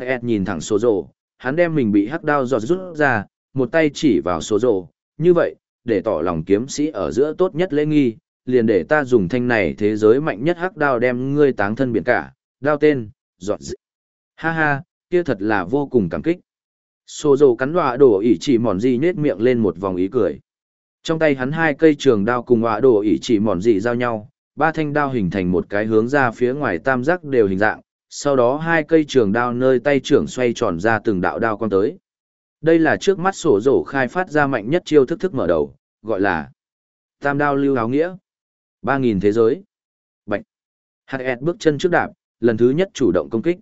HS nhìn thẳng số rồ, hắn đem mình bị hắc đao giọt rút ra, một tay chỉ vào số rồ, như vậy, để tỏ lòng kiếm sĩ ở giữa tốt nhất lễ nghi, liền để ta dùng thanh này thế giới mạnh nhất hắc đao đem ngươi táng thân biển cả, đao tên, giọt dị. Ha ha, kia thật là vô cùng cảm kích. Sô dầu cắn họa đổ ỉ chỉ mòn gì nết miệng lên một vòng ý cười. Trong tay hắn hai cây trường đao cùng họa đổ ỉ chỉ mòn gì giao nhau, ba thanh đao hình thành một cái hướng ra phía ngoài tam giác đều hình dạng, sau đó hai cây trường đao nơi tay trưởng xoay tròn ra từng đạo đao con tới. Đây là trước mắt sổ rổ khai phát ra mạnh nhất chiêu thức thức mở đầu, gọi là tam đao lưu áo nghĩa. ba nghìn thế giới. Bạch. Hạt ẹt bước chân trước đạp, lần thứ nhất chủ động công kích.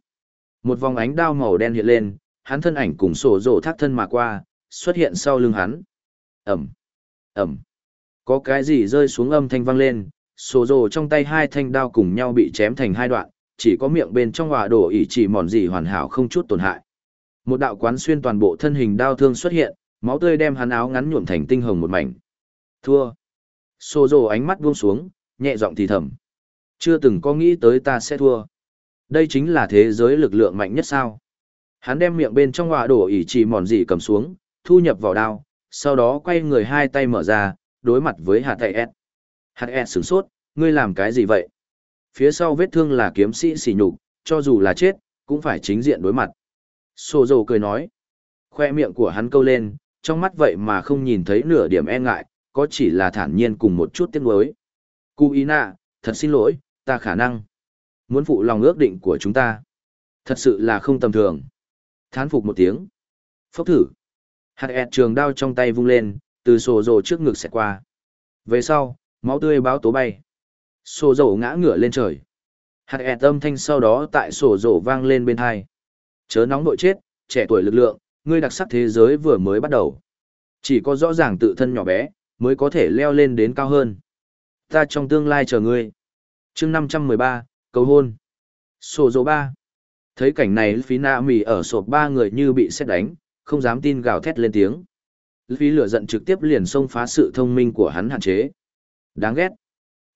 Một vòng ánh đao màu đen hiện lên, hắn thân ảnh cùng sổ rổ thác thân mà qua, xuất hiện sau lưng hắn. Ẩm. Ẩm. Có cái gì rơi xuống âm thanh vang lên, sổ rổ trong tay hai thanh đao cùng nhau bị chém thành hai đoạn, chỉ có miệng bên trong hòa đổ ỉ chỉ mòn gì hoàn hảo không chút tổn hại. Một đạo quán xuyên toàn bộ thân hình đao thương xuất hiện, máu tươi đem hắn áo ngắn nhuộm thành tinh hồng một mảnh. Thua. Sô rồ ánh mắt buông xuống, nhẹ giọng thì thầm. Chưa từng có nghĩ tới ta sẽ thua. Đây chính là thế giới lực lượng mạnh nhất sao. Hắn đem miệng bên trong hòa đổ ỉ chỉ mòn gì cầm xuống, thu nhập vào đao, sau đó quay người hai tay mở ra, đối mặt với hạt tay S. Hạt S sửng sốt, ngươi làm cái gì vậy? Phía sau vết thương là kiếm sĩ xỉ nhục, cho dù là chết, cũng phải chính diện đối mặt. Sô dầu cười nói. Khoe miệng của hắn câu lên, trong mắt vậy mà không nhìn thấy nửa điểm e ngại, có chỉ là thản nhiên cùng một chút tiếc nuối. Cụ ý nạ, thật xin lỗi, ta khả năng muốn phụ lòng ước định của chúng ta. Thật sự là không tầm thường. Thán phục một tiếng. Phốc thử. Hạt ẹt trường đao trong tay vung lên, từ sổ rồ trước ngực xẹt qua. Về sau, máu tươi báo tố bay. Sổ dầu ngã ngửa lên trời. Hạt ẹt âm thanh sau đó tại sổ rổ vang lên bên hai. Chớ nóng nội chết, trẻ tuổi lực lượng, ngươi đặc sắc thế giới vừa mới bắt đầu. Chỉ có rõ ràng tự thân nhỏ bé, mới có thể leo lên đến cao hơn. Ta trong tương lai chờ ngươi. chương 513, cầu hôn. Sổ dầu ba. Thấy cảnh này phí nạ mì ở sộp ba người như bị xét đánh, không dám tin gào thét lên tiếng. Phí lửa giận trực tiếp liền xông phá sự thông minh của hắn hạn chế. Đáng ghét.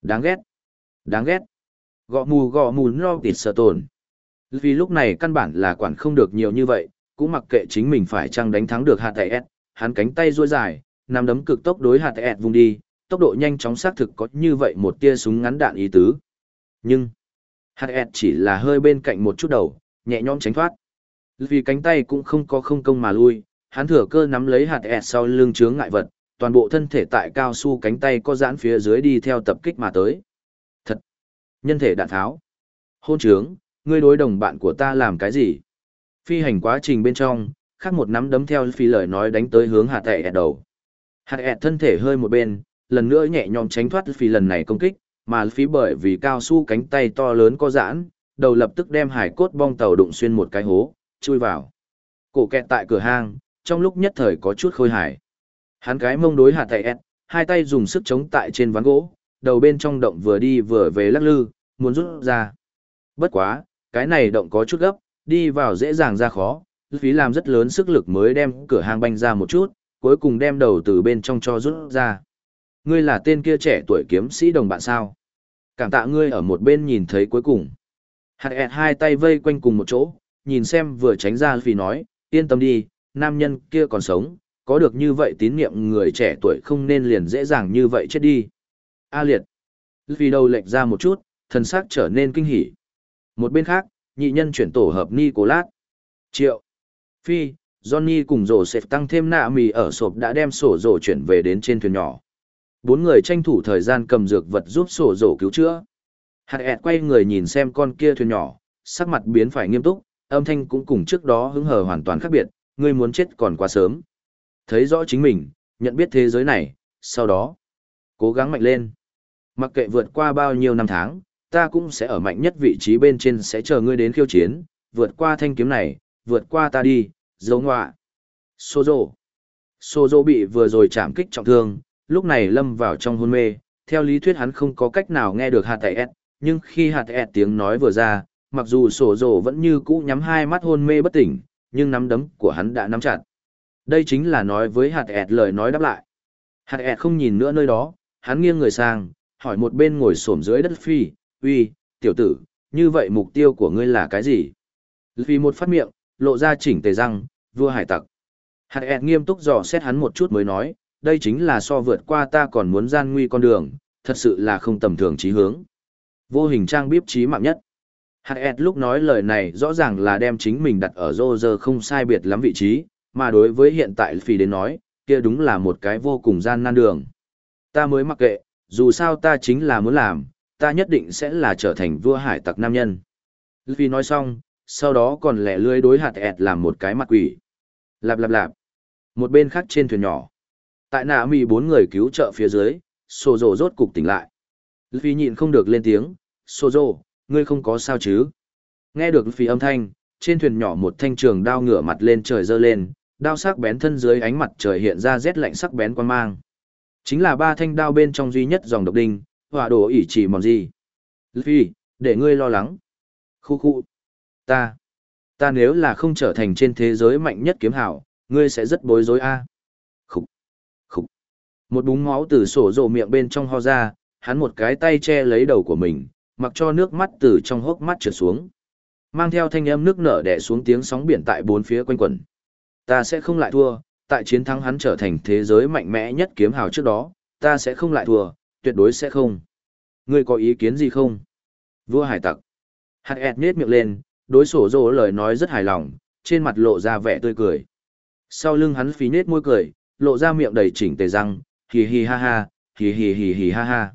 Đáng ghét. Đáng ghét. Gọ mù gọ mù no tịt sợ tồn. Vì lúc này căn bản là quản không được nhiều như vậy, cũng mặc kệ chính mình phải chăng đánh thắng được hạt tệ S, hắn cánh tay duỗi dài, nắm đấm cực tốc đối hạt tệ S vùng đi, tốc độ nhanh chóng xác thực có như vậy một tia súng ngắn đạn ý tứ. Nhưng, hạt tệ S chỉ là hơi bên cạnh một chút đầu, nhẹ nhõm tránh thoát. Vì cánh tay cũng không có không công mà lui, hắn thừa cơ nắm lấy hạt tệ S sau lưng chướng ngại vật, toàn bộ thân thể tại cao su cánh tay có giãn phía dưới đi theo tập kích mà tới. Nhân thể đạn tháo. Hôn trướng, ngươi đối đồng bạn của ta làm cái gì? Phi hành quá trình bên trong, khác một nắm đấm theo phi lời nói đánh tới hướng hạt ẹt đầu. Hạt ẹt thân thể hơi một bên, lần nữa nhẹ nhõm tránh thoát phi lần này công kích, mà phi bởi vì cao su cánh tay to lớn có giãn, đầu lập tức đem hải cốt bong tàu đụng xuyên một cái hố, chui vào. Cổ kẹt tại cửa hang, trong lúc nhất thời có chút khôi hài. Hắn cái mông đối hạt ẹt, hai tay dùng sức chống tại trên ván gỗ, đầu bên trong động vừa đi vừa về lắc lư, muốn rút ra. Bất quá, cái này động có chút gấp, đi vào dễ dàng ra khó, phí làm rất lớn sức lực mới đem cửa hàng banh ra một chút, cuối cùng đem đầu từ bên trong cho rút ra. Ngươi là tên kia trẻ tuổi kiếm sĩ đồng bạn sao? Cảm tạ ngươi ở một bên nhìn thấy cuối cùng. Hạt ẹt hai tay vây quanh cùng một chỗ, nhìn xem vừa tránh ra vì nói, yên tâm đi, nam nhân kia còn sống, có được như vậy tín nhiệm người trẻ tuổi không nên liền dễ dàng như vậy chết đi. A liệt. Vì đầu lệch ra một chút, thần sắc trở nên kinh hỉ. Một bên khác, nhị nhân chuyển tổ hợp Nicolas. Triệu. Phi, Johnny cùng rổ xếp tăng thêm nạ mì ở sộp đã đem sổ rổ chuyển về đến trên thuyền nhỏ. Bốn người tranh thủ thời gian cầm dược vật giúp sổ rổ cứu chữa. Hạt ẹt quay người nhìn xem con kia thuyền nhỏ, sắc mặt biến phải nghiêm túc, âm thanh cũng cùng trước đó hứng hờ hoàn toàn khác biệt, ngươi muốn chết còn quá sớm. Thấy rõ chính mình, nhận biết thế giới này, sau đó, cố gắng mạnh lên. Mặc kệ vượt qua bao nhiêu năm tháng, ta cũng sẽ ở mạnh nhất vị trí bên trên sẽ chờ ngươi đến khiêu chiến, vượt qua thanh kiếm này, vượt qua ta đi, dấu ngoạ. Sô Sozo Sô bị vừa rồi chạm kích trọng thương, lúc này lâm vào trong hôn mê, theo lý thuyết hắn không có cách nào nghe được hạt tệ nhưng khi hạt S tiếng nói vừa ra, mặc dù Sozo vẫn như cũ nhắm hai mắt hôn mê bất tỉnh, nhưng nắm đấm của hắn đã nắm chặt. Đây chính là nói với hạt ẹt lời nói đáp lại. Hạt ẹt không nhìn nữa nơi đó, hắn nghiêng người sang, hỏi một bên ngồi xổm dưới đất phi, uy, tiểu tử, như vậy mục tiêu của ngươi là cái gì? Vì một phát miệng, lộ ra chỉnh tề răng, vua hải tặc. Hạt ẹt nghiêm túc dò xét hắn một chút mới nói, đây chính là so vượt qua ta còn muốn gian nguy con đường, thật sự là không tầm thường trí hướng. Vô hình trang bíp trí mạng nhất. Hạt ẹt lúc nói lời này rõ ràng là đem chính mình đặt ở rô rơ không sai biệt lắm vị trí, mà đối với hiện tại phi đến nói, kia đúng là một cái vô cùng gian nan đường. Ta mới mặc kệ, dù sao ta chính là muốn làm, ta nhất định sẽ là trở thành vua hải tặc nam nhân. Phi nói xong, sau đó còn lẻ lươi đối hạt ẹt làm một cái mặt quỷ. Lạp lạp lạp. Một bên khác trên thuyền nhỏ. Tại nạ mì bốn người cứu trợ phía dưới, Sô Dô rốt cục tỉnh lại. Phi nhịn không được lên tiếng, Sô Dô, ngươi không có sao chứ? Nghe được Phi âm thanh, trên thuyền nhỏ một thanh trường đao ngửa mặt lên trời dơ lên, đao sắc bén thân dưới ánh mặt trời hiện ra rét lạnh sắc bén quan mang. Chính là ba thanh đao bên trong duy nhất dòng độc đinh, hỏa đồ ỉ chỉ mòn gì. Phi, để ngươi lo lắng. Khu khu. Ta. Ta nếu là không trở thành trên thế giới mạnh nhất kiếm hảo, ngươi sẽ rất bối rối a. À. Khục. Một búng máu từ sổ rộ miệng bên trong ho ra, hắn một cái tay che lấy đầu của mình, mặc cho nước mắt từ trong hốc mắt trượt xuống. Mang theo thanh âm nước nở đè xuống tiếng sóng biển tại bốn phía quanh quẩn. Ta sẽ không lại thua, tại chiến thắng hắn trở thành thế giới mạnh mẽ nhất kiếm hào trước đó, ta sẽ không lại thua, tuyệt đối sẽ không. Ngươi có ý kiến gì không? Vua hải tặc. Hạt ẹt nết miệng lên, đối sổ rồ lời nói rất hài lòng, trên mặt lộ ra vẻ tươi cười. Sau lưng hắn phí nết môi cười, lộ ra miệng đầy chỉnh tề răng, hì hì ha ha, hì hì hì hì ha ha.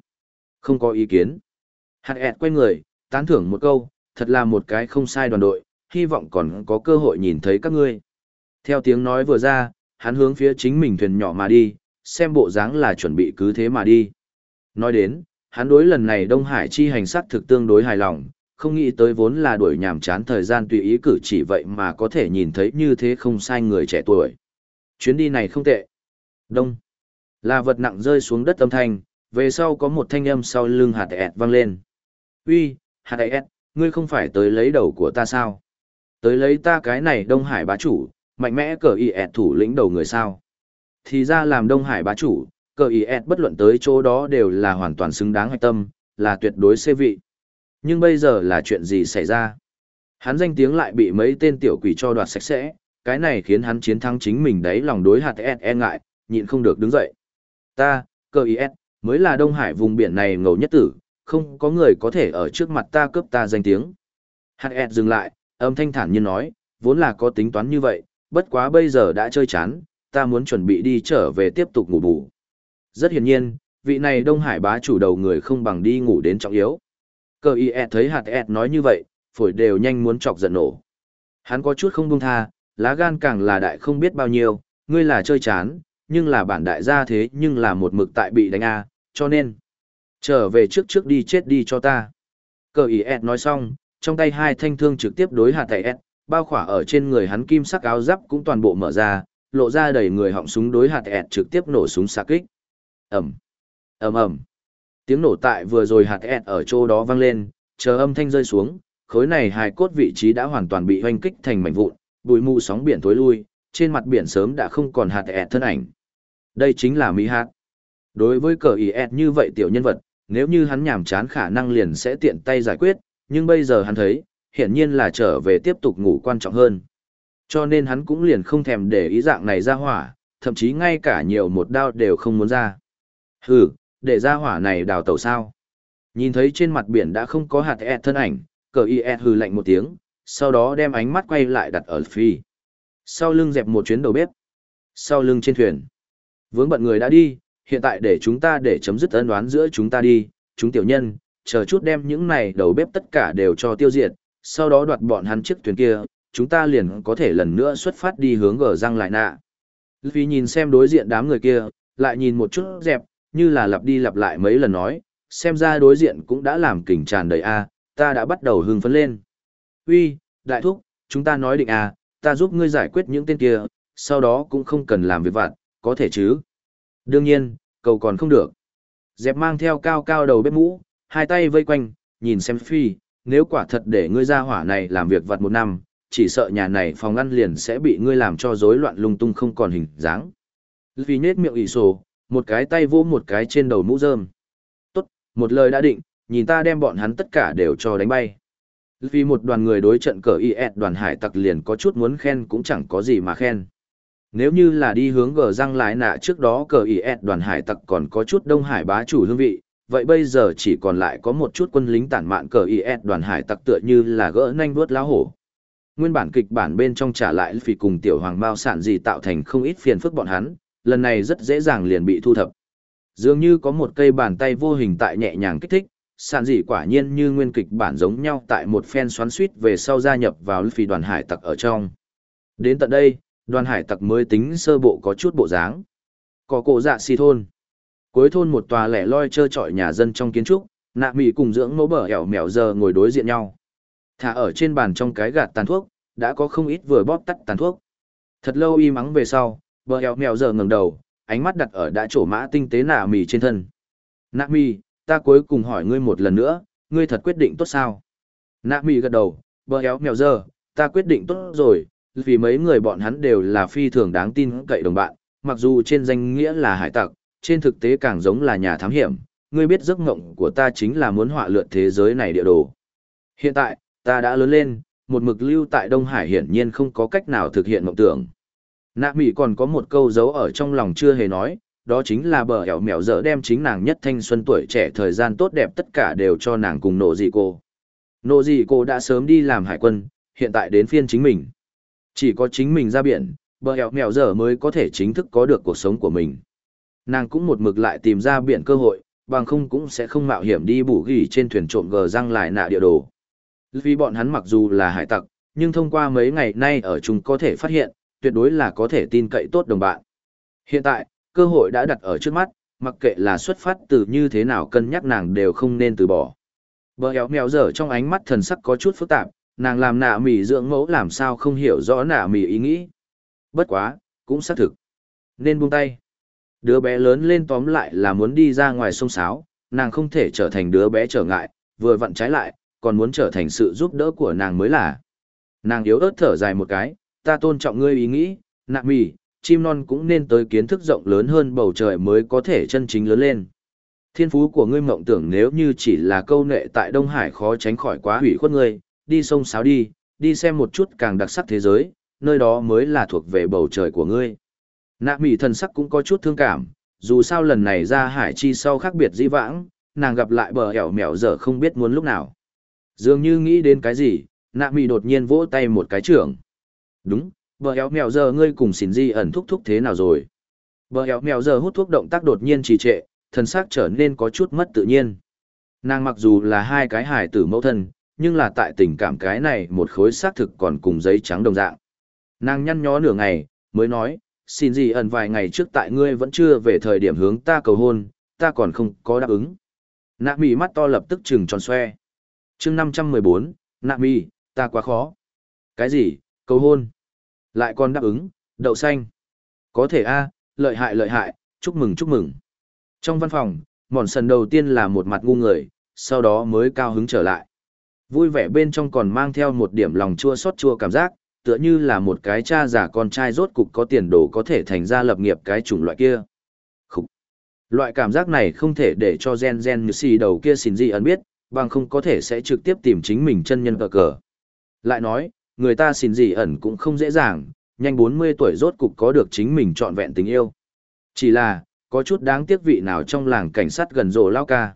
Không có ý kiến. Hạt ẹt quay người, tán thưởng một câu, thật là một cái không sai đoàn đội, hy vọng còn có cơ hội nhìn thấy các ngươi. Theo tiếng nói vừa ra, hắn hướng phía chính mình thuyền nhỏ mà đi, xem bộ dáng là chuẩn bị cứ thế mà đi. Nói đến, hắn đối lần này Đông Hải chi hành sát thực tương đối hài lòng, không nghĩ tới vốn là đuổi nhàm chán thời gian tùy ý cử chỉ vậy mà có thể nhìn thấy như thế không sai người trẻ tuổi. Chuyến đi này không tệ. Đông. Là vật nặng rơi xuống đất âm thanh, về sau có một thanh âm sau lưng hạt ẹt vang lên. Uy, hạt ẹt, ngươi không phải tới lấy đầu của ta sao? Tới lấy ta cái này Đông Hải bá chủ, mạnh mẽ cờ y ẹt thủ lĩnh đầu người sao? Thì ra làm Đông Hải bá chủ, cờ y ẹt bất luận tới chỗ đó đều là hoàn toàn xứng đáng hạch tâm, là tuyệt đối xê vị. Nhưng bây giờ là chuyện gì xảy ra? Hắn danh tiếng lại bị mấy tên tiểu quỷ cho đoạt sạch sẽ, cái này khiến hắn chiến thắng chính mình đấy lòng đối hạt e, e ngại, nhịn không được đứng dậy. Ta, cơ ý mới là Đông Hải vùng biển này ngầu nhất tử, không có người có thể ở trước mặt ta cướp ta danh tiếng. Hạt e dừng lại, âm thanh thản nhiên nói, vốn là có tính toán như vậy, bất quá bây giờ đã chơi chán, ta muốn chuẩn bị đi trở về tiếp tục ngủ bù. Rất hiển nhiên, vị này Đông Hải bá chủ đầu người không bằng đi ngủ đến trọng yếu. Cờ y ẹt thấy hạt ẹt nói như vậy, phổi đều nhanh muốn chọc giận nổ. Hắn có chút không buông tha, lá gan càng là đại không biết bao nhiêu, ngươi là chơi chán, nhưng là bản đại gia thế nhưng là một mực tại bị đánh a, cho nên trở về trước trước đi chết đi cho ta. Cờ y ẹt nói xong, trong tay hai thanh thương trực tiếp đối hạt ẹt, bao khỏa ở trên người hắn kim sắc áo giáp cũng toàn bộ mở ra, lộ ra đầy người họng súng đối hạt ẹt trực tiếp nổ súng xạ kích ầm ầm ầm. Tiếng nổ tại vừa rồi hạt ẹt ở chỗ đó vang lên, chờ âm thanh rơi xuống, khối này hài cốt vị trí đã hoàn toàn bị oanh kích thành mảnh vụn, bụi mù sóng biển tối lui, trên mặt biển sớm đã không còn hạt ẹt thân ảnh. Đây chính là Mỹ hạt. Đối với cờ ý ẹt như vậy tiểu nhân vật, nếu như hắn nhảm chán khả năng liền sẽ tiện tay giải quyết, nhưng bây giờ hắn thấy, hiển nhiên là trở về tiếp tục ngủ quan trọng hơn. Cho nên hắn cũng liền không thèm để ý dạng này ra hỏa, thậm chí ngay cả nhiều một đao đều không muốn ra. Hừ, để ra hỏa này đào tẩu sao. Nhìn thấy trên mặt biển đã không có hạt ẹt thân ảnh, cờ y ẹt hừ lạnh một tiếng, sau đó đem ánh mắt quay lại đặt ở phi. Sau lưng dẹp một chuyến đầu bếp. Sau lưng trên thuyền. Vướng bận người đã đi, hiện tại để chúng ta để chấm dứt ân đoán giữa chúng ta đi, chúng tiểu nhân, chờ chút đem những này đầu bếp tất cả đều cho tiêu diệt, sau đó đoạt bọn hắn chiếc thuyền kia, chúng ta liền có thể lần nữa xuất phát đi hướng gờ răng lại nạ. Vì nhìn xem đối diện đám người kia, lại nhìn một chút dẹp, như là lặp đi lặp lại mấy lần nói, xem ra đối diện cũng đã làm kình tràn đầy a, ta đã bắt đầu hưng phấn lên. Uy, đại thúc, chúng ta nói định a, ta giúp ngươi giải quyết những tên kia, sau đó cũng không cần làm việc vặt, có thể chứ? Đương nhiên, cầu còn không được. Dẹp mang theo cao cao đầu bếp mũ, hai tay vây quanh, nhìn xem phi, nếu quả thật để ngươi ra hỏa này làm việc vặt một năm, chỉ sợ nhà này phòng ăn liền sẽ bị ngươi làm cho rối loạn lung tung không còn hình dáng. Vì nết miệng ỉ sổ, một cái tay vỗ một cái trên đầu mũ rơm. Tốt, một lời đã định, nhìn ta đem bọn hắn tất cả đều cho đánh bay. Vì một đoàn người đối trận cờ IS đoàn hải tặc liền có chút muốn khen cũng chẳng có gì mà khen. Nếu như là đi hướng gờ răng lái nạ trước đó cờ IS đoàn hải tặc còn có chút đông hải bá chủ hương vị, vậy bây giờ chỉ còn lại có một chút quân lính tản mạn cờ IS đoàn hải tặc tựa như là gỡ nanh vuốt lá hổ. Nguyên bản kịch bản bên trong trả lại vì cùng tiểu hoàng bao sản gì tạo thành không ít phiền phức bọn hắn, lần này rất dễ dàng liền bị thu thập. Dường như có một cây bàn tay vô hình tại nhẹ nhàng kích thích, sản dị quả nhiên như nguyên kịch bản giống nhau tại một phen xoắn suýt về sau gia nhập vào phi đoàn hải tặc ở trong. Đến tận đây, đoàn hải tặc mới tính sơ bộ có chút bộ dáng. Có cổ dạ xì thôn. Cuối thôn một tòa lẻ loi trơ trọi nhà dân trong kiến trúc, nạ mị cùng dưỡng mẫu bờ ẻo mèo giờ ngồi đối diện nhau. Thả ở trên bàn trong cái gạt tàn thuốc, đã có không ít vừa bóp tắt tàn thuốc. Thật lâu im mắng về sau, bờ eo mèo giờ ngẩng đầu, ánh mắt đặt ở đã trổ mã tinh tế nạ mì trên thân. Nạ mì, ta cuối cùng hỏi ngươi một lần nữa, ngươi thật quyết định tốt sao? Nạ mì gật đầu, bờ éo mèo giờ, ta quyết định tốt rồi, vì mấy người bọn hắn đều là phi thường đáng tin cậy đồng bạn, mặc dù trên danh nghĩa là hải tặc, trên thực tế càng giống là nhà thám hiểm, ngươi biết giấc mộng của ta chính là muốn họa lượn thế giới này địa đồ. Hiện tại, ta đã lớn lên, một mực lưu tại Đông Hải hiển nhiên không có cách nào thực hiện mộng tưởng. Nạ Mỹ còn có một câu giấu ở trong lòng chưa hề nói, đó chính là bờ hẻo mèo dở đem chính nàng nhất thanh xuân tuổi trẻ thời gian tốt đẹp tất cả đều cho nàng cùng nộ dị cô. Nộ dị cô đã sớm đi làm hải quân, hiện tại đến phiên chính mình. Chỉ có chính mình ra biển, bờ hẻo mèo dở mới có thể chính thức có được cuộc sống của mình. Nàng cũng một mực lại tìm ra biển cơ hội, bằng không cũng sẽ không mạo hiểm đi bù gỉ trên thuyền trộm gờ răng lại nạ địa đồ. Vì bọn hắn mặc dù là hải tặc, nhưng thông qua mấy ngày nay ở chúng có thể phát hiện, tuyệt đối là có thể tin cậy tốt đồng bạn. Hiện tại, cơ hội đã đặt ở trước mắt, mặc kệ là xuất phát từ như thế nào cân nhắc nàng đều không nên từ bỏ. Bờ éo mèo dở trong ánh mắt thần sắc có chút phức tạp, nàng làm nạ mì dưỡng mẫu làm sao không hiểu rõ nạ mì ý nghĩ. Bất quá, cũng xác thực. Nên buông tay. Đứa bé lớn lên tóm lại là muốn đi ra ngoài sông sáo, nàng không thể trở thành đứa bé trở ngại, vừa vặn trái lại, còn muốn trở thành sự giúp đỡ của nàng mới là. Nàng yếu ớt thở dài một cái, ta tôn trọng ngươi ý nghĩ, nạ mỉ, chim non cũng nên tới kiến thức rộng lớn hơn bầu trời mới có thể chân chính lớn lên. Thiên phú của ngươi mộng tưởng nếu như chỉ là câu nệ tại Đông Hải khó tránh khỏi quá hủy khuất ngươi, đi sông sáo đi, đi xem một chút càng đặc sắc thế giới, nơi đó mới là thuộc về bầu trời của ngươi. Nạ mỉ thần sắc cũng có chút thương cảm, dù sao lần này ra hải chi sau khác biệt dĩ vãng, nàng gặp lại bờ ẻo mẻo dở không biết muốn lúc nào. Dường như nghĩ đến cái gì, nạ mỉ đột nhiên vỗ tay một cái trưởng. Đúng, bờ éo mèo giờ ngươi cùng xỉn di ẩn thúc thúc thế nào rồi? Bờ éo mèo giờ hút thuốc động tác đột nhiên trì trệ thân xác trở nên có chút mất tự nhiên. Nàng mặc dù là hai cái hài tử mẫu thân nhưng là tại tình cảm cái này một khối xác thực còn cùng giấy trắng đồng dạng. Nàng nhăn nhó nửa ngày mới nói xin gì ẩn vài ngày trước tại ngươi vẫn chưa về thời điểm hướng ta cầu hôn ta còn không có đáp ứng. Nạ mỹ mắt to lập tức chừng tròn xoe. Chương năm trăm mười bốn nạ mỹ ta quá khó. Cái gì? Cầu hôn? Lại còn đáp ứng, đậu xanh. Có thể a, lợi hại lợi hại, chúc mừng chúc mừng. Trong văn phòng, mòn sần đầu tiên là một mặt ngu người, sau đó mới cao hứng trở lại. Vui vẻ bên trong còn mang theo một điểm lòng chua xót chua cảm giác, tựa như là một cái cha già con trai rốt cục có tiền đồ có thể thành ra lập nghiệp cái chủng loại kia. Khúc. Loại cảm giác này không thể để cho gen gen như xì đầu kia xin gì ẩn biết, bằng không có thể sẽ trực tiếp tìm chính mình chân nhân cờ cờ. Lại nói, người ta xin gì ẩn cũng không dễ dàng, nhanh 40 tuổi rốt cục có được chính mình trọn vẹn tình yêu. Chỉ là, có chút đáng tiếc vị nào trong làng cảnh sát gần rồ lao ca.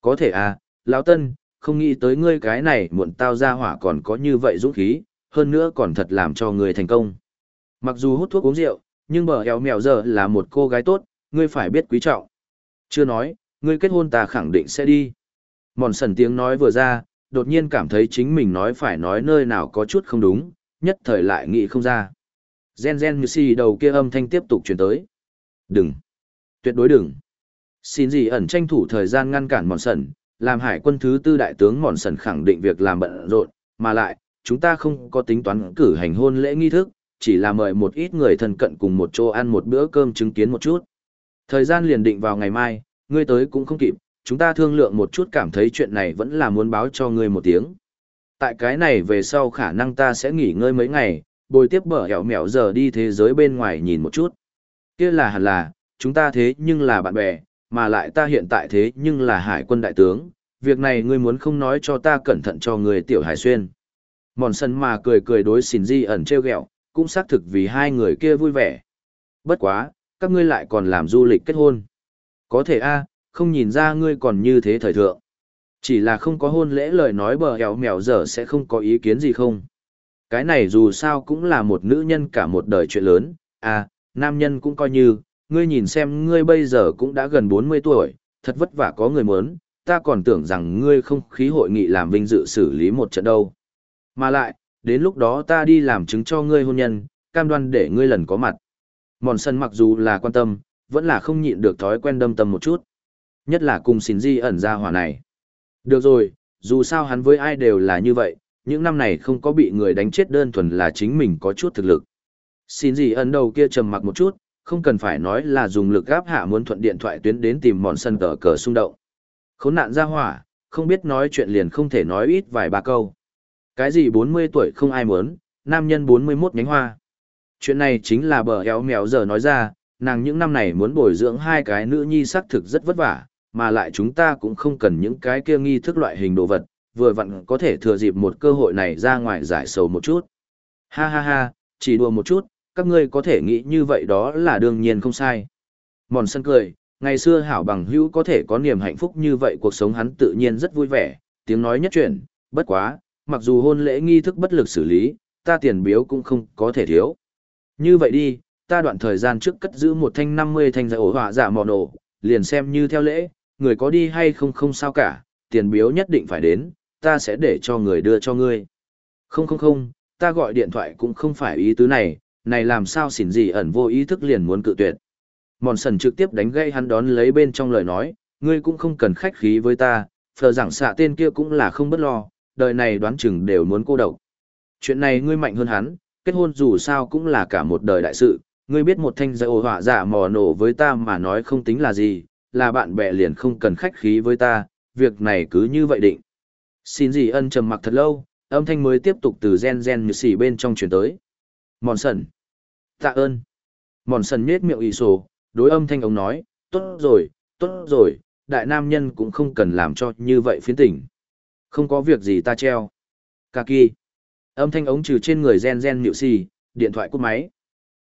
Có thể à, lão tân, không nghĩ tới ngươi cái này muộn tao ra hỏa còn có như vậy dũng khí, hơn nữa còn thật làm cho người thành công. Mặc dù hút thuốc uống rượu, nhưng bờ eo mèo giờ là một cô gái tốt, ngươi phải biết quý trọng. Chưa nói, ngươi kết hôn ta khẳng định sẽ đi. Mòn sần tiếng nói vừa ra, đột nhiên cảm thấy chính mình nói phải nói nơi nào có chút không đúng, nhất thời lại nghĩ không ra. Gen gen như si đầu kia âm thanh tiếp tục truyền tới. Đừng. Tuyệt đối đừng. Xin gì ẩn tranh thủ thời gian ngăn cản mòn sần, làm hải quân thứ tư đại tướng mòn sần khẳng định việc làm bận rộn, mà lại, chúng ta không có tính toán cử hành hôn lễ nghi thức, chỉ là mời một ít người thân cận cùng một chỗ ăn một bữa cơm chứng kiến một chút. Thời gian liền định vào ngày mai, ngươi tới cũng không kịp, chúng ta thương lượng một chút cảm thấy chuyện này vẫn là muốn báo cho ngươi một tiếng. Tại cái này về sau khả năng ta sẽ nghỉ ngơi mấy ngày, bồi tiếp bở hẻo mẻo giờ đi thế giới bên ngoài nhìn một chút. kia là hẳn là, chúng ta thế nhưng là bạn bè, mà lại ta hiện tại thế nhưng là hải quân đại tướng, việc này ngươi muốn không nói cho ta cẩn thận cho người tiểu hải xuyên. Mòn sân mà cười cười đối xỉn di ẩn treo gẹo, cũng xác thực vì hai người kia vui vẻ. Bất quá, các ngươi lại còn làm du lịch kết hôn. Có thể a, không nhìn ra ngươi còn như thế thời thượng. Chỉ là không có hôn lễ lời nói bờ hẻo mèo giờ sẽ không có ý kiến gì không. Cái này dù sao cũng là một nữ nhân cả một đời chuyện lớn, à, nam nhân cũng coi như, ngươi nhìn xem ngươi bây giờ cũng đã gần 40 tuổi, thật vất vả có người muốn, ta còn tưởng rằng ngươi không khí hội nghị làm vinh dự xử lý một trận đâu. Mà lại, đến lúc đó ta đi làm chứng cho ngươi hôn nhân, cam đoan để ngươi lần có mặt. Mòn sân mặc dù là quan tâm, vẫn là không nhịn được thói quen đâm tâm một chút. Nhất là cùng xin di ẩn ra hỏa này. Được rồi, dù sao hắn với ai đều là như vậy, những năm này không có bị người đánh chết đơn thuần là chính mình có chút thực lực. Xin gì ẩn đầu kia trầm mặc một chút, không cần phải nói là dùng lực gáp hạ muốn thuận điện thoại tuyến đến tìm mòn sân cờ cờ xung động. Khốn nạn ra hỏa, không biết nói chuyện liền không thể nói ít vài ba câu. Cái gì 40 tuổi không ai muốn, nam nhân 41 nhánh hoa. Chuyện này chính là bờ éo mèo giờ nói ra, nàng những năm này muốn bồi dưỡng hai cái nữ nhi sắc thực rất vất vả, mà lại chúng ta cũng không cần những cái kia nghi thức loại hình đồ vật, vừa vặn có thể thừa dịp một cơ hội này ra ngoài giải sầu một chút. Ha ha ha, chỉ đùa một chút, các ngươi có thể nghĩ như vậy đó là đương nhiên không sai. Mòn sân cười, ngày xưa hảo bằng hữu có thể có niềm hạnh phúc như vậy cuộc sống hắn tự nhiên rất vui vẻ, tiếng nói nhất chuyển, bất quá, mặc dù hôn lễ nghi thức bất lực xử lý, ta tiền biếu cũng không có thể thiếu. Như vậy đi, ta đoạn thời gian trước cất giữ một thanh 50 thanh giải ổ hỏa giả mò nổ, liền xem như theo lễ, người có đi hay không không sao cả, tiền biếu nhất định phải đến, ta sẽ để cho người đưa cho ngươi. Không không không, ta gọi điện thoại cũng không phải ý tứ này, này làm sao xỉn gì ẩn vô ý thức liền muốn cự tuyệt. Mòn sần trực tiếp đánh gây hắn đón lấy bên trong lời nói, ngươi cũng không cần khách khí với ta, phờ giảng xạ tên kia cũng là không bất lo, đời này đoán chừng đều muốn cô độc. Chuyện này ngươi mạnh hơn hắn, kết hôn dù sao cũng là cả một đời đại sự, ngươi biết một thanh dạy ổ họa giả mò nổ với ta mà nói không tính là gì, là bạn bè liền không cần khách khí với ta, việc này cứ như vậy định. Xin gì ân trầm mặc thật lâu, âm thanh mới tiếp tục từ gen gen như xỉ bên trong chuyển tới. Mòn sần. Tạ ơn. Mòn sần nhết miệng ý sổ, đối âm thanh ông nói, tốt rồi, tốt rồi, đại nam nhân cũng không cần làm cho như vậy phiến tỉnh. Không có việc gì ta treo. Kaki. Âm thanh ống trừ trên người gen gen nhịu xì, điện thoại cút máy.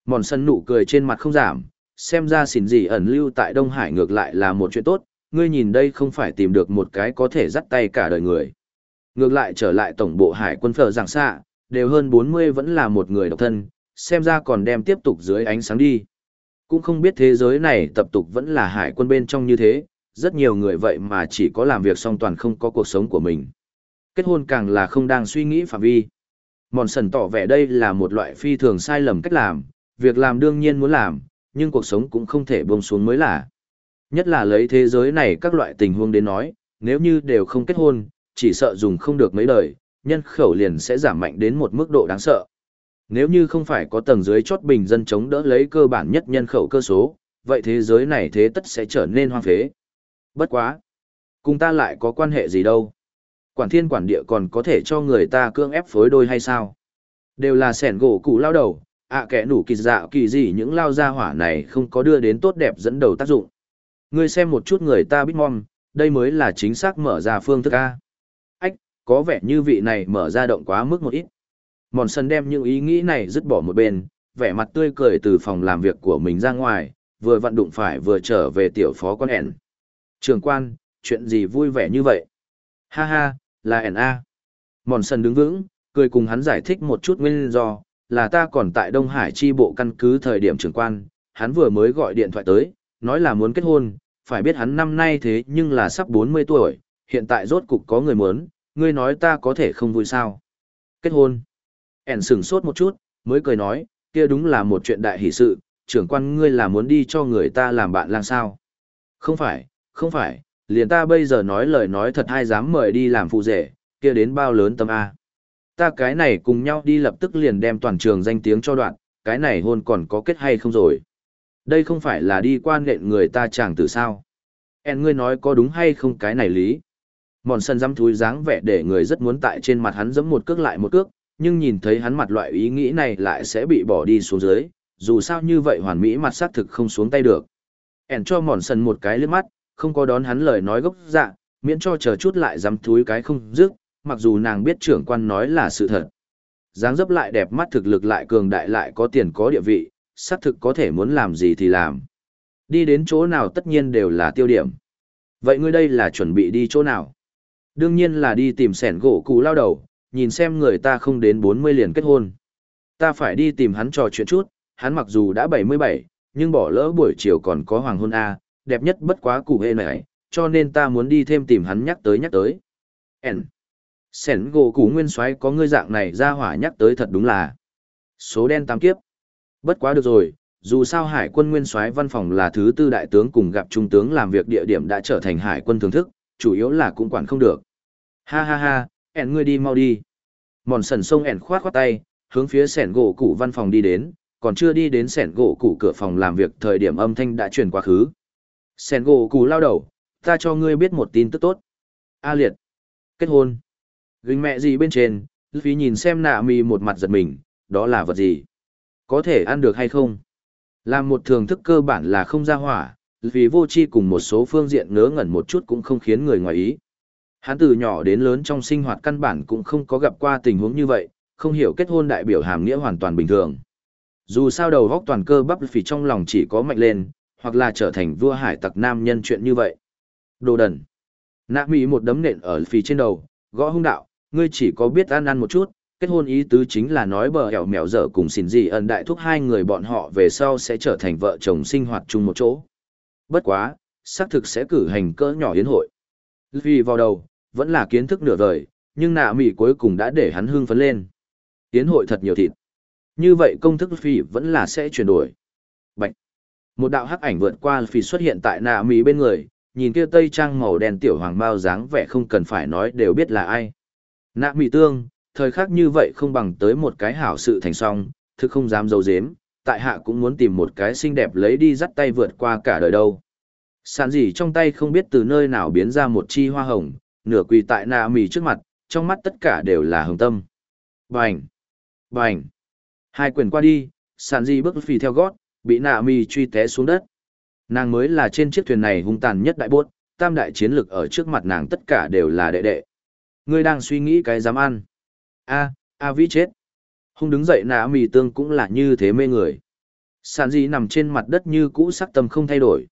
Mòn sân nụ cười trên mặt không giảm, xem ra xỉn gì ẩn lưu tại Đông Hải ngược lại là một chuyện tốt, ngươi nhìn đây không phải tìm được một cái có thể dắt tay cả đời người. Ngược lại trở lại tổng bộ hải quân phở giảng xạ, đều hơn 40 vẫn là một người độc thân, xem ra còn đem tiếp tục dưới ánh sáng đi. Cũng không biết thế giới này tập tục vẫn là hải quân bên trong như thế, rất nhiều người vậy mà chỉ có làm việc song toàn không có cuộc sống của mình. Kết hôn càng là không đang suy nghĩ phạm vi. Mòn sần tỏ vẻ đây là một loại phi thường sai lầm cách làm, việc làm đương nhiên muốn làm, nhưng cuộc sống cũng không thể buông xuống mới là. Nhất là lấy thế giới này các loại tình huống đến nói, nếu như đều không kết hôn, chỉ sợ dùng không được mấy đời, nhân khẩu liền sẽ giảm mạnh đến một mức độ đáng sợ. Nếu như không phải có tầng dưới chốt bình dân chống đỡ lấy cơ bản nhất nhân khẩu cơ số, vậy thế giới này thế tất sẽ trở nên hoang phế. Bất quá. Cùng ta lại có quan hệ gì đâu. Quản thiên quản địa còn có thể cho người ta cưỡng ép phối đôi hay sao? Đều là sẻn gỗ cụ lao đầu, ạ à kẻ nủ kỳ dạo kỳ gì những lao gia hỏa này không có đưa đến tốt đẹp dẫn đầu tác dụng. Ngươi xem một chút người ta biết mong, đây mới là chính xác mở ra phương thức A. Ách, có vẻ như vị này mở ra động quá mức một ít. Mòn sân đem những ý nghĩ này dứt bỏ một bên, vẻ mặt tươi cười từ phòng làm việc của mình ra ngoài, vừa vận đụng phải vừa trở về tiểu phó con ẻn. Trường quan, chuyện gì vui vẻ như vậy? Ha ha, là ẻn A. Mòn sân đứng vững, cười cùng hắn giải thích một chút nguyên do, là ta còn tại Đông Hải chi bộ căn cứ thời điểm trưởng quan, hắn vừa mới gọi điện thoại tới, nói là muốn kết hôn, phải biết hắn năm nay thế nhưng là sắp 40 tuổi, hiện tại rốt cục có người muốn, ngươi nói ta có thể không vui sao. Kết hôn. ẻn sửng sốt một chút, mới cười nói, kia đúng là một chuyện đại hỷ sự, trưởng quan ngươi là muốn đi cho người ta làm bạn lang sao. Không phải, không phải, liền ta bây giờ nói lời nói thật hay dám mời đi làm phụ rể, kia đến bao lớn tâm A. Ta cái này cùng nhau đi lập tức liền đem toàn trường danh tiếng cho đoạn, cái này hôn còn có kết hay không rồi. Đây không phải là đi quan nện người ta chẳng từ sao. En ngươi nói có đúng hay không cái này lý. Mòn sân dám thúi dáng vẻ để người rất muốn tại trên mặt hắn giẫm một cước lại một cước, nhưng nhìn thấy hắn mặt loại ý nghĩ này lại sẽ bị bỏ đi xuống dưới, dù sao như vậy hoàn mỹ mặt xác thực không xuống tay được. En cho mòn sân một cái lướt mắt, không có đón hắn lời nói gốc dạ, miễn cho chờ chút lại dám thúi cái không dứt, mặc dù nàng biết trưởng quan nói là sự thật. dáng dấp lại đẹp mắt thực lực lại cường đại lại có tiền có địa vị, xác thực có thể muốn làm gì thì làm. Đi đến chỗ nào tất nhiên đều là tiêu điểm. Vậy ngươi đây là chuẩn bị đi chỗ nào? Đương nhiên là đi tìm sẻn gỗ cụ lao đầu, nhìn xem người ta không đến 40 liền kết hôn. Ta phải đi tìm hắn trò chuyện chút, hắn mặc dù đã 77, nhưng bỏ lỡ buổi chiều còn có hoàng hôn A, đẹp nhất bất quá cụ hê này, cho nên ta muốn đi thêm tìm hắn nhắc tới nhắc tới. N. Sẻn gỗ cụ nguyên soái có ngươi dạng này ra hỏa nhắc tới thật đúng là. Số đen tám kiếp. Bất quá được rồi, dù sao hải quân nguyên soái văn phòng là thứ tư đại tướng cùng gặp trung tướng làm việc địa điểm đã trở thành hải quân thưởng thức, chủ yếu là cũng quản không được. Ha ha ha, ẹn ngươi đi mau đi. Mòn sần sông ẻn khoát khoát tay, hướng phía sẻn gỗ cụ văn phòng đi đến, còn chưa đi đến sẻn gỗ cụ cửa phòng làm việc thời điểm âm thanh đã truyền quá khứ. Sẻn gỗ cụ lao đầu, ta cho ngươi biết một tin tức tốt. A liệt. Kết hôn. Gình mẹ gì bên trên, Luffy nhìn xem nạ mì một mặt giật mình, đó là vật gì? Có thể ăn được hay không? Làm một thường thức cơ bản là không ra hỏa, vì vô chi cùng một số phương diện ngớ ngẩn một chút cũng không khiến người ngoài ý. Hắn từ nhỏ đến lớn trong sinh hoạt căn bản cũng không có gặp qua tình huống như vậy, không hiểu kết hôn đại biểu hàm nghĩa hoàn toàn bình thường. Dù sao đầu góc toàn cơ bắp phì trong lòng chỉ có mạnh lên, hoặc là trở thành vua hải tặc nam nhân chuyện như vậy. Đồ đần. Nạ mỹ một đấm nện ở phì trên đầu, gõ hung đạo, ngươi chỉ có biết ăn ăn một chút, kết hôn ý tứ chính là nói bờ hẻo mèo dở cùng xin gì ẩn đại thúc hai người bọn họ về sau sẽ trở thành vợ chồng sinh hoạt chung một chỗ. Bất quá, xác thực sẽ cử hành cỡ nhỏ yến hội. Vì vào đầu, vẫn là kiến thức nửa vời, nhưng nạ mỉ cuối cùng đã để hắn hưng phấn lên. Yến hội thật nhiều thịt. Như vậy công thức phi vẫn là sẽ chuyển đổi. Bạch. Một đạo hắc ảnh vượt qua phi xuất hiện tại nạ mỉ bên người, nhìn kia tây trang màu đen tiểu hoàng bao dáng vẻ không cần phải nói đều biết là ai. Nạ mỉ tương, thời khắc như vậy không bằng tới một cái hảo sự thành song, thực không dám dấu dếm, tại hạ cũng muốn tìm một cái xinh đẹp lấy đi dắt tay vượt qua cả đời đâu. Sản gì trong tay không biết từ nơi nào biến ra một chi hoa hồng, nửa quỳ tại nạ mì trước mặt, trong mắt tất cả đều là hồng tâm. Bành! Bành! Hai quyền qua đi, sản gì bước phì theo gót, bị nạ mì truy té xuống đất. Nàng mới là trên chiếc thuyền này hung tàn nhất đại bốt, tam đại chiến lực ở trước mặt nàng tất cả đều là đệ đệ. Ngươi đang suy nghĩ cái dám ăn. A, A vĩ chết. Hung đứng dậy nạ mì tương cũng là như thế mê người. Sản gì nằm trên mặt đất như cũ sắc tâm không thay đổi.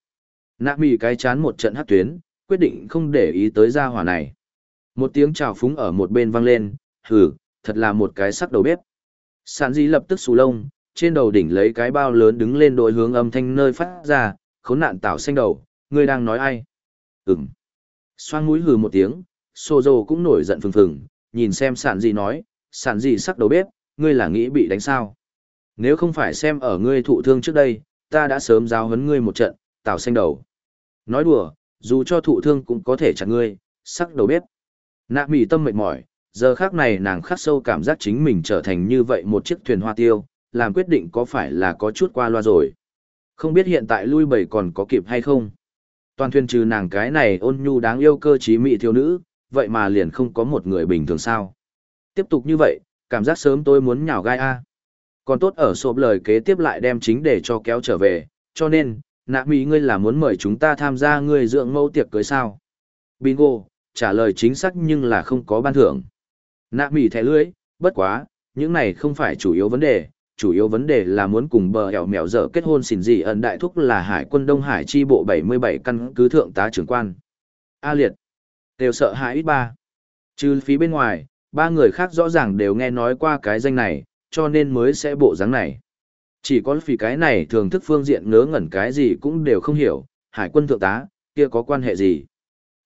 Nạ mì cái chán một trận hát tuyến, quyết định không để ý tới gia hỏa này. Một tiếng chào phúng ở một bên vang lên, hừ, thật là một cái sắc đầu bếp. Sản gì lập tức xù lông, trên đầu đỉnh lấy cái bao lớn đứng lên đội hướng âm thanh nơi phát ra, khốn nạn tảo xanh đầu, ngươi đang nói ai? Ừm. Xoang mũi hừ một tiếng, Sô Dô cũng nổi giận phừng phừng, nhìn xem sản gì nói, sản gì sắc đầu bếp, ngươi là nghĩ bị đánh sao? Nếu không phải xem ở ngươi thụ thương trước đây, ta đã sớm giáo huấn ngươi một trận, tạo xanh đầu. Nói đùa, dù cho thụ thương cũng có thể chặt ngươi, sắc đầu bếp. Nạ mỉ tâm mệt mỏi, giờ khác này nàng khắc sâu cảm giác chính mình trở thành như vậy một chiếc thuyền hoa tiêu, làm quyết định có phải là có chút qua loa rồi. Không biết hiện tại lui bầy còn có kịp hay không. Toàn thuyền trừ nàng cái này ôn nhu đáng yêu cơ trí mị thiếu nữ, vậy mà liền không có một người bình thường sao. Tiếp tục như vậy, cảm giác sớm tôi muốn nhào gai a. Còn tốt ở sộp lời kế tiếp lại đem chính để cho kéo trở về, cho nên, nạ mỹ ngươi là muốn mời chúng ta tham gia ngươi dưỡng mẫu tiệc cưới sao bingo trả lời chính xác nhưng là không có ban thưởng nạ mỹ thẻ lưỡi bất quá những này không phải chủ yếu vấn đề chủ yếu vấn đề là muốn cùng bờ hẻo mèo dở kết hôn xỉn dị ẩn đại thúc là hải quân đông hải chi bộ 77 căn cứ thượng tá trưởng quan a liệt đều sợ hãi ít ba trừ phí bên ngoài ba người khác rõ ràng đều nghe nói qua cái danh này cho nên mới sẽ bộ dáng này chỉ có vì cái này thường thức phương diện ngớ ngẩn cái gì cũng đều không hiểu, hải quân thượng tá, kia có quan hệ gì?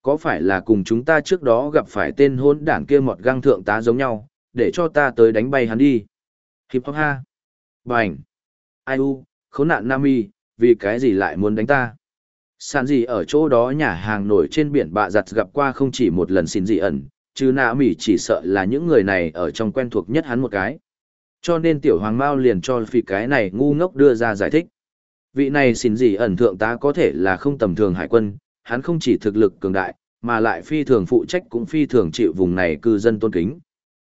Có phải là cùng chúng ta trước đó gặp phải tên hôn đảng kia một găng thượng tá giống nhau, để cho ta tới đánh bay hắn đi? Hiệp hop ha! Bành! Ai u, khốn nạn Nami, vì cái gì lại muốn đánh ta? Sàn gì ở chỗ đó nhà hàng nổi trên biển bạ giặt gặp qua không chỉ một lần xin dị ẩn, chứ nạ mỉ chỉ sợ là những người này ở trong quen thuộc nhất hắn một cái. Cho nên tiểu hoàng mao liền cho vì cái này ngu ngốc đưa ra giải thích. Vị này xin gì ẩn thượng tá có thể là không tầm thường hải quân, hắn không chỉ thực lực cường đại, mà lại phi thường phụ trách cũng phi thường chịu vùng này cư dân tôn kính.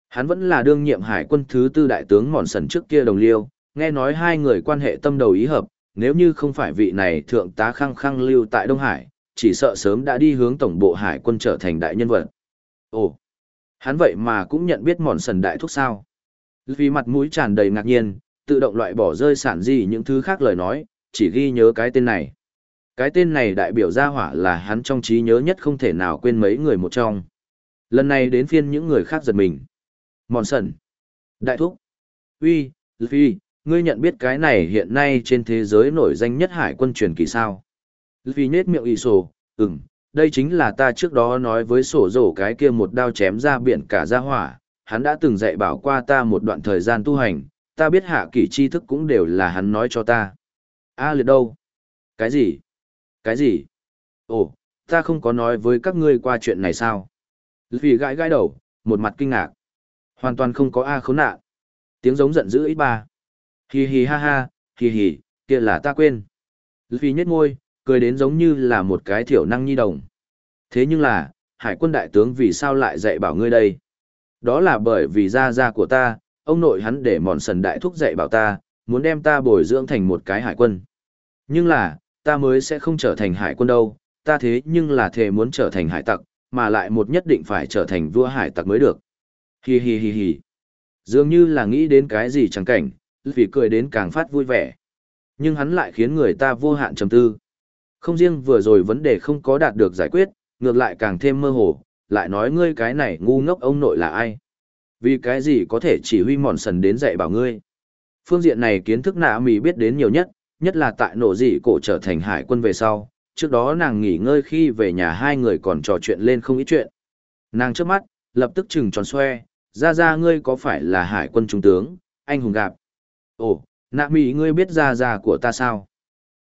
Hắn vẫn là đương nhiệm hải quân thứ tư đại tướng mòn sần trước kia đồng liêu, nghe nói hai người quan hệ tâm đầu ý hợp, nếu như không phải vị này thượng tá khăng khăng lưu tại Đông Hải, chỉ sợ sớm đã đi hướng tổng bộ hải quân trở thành đại nhân vật. Ồ, hắn vậy mà cũng nhận biết mòn sần đại thúc sao. Vì mặt mũi tràn đầy ngạc nhiên, tự động loại bỏ rơi sản gì những thứ khác lời nói, chỉ ghi nhớ cái tên này. Cái tên này đại biểu ra hỏa là hắn trong trí nhớ nhất không thể nào quên mấy người một trong. Lần này đến phiên những người khác giật mình. Mòn sần. Đại thúc. Uy, Luffy, ngươi nhận biết cái này hiện nay trên thế giới nổi danh nhất hải quân truyền kỳ sao? Vì nết miệng ị sổ, ừm, đây chính là ta trước đó nói với sổ rổ cái kia một đao chém ra biển cả ra hỏa, hắn đã từng dạy bảo qua ta một đoạn thời gian tu hành, ta biết hạ kỷ tri thức cũng đều là hắn nói cho ta. A liệt đâu? Cái gì? Cái gì? Ồ, ta không có nói với các ngươi qua chuyện này sao? Vì gãi gãi đầu, một mặt kinh ngạc. Hoàn toàn không có A khốn nạn. Tiếng giống giận dữ ít ba. Hì hì ha ha, hì hì, kia là ta quên. Vì nhếch môi, cười đến giống như là một cái thiểu năng nhi đồng. Thế nhưng là, hải quân đại tướng vì sao lại dạy bảo ngươi đây? Đó là bởi vì gia gia của ta, ông nội hắn để mòn sần đại thúc dạy bảo ta, muốn đem ta bồi dưỡng thành một cái hải quân. Nhưng là, ta mới sẽ không trở thành hải quân đâu, ta thế nhưng là thề muốn trở thành hải tặc, mà lại một nhất định phải trở thành vua hải tặc mới được. Hi hi hi hi. Dường như là nghĩ đến cái gì chẳng cảnh, vì cười đến càng phát vui vẻ. Nhưng hắn lại khiến người ta vô hạn trầm tư. Không riêng vừa rồi vấn đề không có đạt được giải quyết, ngược lại càng thêm mơ hồ, lại nói ngươi cái này ngu ngốc ông nội là ai. Vì cái gì có thể chỉ huy mòn sần đến dạy bảo ngươi. Phương diện này kiến thức nạ mì biết đến nhiều nhất, nhất là tại nổ dị cổ trở thành hải quân về sau. Trước đó nàng nghỉ ngơi khi về nhà hai người còn trò chuyện lên không ít chuyện. Nàng trước mắt, lập tức chừng tròn xoe, ra ra ngươi có phải là hải quân trung tướng, anh hùng gặp. Ồ, nạ mỹ ngươi biết ra ra của ta sao?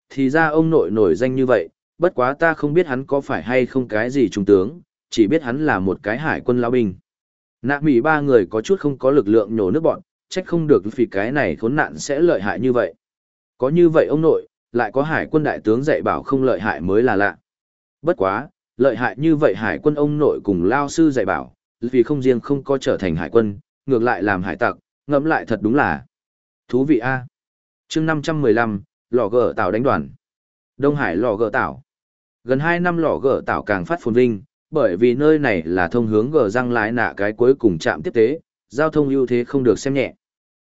Thì ra ông nội nổi danh như vậy, bất quá ta không biết hắn có phải hay không cái gì trung tướng, chỉ biết hắn là một cái hải quân lao binh. Nạ mỹ ba người có chút không có lực lượng nhổ nước bọn, trách không được vì cái này khốn nạn sẽ lợi hại như vậy. Có như vậy ông nội, lại có hải quân đại tướng dạy bảo không lợi hại mới là lạ. Bất quá, lợi hại như vậy hải quân ông nội cùng lao sư dạy bảo, vì không riêng không có trở thành hải quân, ngược lại làm hải tặc, ngẫm lại thật đúng là thú vị a. Chương 515, lò gờ tảo đánh đoàn. Đông Hải lò gờ tảo. Gần 2 năm lò gờ tảo càng phát phồn vinh, bởi vì nơi này là thông hướng gờ răng lái nạ cái cuối cùng chạm tiếp tế, giao thông ưu thế không được xem nhẹ.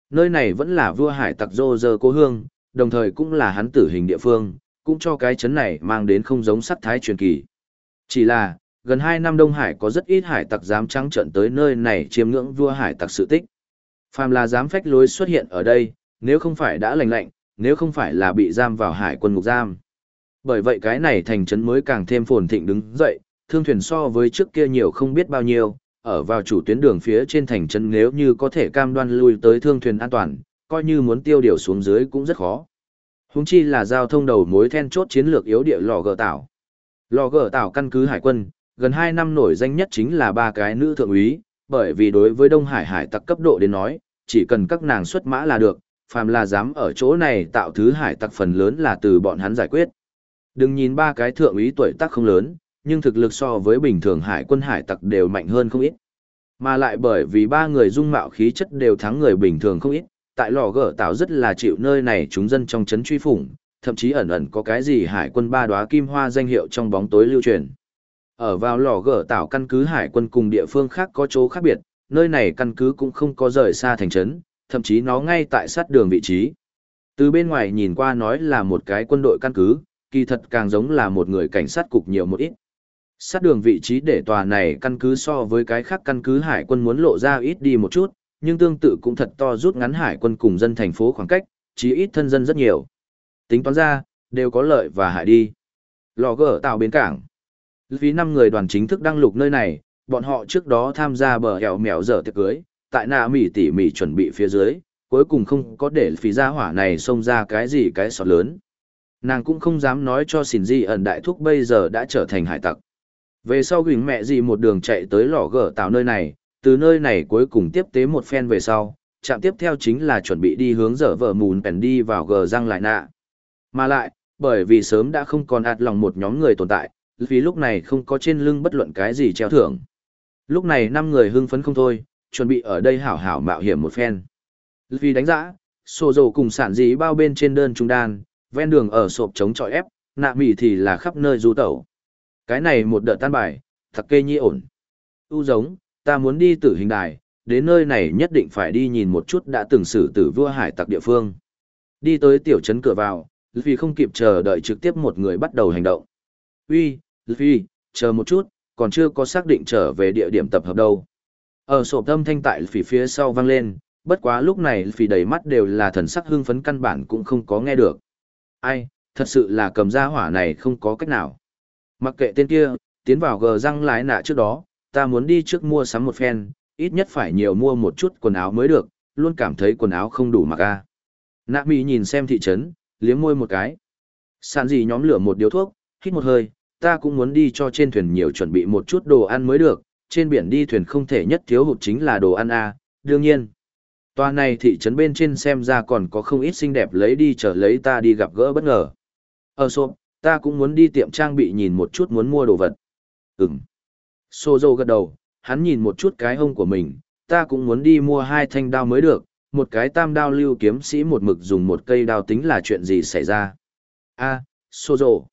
Nơi này vẫn là vua hải tặc dô dơ cố hương, đồng thời cũng là hắn tử hình địa phương, cũng cho cái chấn này mang đến không giống sắc thái truyền kỳ. Chỉ là, gần 2 năm Đông Hải có rất ít hải tặc dám trắng trận tới nơi này chiêm ngưỡng vua hải tặc sự tích. Phàm là dám phách lối xuất hiện ở đây, nếu không phải đã lành lạnh, nếu không phải là bị giam vào hải quân ngục giam. Bởi vậy cái này thành trấn mới càng thêm phồn thịnh đứng dậy, thương thuyền so với trước kia nhiều không biết bao nhiêu, ở vào chủ tuyến đường phía trên thành trấn nếu như có thể cam đoan lui tới thương thuyền an toàn, coi như muốn tiêu điều xuống dưới cũng rất khó. Húng chi là giao thông đầu mối then chốt chiến lược yếu địa lò gờ tảo. Lò gờ tảo căn cứ hải quân, gần 2 năm nổi danh nhất chính là ba cái nữ thượng úy, bởi vì đối với Đông Hải hải tặc cấp độ đến nói, chỉ cần các nàng xuất mã là được, phàm là dám ở chỗ này tạo thứ hải tặc phần lớn là từ bọn hắn giải quyết. Đừng nhìn ba cái thượng úy tuổi tác không lớn, nhưng thực lực so với bình thường hải quân hải tặc đều mạnh hơn không ít. Mà lại bởi vì ba người dung mạo khí chất đều thắng người bình thường không ít, tại lò gở tạo rất là chịu nơi này chúng dân trong chấn truy phủng, thậm chí ẩn ẩn có cái gì hải quân ba đóa kim hoa danh hiệu trong bóng tối lưu truyền. Ở vào lò gở tạo căn cứ hải quân cùng địa phương khác có chỗ khác biệt, nơi này căn cứ cũng không có rời xa thành trấn, thậm chí nó ngay tại sát đường vị trí. Từ bên ngoài nhìn qua nói là một cái quân đội căn cứ, kỳ thật càng giống là một người cảnh sát cục nhiều một ít. Sát đường vị trí để tòa này căn cứ so với cái khác căn cứ hải quân muốn lộ ra ít đi một chút, nhưng tương tự cũng thật to rút ngắn hải quân cùng dân thành phố khoảng cách, chí ít thân dân rất nhiều. Tính toán ra, đều có lợi và hại đi. Lò gở tạo bến cảng. Vì năm người đoàn chính thức đăng lục nơi này, bọn họ trước đó tham gia bờ hẻo mèo dở tiệc cưới, tại nạ mỉ tỉ mỉ chuẩn bị phía dưới, cuối cùng không có để phí gia hỏa này xông ra cái gì cái sọt lớn. Nàng cũng không dám nói cho xỉn di ẩn đại thúc bây giờ đã trở thành hải tặc. Về sau gửi mẹ gì một đường chạy tới lò gở tạo nơi này, từ nơi này cuối cùng tiếp tế một phen về sau, chạm tiếp theo chính là chuẩn bị đi hướng dở vợ mùn bèn đi vào gờ răng lại nạ. Mà lại, bởi vì sớm đã không còn ạt lòng một nhóm người tồn tại, vì lúc này không có trên lưng bất luận cái gì treo thưởng. Lúc này năm người hưng phấn không thôi, chuẩn bị ở đây hảo hảo mạo hiểm một phen. Vì đánh giã, sổ dầu cùng sản dí bao bên trên đơn trung đan, ven đường ở sộp chống trọi ép, nạ mỉ thì là khắp nơi du tẩu. Cái này một đợt tan bài, thật kê nhi ổn. U giống, ta muốn đi tử hình đài, đến nơi này nhất định phải đi nhìn một chút đã từng xử tử vua hải tặc địa phương. Đi tới tiểu trấn cửa vào, vì không kịp chờ đợi trực tiếp một người bắt đầu hành động. Uy, Luffy, chờ một chút, còn chưa có xác định trở về địa điểm tập hợp đâu. Ở sổ tâm thanh tại Luffy phía sau vang lên, bất quá lúc này Luffy đầy mắt đều là thần sắc hưng phấn căn bản cũng không có nghe được. Ai, thật sự là cầm ra hỏa này không có cách nào. Mặc kệ tên kia, tiến vào gờ răng lái nạ trước đó, ta muốn đi trước mua sắm một phen, ít nhất phải nhiều mua một chút quần áo mới được, luôn cảm thấy quần áo không đủ mặc a. Nạ mỹ nhìn xem thị trấn, liếm môi một cái. Sàn gì nhóm lửa một điếu thuốc, hít một hơi, ta cũng muốn đi cho trên thuyền nhiều chuẩn bị một chút đồ ăn mới được, trên biển đi thuyền không thể nhất thiếu hụt chính là đồ ăn a, đương nhiên. tòa này thị trấn bên trên xem ra còn có không ít xinh đẹp lấy đi trở lấy ta đi gặp gỡ bất ngờ. Ở ờ, sộp, ta cũng muốn đi tiệm trang bị nhìn một chút muốn mua đồ vật. Ừm. Sozo gật đầu, hắn nhìn một chút cái hông của mình, ta cũng muốn đi mua hai thanh đao mới được, một cái tam đao lưu kiếm sĩ một mực dùng một cây đao tính là chuyện gì xảy ra. a à, Sozo.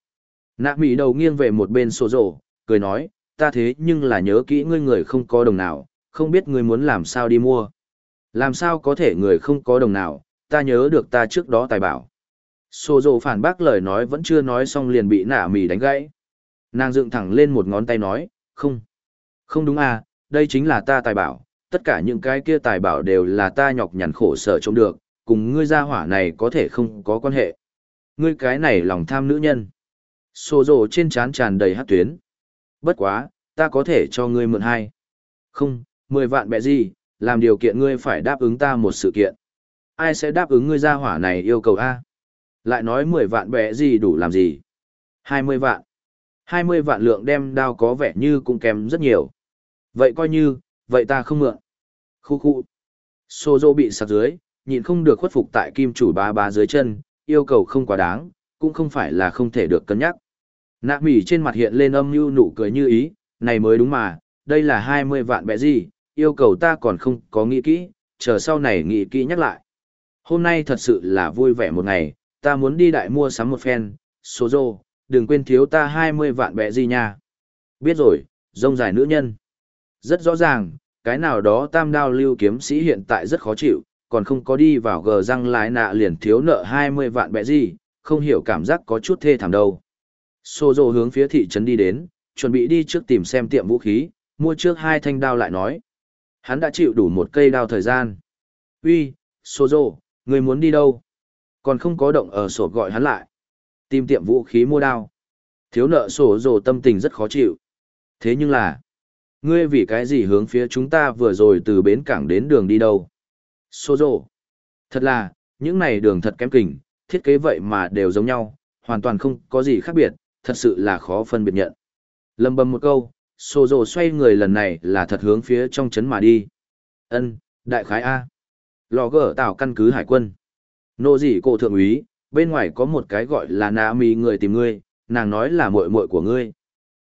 Nạ mỹ đầu nghiêng về một bên Sozo, cười nói, ta thế nhưng là nhớ kỹ ngươi người không có đồng nào, không biết ngươi muốn làm sao đi mua. Làm sao có thể người không có đồng nào, ta nhớ được ta trước đó tài bảo. Sozo phản bác lời nói vẫn chưa nói xong liền bị nạ mì đánh gãy. Nàng dựng thẳng lên một ngón tay nói, không. Không đúng à, đây chính là ta tài bảo, tất cả những cái kia tài bảo đều là ta nhọc nhằn khổ sở trông được, cùng ngươi gia hỏa này có thể không có quan hệ. Ngươi cái này lòng tham nữ nhân. Sô rồ trên trán tràn đầy hát tuyến. Bất quá, ta có thể cho ngươi mượn hai. Không, mười vạn bẹ gì, làm điều kiện ngươi phải đáp ứng ta một sự kiện. Ai sẽ đáp ứng ngươi ra hỏa này yêu cầu A? Lại nói mười vạn bẹ gì đủ làm gì? Hai mươi vạn. Hai mươi vạn lượng đem đao có vẻ như cũng kém rất nhiều. Vậy coi như, vậy ta không mượn. Khu khu. Sô dô bị sạc dưới, nhịn không được khuất phục tại kim chủ bá bá dưới chân, yêu cầu không quá đáng, cũng không phải là không thể được cân nhắc. Nạ mỉ trên mặt hiện lên âm mưu nụ cười như ý, này mới đúng mà, đây là hai mươi vạn bẻ gì, yêu cầu ta còn không có nghĩ kỹ, chờ sau này nghĩ kỹ nhắc lại. Hôm nay thật sự là vui vẻ một ngày, ta muốn đi đại mua sắm một phen, số dô, đừng quên thiếu ta hai mươi vạn bẻ gì nha. Biết rồi, rông dài nữ nhân. Rất rõ ràng, cái nào đó tam đao lưu kiếm sĩ hiện tại rất khó chịu, còn không có đi vào gờ răng lái nạ liền thiếu nợ 20 vạn bẻ gì, không hiểu cảm giác có chút thê thảm đâu. Sô dô hướng phía thị trấn đi đến, chuẩn bị đi trước tìm xem tiệm vũ khí, mua trước hai thanh đao lại nói. Hắn đã chịu đủ một cây đao thời gian. Uy, Sô dô, người muốn đi đâu? Còn không có động ở sổ gọi hắn lại. Tìm tiệm vũ khí mua đao. Thiếu nợ sổ dồ tâm tình rất khó chịu. Thế nhưng là, Ngươi vì cái gì hướng phía chúng ta vừa rồi từ bến cảng đến đường đi đâu? Sô rồ. Thật là, những này đường thật kém kình, thiết kế vậy mà đều giống nhau, hoàn toàn không có gì khác biệt, thật sự là khó phân biệt nhận. Lâm bầm một câu, sổ rồ xoay người lần này là thật hướng phía trong trấn mà đi. Ân, đại khái A. Lò gỡ tạo căn cứ hải quân. Nô gì cổ thượng úy, bên ngoài có một cái gọi là nạ mì người tìm ngươi, nàng nói là muội muội của ngươi.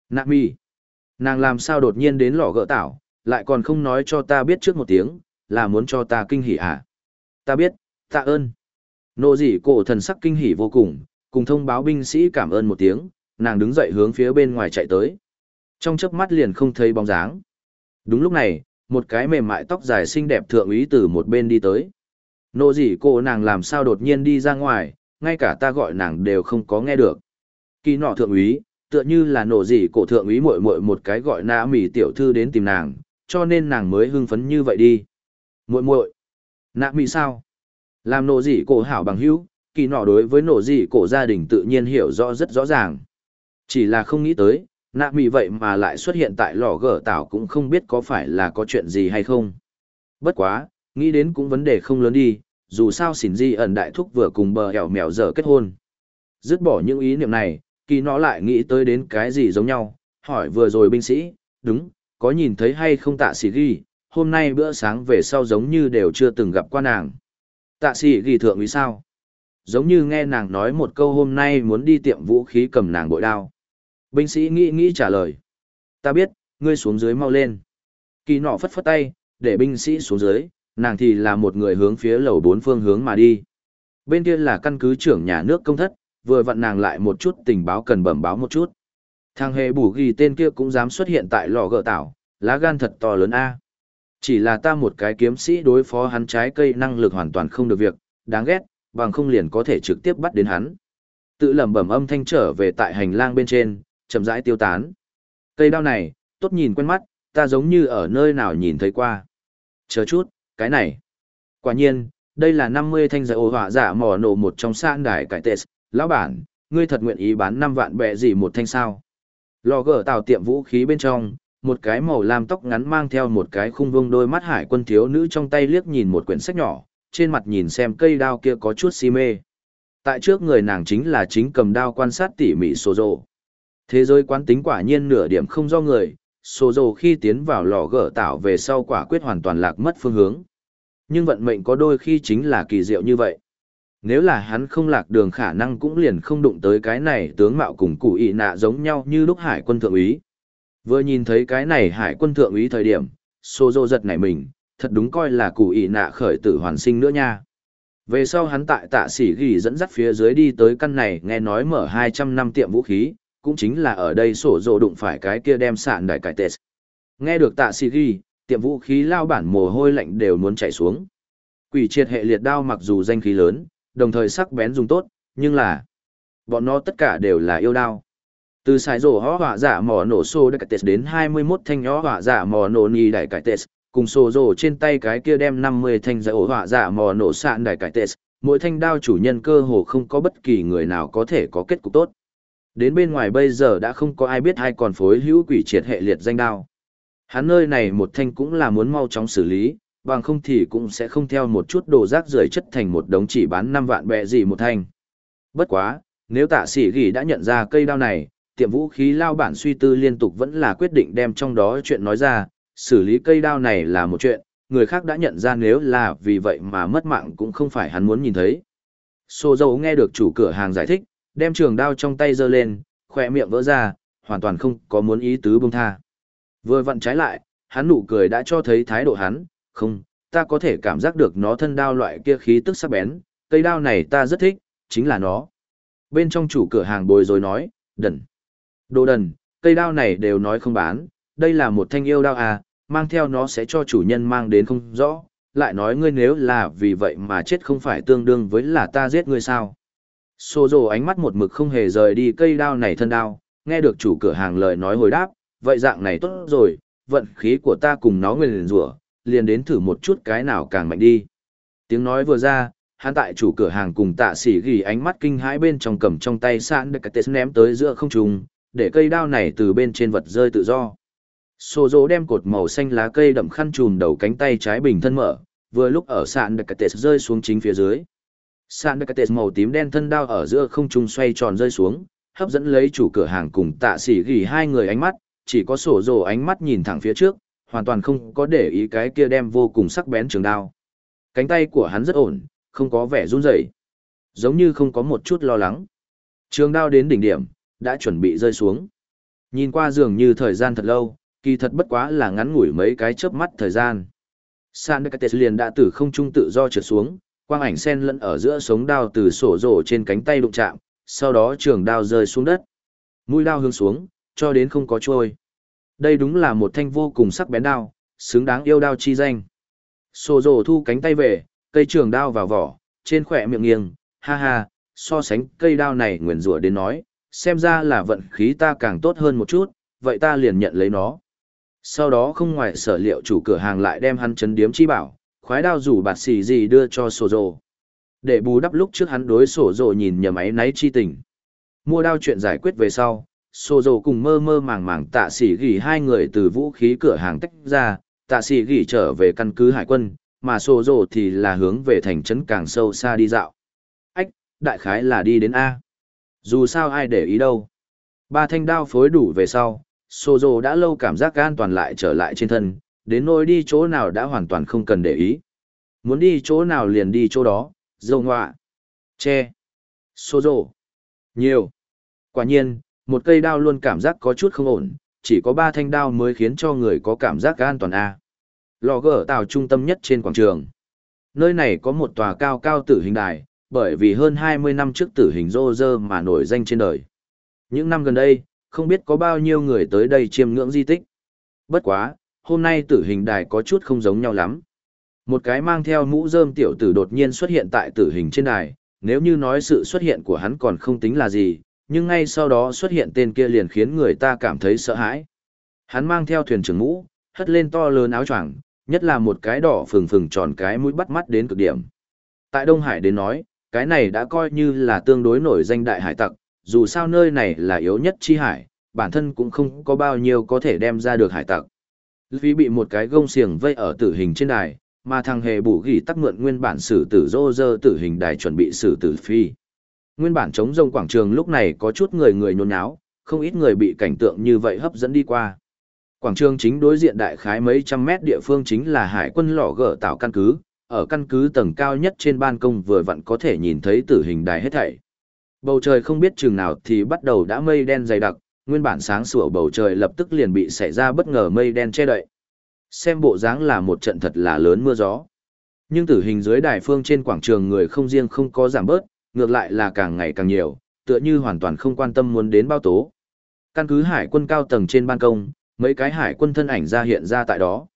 Nạ mì. Nàng làm sao đột nhiên đến lò gỡ tảo, lại còn không nói cho ta biết trước một tiếng, là muốn cho ta kinh hỉ à? Ta biết, tạ ơn. Nô dị cổ thần sắc kinh hỉ vô cùng, cùng thông báo binh sĩ cảm ơn một tiếng, nàng đứng dậy hướng phía bên ngoài chạy tới. Trong chớp mắt liền không thấy bóng dáng. Đúng lúc này, một cái mềm mại tóc dài xinh đẹp thượng úy từ một bên đi tới. Nô dị cô nàng làm sao đột nhiên đi ra ngoài, ngay cả ta gọi nàng đều không có nghe được. Kỳ nọ thượng úy, tựa như là nổ gì cổ thượng úy muội muội một cái gọi nã mỉ tiểu thư đến tìm nàng, cho nên nàng mới hưng phấn như vậy đi. Muội muội, nã mỉ sao? Làm nổ gì cổ hảo bằng hữu, kỳ nọ đối với nổ gì cổ gia đình tự nhiên hiểu rõ rất rõ ràng. Chỉ là không nghĩ tới, nạ mỉ vậy mà lại xuất hiện tại lò gở tảo cũng không biết có phải là có chuyện gì hay không. Bất quá, nghĩ đến cũng vấn đề không lớn đi, dù sao xỉn di ẩn đại thúc vừa cùng bờ hẻo mèo dở kết hôn. Dứt bỏ những ý niệm này, kỳ nó lại nghĩ tới đến cái gì giống nhau, hỏi vừa rồi binh sĩ, đúng, có nhìn thấy hay không tạ sĩ ghi, hôm nay bữa sáng về sau giống như đều chưa từng gặp qua nàng. Tạ sĩ ghi thượng ý sao? Giống như nghe nàng nói một câu hôm nay muốn đi tiệm vũ khí cầm nàng bội đao. Binh sĩ nghĩ nghĩ trả lời. Ta biết, ngươi xuống dưới mau lên. Kỳ nọ phất phất tay, để binh sĩ xuống dưới, nàng thì là một người hướng phía lầu bốn phương hướng mà đi. Bên kia là căn cứ trưởng nhà nước công thất, vừa vặn nàng lại một chút tình báo cần bẩm báo một chút. Thằng hề bù ghi tên kia cũng dám xuất hiện tại lò gỡ tảo, lá gan thật to lớn a. Chỉ là ta một cái kiếm sĩ đối phó hắn trái cây năng lực hoàn toàn không được việc, đáng ghét, bằng không liền có thể trực tiếp bắt đến hắn. Tự lẩm bẩm âm thanh trở về tại hành lang bên trên, chậm rãi tiêu tán. Cây đao này, tốt nhìn quen mắt, ta giống như ở nơi nào nhìn thấy qua. Chờ chút, cái này. Quả nhiên, đây là 50 thanh giải ô hỏa giả mỏ nổ một trong sạn đài cải tệ. Lão bản, ngươi thật nguyện ý bán 5 vạn bẹ gì một thanh sao. Lò gỡ tạo tiệm vũ khí bên trong, một cái màu lam tóc ngắn mang theo một cái khung vương đôi mắt hải quân thiếu nữ trong tay liếc nhìn một quyển sách nhỏ, trên mặt nhìn xem cây đao kia có chút si mê. Tại trước người nàng chính là chính cầm đao quan sát tỉ mỉ sổ rộ. Thế giới quán tính quả nhiên nửa điểm không do người, sổ dồ khi tiến vào lò gỡ tạo về sau quả quyết hoàn toàn lạc mất phương hướng. Nhưng vận mệnh có đôi khi chính là kỳ diệu như vậy. Nếu là hắn không lạc đường khả năng cũng liền không đụng tới cái này tướng mạo cùng cụ ị nạ giống nhau như lúc hải quân thượng úy. Vừa nhìn thấy cái này hải quân thượng úy thời điểm, Sô dồ giật nảy mình, thật đúng coi là cụ ị nạ khởi tử hoàn sinh nữa nha. Về sau hắn tại tạ sĩ ghi dẫn dắt phía dưới đi tới căn này nghe nói mở 200 năm tiệm vũ khí, cũng chính là ở đây sổ rộ đụng phải cái kia đem sạn đại cải tết. Nghe được tạ sĩ ghi, tiệm vũ khí lao bản mồ hôi lạnh đều muốn chảy xuống. Quỷ triệt hệ liệt đao mặc dù danh khí lớn, đồng thời sắc bén dùng tốt, nhưng là bọn nó tất cả đều là yêu đao. Từ xài rổ hó hỏa giả mò nổ xô đại cải tết đến 21 thanh hó hỏa giả mò nổ nhì đại cải tết, cùng sổ rổ trên tay cái kia đem 50 thanh giả ổ hỏa giả mò nổ sạn đại cải tết, mỗi thanh đao chủ nhân cơ hồ không có bất kỳ người nào có thể có kết cục tốt. Đến bên ngoài bây giờ đã không có ai biết ai còn phối hữu quỷ triệt hệ liệt danh đao. Hắn nơi này một thanh cũng là muốn mau chóng xử lý, bằng không thì cũng sẽ không theo một chút đồ rác rưởi chất thành một đống chỉ bán 5 vạn bẹ gì một thanh. Bất quá, nếu tạ sĩ ghi đã nhận ra cây đao này, tiệm vũ khí lao bản suy tư liên tục vẫn là quyết định đem trong đó chuyện nói ra, xử lý cây đao này là một chuyện, người khác đã nhận ra nếu là vì vậy mà mất mạng cũng không phải hắn muốn nhìn thấy. Sô dâu nghe được chủ cửa hàng giải thích, đem trường đao trong tay giơ lên, khỏe miệng vỡ ra, hoàn toàn không có muốn ý tứ buông tha. Vừa vặn trái lại, hắn nụ cười đã cho thấy thái độ hắn, không, ta có thể cảm giác được nó thân đao loại kia khí tức sắc bén, cây đao này ta rất thích, chính là nó. Bên trong chủ cửa hàng bồi rồi nói, đần. Đồ đần, cây đao này đều nói không bán, đây là một thanh yêu đao à, mang theo nó sẽ cho chủ nhân mang đến không rõ, lại nói ngươi nếu là vì vậy mà chết không phải tương đương với là ta giết ngươi sao. Sô dồ ánh mắt một mực không hề rời đi cây đao này thân đao, nghe được chủ cửa hàng lời nói hồi đáp, vậy dạng này tốt rồi, vận khí của ta cùng nó nguyên rủa liền đến thử một chút cái nào càng mạnh đi. Tiếng nói vừa ra, hắn tại chủ cửa hàng cùng tạ sĩ ghi ánh mắt kinh hãi bên trong cầm trong tay sạn được cái ném tới giữa không trung, để cây đao này từ bên trên vật rơi tự do. Sô dỗ đem cột màu xanh lá cây đậm khăn trùm đầu cánh tay trái bình thân mở, vừa lúc ở sạn được cái rơi xuống chính phía dưới. Sạn màu tím đen thân đao ở giữa không trung xoay tròn rơi xuống, hấp dẫn lấy chủ cửa hàng cùng tạ sĩ ghi hai người ánh mắt, chỉ có sổ rồ ánh mắt nhìn thẳng phía trước, hoàn toàn không có để ý cái kia đem vô cùng sắc bén trường đao. Cánh tay của hắn rất ổn, không có vẻ run rẩy, giống như không có một chút lo lắng. Trường đao đến đỉnh điểm, đã chuẩn bị rơi xuống. Nhìn qua dường như thời gian thật lâu, kỳ thật bất quá là ngắn ngủi mấy cái chớp mắt thời gian. Sandecates liền đã từ không trung tự do trượt xuống, quang ảnh sen lẫn ở giữa sống đao từ sổ rổ trên cánh tay đụng chạm, sau đó trường đao rơi xuống đất. Mũi đao hướng xuống, cho đến không có trôi. Đây đúng là một thanh vô cùng sắc bén đao, xứng đáng yêu đao chi danh. Sổ rổ thu cánh tay về, cây trường đao vào vỏ, trên khỏe miệng nghiêng, ha ha, so sánh cây đao này nguyền rủa đến nói, xem ra là vận khí ta càng tốt hơn một chút, vậy ta liền nhận lấy nó. Sau đó không ngoài sở liệu chủ cửa hàng lại đem hắn chấn điếm chi bảo, khoái đao rủ bạt xì gì đưa cho sổ rồ. Để bù đắp lúc trước hắn đối sổ rồ nhìn nhầm ấy náy chi tình. Mua đao chuyện giải quyết về sau, sổ rồ cùng mơ mơ màng màng tạ xì gỉ hai người từ vũ khí cửa hàng tách ra, tạ xì gỉ trở về căn cứ hải quân, mà sổ rồ thì là hướng về thành trấn càng sâu xa đi dạo. Ách, đại khái là đi đến A. Dù sao ai để ý đâu. Ba thanh đao phối đủ về sau, Sô Dô đã lâu cảm giác an toàn lại trở lại trên thân, đến nỗi đi chỗ nào đã hoàn toàn không cần để ý. Muốn đi chỗ nào liền đi chỗ đó, dâu ngoạ, che, xô rổ, Nhiều. Quả nhiên, một cây đao luôn cảm giác có chút không ổn, chỉ có ba thanh đao mới khiến cho người có cảm giác an toàn A. Lò gỡ tàu trung tâm nhất trên quảng trường. Nơi này có một tòa cao cao tử hình đài, bởi vì hơn 20 năm trước tử hình rô rơ mà nổi danh trên đời. Những năm gần đây, không biết có bao nhiêu người tới đây chiêm ngưỡng di tích. Bất quá, hôm nay tử hình đài có chút không giống nhau lắm. Một cái mang theo mũ rơm tiểu tử đột nhiên xuất hiện tại tử hình trên đài, nếu như nói sự xuất hiện của hắn còn không tính là gì, nhưng ngay sau đó xuất hiện tên kia liền khiến người ta cảm thấy sợ hãi. Hắn mang theo thuyền trưởng mũ, hất lên to lớn áo choàng, nhất là một cái đỏ phừng phừng tròn cái mũi bắt mắt đến cực điểm. Tại Đông Hải đến nói, cái này đã coi như là tương đối nổi danh đại hải tặc, dù sao nơi này là yếu nhất chi hải, bản thân cũng không có bao nhiêu có thể đem ra được hải tặc. Vì bị một cái gông xiềng vây ở tử hình trên đài, mà thằng hề bù ghi tắc mượn nguyên bản xử tử dô dơ tử hình đài chuẩn bị xử tử phi. Nguyên bản chống rông quảng trường lúc này có chút người người nhốn nháo, không ít người bị cảnh tượng như vậy hấp dẫn đi qua. Quảng trường chính đối diện đại khái mấy trăm mét địa phương chính là hải quân lò gở tạo căn cứ, ở căn cứ tầng cao nhất trên ban công vừa vặn có thể nhìn thấy tử hình đài hết thảy. Bầu trời không biết chừng nào thì bắt đầu đã mây đen dày đặc, nguyên bản sáng sủa bầu trời lập tức liền bị xảy ra bất ngờ mây đen che đậy. Xem bộ dáng là một trận thật là lớn mưa gió. Nhưng tử hình dưới đài phương trên quảng trường người không riêng không có giảm bớt, ngược lại là càng ngày càng nhiều, tựa như hoàn toàn không quan tâm muốn đến bao tố. Căn cứ hải quân cao tầng trên ban công, mấy cái hải quân thân ảnh ra hiện ra tại đó.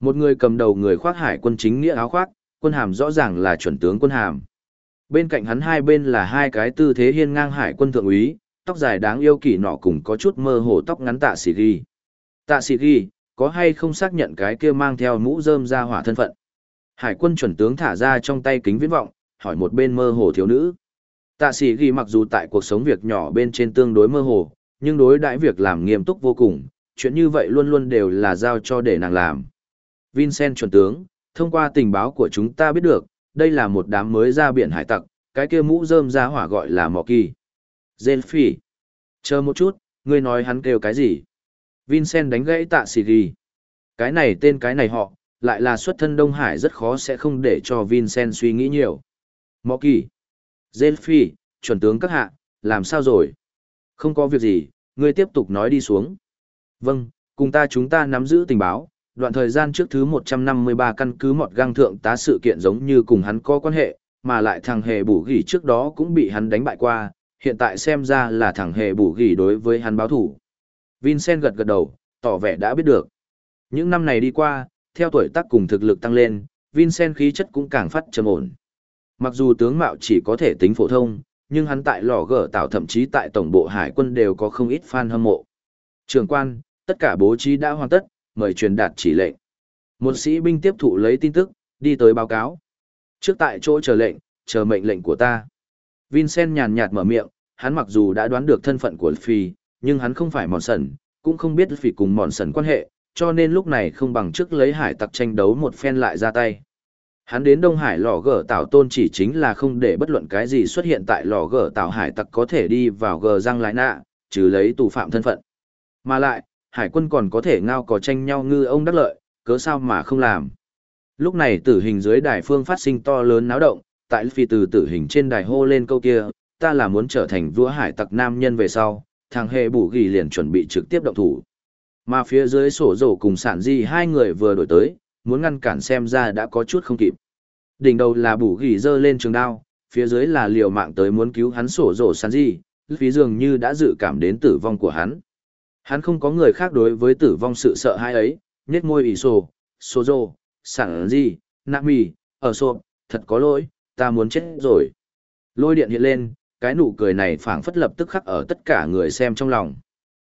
Một người cầm đầu người khoác hải quân chính nghĩa áo khoác, quân hàm rõ ràng là chuẩn tướng quân hàm. Bên cạnh hắn hai bên là hai cái tư thế hiên ngang hải quân thượng úy, tóc dài đáng yêu kỳ nọ cùng có chút mơ hồ tóc ngắn tạ xì ghi. Tạ xì ghi, có hay không xác nhận cái kia mang theo mũ rơm ra hỏa thân phận. Hải quân chuẩn tướng thả ra trong tay kính viễn vọng, hỏi một bên mơ hồ thiếu nữ. Tạ sĩ ghi mặc dù tại cuộc sống việc nhỏ bên trên tương đối mơ hồ, nhưng đối đãi việc làm nghiêm túc vô cùng, chuyện như vậy luôn luôn đều là giao cho để nàng làm. Vincent chuẩn tướng, thông qua tình báo của chúng ta biết được, đây là một đám mới ra biển hải tặc, cái kia mũ rơm ra hỏa gọi là mỏ kỳ. Zelphi. Chờ một chút, ngươi nói hắn kêu cái gì? Vincent đánh gãy tạ xì ghi. Cái này tên cái này họ, lại là xuất thân Đông Hải rất khó sẽ không để cho Vincent suy nghĩ nhiều. Mọ kỳ. Zelphi, chuẩn tướng các hạ, làm sao rồi? Không có việc gì, ngươi tiếp tục nói đi xuống. Vâng, cùng ta chúng ta nắm giữ tình báo, đoạn thời gian trước thứ 153 căn cứ mọt găng thượng tá sự kiện giống như cùng hắn có quan hệ, mà lại thằng hề bù gỉ trước đó cũng bị hắn đánh bại qua, hiện tại xem ra là thằng hề bù gỉ đối với hắn báo thủ. Vincent gật gật đầu, tỏ vẻ đã biết được. Những năm này đi qua, theo tuổi tác cùng thực lực tăng lên, Vincent khí chất cũng càng phát trầm ổn. Mặc dù tướng mạo chỉ có thể tính phổ thông, nhưng hắn tại lò gở tạo thậm chí tại tổng bộ hải quân đều có không ít fan hâm mộ. Trường quan, tất cả bố trí đã hoàn tất, mời truyền đạt chỉ lệnh. Một sĩ binh tiếp thụ lấy tin tức, đi tới báo cáo. Trước tại chỗ chờ lệnh, chờ mệnh lệnh của ta. Vincent nhàn nhạt mở miệng, hắn mặc dù đã đoán được thân phận của Phi, nhưng hắn không phải mòn sần, cũng không biết Phi cùng mòn sần quan hệ, cho nên lúc này không bằng trước lấy hải tặc tranh đấu một phen lại ra tay. Hắn đến Đông Hải lò gở tạo tôn chỉ chính là không để bất luận cái gì xuất hiện tại lò gở tạo hải tặc có thể đi vào gờ răng lại nạ, trừ lấy tù phạm thân phận. Mà lại, hải quân còn có thể ngao có tranh nhau ngư ông đắc lợi, cớ sao mà không làm. Lúc này tử hình dưới đài phương phát sinh to lớn náo động, tại phi từ tử hình trên đài hô lên câu kia, ta là muốn trở thành vua hải tặc nam nhân về sau, thằng hệ bù ghi liền chuẩn bị trực tiếp động thủ. Mà phía dưới sổ rổ cùng sản di hai người vừa đổi tới, muốn ngăn cản xem ra đã có chút không kịp. Đỉnh đầu là bù ghi dơ lên trường đao, phía dưới là liều mạng tới muốn cứu hắn sổ rổ sản di, phí dường như đã dự cảm đến tử vong của hắn. Hắn không có người khác đối với tử vong sự sợ hãi ấy, nhét môi ỉ sổ, sổ rổ, sản di, nạ mì, ở sộp, thật có lỗi, ta muốn chết rồi. Lôi điện hiện lên, cái nụ cười này phảng phất lập tức khắc ở tất cả người xem trong lòng.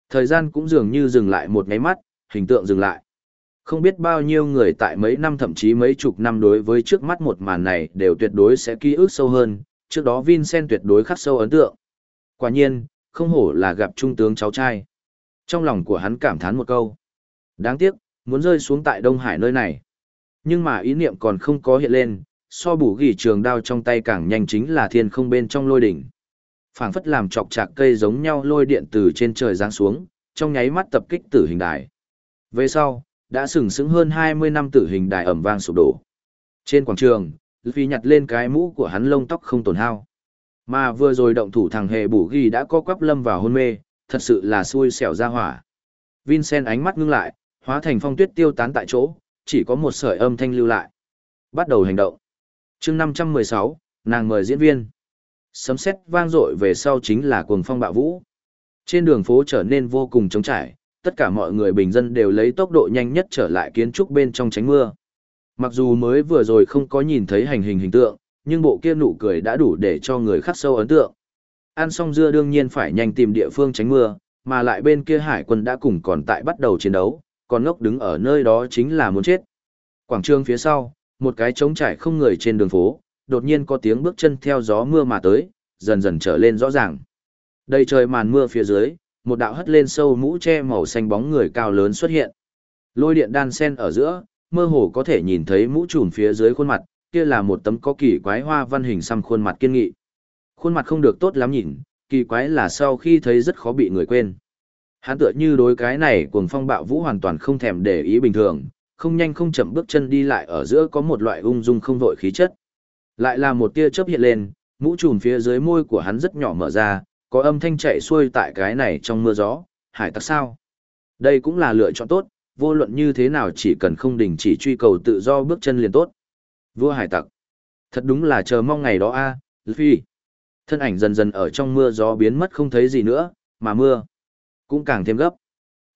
Thời gian cũng dường như dừng lại một ngáy mắt, hình tượng dừng lại. Không biết bao nhiêu người tại mấy năm thậm chí mấy chục năm đối với trước mắt một màn này đều tuyệt đối sẽ ký ức sâu hơn, trước đó Vincent tuyệt đối khắc sâu ấn tượng. Quả nhiên, không hổ là gặp trung tướng cháu trai. Trong lòng của hắn cảm thán một câu. Đáng tiếc, muốn rơi xuống tại Đông Hải nơi này. Nhưng mà ý niệm còn không có hiện lên, so bù ghi trường đao trong tay càng nhanh chính là thiên không bên trong lôi đỉnh. phảng phất làm chọc chạc cây giống nhau lôi điện từ trên trời giáng xuống, trong nháy mắt tập kích tử hình đài. Về sau, đã sừng sững hơn 20 năm tử hình đài ẩm vang sụp đổ. Trên quảng trường, vì nhặt lên cái mũ của hắn lông tóc không tổn hao. Mà vừa rồi động thủ thằng hề bù ghi đã co quắp lâm vào hôn mê, thật sự là xui xẻo ra hỏa. Vincent ánh mắt ngưng lại, hóa thành phong tuyết tiêu tán tại chỗ, chỉ có một sợi âm thanh lưu lại. Bắt đầu hành động chương 516, nàng mời diễn viên. Sấm sét vang dội về sau chính là cuồng phong bạo vũ. Trên đường phố trở nên vô cùng trống trải, tất cả mọi người bình dân đều lấy tốc độ nhanh nhất trở lại kiến trúc bên trong tránh mưa. Mặc dù mới vừa rồi không có nhìn thấy hành hình hình tượng, nhưng bộ kia nụ cười đã đủ để cho người khắc sâu ấn tượng. Ăn xong dưa đương nhiên phải nhanh tìm địa phương tránh mưa, mà lại bên kia hải quân đã cùng còn tại bắt đầu chiến đấu, còn ngốc đứng ở nơi đó chính là muốn chết. Quảng trường phía sau, một cái trống trải không người trên đường phố, đột nhiên có tiếng bước chân theo gió mưa mà tới, dần dần trở lên rõ ràng. Đây trời màn mưa phía dưới, một đạo hất lên sâu mũ che màu xanh bóng người cao lớn xuất hiện. Lôi điện đan sen ở giữa, mơ hồ có thể nhìn thấy mũ trùm phía dưới khuôn mặt, kia là một tấm có kỳ quái hoa văn hình xăm khuôn mặt kiên nghị. Khuôn mặt không được tốt lắm nhìn, kỳ quái là sau khi thấy rất khó bị người quên. Hắn tựa như đối cái này cuồng phong bạo vũ hoàn toàn không thèm để ý bình thường, không nhanh không chậm bước chân đi lại ở giữa có một loại ung dung không vội khí chất. Lại là một tia chớp hiện lên, mũ trùm phía dưới môi của hắn rất nhỏ mở ra, có âm thanh chạy xuôi tại cái này trong mưa gió, hải tặc sao. Đây cũng là lựa chọn tốt, vô luận như thế nào chỉ cần không đình chỉ truy cầu tự do bước chân liền tốt. Vua hải tặc. Thật đúng là chờ mong ngày đó a, à, Luffy. Thân ảnh dần dần ở trong mưa gió biến mất không thấy gì nữa, mà mưa cũng càng thêm gấp.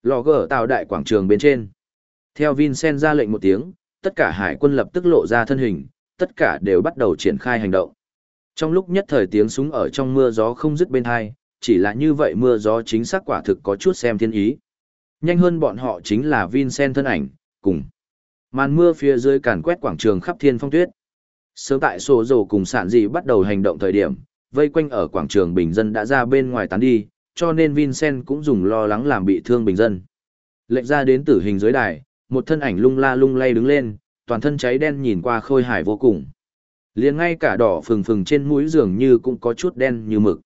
Lò gở tạo đại quảng trường bên trên. Theo Vincent ra lệnh một tiếng, tất cả hải quân lập tức lộ ra thân hình, tất cả đều bắt đầu triển khai hành động. Trong lúc nhất thời tiếng súng ở trong mưa gió không dứt bên hai, chỉ là như vậy mưa gió chính xác quả thực có chút xem thiên ý. Nhanh hơn bọn họ chính là Vincent thân ảnh, cùng. Màn mưa phía dưới càn quét quảng trường khắp thiên phong tuyết. Sớm tại sổ rổ cùng sản dị bắt đầu hành động thời điểm, vây quanh ở quảng trường bình dân đã ra bên ngoài tán đi, cho nên Vincent cũng dùng lo lắng làm bị thương bình dân. Lệnh ra đến tử hình dưới đài, một thân ảnh lung la lung lay đứng lên, toàn thân cháy đen nhìn qua khôi hài vô cùng. liền ngay cả đỏ phừng phừng trên mũi dường như cũng có chút đen như mực.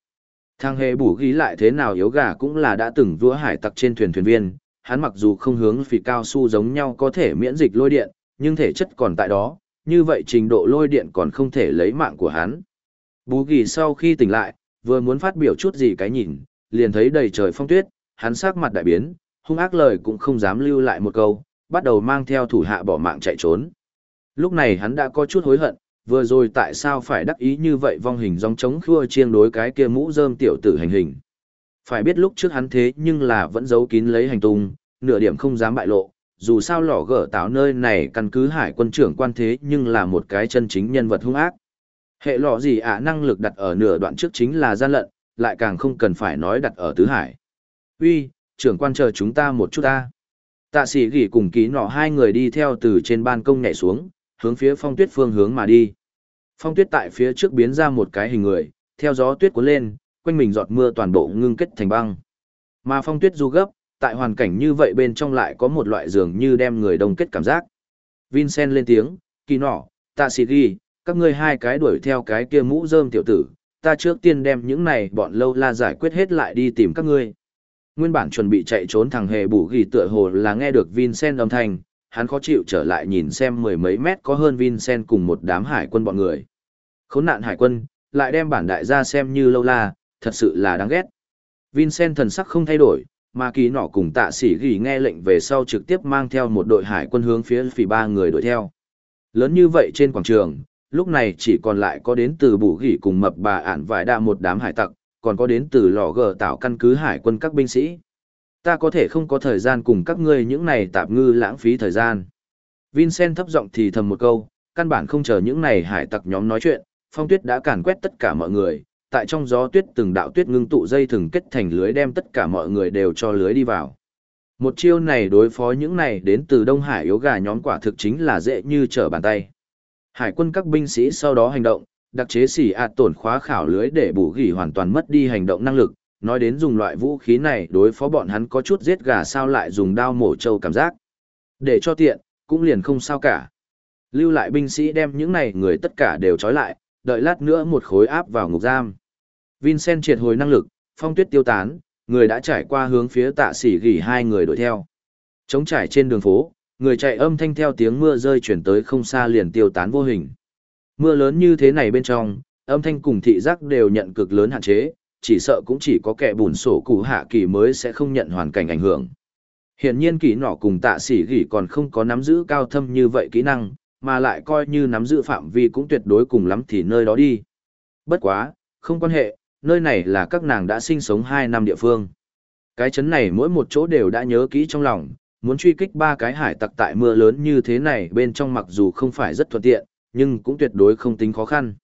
Thang hề bủ ghi lại thế nào yếu gà cũng là đã từng vua hải tặc trên thuyền thuyền viên, hắn mặc dù không hướng phì cao su giống nhau có thể miễn dịch lôi điện, nhưng thể chất còn tại đó, như vậy trình độ lôi điện còn không thể lấy mạng của hắn. Bú ghi sau khi tỉnh lại, vừa muốn phát biểu chút gì cái nhìn, liền thấy đầy trời phong tuyết, hắn sắc mặt đại biến, hung ác lời cũng không dám lưu lại một câu, bắt đầu mang theo thủ hạ bỏ mạng chạy trốn. Lúc này hắn đã có chút hối hận, vừa rồi tại sao phải đắc ý như vậy vong hình dòng chống khua chiêng đối cái kia mũ rơm tiểu tử hành hình. Phải biết lúc trước hắn thế nhưng là vẫn giấu kín lấy hành tung, nửa điểm không dám bại lộ, dù sao lỏ gở táo nơi này căn cứ hải quân trưởng quan thế nhưng là một cái chân chính nhân vật hung ác. Hệ lọ gì ạ năng lực đặt ở nửa đoạn trước chính là gian lận, lại càng không cần phải nói đặt ở tứ hải. Uy, trưởng quan chờ chúng ta một chút ta. Tạ sĩ gỉ cùng ký nọ hai người đi theo từ trên ban công nhảy xuống, hướng phía phong tuyết phương hướng mà đi. Phong tuyết tại phía trước biến ra một cái hình người, theo gió tuyết cuốn lên, quanh mình giọt mưa toàn bộ ngưng kết thành băng. Mà phong tuyết du gấp, tại hoàn cảnh như vậy bên trong lại có một loại dường như đem người đông kết cảm giác. Vincent lên tiếng, kỳ nọ, tạ sĩ ghi, các ngươi hai cái đuổi theo cái kia mũ rơm tiểu tử, ta trước tiên đem những này bọn lâu la giải quyết hết lại đi tìm các ngươi. Nguyên bản chuẩn bị chạy trốn thằng hề bù ghi tựa hồ là nghe được Vincent âm thanh, hắn khó chịu trở lại nhìn xem mười mấy mét có hơn Vincent cùng một đám hải quân bọn người. Khốn nạn hải quân, lại đem bản đại gia xem như lâu la, thật sự là đáng ghét. Vincent thần sắc không thay đổi, mà kỳ nọ cùng tạ sĩ ghi nghe lệnh về sau trực tiếp mang theo một đội hải quân hướng phía phỉ ba người đuổi theo. Lớn như vậy trên quảng trường, lúc này chỉ còn lại có đến từ bù gỉ cùng mập bà ản vải đa một đám hải tặc, còn có đến từ lò gờ tạo căn cứ hải quân các binh sĩ. Ta có thể không có thời gian cùng các ngươi những này tạp ngư lãng phí thời gian. Vincent thấp giọng thì thầm một câu, căn bản không chờ những này hải tặc nhóm nói chuyện, phong tuyết đã càn quét tất cả mọi người, tại trong gió tuyết từng đạo tuyết ngưng tụ dây thừng kết thành lưới đem tất cả mọi người đều cho lưới đi vào. Một chiêu này đối phó những này đến từ Đông Hải yếu gà nhóm quả thực chính là dễ như trở bàn tay. Hải quân các binh sĩ sau đó hành động, đặc chế xỉ ạt tổn khóa khảo lưới để bù gỉ hoàn toàn mất đi hành động năng lực, nói đến dùng loại vũ khí này đối phó bọn hắn có chút giết gà sao lại dùng đao mổ trâu cảm giác. Để cho tiện, cũng liền không sao cả. Lưu lại binh sĩ đem những này người tất cả đều trói lại, đợi lát nữa một khối áp vào ngục giam. Vincent triệt hồi năng lực, phong tuyết tiêu tán, người đã trải qua hướng phía tạ xỉ gỉ hai người đuổi theo. Trống trải trên đường phố, người chạy âm thanh theo tiếng mưa rơi chuyển tới không xa liền tiêu tán vô hình. Mưa lớn như thế này bên trong, âm thanh cùng thị giác đều nhận cực lớn hạn chế, chỉ sợ cũng chỉ có kẻ bùn sổ cụ hạ kỳ mới sẽ không nhận hoàn cảnh ảnh hưởng. Hiển nhiên kỳ nọ cùng tạ sĩ gỉ còn không có nắm giữ cao thâm như vậy kỹ năng, mà lại coi như nắm giữ phạm vi cũng tuyệt đối cùng lắm thì nơi đó đi. Bất quá, không quan hệ, nơi này là các nàng đã sinh sống 2 năm địa phương. Cái chấn này mỗi một chỗ đều đã nhớ kỹ trong lòng, muốn truy kích ba cái hải tặc tại mưa lớn như thế này bên trong mặc dù không phải rất thuận tiện, nhưng cũng tuyệt đối không tính khó khăn.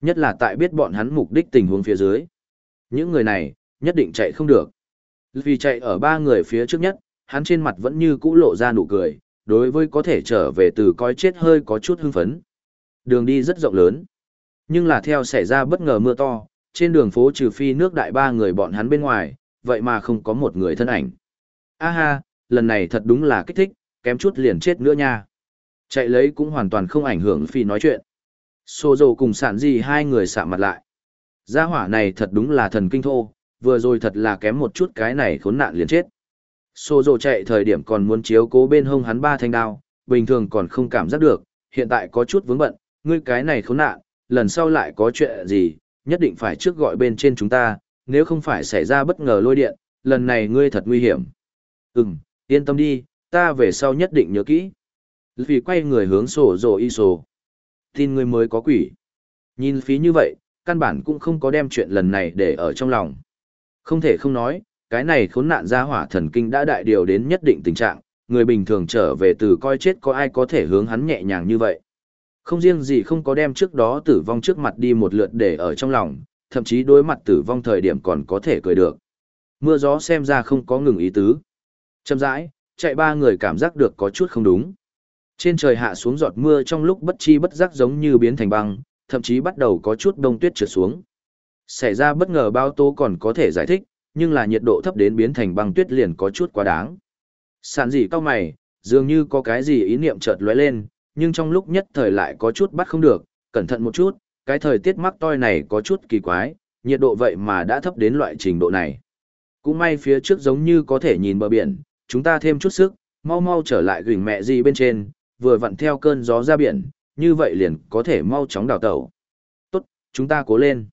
Nhất là tại biết bọn hắn mục đích tình huống phía dưới. Những người này, nhất định chạy không được. Vì chạy ở ba người phía trước nhất, hắn trên mặt vẫn như cũ lộ ra nụ cười, đối với có thể trở về từ coi chết hơi có chút hưng phấn. Đường đi rất rộng lớn, nhưng là theo xảy ra bất ngờ mưa to, trên đường phố trừ phi nước đại ba người bọn hắn bên ngoài, vậy mà không có một người thân ảnh. A ha, lần này thật đúng là kích thích, kém chút liền chết nữa nha. Chạy lấy cũng hoàn toàn không ảnh hưởng phi nói chuyện. Sô dầu cùng sản gì hai người sạm mặt lại. Gia hỏa này thật đúng là thần kinh thô, vừa rồi thật là kém một chút cái này khốn nạn liền chết. Sô dầu chạy thời điểm còn muốn chiếu cố bên hông hắn ba thanh đao, bình thường còn không cảm giác được, hiện tại có chút vướng bận, ngươi cái này khốn nạn, lần sau lại có chuyện gì, nhất định phải trước gọi bên trên chúng ta, nếu không phải xảy ra bất ngờ lôi điện, lần này ngươi thật nguy hiểm. Ừm, yên tâm đi, ta về sau nhất định nhớ kỹ. Vì quay người hướng sổ rồ y sổ. Tin người mới có quỷ. Nhìn phí như vậy, căn bản cũng không có đem chuyện lần này để ở trong lòng. Không thể không nói, cái này khốn nạn ra hỏa thần kinh đã đại điều đến nhất định tình trạng, người bình thường trở về từ coi chết có ai có thể hướng hắn nhẹ nhàng như vậy. Không riêng gì không có đem trước đó tử vong trước mặt đi một lượt để ở trong lòng, thậm chí đối mặt tử vong thời điểm còn có thể cười được. Mưa gió xem ra không có ngừng ý tứ. Chậm rãi, chạy ba người cảm giác được có chút không đúng. Trên trời hạ xuống giọt mưa trong lúc bất chi bất giác giống như biến thành băng, thậm chí bắt đầu có chút đông tuyết trượt xuống. Xảy ra bất ngờ bao tố còn có thể giải thích, nhưng là nhiệt độ thấp đến biến thành băng tuyết liền có chút quá đáng. Sản gì cao mày, dường như có cái gì ý niệm chợt lóe lên, nhưng trong lúc nhất thời lại có chút bắt không được, cẩn thận một chút, cái thời tiết mắc toi này có chút kỳ quái, nhiệt độ vậy mà đã thấp đến loại trình độ này. Cũng may phía trước giống như có thể nhìn bờ biển, chúng ta thêm chút sức, mau mau trở lại gửi mẹ gì bên trên, vừa vặn theo cơn gió ra biển, như vậy liền có thể mau chóng đào tẩu. Tốt, chúng ta cố lên.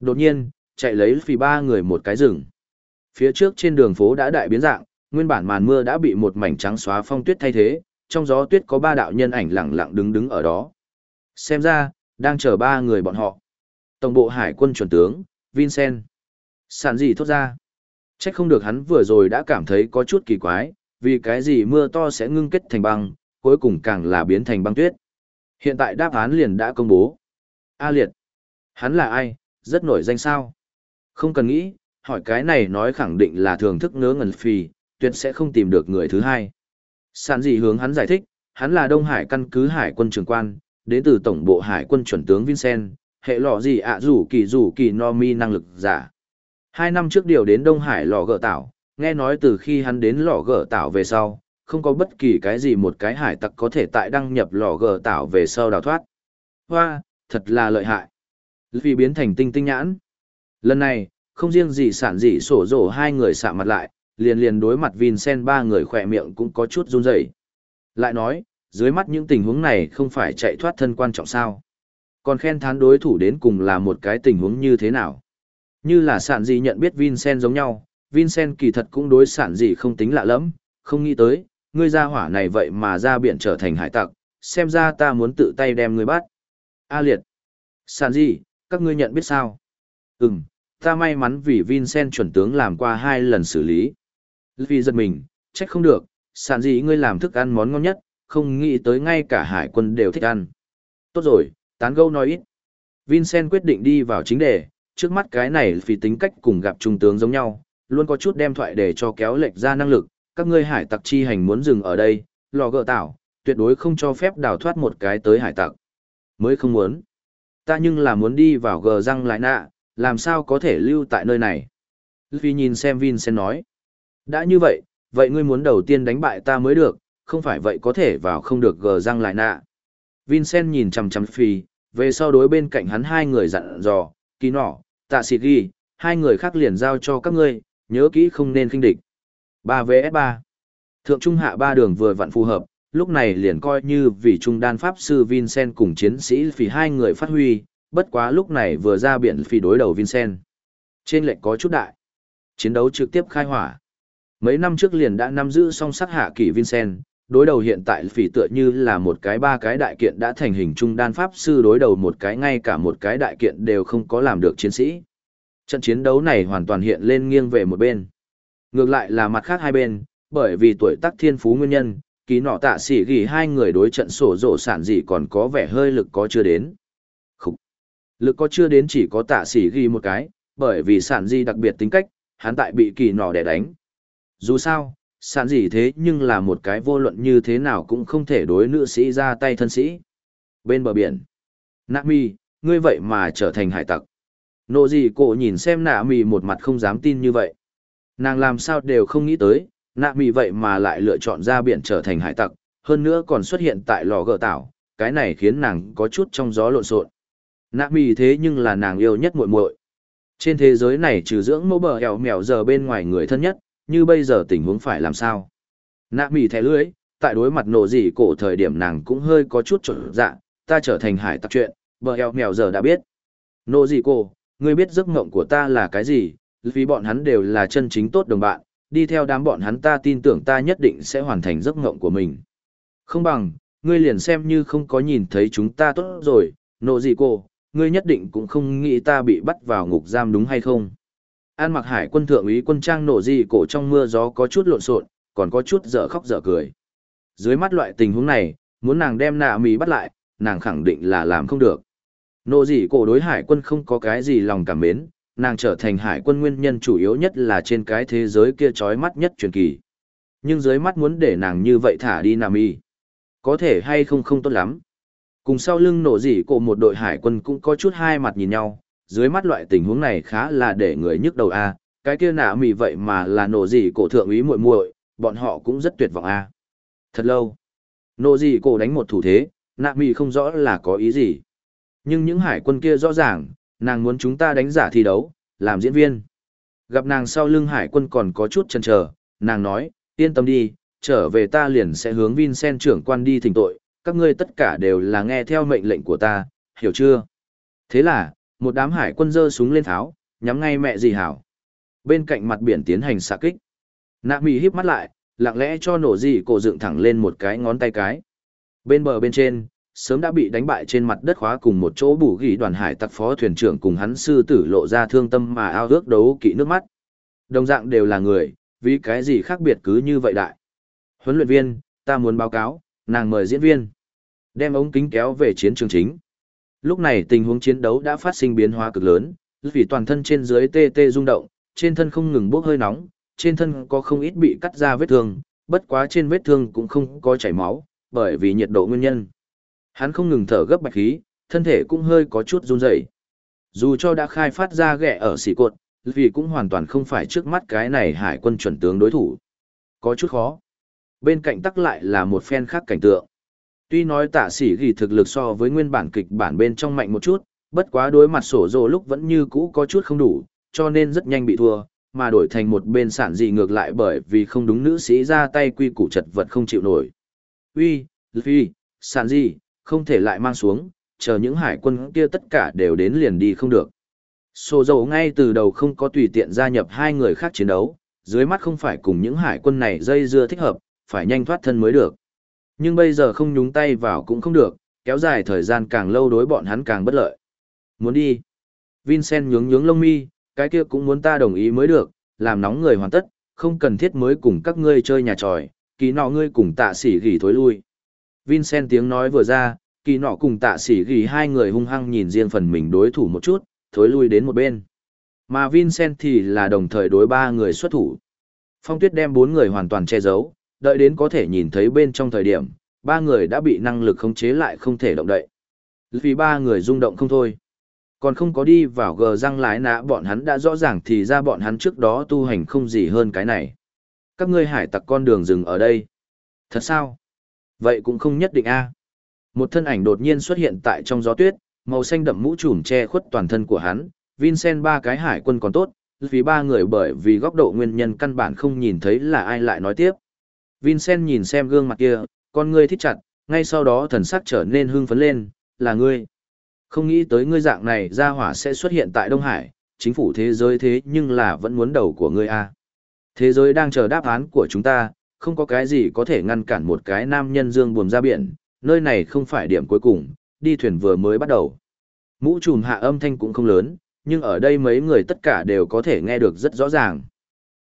Đột nhiên, chạy lấy phì ba người một cái rừng. Phía trước trên đường phố đã đại biến dạng, nguyên bản màn mưa đã bị một mảnh trắng xóa phong tuyết thay thế, trong gió tuyết có ba đạo nhân ảnh lặng lặng đứng đứng ở đó. Xem ra, đang chờ ba người bọn họ. Tổng bộ hải quân chuẩn tướng, Vincent. Sản gì thốt ra. Chắc không được hắn vừa rồi đã cảm thấy có chút kỳ quái, vì cái gì mưa to sẽ ngưng kết thành băng, cuối cùng càng là biến thành băng tuyết. Hiện tại đáp án liền đã công bố. A liệt. Hắn là ai, rất nổi danh sao? Không cần nghĩ, hỏi cái này nói khẳng định là thường thức ngớ ngẩn phì, tuyệt sẽ không tìm được người thứ hai. Sản dị hướng hắn giải thích, hắn là Đông Hải căn cứ hải quân trưởng quan, đến từ tổng bộ hải quân chuẩn tướng Vincent, hệ lọ gì ạ rủ kỳ rủ kỳ no mi năng lực giả. Hai năm trước điều đến Đông Hải lò gỡ tảo, nghe nói từ khi hắn đến lò gỡ tảo về sau, không có bất kỳ cái gì một cái hải tặc có thể tại đăng nhập lò gờ tảo về sau đào thoát. Hoa, thật là lợi hại. Vì biến thành tinh tinh nhãn. Lần này, không riêng gì sản dị sổ rổ hai người xạ mặt lại, liền liền đối mặt Vincent ba người khỏe miệng cũng có chút run rẩy. Lại nói, dưới mắt những tình huống này không phải chạy thoát thân quan trọng sao. Còn khen thán đối thủ đến cùng là một cái tình huống như thế nào. Như là sản dị nhận biết Vincent giống nhau, Vincent kỳ thật cũng đối sản dị không tính lạ lắm, không nghĩ tới, ngươi ra hỏa này vậy mà ra biển trở thành hải tặc, xem ra ta muốn tự tay đem ngươi bắt. A liệt. Sản gì, các ngươi nhận biết sao? Ừm, ta may mắn vì Vincent chuẩn tướng làm qua hai lần xử lý. Vì giật mình, trách không được, sản gì ngươi làm thức ăn món ngon nhất, không nghĩ tới ngay cả hải quân đều thích ăn. Tốt rồi, tán gẫu nói ít. Vincent quyết định đi vào chính đề, trước mắt cái này vì tính cách cùng gặp trung tướng giống nhau, luôn có chút đem thoại để cho kéo lệch ra năng lực, các ngươi hải tặc chi hành muốn dừng ở đây, lò gỡ tảo, tuyệt đối không cho phép đào thoát một cái tới hải tặc. Mới không muốn. Ta nhưng là muốn đi vào gờ răng lại nạ, làm sao có thể lưu tại nơi này. Vì nhìn xem Vincent nói. Đã như vậy, vậy ngươi muốn đầu tiên đánh bại ta mới được, không phải vậy có thể vào không được gờ răng lại nạ. Vincent nhìn chằm chằm Phi, về sau đối bên cạnh hắn hai người dặn dò, kỳ nọ, tạ xịt ghi, hai người khác liền giao cho các ngươi, nhớ kỹ không nên kinh địch. 3 vs 3 Thượng trung hạ ba đường vừa vặn phù hợp, lúc này liền coi như vì trung đan pháp sư Vincent cùng chiến sĩ phỉ hai người phát huy, bất quá lúc này vừa ra biển phỉ đối đầu Vincent. Trên lệnh có chút đại. Chiến đấu trực tiếp khai hỏa. Mấy năm trước liền đã nắm giữ song sắc hạ kỷ Vincent, đối đầu hiện tại phỉ tựa như là một cái ba cái đại kiện đã thành hình trung đan pháp sư đối đầu một cái ngay cả một cái đại kiện đều không có làm được chiến sĩ. Trận chiến đấu này hoàn toàn hiện lên nghiêng về một bên. Ngược lại là mặt khác hai bên, bởi vì tuổi tác thiên phú nguyên nhân, ký nọ tạ sĩ ghi hai người đối trận sổ rộ sản dị còn có vẻ hơi lực có chưa đến. Khúc. Lực có chưa đến chỉ có tạ sĩ ghi một cái, bởi vì sản dị đặc biệt tính cách, hắn tại bị kỳ nọ đẻ đánh. Dù sao, sản dị thế nhưng là một cái vô luận như thế nào cũng không thể đối nữ sĩ ra tay thân sĩ. Bên bờ biển, nạ mi, ngươi vậy mà trở thành hải tặc. Nộ gì cổ nhìn xem nạ mi một mặt không dám tin như vậy. Nàng làm sao đều không nghĩ tới, nạ mì vậy mà lại lựa chọn ra biển trở thành hải tặc, hơn nữa còn xuất hiện tại lò gỡ tảo, cái này khiến nàng có chút trong gió lộn xộn. Nạ mì thế nhưng là nàng yêu nhất muội muội. Trên thế giới này trừ dưỡng mẫu bờ eo mèo giờ bên ngoài người thân nhất, như bây giờ tình huống phải làm sao? Nạ mì thẻ lưới, tại đối mặt nổ gì cổ thời điểm nàng cũng hơi có chút trộn dạ, ta trở thành hải tặc chuyện, bờ eo mèo giờ đã biết. Nổ gì cổ, ngươi biết giấc mộng của ta là cái gì, vì bọn hắn đều là chân chính tốt đồng bạn, đi theo đám bọn hắn ta tin tưởng ta nhất định sẽ hoàn thành giấc mộng của mình. Không bằng, ngươi liền xem như không có nhìn thấy chúng ta tốt rồi, nộ gì cô, ngươi nhất định cũng không nghĩ ta bị bắt vào ngục giam đúng hay không. An mặc hải quân thượng úy quân trang nổ gì cổ trong mưa gió có chút lộn xộn, còn có chút dở khóc dở cười. Dưới mắt loại tình huống này, muốn nàng đem nạ mì bắt lại, nàng khẳng định là làm không được. Nộ gì cổ đối hải quân không có cái gì lòng cảm mến, nàng trở thành hải quân nguyên nhân chủ yếu nhất là trên cái thế giới kia trói mắt nhất truyền kỳ. Nhưng dưới mắt muốn để nàng như vậy thả đi Nam Y. Có thể hay không không tốt lắm. Cùng sau lưng nổ dỉ cổ một đội hải quân cũng có chút hai mặt nhìn nhau, dưới mắt loại tình huống này khá là để người nhức đầu a cái kia nạ mì vậy mà là nổ dỉ cổ thượng úy muội muội bọn họ cũng rất tuyệt vọng a Thật lâu. Nổ dỉ cổ đánh một thủ thế, nạ mì không rõ là có ý gì. Nhưng những hải quân kia rõ ràng, nàng muốn chúng ta đánh giả thi đấu, làm diễn viên. Gặp nàng sau lưng hải quân còn có chút chần chờ, nàng nói, yên tâm đi, trở về ta liền sẽ hướng Vincent trưởng quan đi thỉnh tội, các ngươi tất cả đều là nghe theo mệnh lệnh của ta, hiểu chưa? Thế là, một đám hải quân giơ súng lên tháo, nhắm ngay mẹ gì hảo. Bên cạnh mặt biển tiến hành xạ kích. Nạ mì híp mắt lại, lặng lẽ cho nổ gì cổ dựng thẳng lên một cái ngón tay cái. Bên bờ bên trên, sớm đã bị đánh bại trên mặt đất khóa cùng một chỗ bù ghi đoàn hải tặc phó thuyền trưởng cùng hắn sư tử lộ ra thương tâm mà ao ước đấu kỵ nước mắt. Đồng dạng đều là người, vì cái gì khác biệt cứ như vậy đại. Huấn luyện viên, ta muốn báo cáo, nàng mời diễn viên. Đem ống kính kéo về chiến trường chính. Lúc này tình huống chiến đấu đã phát sinh biến hóa cực lớn, vì toàn thân trên dưới tê tê rung động, trên thân không ngừng bốc hơi nóng, trên thân có không ít bị cắt ra vết thương, bất quá trên vết thương cũng không có chảy máu, bởi vì nhiệt độ nguyên nhân. Hắn không ngừng thở gấp bạch khí, thân thể cũng hơi có chút run rẩy. Dù cho đã khai phát ra ghẻ ở xỉ cột, vì cũng hoàn toàn không phải trước mắt cái này hải quân chuẩn tướng đối thủ. Có chút khó. Bên cạnh tắc lại là một phen khác cảnh tượng. Tuy nói tạ sĩ ghi thực lực so với nguyên bản kịch bản bên trong mạnh một chút, bất quá đối mặt sổ rồ lúc vẫn như cũ có chút không đủ, cho nên rất nhanh bị thua, mà đổi thành một bên sản dị ngược lại bởi vì không đúng nữ sĩ ra tay quy củ chật vật không chịu nổi. Uy, Luffy, sản dị, không thể lại mang xuống, chờ những hải quân kia tất cả đều đến liền đi không được. Sô dầu ngay từ đầu không có tùy tiện gia nhập hai người khác chiến đấu, dưới mắt không phải cùng những hải quân này dây dưa thích hợp, phải nhanh thoát thân mới được. Nhưng bây giờ không nhúng tay vào cũng không được, kéo dài thời gian càng lâu đối bọn hắn càng bất lợi. Muốn đi. Vincent nhướng nhướng lông mi, cái kia cũng muốn ta đồng ý mới được, làm nóng người hoàn tất, không cần thiết mới cùng các ngươi chơi nhà tròi, ký nọ ngươi cùng tạ sĩ gỉ thối lui. Vincent tiếng nói vừa ra, kỳ nọ cùng tạ sĩ ghi hai người hung hăng nhìn riêng phần mình đối thủ một chút, thối lui đến một bên. Mà Vincent thì là đồng thời đối ba người xuất thủ. Phong tuyết đem bốn người hoàn toàn che giấu, đợi đến có thể nhìn thấy bên trong thời điểm, ba người đã bị năng lực khống chế lại không thể động đậy. Vì ba người rung động không thôi. Còn không có đi vào gờ răng lái nã bọn hắn đã rõ ràng thì ra bọn hắn trước đó tu hành không gì hơn cái này. Các ngươi hải tặc con đường rừng ở đây. Thật sao? Vậy cũng không nhất định a. Một thân ảnh đột nhiên xuất hiện tại trong gió tuyết, màu xanh đậm mũ trùm che khuất toàn thân của hắn, Vincent ba cái hải quân còn tốt, vì ba người bởi vì góc độ nguyên nhân căn bản không nhìn thấy là ai lại nói tiếp. Vincent nhìn xem gương mặt kia, con ngươi thích chặt, ngay sau đó thần sắc trở nên hưng phấn lên, là ngươi. Không nghĩ tới ngươi dạng này ra hỏa sẽ xuất hiện tại Đông Hải, chính phủ thế giới thế nhưng là vẫn muốn đầu của ngươi a. Thế giới đang chờ đáp án của chúng ta, không có cái gì có thể ngăn cản một cái nam nhân dương buồm ra biển, nơi này không phải điểm cuối cùng, đi thuyền vừa mới bắt đầu. Mũ trùm hạ âm thanh cũng không lớn, nhưng ở đây mấy người tất cả đều có thể nghe được rất rõ ràng.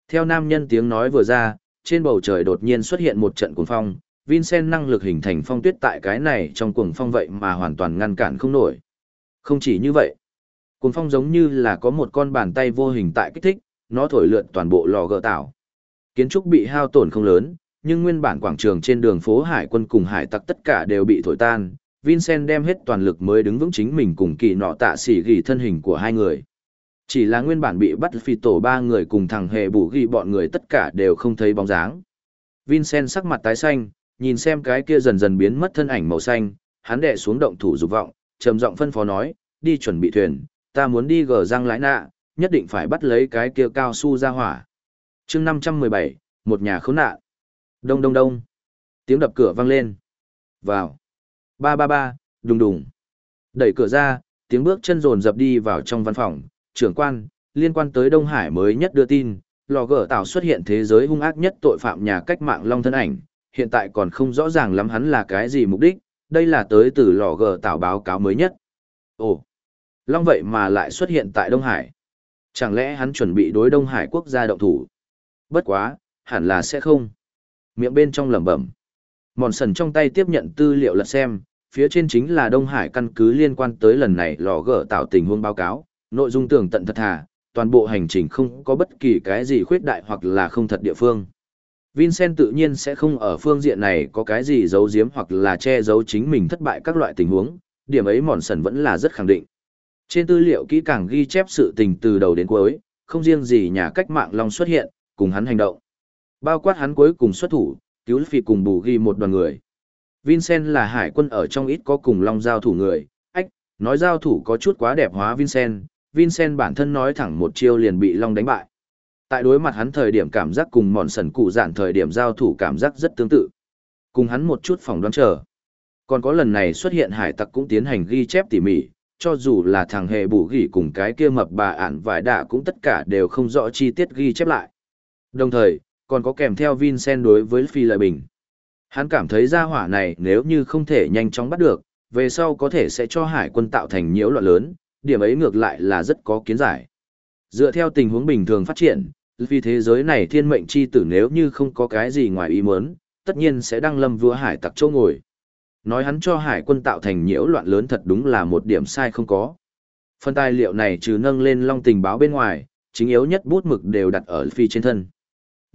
Theo nam nhân tiếng nói vừa ra, trên bầu trời đột nhiên xuất hiện một trận cuồng phong, Vincent năng lực hình thành phong tuyết tại cái này trong cuồng phong vậy mà hoàn toàn ngăn cản không nổi. Không chỉ như vậy, cuồng phong giống như là có một con bàn tay vô hình tại kích thích, nó thổi lượn toàn bộ lò gỡ tạo. Kiến trúc bị hao tổn không lớn, nhưng nguyên bản quảng trường trên đường phố hải quân cùng hải tặc tất cả đều bị thổi tan. Vincent đem hết toàn lực mới đứng vững chính mình cùng kỳ nọ tạ xỉ ghi thân hình của hai người. Chỉ là nguyên bản bị bắt phi tổ ba người cùng thằng hề bù ghi bọn người tất cả đều không thấy bóng dáng. Vincent sắc mặt tái xanh, nhìn xem cái kia dần dần biến mất thân ảnh màu xanh, hắn đệ xuống động thủ dục vọng, trầm giọng phân phó nói, đi chuẩn bị thuyền, ta muốn đi gờ răng lái nạ, nhất định phải bắt lấy cái kia cao su ra hỏa. chương 517, một nhà khốn nạn. Đông đông đông. Tiếng đập cửa vang lên. Vào. Ba ba ba, đùng đùng. Đẩy cửa ra, tiếng bước chân rồn dập đi vào trong văn phòng, trưởng quan, liên quan tới Đông Hải mới nhất đưa tin, lò gở tạo xuất hiện thế giới hung ác nhất tội phạm nhà cách mạng long thân ảnh, hiện tại còn không rõ ràng lắm hắn là cái gì mục đích, đây là tới từ lò gở tạo báo cáo mới nhất. Ồ, long vậy mà lại xuất hiện tại Đông Hải. Chẳng lẽ hắn chuẩn bị đối Đông Hải quốc gia động thủ? Bất quá, hẳn là sẽ không. Miệng bên trong lẩm bẩm. Mòn sần trong tay tiếp nhận tư liệu lật xem, phía trên chính là Đông Hải căn cứ liên quan tới lần này lò gỡ tạo tình huống báo cáo, nội dung tường tận thật thà, toàn bộ hành trình không có bất kỳ cái gì khuyết đại hoặc là không thật địa phương. Vincent tự nhiên sẽ không ở phương diện này có cái gì giấu giếm hoặc là che giấu chính mình thất bại các loại tình huống, điểm ấy mòn sần vẫn là rất khẳng định. Trên tư liệu kỹ càng ghi chép sự tình từ đầu đến cuối, không riêng gì nhà cách mạng Long xuất hiện, cùng hắn hành động. Bao quát hắn cuối cùng xuất thủ, cứu phi cùng bù ghi một đoàn người. Vincent là hải quân ở trong ít có cùng Long giao thủ người, ách, nói giao thủ có chút quá đẹp hóa Vincent, Vincent bản thân nói thẳng một chiêu liền bị Long đánh bại. Tại đối mặt hắn thời điểm cảm giác cùng mòn sần cụ dạn thời điểm giao thủ cảm giác rất tương tự. Cùng hắn một chút phòng đoán chờ. Còn có lần này xuất hiện hải tặc cũng tiến hành ghi chép tỉ mỉ, cho dù là thằng hề bù ghi cùng cái kia mập bà ản vải đạ cũng tất cả đều không rõ chi tiết ghi chép lại. Đồng thời, còn có kèm theo Vincent đối với Phi Lợi Bình. Hắn cảm thấy gia hỏa này nếu như không thể nhanh chóng bắt được, về sau có thể sẽ cho hải quân tạo thành nhiễu loạn lớn, điểm ấy ngược lại là rất có kiến giải. Dựa theo tình huống bình thường phát triển, vì thế giới này thiên mệnh chi tử nếu như không có cái gì ngoài ý muốn, tất nhiên sẽ đăng lâm vua hải tặc châu ngồi. Nói hắn cho hải quân tạo thành nhiễu loạn lớn thật đúng là một điểm sai không có. Phần tài liệu này trừ nâng lên long tình báo bên ngoài, chính yếu nhất bút mực đều đặt ở phi trên thân.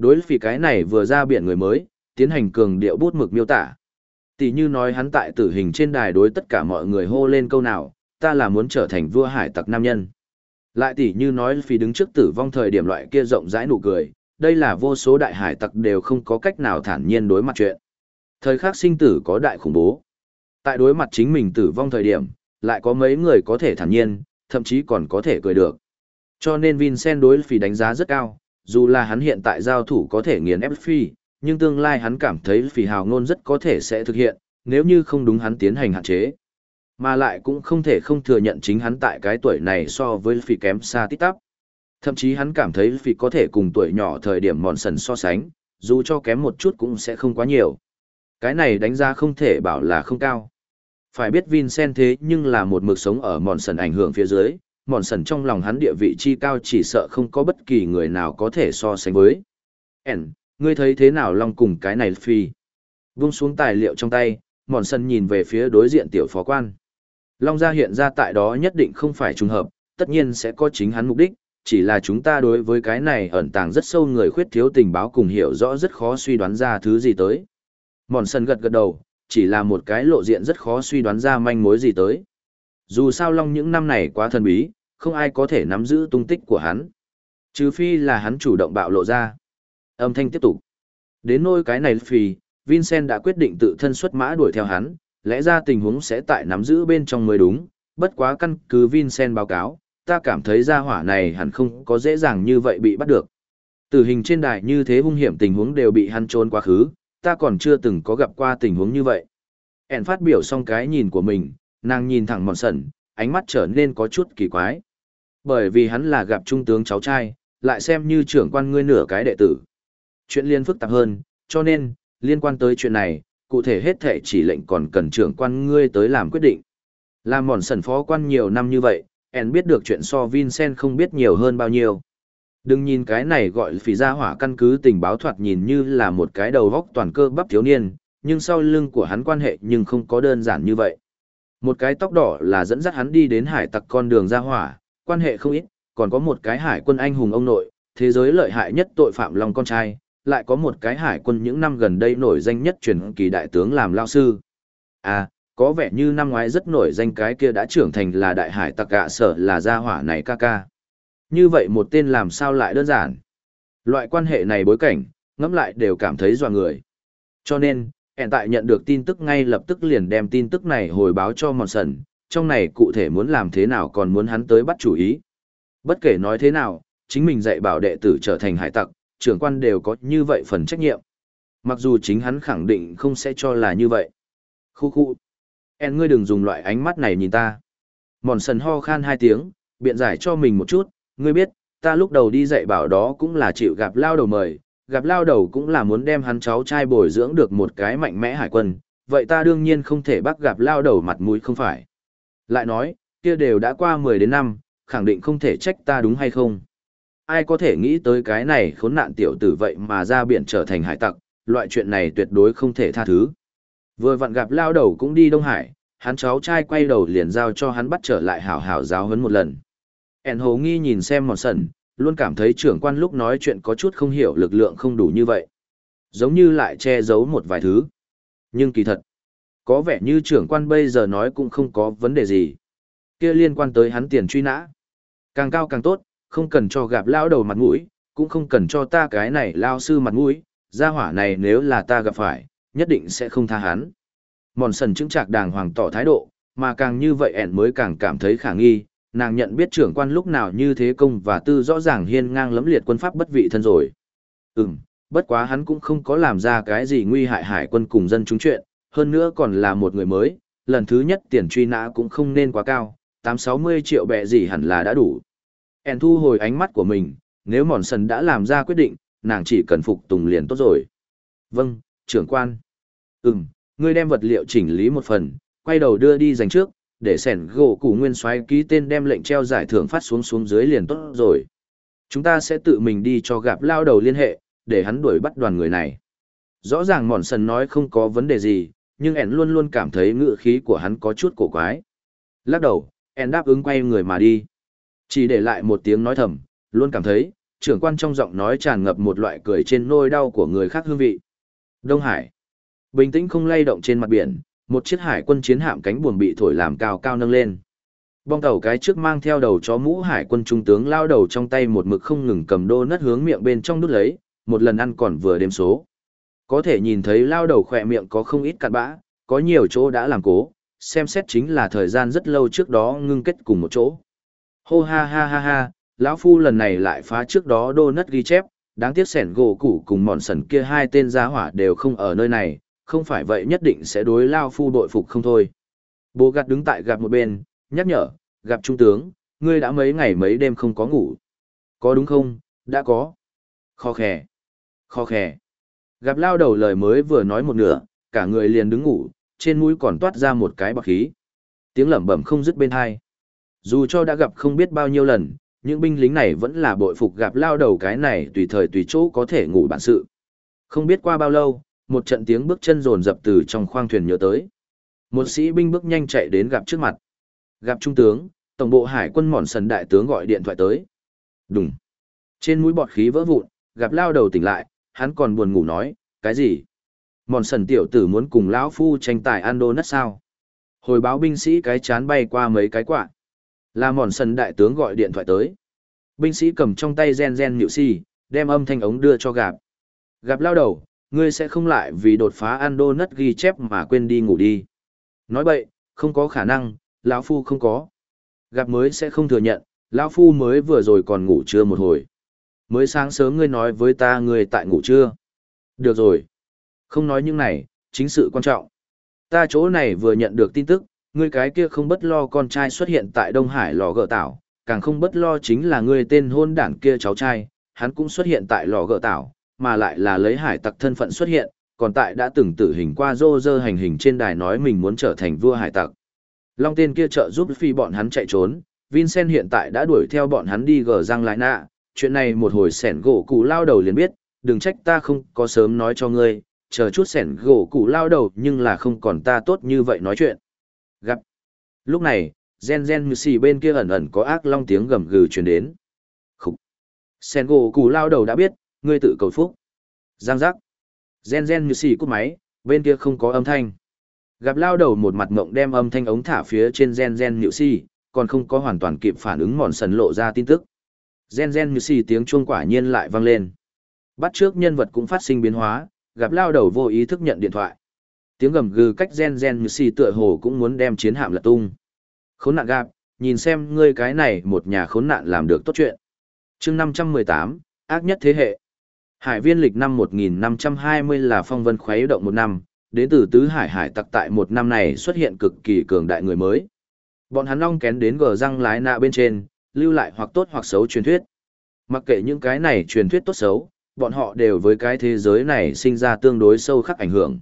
Đối phi cái này vừa ra biển người mới, tiến hành cường điệu bút mực miêu tả. Tỷ như nói hắn tại tử hình trên đài đối tất cả mọi người hô lên câu nào, ta là muốn trở thành vua hải tặc nam nhân. Lại tỷ như nói phi đứng trước tử vong thời điểm loại kia rộng rãi nụ cười, đây là vô số đại hải tặc đều không có cách nào thản nhiên đối mặt chuyện. Thời khắc sinh tử có đại khủng bố. Tại đối mặt chính mình tử vong thời điểm, lại có mấy người có thể thản nhiên, thậm chí còn có thể cười được. Cho nên Vincent đối phi đánh giá rất cao, dù là hắn hiện tại giao thủ có thể nghiền ép phi, nhưng tương lai hắn cảm thấy phi hào ngôn rất có thể sẽ thực hiện, nếu như không đúng hắn tiến hành hạn chế. Mà lại cũng không thể không thừa nhận chính hắn tại cái tuổi này so với phi kém xa tít tắp. Thậm chí hắn cảm thấy phi có thể cùng tuổi nhỏ thời điểm mòn sần so sánh, dù cho kém một chút cũng sẽ không quá nhiều. Cái này đánh giá không thể bảo là không cao. Phải biết Vincent thế nhưng là một mực sống ở mòn sần ảnh hưởng phía dưới, mòn sần trong lòng hắn địa vị chi cao chỉ sợ không có bất kỳ người nào có thể so sánh với. Ẩn, ngươi thấy thế nào long cùng cái này phi? Vung xuống tài liệu trong tay, mòn sần nhìn về phía đối diện tiểu phó quan. Long gia hiện ra tại đó nhất định không phải trùng hợp, tất nhiên sẽ có chính hắn mục đích, chỉ là chúng ta đối với cái này ẩn tàng rất sâu người khuyết thiếu tình báo cùng hiểu rõ rất khó suy đoán ra thứ gì tới. Mòn sần gật gật đầu, chỉ là một cái lộ diện rất khó suy đoán ra manh mối gì tới. Dù sao Long những năm này quá thần bí, không ai có thể nắm giữ tung tích của hắn. Trừ phi là hắn chủ động bạo lộ ra. Âm thanh tiếp tục. Đến nôi cái này phì, Vincent đã quyết định tự thân xuất mã đuổi theo hắn, lẽ ra tình huống sẽ tại nắm giữ bên trong mới đúng, bất quá căn cứ Vincent báo cáo, ta cảm thấy ra hỏa này hẳn không có dễ dàng như vậy bị bắt được. Tử hình trên đài như thế hung hiểm tình huống đều bị hắn trốn quá khứ, ta còn chưa từng có gặp qua tình huống như vậy. ẻn phát biểu xong cái nhìn của mình, nàng nhìn thẳng mòn sần, ánh mắt trở nên có chút kỳ quái. Bởi vì hắn là gặp trung tướng cháu trai, lại xem như trưởng quan ngươi nửa cái đệ tử. Chuyện liên phức tạp hơn, cho nên, liên quan tới chuyện này, cụ thể hết thệ chỉ lệnh còn cần trưởng quan ngươi tới làm quyết định. Làm mòn sần phó quan nhiều năm như vậy, en biết được chuyện so Vincent không biết nhiều hơn bao nhiêu. Đừng nhìn cái này gọi phỉ gia hỏa căn cứ tình báo thoạt nhìn như là một cái đầu góc toàn cơ bắp thiếu niên, nhưng sau lưng của hắn quan hệ nhưng không có đơn giản như vậy. Một cái tóc đỏ là dẫn dắt hắn đi đến hải tặc con đường gia hỏa, quan hệ không ít, còn có một cái hải quân anh hùng ông nội, thế giới lợi hại nhất tội phạm lòng con trai, lại có một cái hải quân những năm gần đây nổi danh nhất truyền kỳ đại tướng làm lao sư. À, có vẻ như năm ngoái rất nổi danh cái kia đã trưởng thành là đại hải tặc gạ sở là gia hỏa này ca ca. Như vậy một tên làm sao lại đơn giản. Loại quan hệ này bối cảnh, ngẫm lại đều cảm thấy dọa người. Cho nên, hiện tại nhận được tin tức ngay lập tức liền đem tin tức này hồi báo cho Mòn Sần, trong này cụ thể muốn làm thế nào còn muốn hắn tới bắt chủ ý. Bất kể nói thế nào, chính mình dạy bảo đệ tử trở thành hải tặc, trưởng quan đều có như vậy phần trách nhiệm. Mặc dù chính hắn khẳng định không sẽ cho là như vậy. Khu khu. En ngươi đừng dùng loại ánh mắt này nhìn ta. Mòn sần ho khan hai tiếng, biện giải cho mình một chút, ngươi biết, ta lúc đầu đi dạy bảo đó cũng là chịu gặp lao đầu mời, gặp lao đầu cũng là muốn đem hắn cháu trai bồi dưỡng được một cái mạnh mẽ hải quân, vậy ta đương nhiên không thể bắt gặp lao đầu mặt mũi không phải. Lại nói, kia đều đã qua 10 đến năm, khẳng định không thể trách ta đúng hay không. Ai có thể nghĩ tới cái này khốn nạn tiểu tử vậy mà ra biển trở thành hải tặc, loại chuyện này tuyệt đối không thể tha thứ. Vừa vặn gặp lao đầu cũng đi Đông Hải, hắn cháu trai quay đầu liền giao cho hắn bắt trở lại hảo hảo giáo huấn một lần. ẻn hồ nghi nhìn xem mòn sần, luôn cảm thấy trưởng quan lúc nói chuyện có chút không hiểu lực lượng không đủ như vậy. Giống như lại che giấu một vài thứ. Nhưng kỳ thật, có vẻ như trưởng quan bây giờ nói cũng không có vấn đề gì. Kia liên quan tới hắn tiền truy nã. Càng cao càng tốt, không cần cho gặp lao đầu mặt mũi, cũng không cần cho ta cái này lao sư mặt mũi, gia hỏa này nếu là ta gặp phải, nhất định sẽ không tha hắn. Mòn sần chứng trạc đàng hoàng tỏ thái độ, mà càng như vậy ẻn mới càng cảm thấy khả nghi, nàng nhận biết trưởng quan lúc nào như thế công và tư rõ ràng hiên ngang lấm liệt quân pháp bất vị thân rồi. Ừm, bất quá hắn cũng không có làm ra cái gì nguy hại hải quân cùng dân chúng chuyện, hơn nữa còn là một người mới, lần thứ nhất tiền truy nã cũng không nên quá cao, 860 triệu bẹ gì hẳn là đã đủ. En thu hồi ánh mắt của mình, nếu mòn sần đã làm ra quyết định, nàng chỉ cần phục tùng liền tốt rồi. Vâng, trưởng quan. Ừm, ngươi đem vật liệu chỉnh lý một phần, quay đầu đưa đi dành trước, để sẻn gỗ củ nguyên soái ký tên đem lệnh treo giải thưởng phát xuống xuống dưới liền tốt rồi. Chúng ta sẽ tự mình đi cho gặp lao đầu liên hệ, để hắn đuổi bắt đoàn người này. Rõ ràng mòn sần nói không có vấn đề gì, nhưng ẻn luôn luôn cảm thấy ngựa khí của hắn có chút cổ quái. Lắc đầu, ẻn đáp ứng quay người mà đi. Chỉ để lại một tiếng nói thầm, luôn cảm thấy, trưởng quan trong giọng nói tràn ngập một loại cười trên nôi đau của người khác hương vị. Đông Hải. Bình tĩnh không lay động trên mặt biển, một chiếc hải quân chiến hạm cánh buồm bị thổi làm cao cao nâng lên. Bong tàu cái trước mang theo đầu chó mũ hải quân trung tướng lao đầu trong tay một mực không ngừng cầm đô nất hướng miệng bên trong đút lấy, một lần ăn còn vừa đếm số. Có thể nhìn thấy lao đầu khỏe miệng có không ít cặn bã, có nhiều chỗ đã làm cố, xem xét chính là thời gian rất lâu trước đó ngưng kết cùng một chỗ. Hô ha ha ha ha, lão phu lần này lại phá trước đó đô nất ghi chép, đáng tiếc sẻn gỗ củ cùng mòn sần kia hai tên gia hỏa đều không ở nơi này, không phải vậy nhất định sẽ đối lao phu đội phục không thôi. Bố gạt đứng tại gặp một bên, nhắc nhở, gặp trung tướng, ngươi đã mấy ngày mấy đêm không có ngủ. Có đúng không? Đã có. Khó khè. khó khè. Gặp lao đầu lời mới vừa nói một nửa, cả người liền đứng ngủ, trên mũi còn toát ra một cái bọc khí. Tiếng lẩm bẩm không dứt bên hai. Dù cho đã gặp không biết bao nhiêu lần, những binh lính này vẫn là bội phục gặp lao đầu cái này tùy thời tùy chỗ có thể ngủ bản sự. Không biết qua bao lâu, một trận tiếng bước chân rồn rập từ trong khoang thuyền nhớ tới. Một sĩ binh bước nhanh chạy đến gặp trước mặt. Gặp trung tướng, tổng bộ hải quân mòn sần đại tướng gọi điện thoại tới. đùng, Trên mũi bọt khí vỡ vụn, gặp lao đầu tỉnh lại, hắn còn buồn ngủ nói, cái gì? Mòn sần tiểu tử muốn cùng lão phu tranh tài ăn đô nất sao? Hồi báo binh sĩ cái chán bay qua mấy cái quạ. Là mòn sần đại tướng gọi điện thoại tới. Binh sĩ cầm trong tay gen gen nhịu si, đem âm thanh ống đưa cho gặp. Gặp lao đầu, ngươi sẽ không lại vì đột phá ăn đô nất ghi chép mà quên đi ngủ đi. Nói bậy, không có khả năng, lão phu không có. Gặp mới sẽ không thừa nhận, lão phu mới vừa rồi còn ngủ trưa một hồi. Mới sáng sớm ngươi nói với ta ngươi tại ngủ trưa. Được rồi. Không nói những này, chính sự quan trọng. Ta chỗ này vừa nhận được tin tức, ngươi cái kia không bất lo con trai xuất hiện tại Đông Hải lò gỡ tảo, càng không bất lo chính là ngươi tên hôn đảng kia cháu trai, hắn cũng xuất hiện tại lò gỡ tảo, mà lại là lấy hải tặc thân phận xuất hiện, còn tại đã từng tử hình qua rô rơ hành hình trên đài nói mình muốn trở thành vua hải tặc. Long tên kia trợ giúp phi bọn hắn chạy trốn, Vincent hiện tại đã đuổi theo bọn hắn đi gờ răng lại nạ, chuyện này một hồi sẻn gỗ cụ lao đầu liền biết, đừng trách ta không có sớm nói cho ngươi, chờ chút sẻn gỗ cụ lao đầu nhưng là không còn ta tốt như vậy nói chuyện. Gặp. Lúc này, gen gen như xì bên kia ẩn ẩn có ác long tiếng gầm gừ truyền đến. Khúc. Sẻn gỗ cụ lao đầu đã biết, ngươi tự cầu phúc. Giang giác. Gen gen như xì cút máy, bên kia không có âm thanh. Gặp lao đầu một mặt ngộng đem âm thanh ống thả phía trên gen gen nhự xì, còn không có hoàn toàn kịp phản ứng mòn sần lộ ra tin tức. Gen gen như xì tiếng chuông quả nhiên lại vang lên. Bắt trước nhân vật cũng phát sinh biến hóa, gặp lao đầu vô ý thức nhận điện thoại. Tiếng gầm gừ cách gen gen như xì tựa hồ cũng muốn đem chiến hạm lật tung. Khốn nạn gặp, nhìn xem ngươi cái này một nhà khốn nạn làm được tốt chuyện. chương 518, ác nhất thế hệ. Hải viên lịch năm 1520 là phong vân khuấy động một năm, đến từ tứ hải hải tặc tại một năm này xuất hiện cực kỳ cường đại người mới. Bọn hắn long kén đến gờ răng lái nạ bên trên, lưu lại hoặc tốt hoặc xấu truyền thuyết. Mặc kệ những cái này truyền thuyết tốt xấu, bọn họ đều với cái thế giới này sinh ra tương đối sâu khắc ảnh hưởng.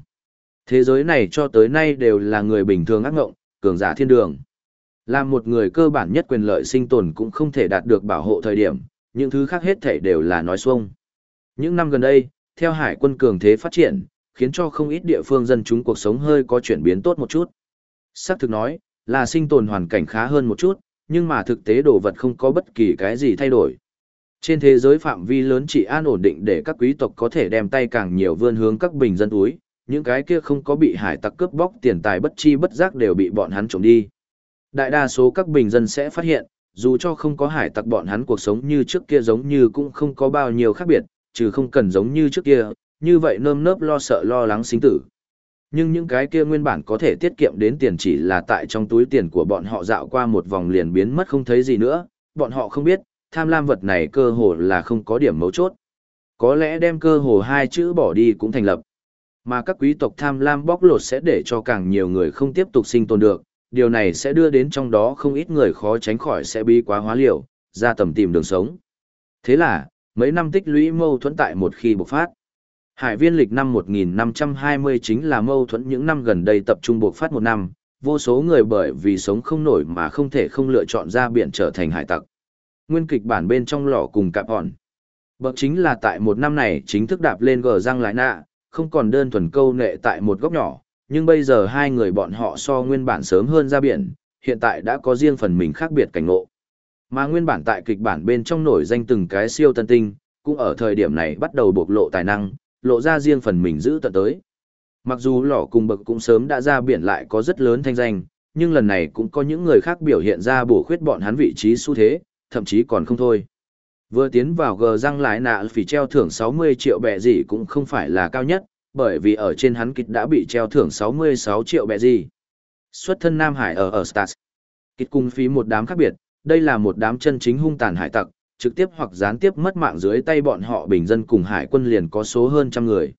Thế giới này cho tới nay đều là người bình thường ác ngộng, cường giả thiên đường. Làm một người cơ bản nhất quyền lợi sinh tồn cũng không thể đạt được bảo hộ thời điểm, những thứ khác hết thể đều là nói xuông. Những năm gần đây, theo hải quân cường thế phát triển, khiến cho không ít địa phương dân chúng cuộc sống hơi có chuyển biến tốt một chút. Sắc thực nói, là sinh tồn hoàn cảnh khá hơn một chút, nhưng mà thực tế đồ vật không có bất kỳ cái gì thay đổi. Trên thế giới phạm vi lớn chỉ an ổn định để các quý tộc có thể đem tay càng nhiều vươn hướng các bình dân túi, những cái kia không có bị hải tặc cướp bóc tiền tài bất chi bất giác đều bị bọn hắn trộm đi. Đại đa số các bình dân sẽ phát hiện, dù cho không có hải tặc bọn hắn cuộc sống như trước kia giống như cũng không có bao nhiêu khác biệt, trừ không cần giống như trước kia, như vậy nơm nớp lo sợ lo lắng sinh tử. Nhưng những cái kia nguyên bản có thể tiết kiệm đến tiền chỉ là tại trong túi tiền của bọn họ dạo qua một vòng liền biến mất không thấy gì nữa, bọn họ không biết, tham lam vật này cơ hồ là không có điểm mấu chốt. Có lẽ đem cơ hồ hai chữ bỏ đi cũng thành lập. Mà các quý tộc tham lam bóc lột sẽ để cho càng nhiều người không tiếp tục sinh tồn được, điều này sẽ đưa đến trong đó không ít người khó tránh khỏi sẽ bi quá hóa liều, ra tầm tìm đường sống. Thế là, mấy năm tích lũy mâu thuẫn tại một khi bộc phát. Hải viên lịch năm 1520 chính là mâu thuẫn những năm gần đây tập trung bộc phát một năm, vô số người bởi vì sống không nổi mà không thể không lựa chọn ra biển trở thành hải tặc. Nguyên kịch bản bên trong lò cùng cạp hòn. Bậc chính là tại một năm này chính thức đạp lên gờ răng lái nạ, không còn đơn thuần câu nệ tại một góc nhỏ, nhưng bây giờ hai người bọn họ so nguyên bản sớm hơn ra biển, hiện tại đã có riêng phần mình khác biệt cảnh ngộ. Mà nguyên bản tại kịch bản bên trong nổi danh từng cái siêu tân tinh, cũng ở thời điểm này bắt đầu bộc lộ tài năng, lộ ra riêng phần mình giữ tận tới. Mặc dù lỏ cùng bậc cũng sớm đã ra biển lại có rất lớn thanh danh, nhưng lần này cũng có những người khác biểu hiện ra bổ khuyết bọn hắn vị trí xu thế, thậm chí còn không thôi. Vừa tiến vào gờ răng lái nạ phỉ treo thưởng 60 triệu bẹ gì cũng không phải là cao nhất, bởi vì ở trên hắn kịch đã bị treo thưởng 66 triệu bẹ gì. Xuất thân Nam Hải ở ở Stars. Kịch cùng phí một đám khác biệt, đây là một đám chân chính hung tàn hải tặc, trực tiếp hoặc gián tiếp mất mạng dưới tay bọn họ bình dân cùng hải quân liền có số hơn trăm người.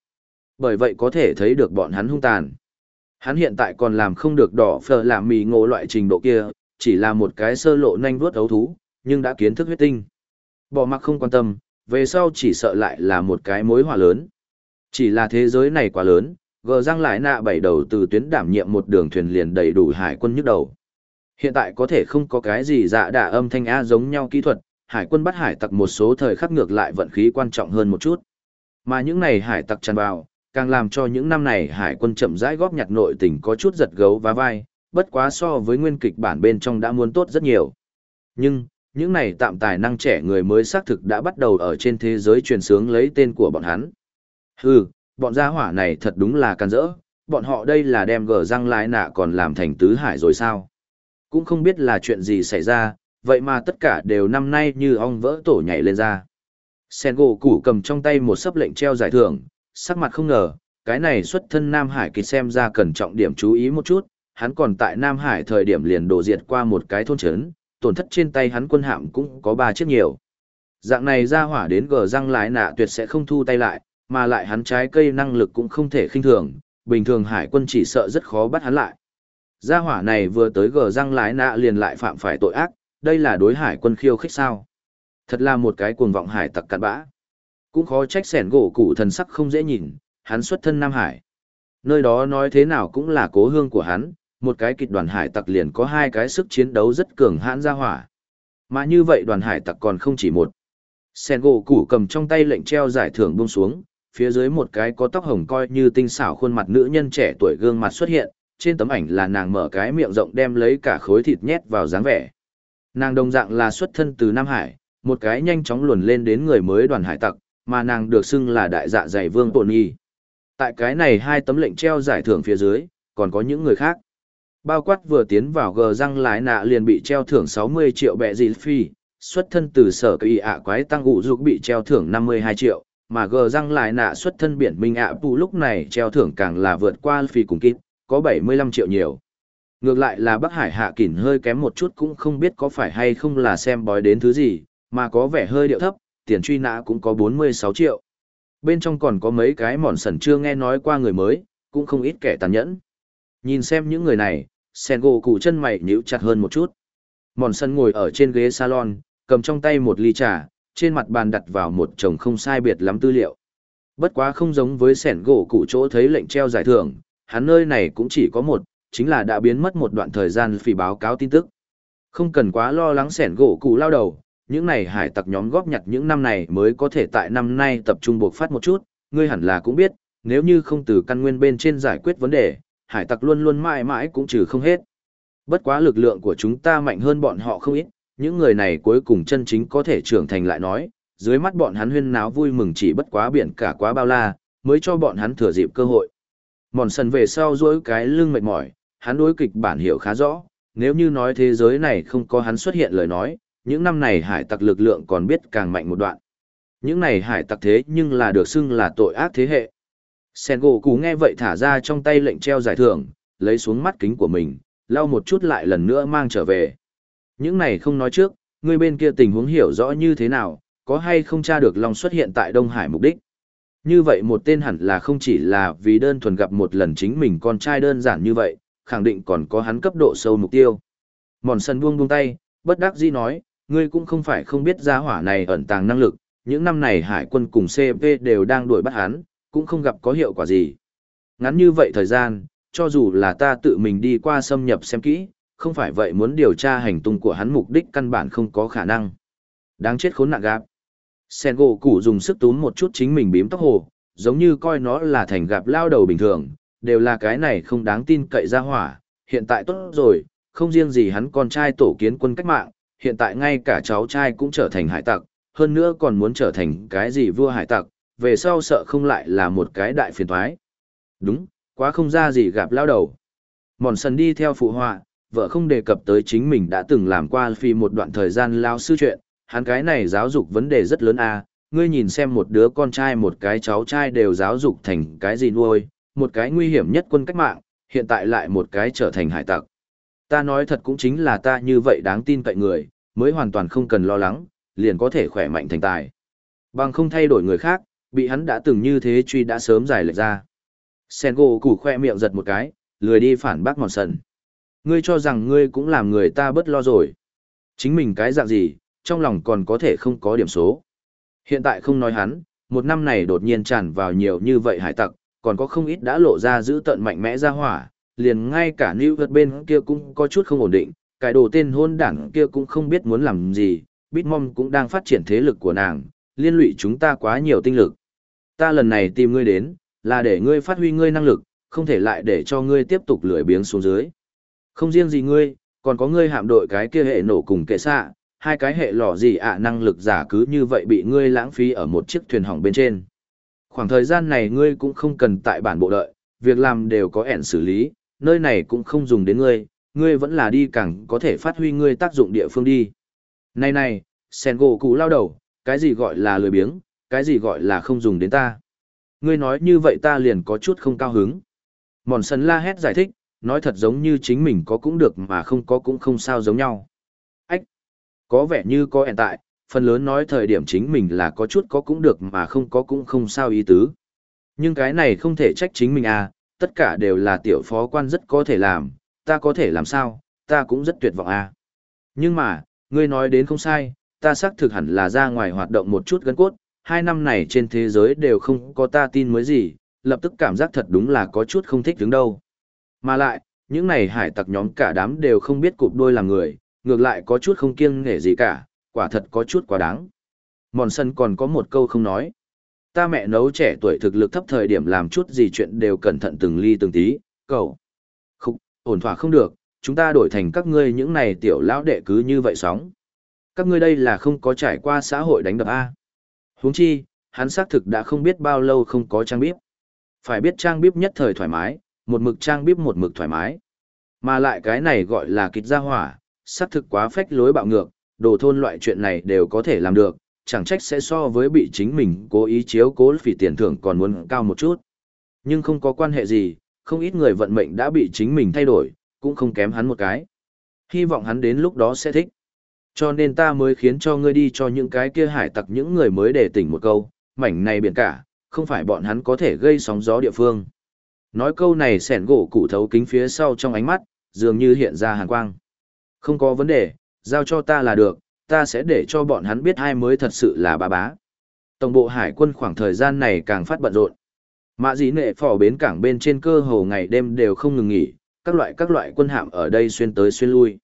Bởi vậy có thể thấy được bọn hắn hung tàn. Hắn hiện tại còn làm không được đỏ phở làm mì ngộ loại trình độ kia, chỉ là một cái sơ lộ nhanh vuốt ấu thú, nhưng đã kiến thức huyết tinh. Bỏ mặc không quan tâm, về sau chỉ sợ lại là một cái mối hỏa lớn. Chỉ là thế giới này quá lớn, gờ răng lại nạ bảy đầu từ tuyến đảm nhiệm một đường thuyền liền đầy đủ hải quân nhức đầu. Hiện tại có thể không có cái gì dạ đà âm thanh A giống nhau kỹ thuật, hải quân bắt hải tặc một số thời khắc ngược lại vận khí quan trọng hơn một chút. Mà những này hải tặc tràn vào, càng làm cho những năm này hải quân chậm rãi góp nhặt nội tình có chút giật gấu và vai, bất quá so với nguyên kịch bản bên trong đã muốn tốt rất nhiều. Nhưng, những này tạm tài năng trẻ người mới xác thực đã bắt đầu ở trên thế giới truyền sướng lấy tên của bọn hắn. Hừ, bọn gia hỏa này thật đúng là can rỡ, bọn họ đây là đem gờ răng lái nạ còn làm thành tứ hải rồi sao? Cũng không biết là chuyện gì xảy ra, vậy mà tất cả đều năm nay như ong vỡ tổ nhảy lên ra. Sen gỗ củ cầm trong tay một sấp lệnh treo giải thưởng, sắc mặt không ngờ, cái này xuất thân Nam Hải kỳ xem ra cần trọng điểm chú ý một chút, hắn còn tại Nam Hải thời điểm liền đổ diệt qua một cái thôn chấn, tổn thất trên tay hắn quân hạm cũng có ba chiếc nhiều. Dạng này ra hỏa đến gờ răng lái nạ tuyệt sẽ không thu tay lại, mà lại hắn trái cây năng lực cũng không thể khinh thường, bình thường hải quân chỉ sợ rất khó bắt hắn lại. Gia hỏa này vừa tới gờ răng lái nạ liền lại phạm phải tội ác, đây là đối hải quân khiêu khích sao. Thật là một cái cuồng vọng hải tặc cặn bã. Cũng khó trách sẻn gỗ cụ thần sắc không dễ nhìn, hắn xuất thân Nam Hải. Nơi đó nói thế nào cũng là cố hương của hắn, một cái kịch đoàn hải tặc liền có hai cái sức chiến đấu rất cường hãn gia hỏa. Mà như vậy đoàn hải tặc còn không chỉ một. Sen gỗ củ cầm trong tay lệnh treo giải thưởng buông xuống, phía dưới một cái có tóc hồng coi như tinh xảo khuôn mặt nữ nhân trẻ tuổi gương mặt xuất hiện, trên tấm ảnh là nàng mở cái miệng rộng đem lấy cả khối thịt nhét vào dáng vẻ. Nàng đồng dạng là xuất thân từ Nam Hải, một cái nhanh chóng luồn lên đến người mới đoàn hải tặc, mà nàng được xưng là đại dạ dày vương tổn y. Tại cái này hai tấm lệnh treo giải thưởng phía dưới, còn có những người khác. Bao quát vừa tiến vào gờ răng lái nạ liền bị treo thưởng 60 triệu bẹ gì phi, xuất thân từ sở kỳ ạ quái tăng ụ dục bị treo thưởng 52 triệu, mà gờ răng lại nạ xuất thân biển minh ạ à lúc này treo thưởng càng là vượt qua phi cùng kít, có 75 triệu nhiều. Ngược lại là Bắc Hải hạ Kỳnh hơi kém một chút cũng không biết có phải hay không là xem bói đến thứ gì, mà có vẻ hơi điệu thấp, tiền truy nã cũng có 46 triệu. Bên trong còn có mấy cái mòn sần chưa nghe nói qua người mới, cũng không ít kẻ tàn nhẫn. Nhìn xem những người này, sen gỗ cụ chân mày nhíu chặt hơn một chút. Mòn sần ngồi ở trên ghế salon, cầm trong tay một ly trà, trên mặt bàn đặt vào một chồng không sai biệt lắm tư liệu. Bất quá không giống với sẻn gỗ cụ chỗ thấy lệnh treo giải thưởng, hắn nơi này cũng chỉ có một, chính là đã biến mất một đoạn thời gian phỉ báo cáo tin tức. Không cần quá lo lắng sẻn gỗ cụ lao đầu, những này hải tặc nhóm góp nhặt những năm này mới có thể tại năm nay tập trung buộc phát một chút, ngươi hẳn là cũng biết, nếu như không từ căn nguyên bên trên giải quyết vấn đề, hải tặc luôn luôn mãi mãi cũng trừ không hết. Bất quá lực lượng của chúng ta mạnh hơn bọn họ không ít, những người này cuối cùng chân chính có thể trưởng thành lại nói, dưới mắt bọn hắn huyên náo vui mừng chỉ bất quá biển cả quá bao la, mới cho bọn hắn thừa dịp cơ hội. Mòn sần về sau dối cái lưng mệt mỏi, hắn đối kịch bản hiểu khá rõ, nếu như nói thế giới này không có hắn xuất hiện lời nói, những năm này hải tặc lực lượng còn biết càng mạnh một đoạn. Những này hải tặc thế nhưng là được xưng là tội ác thế hệ. Sen gỗ cú nghe vậy thả ra trong tay lệnh treo giải thưởng, lấy xuống mắt kính của mình, lau một chút lại lần nữa mang trở về. Những này không nói trước, người bên kia tình huống hiểu rõ như thế nào, có hay không tra được Long xuất hiện tại Đông Hải mục đích. Như vậy một tên hẳn là không chỉ là vì đơn thuần gặp một lần chính mình con trai đơn giản như vậy, khẳng định còn có hắn cấp độ sâu mục tiêu. Mòn sân buông buông tay, bất đắc dĩ nói, ngươi cũng không phải không biết gia hỏa này ẩn tàng năng lực, những năm này hải quân cùng CP đều đang đuổi bắt hắn, cũng không gặp có hiệu quả gì. Ngắn như vậy thời gian, cho dù là ta tự mình đi qua xâm nhập xem kỹ, không phải vậy muốn điều tra hành tung của hắn mục đích căn bản không có khả năng. Đáng chết khốn nạn gạp. Sen gỗ củ dùng sức túm một chút chính mình bím tóc hồ, giống như coi nó là thành gặp lao đầu bình thường, đều là cái này không đáng tin cậy ra hỏa, hiện tại tốt rồi, không riêng gì hắn con trai tổ kiến quân cách mạng, hiện tại ngay cả cháu trai cũng trở thành hải tặc, hơn nữa còn muốn trở thành cái gì vua hải tặc, về sau sợ không lại là một cái đại phiền thoái. Đúng, quá không ra gì gặp lao đầu. Mòn sần đi theo phụ họa, vợ không đề cập tới chính mình đã từng làm qua phi một đoạn thời gian lao sư chuyện, hắn cái này giáo dục vấn đề rất lớn à, ngươi nhìn xem một đứa con trai một cái cháu trai đều giáo dục thành cái gì nuôi, một cái nguy hiểm nhất quân cách mạng, hiện tại lại một cái trở thành hải tặc. Ta nói thật cũng chính là ta như vậy đáng tin cậy người, mới hoàn toàn không cần lo lắng, liền có thể khỏe mạnh thành tài. Bằng không thay đổi người khác, bị hắn đã từng như thế truy đã sớm giải lệch ra. Sen gỗ củ khoe miệng giật một cái, lười đi phản bác mòn sần. Ngươi cho rằng ngươi cũng làm người ta bớt lo rồi. Chính mình cái dạng gì, trong lòng còn có thể không có điểm số. Hiện tại không nói hắn, một năm này đột nhiên tràn vào nhiều như vậy hải tặc, còn có không ít đã lộ ra giữ tận mạnh mẽ ra hỏa, liền ngay cả New York bên kia cũng có chút không ổn định, cái đồ tên hôn đảng kia cũng không biết muốn làm gì, Bitmom cũng đang phát triển thế lực của nàng, liên lụy chúng ta quá nhiều tinh lực. Ta lần này tìm ngươi đến, là để ngươi phát huy ngươi năng lực, không thể lại để cho ngươi tiếp tục lười biếng xuống dưới. Không riêng gì ngươi, còn có ngươi hạm đội cái kia hệ nổ cùng kệ xạ, hai cái hệ lò gì ạ năng lực giả cứ như vậy bị ngươi lãng phí ở một chiếc thuyền hỏng bên trên. Khoảng thời gian này ngươi cũng không cần tại bản bộ đợi, việc làm đều có ẻn xử lý, nơi này cũng không dùng đến ngươi, ngươi vẫn là đi càng có thể phát huy ngươi tác dụng địa phương đi. Này này, sen gỗ cụ lao đầu, cái gì gọi là lười biếng, cái gì gọi là không dùng đến ta. Ngươi nói như vậy ta liền có chút không cao hứng. Mòn sân la hét giải thích, nói thật giống như chính mình có cũng được mà không có cũng không sao giống nhau. Có vẻ như có hiện tại, phần lớn nói thời điểm chính mình là có chút có cũng được mà không có cũng không sao ý tứ. Nhưng cái này không thể trách chính mình à, tất cả đều là tiểu phó quan rất có thể làm, ta có thể làm sao, ta cũng rất tuyệt vọng à. Nhưng mà, ngươi nói đến không sai, ta xác thực hẳn là ra ngoài hoạt động một chút gân cốt, hai năm này trên thế giới đều không có ta tin mới gì, lập tức cảm giác thật đúng là có chút không thích đứng đâu. Mà lại, những này hải tặc nhóm cả đám đều không biết cụp đôi làm người, ngược lại có chút không kiêng nghề gì cả, quả thật có chút quá đáng. Mòn sân còn có một câu không nói. Ta mẹ nấu trẻ tuổi thực lực thấp thời điểm làm chút gì chuyện đều cẩn thận từng ly từng tí, cậu. Không, ổn thỏa không được, chúng ta đổi thành các ngươi những này tiểu lão đệ cứ như vậy sóng. Các ngươi đây là không có trải qua xã hội đánh đập A. huống chi, hắn xác thực đã không biết bao lâu không có trang bíp. Phải biết trang bíp nhất thời thoải mái, một mực trang bíp một mực thoải mái. Mà lại cái này gọi là kịch gia hỏa, xác thực quá phách lối bạo ngược, đồ thôn loại chuyện này đều có thể làm được, chẳng trách sẽ so với bị chính mình cố ý chiếu cố phỉ tiền thưởng còn muốn cao một chút. Nhưng không có quan hệ gì, không ít người vận mệnh đã bị chính mình thay đổi, cũng không kém hắn một cái. Hy vọng hắn đến lúc đó sẽ thích. Cho nên ta mới khiến cho ngươi đi cho những cái kia hải tặc những người mới để tỉnh một câu, mảnh này biển cả, không phải bọn hắn có thể gây sóng gió địa phương. Nói câu này sẻn gỗ cụ thấu kính phía sau trong ánh mắt, dường như hiện ra hàn quang. Không có vấn đề, giao cho ta là được, ta sẽ để cho bọn hắn biết ai mới thật sự là bà bá. Tổng bộ hải quân khoảng thời gian này càng phát bận rộn. Mã dĩ nệ phò bến cảng bên trên cơ hồ ngày đêm đều không ngừng nghỉ, các loại các loại quân hạm ở đây xuyên tới xuyên lui.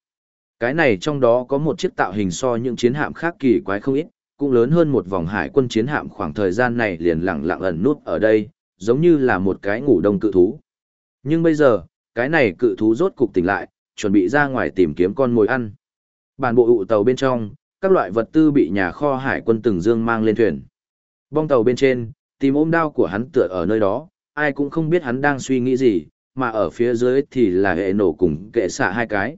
Cái này trong đó có một chiếc tạo hình so những chiến hạm khác kỳ quái không ít, cũng lớn hơn một vòng hải quân chiến hạm khoảng thời gian này liền lặng lặng ẩn nút ở đây, giống như là một cái ngủ đông cự thú. Nhưng bây giờ, cái này cự thú rốt cục tỉnh lại, chuẩn bị ra ngoài tìm kiếm con mồi ăn. Bản bộ ụ tàu bên trong, các loại vật tư bị nhà kho hải quân từng dương mang lên thuyền. Bong tàu bên trên, tìm ôm đao của hắn tựa ở nơi đó, ai cũng không biết hắn đang suy nghĩ gì, mà ở phía dưới thì là hệ nổ cùng kệ xạ hai cái.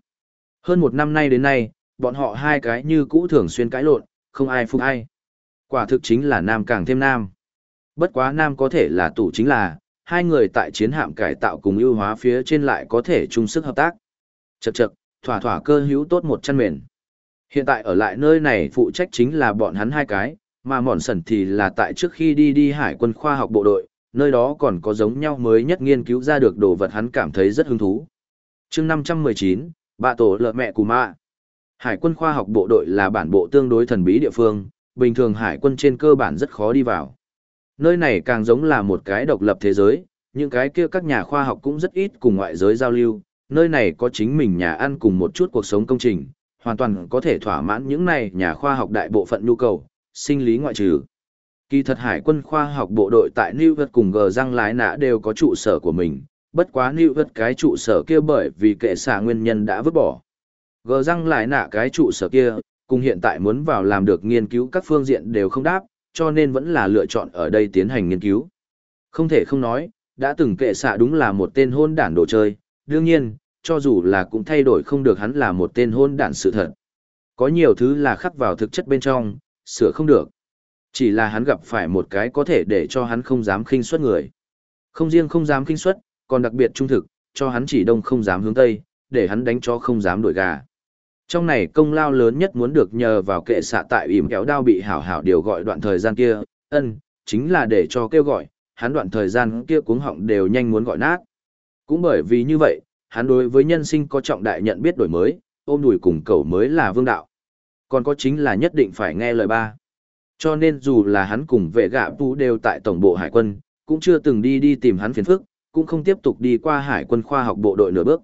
Hơn một năm nay đến nay, bọn họ hai cái như cũ thường xuyên cãi lộn, không ai phục ai. Quả thực chính là nam càng thêm nam. Bất quá nam có thể là tủ chính là, hai người tại chiến hạm cải tạo cùng ưu hóa phía trên lại có thể chung sức hợp tác. Chật chật, thỏa thỏa cơ hữu tốt một chân mền. Hiện tại ở lại nơi này phụ trách chính là bọn hắn hai cái, mà mòn sẩn thì là tại trước khi đi đi hải quân khoa học bộ đội, nơi đó còn có giống nhau mới nhất nghiên cứu ra được đồ vật hắn cảm thấy rất hứng thú. chương 519, bạ tổ lợ mẹ cù mạ. Hải quân khoa học bộ đội là bản bộ tương đối thần bí địa phương, bình thường hải quân trên cơ bản rất khó đi vào. Nơi này càng giống là một cái độc lập thế giới, những cái kia các nhà khoa học cũng rất ít cùng ngoại giới giao lưu, nơi này có chính mình nhà ăn cùng một chút cuộc sống công trình, hoàn toàn có thể thỏa mãn những này nhà khoa học đại bộ phận nhu cầu, sinh lý ngoại trừ. Kỳ thật hải quân khoa học bộ đội tại New York cùng Gờ răng lái nã đều có trụ sở của mình, bất quá New York cái trụ sở kia bởi vì kệ xả nguyên nhân đã vứt bỏ. Gờ răng lái nã cái trụ sở kia, cùng hiện tại muốn vào làm được nghiên cứu các phương diện đều không đáp, cho nên vẫn là lựa chọn ở đây tiến hành nghiên cứu. Không thể không nói, đã từng kệ xạ đúng là một tên hôn đản đồ chơi, đương nhiên, cho dù là cũng thay đổi không được hắn là một tên hôn đản sự thật. Có nhiều thứ là khắc vào thực chất bên trong, sửa không được. Chỉ là hắn gặp phải một cái có thể để cho hắn không dám khinh suất người. Không riêng không dám khinh suất, còn đặc biệt trung thực, cho hắn chỉ đông không dám hướng tây, để hắn đánh cho không dám đổi gà. Trong này công lao lớn nhất muốn được nhờ vào kệ xạ tại ỉm kéo đao bị hảo hảo điều gọi đoạn thời gian kia, ân, chính là để cho kêu gọi, hắn đoạn thời gian kia cuống họng đều nhanh muốn gọi nát. Cũng bởi vì như vậy, hắn đối với nhân sinh có trọng đại nhận biết đổi mới, ôm đùi cùng cầu mới là vương đạo. Còn có chính là nhất định phải nghe lời ba. Cho nên dù là hắn cùng vệ gạ tu đều tại tổng bộ hải quân, cũng chưa từng đi đi tìm hắn phiền phức, cũng không tiếp tục đi qua hải quân khoa học bộ đội nửa bước.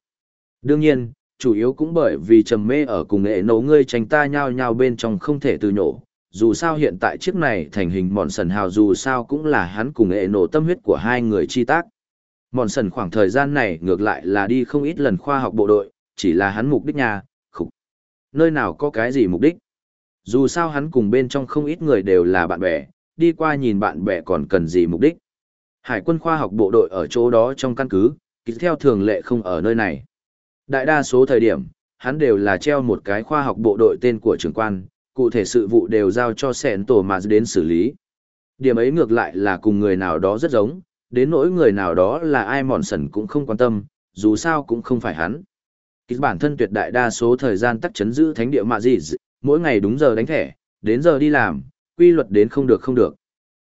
Đương nhiên, chủ yếu cũng bởi vì trầm mê ở cùng nghệ nấu ngươi tranh ta nhau nhau bên trong không thể từ nhổ. Dù sao hiện tại chiếc này thành hình mòn sần hào dù sao cũng là hắn cùng nghệ nổ tâm huyết của hai người chi tác. Mòn sần khoảng thời gian này ngược lại là đi không ít lần khoa học bộ đội, chỉ là hắn mục đích nhà, khục. Nơi nào có cái gì mục đích? Dù sao hắn cùng bên trong không ít người đều là bạn bè, đi qua nhìn bạn bè còn cần gì mục đích. Hải quân khoa học bộ đội ở chỗ đó trong căn cứ, ký theo thường lệ không ở nơi này. Đại đa số thời điểm, hắn đều là treo một cái khoa học bộ đội tên của trưởng quan, cụ thể sự vụ đều giao cho sẹn tổ mà đến xử lý. Điểm ấy ngược lại là cùng người nào đó rất giống, đến nỗi người nào đó là ai mòn sần cũng không quan tâm, dù sao cũng không phải hắn. Kịch bản thân tuyệt đại đa số thời gian tắc chấn giữ thánh địa mạ gì, mỗi ngày đúng giờ đánh thẻ, đến giờ đi làm, quy luật đến không được không được.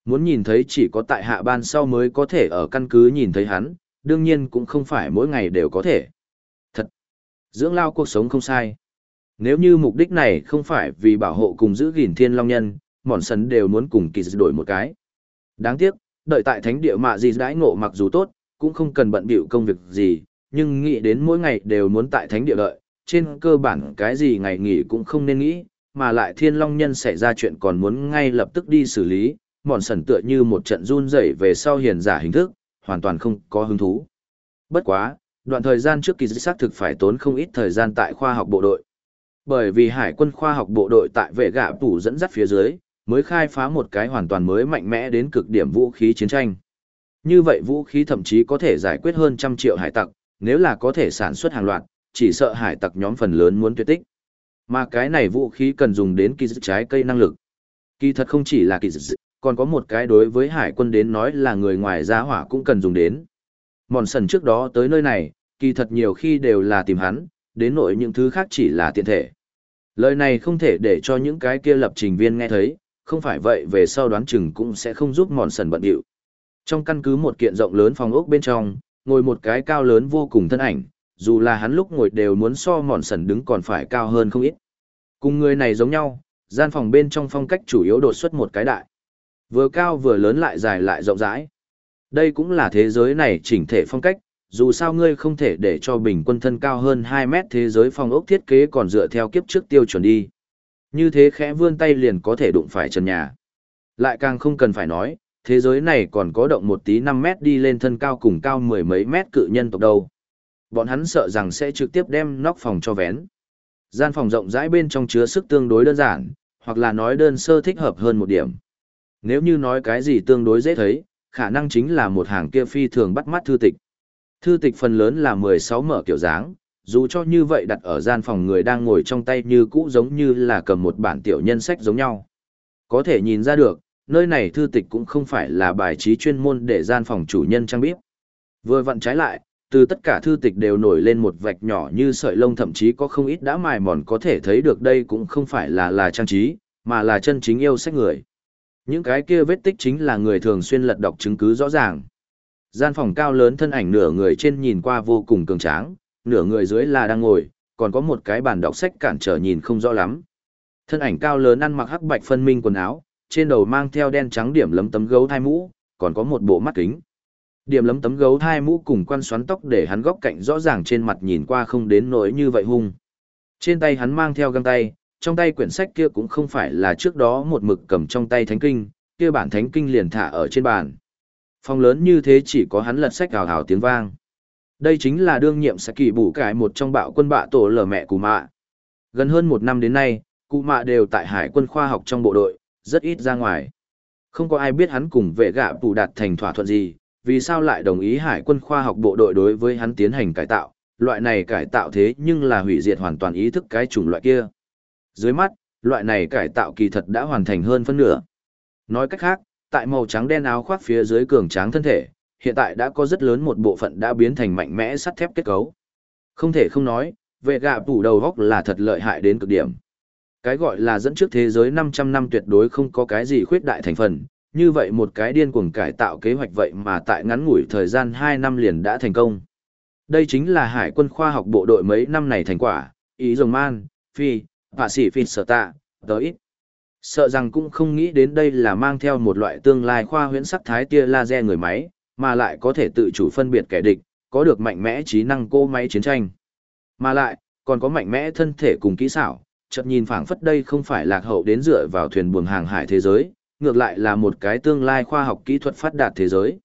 Muốn nhìn thấy chỉ có tại hạ ban sau mới có thể ở căn cứ nhìn thấy hắn, đương nhiên cũng không phải mỗi ngày đều có thể. Thật, dưỡng lao cuộc sống không sai. Nếu như mục đích này không phải vì bảo hộ cùng giữ gìn thiên long nhân, mòn sần đều muốn cùng kỳ đổi một cái. Đáng tiếc, đợi tại thánh địa mạ gì đãi ngộ mặc dù tốt, cũng không cần bận bịu công việc gì, nhưng nghĩ đến mỗi ngày đều muốn tại thánh địa đợi, trên cơ bản cái gì ngày nghỉ cũng không nên nghĩ, mà lại thiên long nhân xảy ra chuyện còn muốn ngay lập tức đi xử lý, mòn sần tựa như một trận run rẩy về sau hiền giả hình thức, hoàn toàn không có hứng thú. Bất quá, đoạn thời gian trước kỳ dịch xác thực phải tốn không ít thời gian tại khoa học bộ đội. Bởi vì hải quân khoa học bộ đội tại vệ gạ tủ dẫn dắt phía dưới, mới khai phá một cái hoàn toàn mới mạnh mẽ đến cực điểm vũ khí chiến tranh. Như vậy vũ khí thậm chí có thể giải quyết hơn trăm triệu hải tặc, nếu là có thể sản xuất hàng loạt, chỉ sợ hải tặc nhóm phần lớn muốn tuyệt tích. Mà cái này vũ khí cần dùng đến kỳ dự trái cây năng lực. Kỳ thật không chỉ là kỳ dự, còn có một cái đối với hải quân đến nói là người ngoài giá hỏa cũng cần dùng đến. Mòn sần trước đó tới nơi này, kỳ thật nhiều khi đều là tìm hắn, đến nội những thứ khác chỉ là tiện thể. Lời này không thể để cho những cái kia lập trình viên nghe thấy, không phải vậy về sau đoán chừng cũng sẽ không giúp mòn sần bận điệu. Trong căn cứ một kiện rộng lớn phòng ốc bên trong, ngồi một cái cao lớn vô cùng thân ảnh, dù là hắn lúc ngồi đều muốn so mòn sần đứng còn phải cao hơn không ít. Cùng người này giống nhau, gian phòng bên trong phong cách chủ yếu đột xuất một cái đại. Vừa cao vừa lớn lại dài lại rộng rãi. Đây cũng là thế giới này chỉnh thể phong cách, dù sao ngươi không thể để cho bình quân thân cao hơn 2 mét thế giới phong ốc thiết kế còn dựa theo kiếp trước tiêu chuẩn đi. Như thế khẽ vươn tay liền có thể đụng phải trần nhà. Lại càng không cần phải nói, thế giới này còn có động một tí 5 mét đi lên thân cao cùng cao mười mấy mét cự nhân tộc đâu. Bọn hắn sợ rằng sẽ trực tiếp đem nóc phòng cho vén. Gian phòng rộng rãi bên trong chứa sức tương đối đơn giản, hoặc là nói đơn sơ thích hợp hơn một điểm. Nếu như nói cái gì tương đối dễ thấy, khả năng chính là một hàng kia phi thường bắt mắt thư tịch. Thư tịch phần lớn là 16 mở kiểu dáng, dù cho như vậy đặt ở gian phòng người đang ngồi trong tay như cũ giống như là cầm một bản tiểu nhân sách giống nhau. Có thể nhìn ra được, nơi này thư tịch cũng không phải là bài trí chuyên môn để gian phòng chủ nhân trang bíp. Vừa vặn trái lại, từ tất cả thư tịch đều nổi lên một vạch nhỏ như sợi lông thậm chí có không ít đã mài mòn có thể thấy được đây cũng không phải là là trang trí, mà là chân chính yêu sách người. Những cái kia vết tích chính là người thường xuyên lật đọc chứng cứ rõ ràng. Gian phòng cao lớn thân ảnh nửa người trên nhìn qua vô cùng cường tráng, nửa người dưới là đang ngồi, còn có một cái bàn đọc sách cản trở nhìn không rõ lắm. Thân ảnh cao lớn ăn mặc hắc bạch phân minh quần áo, trên đầu mang theo đen trắng điểm lấm tấm gấu thai mũ, còn có một bộ mắt kính. Điểm lấm tấm gấu thai mũ cùng quan xoắn tóc để hắn góc cạnh rõ ràng trên mặt nhìn qua không đến nỗi như vậy hung. Trên tay hắn mang theo găng tay, trong tay quyển sách kia cũng không phải là trước đó một mực cầm trong tay thánh kinh, kia bản thánh kinh liền thả ở trên bàn. Phòng lớn như thế chỉ có hắn lật sách hào hào tiếng vang. Đây chính là đương nhiệm sẽ kỳ bù cải một trong bạo quân bạ tổ lở mẹ cụ mạ. Gần hơn một năm đến nay, cụ mạ đều tại hải quân khoa học trong bộ đội, rất ít ra ngoài. Không có ai biết hắn cùng vệ gạ bù đạt thành thỏa thuận gì, vì sao lại đồng ý hải quân khoa học bộ đội đối với hắn tiến hành cải tạo, loại này cải tạo thế nhưng là hủy diệt hoàn toàn ý thức cái chủng loại kia. Dưới mắt, loại này cải tạo kỳ thật đã hoàn thành hơn phân nửa. Nói cách khác, tại màu trắng đen áo khoác phía dưới cường tráng thân thể, hiện tại đã có rất lớn một bộ phận đã biến thành mạnh mẽ sắt thép kết cấu. Không thể không nói, vệ gạ tủ đầu góc là thật lợi hại đến cực điểm. Cái gọi là dẫn trước thế giới 500 năm tuyệt đối không có cái gì khuyết đại thành phần, như vậy một cái điên cuồng cải tạo kế hoạch vậy mà tại ngắn ngủi thời gian 2 năm liền đã thành công. Đây chính là hải quân khoa học bộ đội mấy năm này thành quả, ý rồng man, phi, hạ sĩ phi sở tạ, tới. Sợ rằng cũng không nghĩ đến đây là mang theo một loại tương lai khoa huyễn sắc thái tia laser người máy, mà lại có thể tự chủ phân biệt kẻ địch, có được mạnh mẽ trí năng cô máy chiến tranh. Mà lại, còn có mạnh mẽ thân thể cùng kỹ xảo, chợt nhìn phảng phất đây không phải lạc hậu đến dựa vào thuyền buồm hàng hải thế giới, ngược lại là một cái tương lai khoa học kỹ thuật phát đạt thế giới.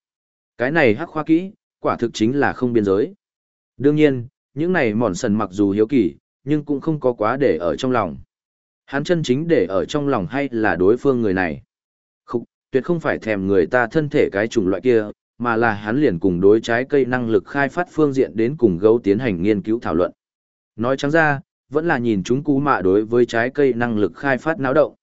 Cái này hắc khoa kỹ, quả thực chính là không biên giới. Đương nhiên, những này mòn sần mặc dù hiếu kỳ, nhưng cũng không có quá để ở trong lòng. Hắn chân chính để ở trong lòng hay là đối phương người này. Không, tuyệt không phải thèm người ta thân thể cái chủng loại kia, mà là hắn liền cùng đối trái cây năng lực khai phát phương diện đến cùng gấu tiến hành nghiên cứu thảo luận. Nói trắng ra, vẫn là nhìn chúng cú mạ đối với trái cây năng lực khai phát náo động.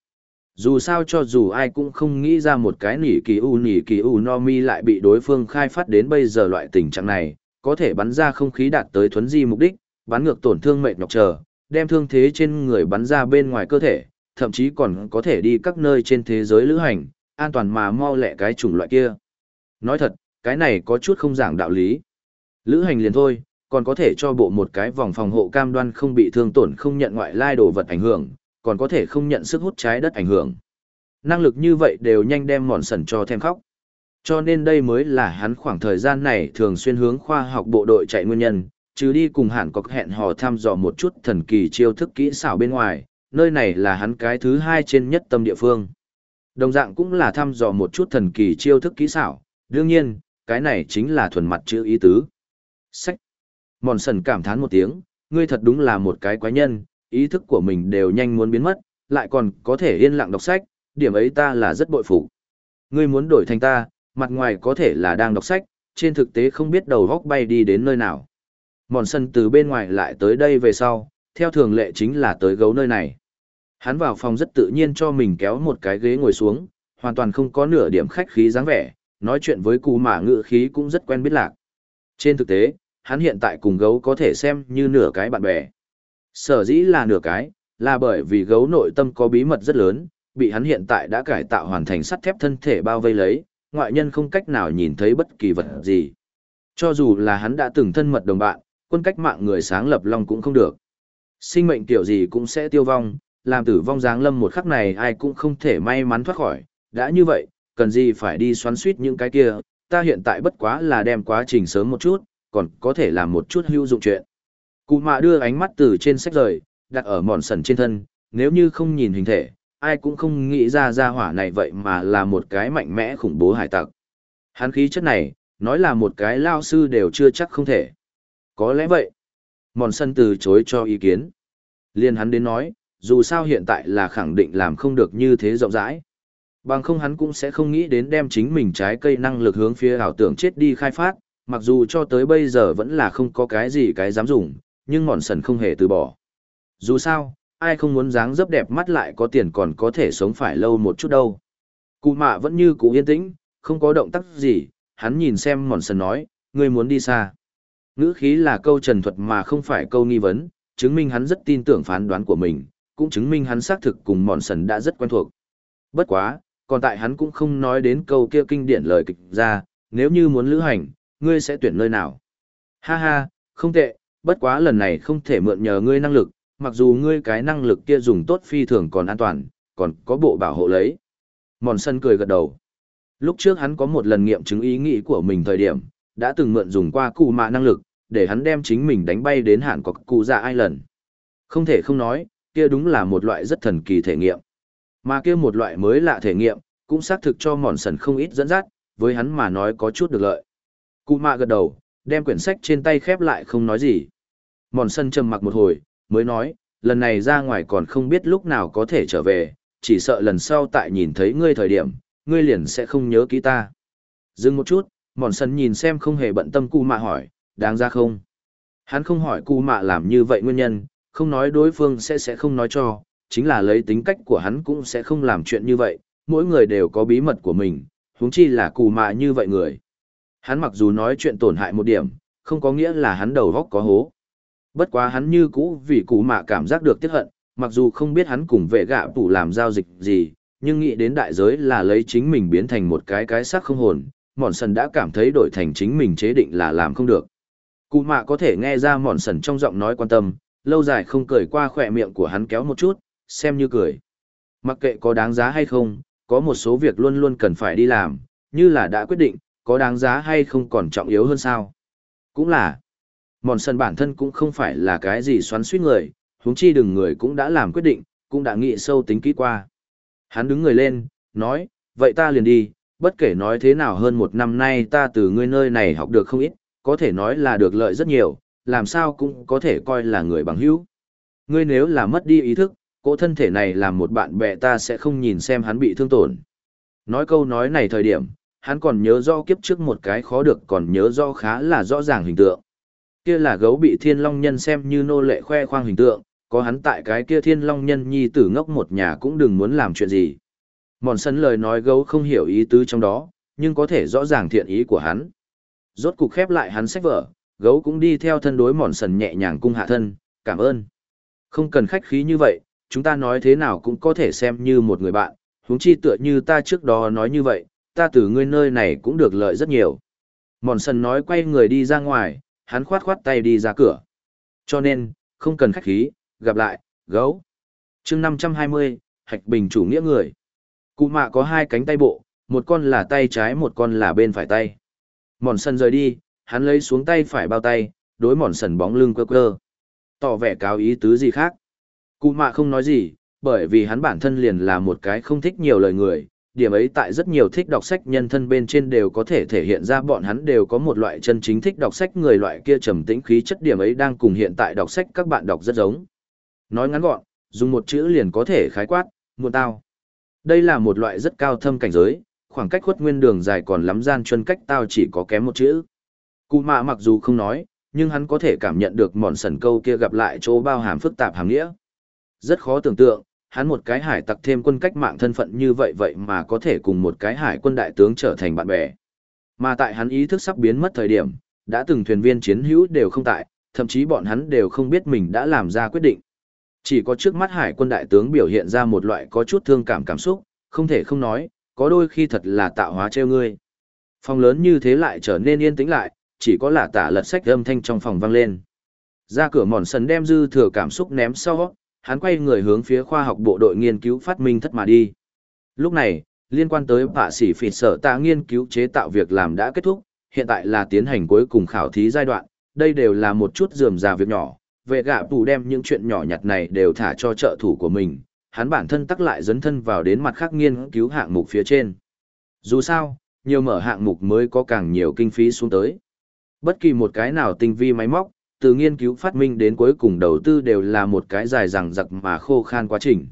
Dù sao cho dù ai cũng không nghĩ ra một cái nỉ kỳ u nỉ kỳ u no mi lại bị đối phương khai phát đến bây giờ loại tình trạng này, có thể bắn ra không khí đạt tới thuấn di mục đích, bắn ngược tổn thương mệt nhọc chờ, đem thương thế trên người bắn ra bên ngoài cơ thể, thậm chí còn có thể đi các nơi trên thế giới lữ hành, an toàn mà mau lẹ cái chủng loại kia. Nói thật, cái này có chút không giảng đạo lý. Lữ hành liền thôi, còn có thể cho bộ một cái vòng phòng hộ cam đoan không bị thương tổn không nhận ngoại lai đồ vật ảnh hưởng, còn có thể không nhận sức hút trái đất ảnh hưởng. Năng lực như vậy đều nhanh đem mòn sần cho thêm khóc. Cho nên đây mới là hắn khoảng thời gian này thường xuyên hướng khoa học bộ đội chạy nguyên nhân, chứ đi cùng hẳn có hẹn hò thăm dò một chút thần kỳ chiêu thức kỹ xảo bên ngoài, nơi này là hắn cái thứ hai trên nhất tâm địa phương. Đồng dạng cũng là thăm dò một chút thần kỳ chiêu thức kỹ xảo, đương nhiên, cái này chính là thuần mặt chữ ý tứ. Sách. Mòn sần cảm thán một tiếng, ngươi thật đúng là một cái quái nhân, ý thức của mình đều nhanh muốn biến mất, lại còn có thể yên lặng đọc sách, điểm ấy ta là rất bội phục. Ngươi muốn đổi thành ta, mặt ngoài có thể là đang đọc sách, trên thực tế không biết đầu góc bay đi đến nơi nào. Mòn sân từ bên ngoài lại tới đây về sau, theo thường lệ chính là tới gấu nơi này. Hắn vào phòng rất tự nhiên cho mình kéo một cái ghế ngồi xuống, hoàn toàn không có nửa điểm khách khí dáng vẻ, nói chuyện với cù mã ngự khí cũng rất quen biết lạc. Trên thực tế, hắn hiện tại cùng gấu có thể xem như nửa cái bạn bè. Sở dĩ là nửa cái, là bởi vì gấu nội tâm có bí mật rất lớn, bị hắn hiện tại đã cải tạo hoàn thành sắt thép thân thể bao vây lấy, ngoại nhân không cách nào nhìn thấy bất kỳ vật gì. Cho dù là hắn đã từng thân mật đồng bạn, quân cách mạng người sáng lập long cũng không được. Sinh mệnh kiểu gì cũng sẽ tiêu vong, làm tử vong giáng lâm một khắc này ai cũng không thể may mắn thoát khỏi. Đã như vậy, cần gì phải đi xoắn suýt những cái kia, ta hiện tại bất quá là đem quá trình sớm một chút, còn có thể làm một chút hữu dụng chuyện. Cụ mạ đưa ánh mắt từ trên sách rời, đặt ở mòn sần trên thân, nếu như không nhìn hình thể, ai cũng không nghĩ ra ra hỏa này vậy mà là một cái mạnh mẽ khủng bố hải tặc. Hắn khí chất này, nói là một cái lao sư đều chưa chắc không thể. Có lẽ vậy. Mòn sân từ chối cho ý kiến. Liên hắn đến nói, dù sao hiện tại là khẳng định làm không được như thế rộng rãi. Bằng không hắn cũng sẽ không nghĩ đến đem chính mình trái cây năng lực hướng phía ảo tưởng chết đi khai phát, mặc dù cho tới bây giờ vẫn là không có cái gì cái dám dùng, nhưng mòn sần không hề từ bỏ. Dù sao, ai không muốn dáng dấp đẹp mắt lại có tiền còn có thể sống phải lâu một chút đâu. Cụ mạ vẫn như cũ yên tĩnh, không có động tác gì, hắn nhìn xem mòn sần nói, ngươi muốn đi xa. Ngữ khí là câu trần thuật mà không phải câu nghi vấn, chứng minh hắn rất tin tưởng phán đoán của mình, cũng chứng minh hắn xác thực cùng mòn sần đã rất quen thuộc. Bất quá, còn tại hắn cũng không nói đến câu kia kinh điển lời kịch ra, nếu như muốn lữ hành, ngươi sẽ tuyển nơi nào. Ha ha, không tệ, bất quá lần này không thể mượn nhờ ngươi năng lực, mặc dù ngươi cái năng lực kia dùng tốt phi thường còn an toàn, còn có bộ bảo hộ lấy. Mòn sân cười gật đầu. Lúc trước hắn có một lần nghiệm chứng ý nghĩ của mình thời điểm, đã từng mượn dùng qua cụ mạ năng lực, để hắn đem chính mình đánh bay đến hạn có cụ ra ai lần. Không thể không nói, kia đúng là một loại rất thần kỳ thể nghiệm. Mà kia một loại mới lạ thể nghiệm, cũng xác thực cho mòn sần không ít dẫn dắt, với hắn mà nói có chút được lợi. Cụ mạ gật đầu, đem quyển sách trên tay khép lại không nói gì. Mòn sân trầm mặc một hồi, mới nói, lần này ra ngoài còn không biết lúc nào có thể trở về, chỉ sợ lần sau tại nhìn thấy ngươi thời điểm, ngươi liền sẽ không nhớ kỹ ta. Dừng một chút, mòn sân nhìn xem không hề bận tâm cụ mạ hỏi, đáng ra không? Hắn không hỏi cụ mạ làm như vậy nguyên nhân, không nói đối phương sẽ sẽ không nói cho, chính là lấy tính cách của hắn cũng sẽ không làm chuyện như vậy, mỗi người đều có bí mật của mình, huống chi là cù mạ như vậy người. Hắn mặc dù nói chuyện tổn hại một điểm, không có nghĩa là hắn đầu góc có hố. Bất quá hắn như cũ vì cù mạ cảm giác được tiếc hận, mặc dù không biết hắn cùng vệ gạ tủ làm giao dịch gì, nhưng nghĩ đến đại giới là lấy chính mình biến thành một cái cái xác không hồn, mòn sần đã cảm thấy đổi thành chính mình chế định là làm không được. Cụ mạ có thể nghe ra mòn sần trong giọng nói quan tâm, lâu dài không cười qua khỏe miệng của hắn kéo một chút, xem như cười. Mặc kệ có đáng giá hay không, có một số việc luôn luôn cần phải đi làm, như là đã quyết định, có đáng giá hay không còn trọng yếu hơn sao. Cũng là, mòn sân bản thân cũng không phải là cái gì xoắn suýt người, huống chi đừng người cũng đã làm quyết định, cũng đã nghĩ sâu tính kỹ qua. Hắn đứng người lên, nói, vậy ta liền đi, bất kể nói thế nào hơn một năm nay ta từ ngươi nơi này học được không ít, có thể nói là được lợi rất nhiều, làm sao cũng có thể coi là người bằng hữu. Ngươi nếu là mất đi ý thức, cỗ thân thể này làm một bạn bè ta sẽ không nhìn xem hắn bị thương tổn. Nói câu nói này thời điểm, hắn còn nhớ rõ kiếp trước một cái khó được còn nhớ rõ khá là rõ ràng hình tượng. Kia là gấu bị thiên long nhân xem như nô lệ khoe khoang hình tượng, có hắn tại cái kia thiên long nhân nhi tử ngốc một nhà cũng đừng muốn làm chuyện gì. Mòn sân lời nói gấu không hiểu ý tứ trong đó, nhưng có thể rõ ràng thiện ý của hắn. Rốt cục khép lại hắn sách vở, gấu cũng đi theo thân đối mòn sần nhẹ nhàng cung hạ thân, cảm ơn. Không cần khách khí như vậy, chúng ta nói thế nào cũng có thể xem như một người bạn, huống chi tựa như ta trước đó nói như vậy, ta từ ngươi nơi này cũng được lợi rất nhiều. Mòn sần nói quay người đi ra ngoài, hắn khoát khoát tay đi ra cửa. Cho nên, không cần khách khí, gặp lại, gấu. chương 520, Hạch Bình chủ nghĩa người. Cụ mạ có hai cánh tay bộ, một con là tay trái một con là bên phải tay. Mòn sần rời đi, hắn lấy xuống tay phải bao tay, đối mòn sần bóng lưng quơ quơ. Tỏ vẻ cáo ý tứ gì khác. Cụ mạ không nói gì, bởi vì hắn bản thân liền là một cái không thích nhiều lời người, điểm ấy tại rất nhiều thích đọc sách nhân thân bên trên đều có thể thể hiện ra bọn hắn đều có một loại chân chính thích đọc sách người loại kia trầm tĩnh khí chất điểm ấy đang cùng hiện tại đọc sách các bạn đọc rất giống. Nói ngắn gọn, dùng một chữ liền có thể khái quát, muộn tao. Đây là một loại rất cao thâm cảnh giới, khoảng cách khuất nguyên đường dài còn lắm gian chân cách tao chỉ có kém một chữ. Cụ mạ mặc dù không nói, nhưng hắn có thể cảm nhận được mòn sần câu kia gặp lại chỗ bao hàm phức tạp hàm nghĩa. Rất khó tưởng tượng, hắn một cái hải tặc thêm quân cách mạng thân phận như vậy vậy mà có thể cùng một cái hải quân đại tướng trở thành bạn bè. Mà tại hắn ý thức sắp biến mất thời điểm, đã từng thuyền viên chiến hữu đều không tại, thậm chí bọn hắn đều không biết mình đã làm ra quyết định. Chỉ có trước mắt hải quân đại tướng biểu hiện ra một loại có chút thương cảm cảm xúc, không thể không nói, có đôi khi thật là tạo hóa treo ngươi. Phòng lớn như thế lại trở nên yên tĩnh lại, chỉ có là tả lật sách âm thanh trong phòng vang lên. Ra cửa mòn sần đem dư thừa cảm xúc ném sau, hắn quay người hướng phía khoa học bộ đội nghiên cứu phát minh thất mà đi. Lúc này, liên quan tới bạ sĩ phỉ sở ta nghiên cứu chế tạo việc làm đã kết thúc, hiện tại là tiến hành cuối cùng khảo thí giai đoạn, đây đều là một chút dườm già việc nhỏ, vệ gạ tù đem những chuyện nhỏ nhặt này đều thả cho trợ thủ của mình, hắn bản thân tắc lại dấn thân vào đến mặt khác nghiên cứu hạng mục phía trên. Dù sao, nhiều mở hạng mục mới có càng nhiều kinh phí xuống tới. Bất kỳ một cái nào tinh vi máy móc, từ nghiên cứu phát minh đến cuối cùng đầu tư đều là một cái dài dằng dặc mà khô khan quá trình.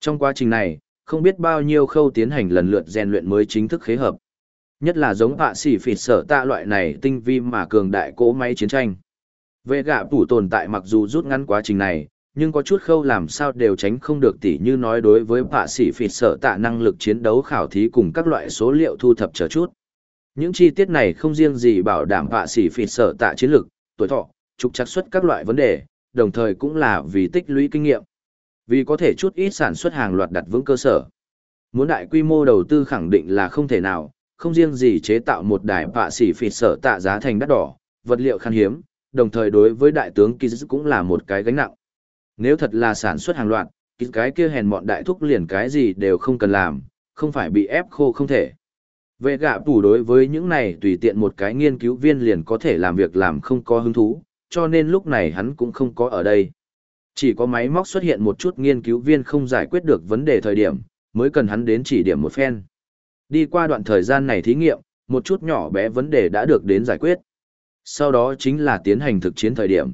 Trong quá trình này, không biết bao nhiêu khâu tiến hành lần lượt rèn luyện mới chính thức khế hợp. Nhất là giống họa sĩ phỉ sở tạ loại này tinh vi mà cường đại cỗ máy chiến tranh. Vệ gạ tủ tồn tại mặc dù rút ngắn quá trình này, nhưng có chút khâu làm sao đều tránh không được tỉ như nói đối với họa sĩ phỉ sở tạ năng lực chiến đấu khảo thí cùng các loại số liệu thu thập chờ chút. Những chi tiết này không riêng gì bảo đảm họa sĩ phỉ sở tạ chiến lực, tuổi thọ, trục chặt xuất các loại vấn đề, đồng thời cũng là vì tích lũy kinh nghiệm. Vì có thể chút ít sản xuất hàng loạt đặt vững cơ sở. Muốn đại quy mô đầu tư khẳng định là không thể nào, không riêng gì chế tạo một đài bạ sĩ phịt sở tạ giá thành đắt đỏ, vật liệu khan hiếm, đồng thời đối với đại tướng Kiz cũng là một cái gánh nặng. Nếu thật là sản xuất hàng loạt, cái kia hèn mọn đại thúc liền cái gì đều không cần làm, không phải bị ép khô không thể. Vệ gạ tủ đối với những này tùy tiện một cái nghiên cứu viên liền có thể làm việc làm không có hứng thú, cho nên lúc này hắn cũng không có ở đây. Chỉ có máy móc xuất hiện một chút nghiên cứu viên không giải quyết được vấn đề thời điểm, mới cần hắn đến chỉ điểm một phen. Đi qua đoạn thời gian này thí nghiệm, một chút nhỏ bé vấn đề đã được đến giải quyết. Sau đó chính là tiến hành thực chiến thời điểm.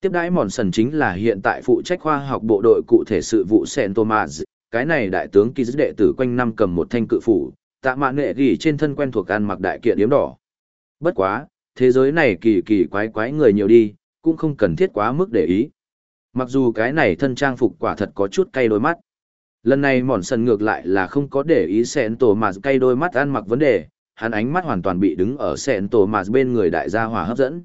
Tiếp đãi mòn sần chính là hiện tại phụ trách khoa học bộ đội cụ thể sự vụ Sen Thomas, cái này đại tướng kỳ dứt đệ tử quanh năm cầm một thanh cự phủ, tạ mạng nghệ ghi trên thân quen thuộc ăn mặc đại kiện yếm đỏ. Bất quá, thế giới này kỳ kỳ quái quái người nhiều đi, cũng không cần thiết quá mức để ý. Mặc dù cái này thân trang phục quả thật có chút cay đôi mắt. Lần này mòn sần ngược lại là không có để ý sẹn tổ mà cay đôi mắt ăn mặc vấn đề, hắn ánh mắt hoàn toàn bị đứng ở sẹn tổ mà bên người đại gia hỏa hấp dẫn.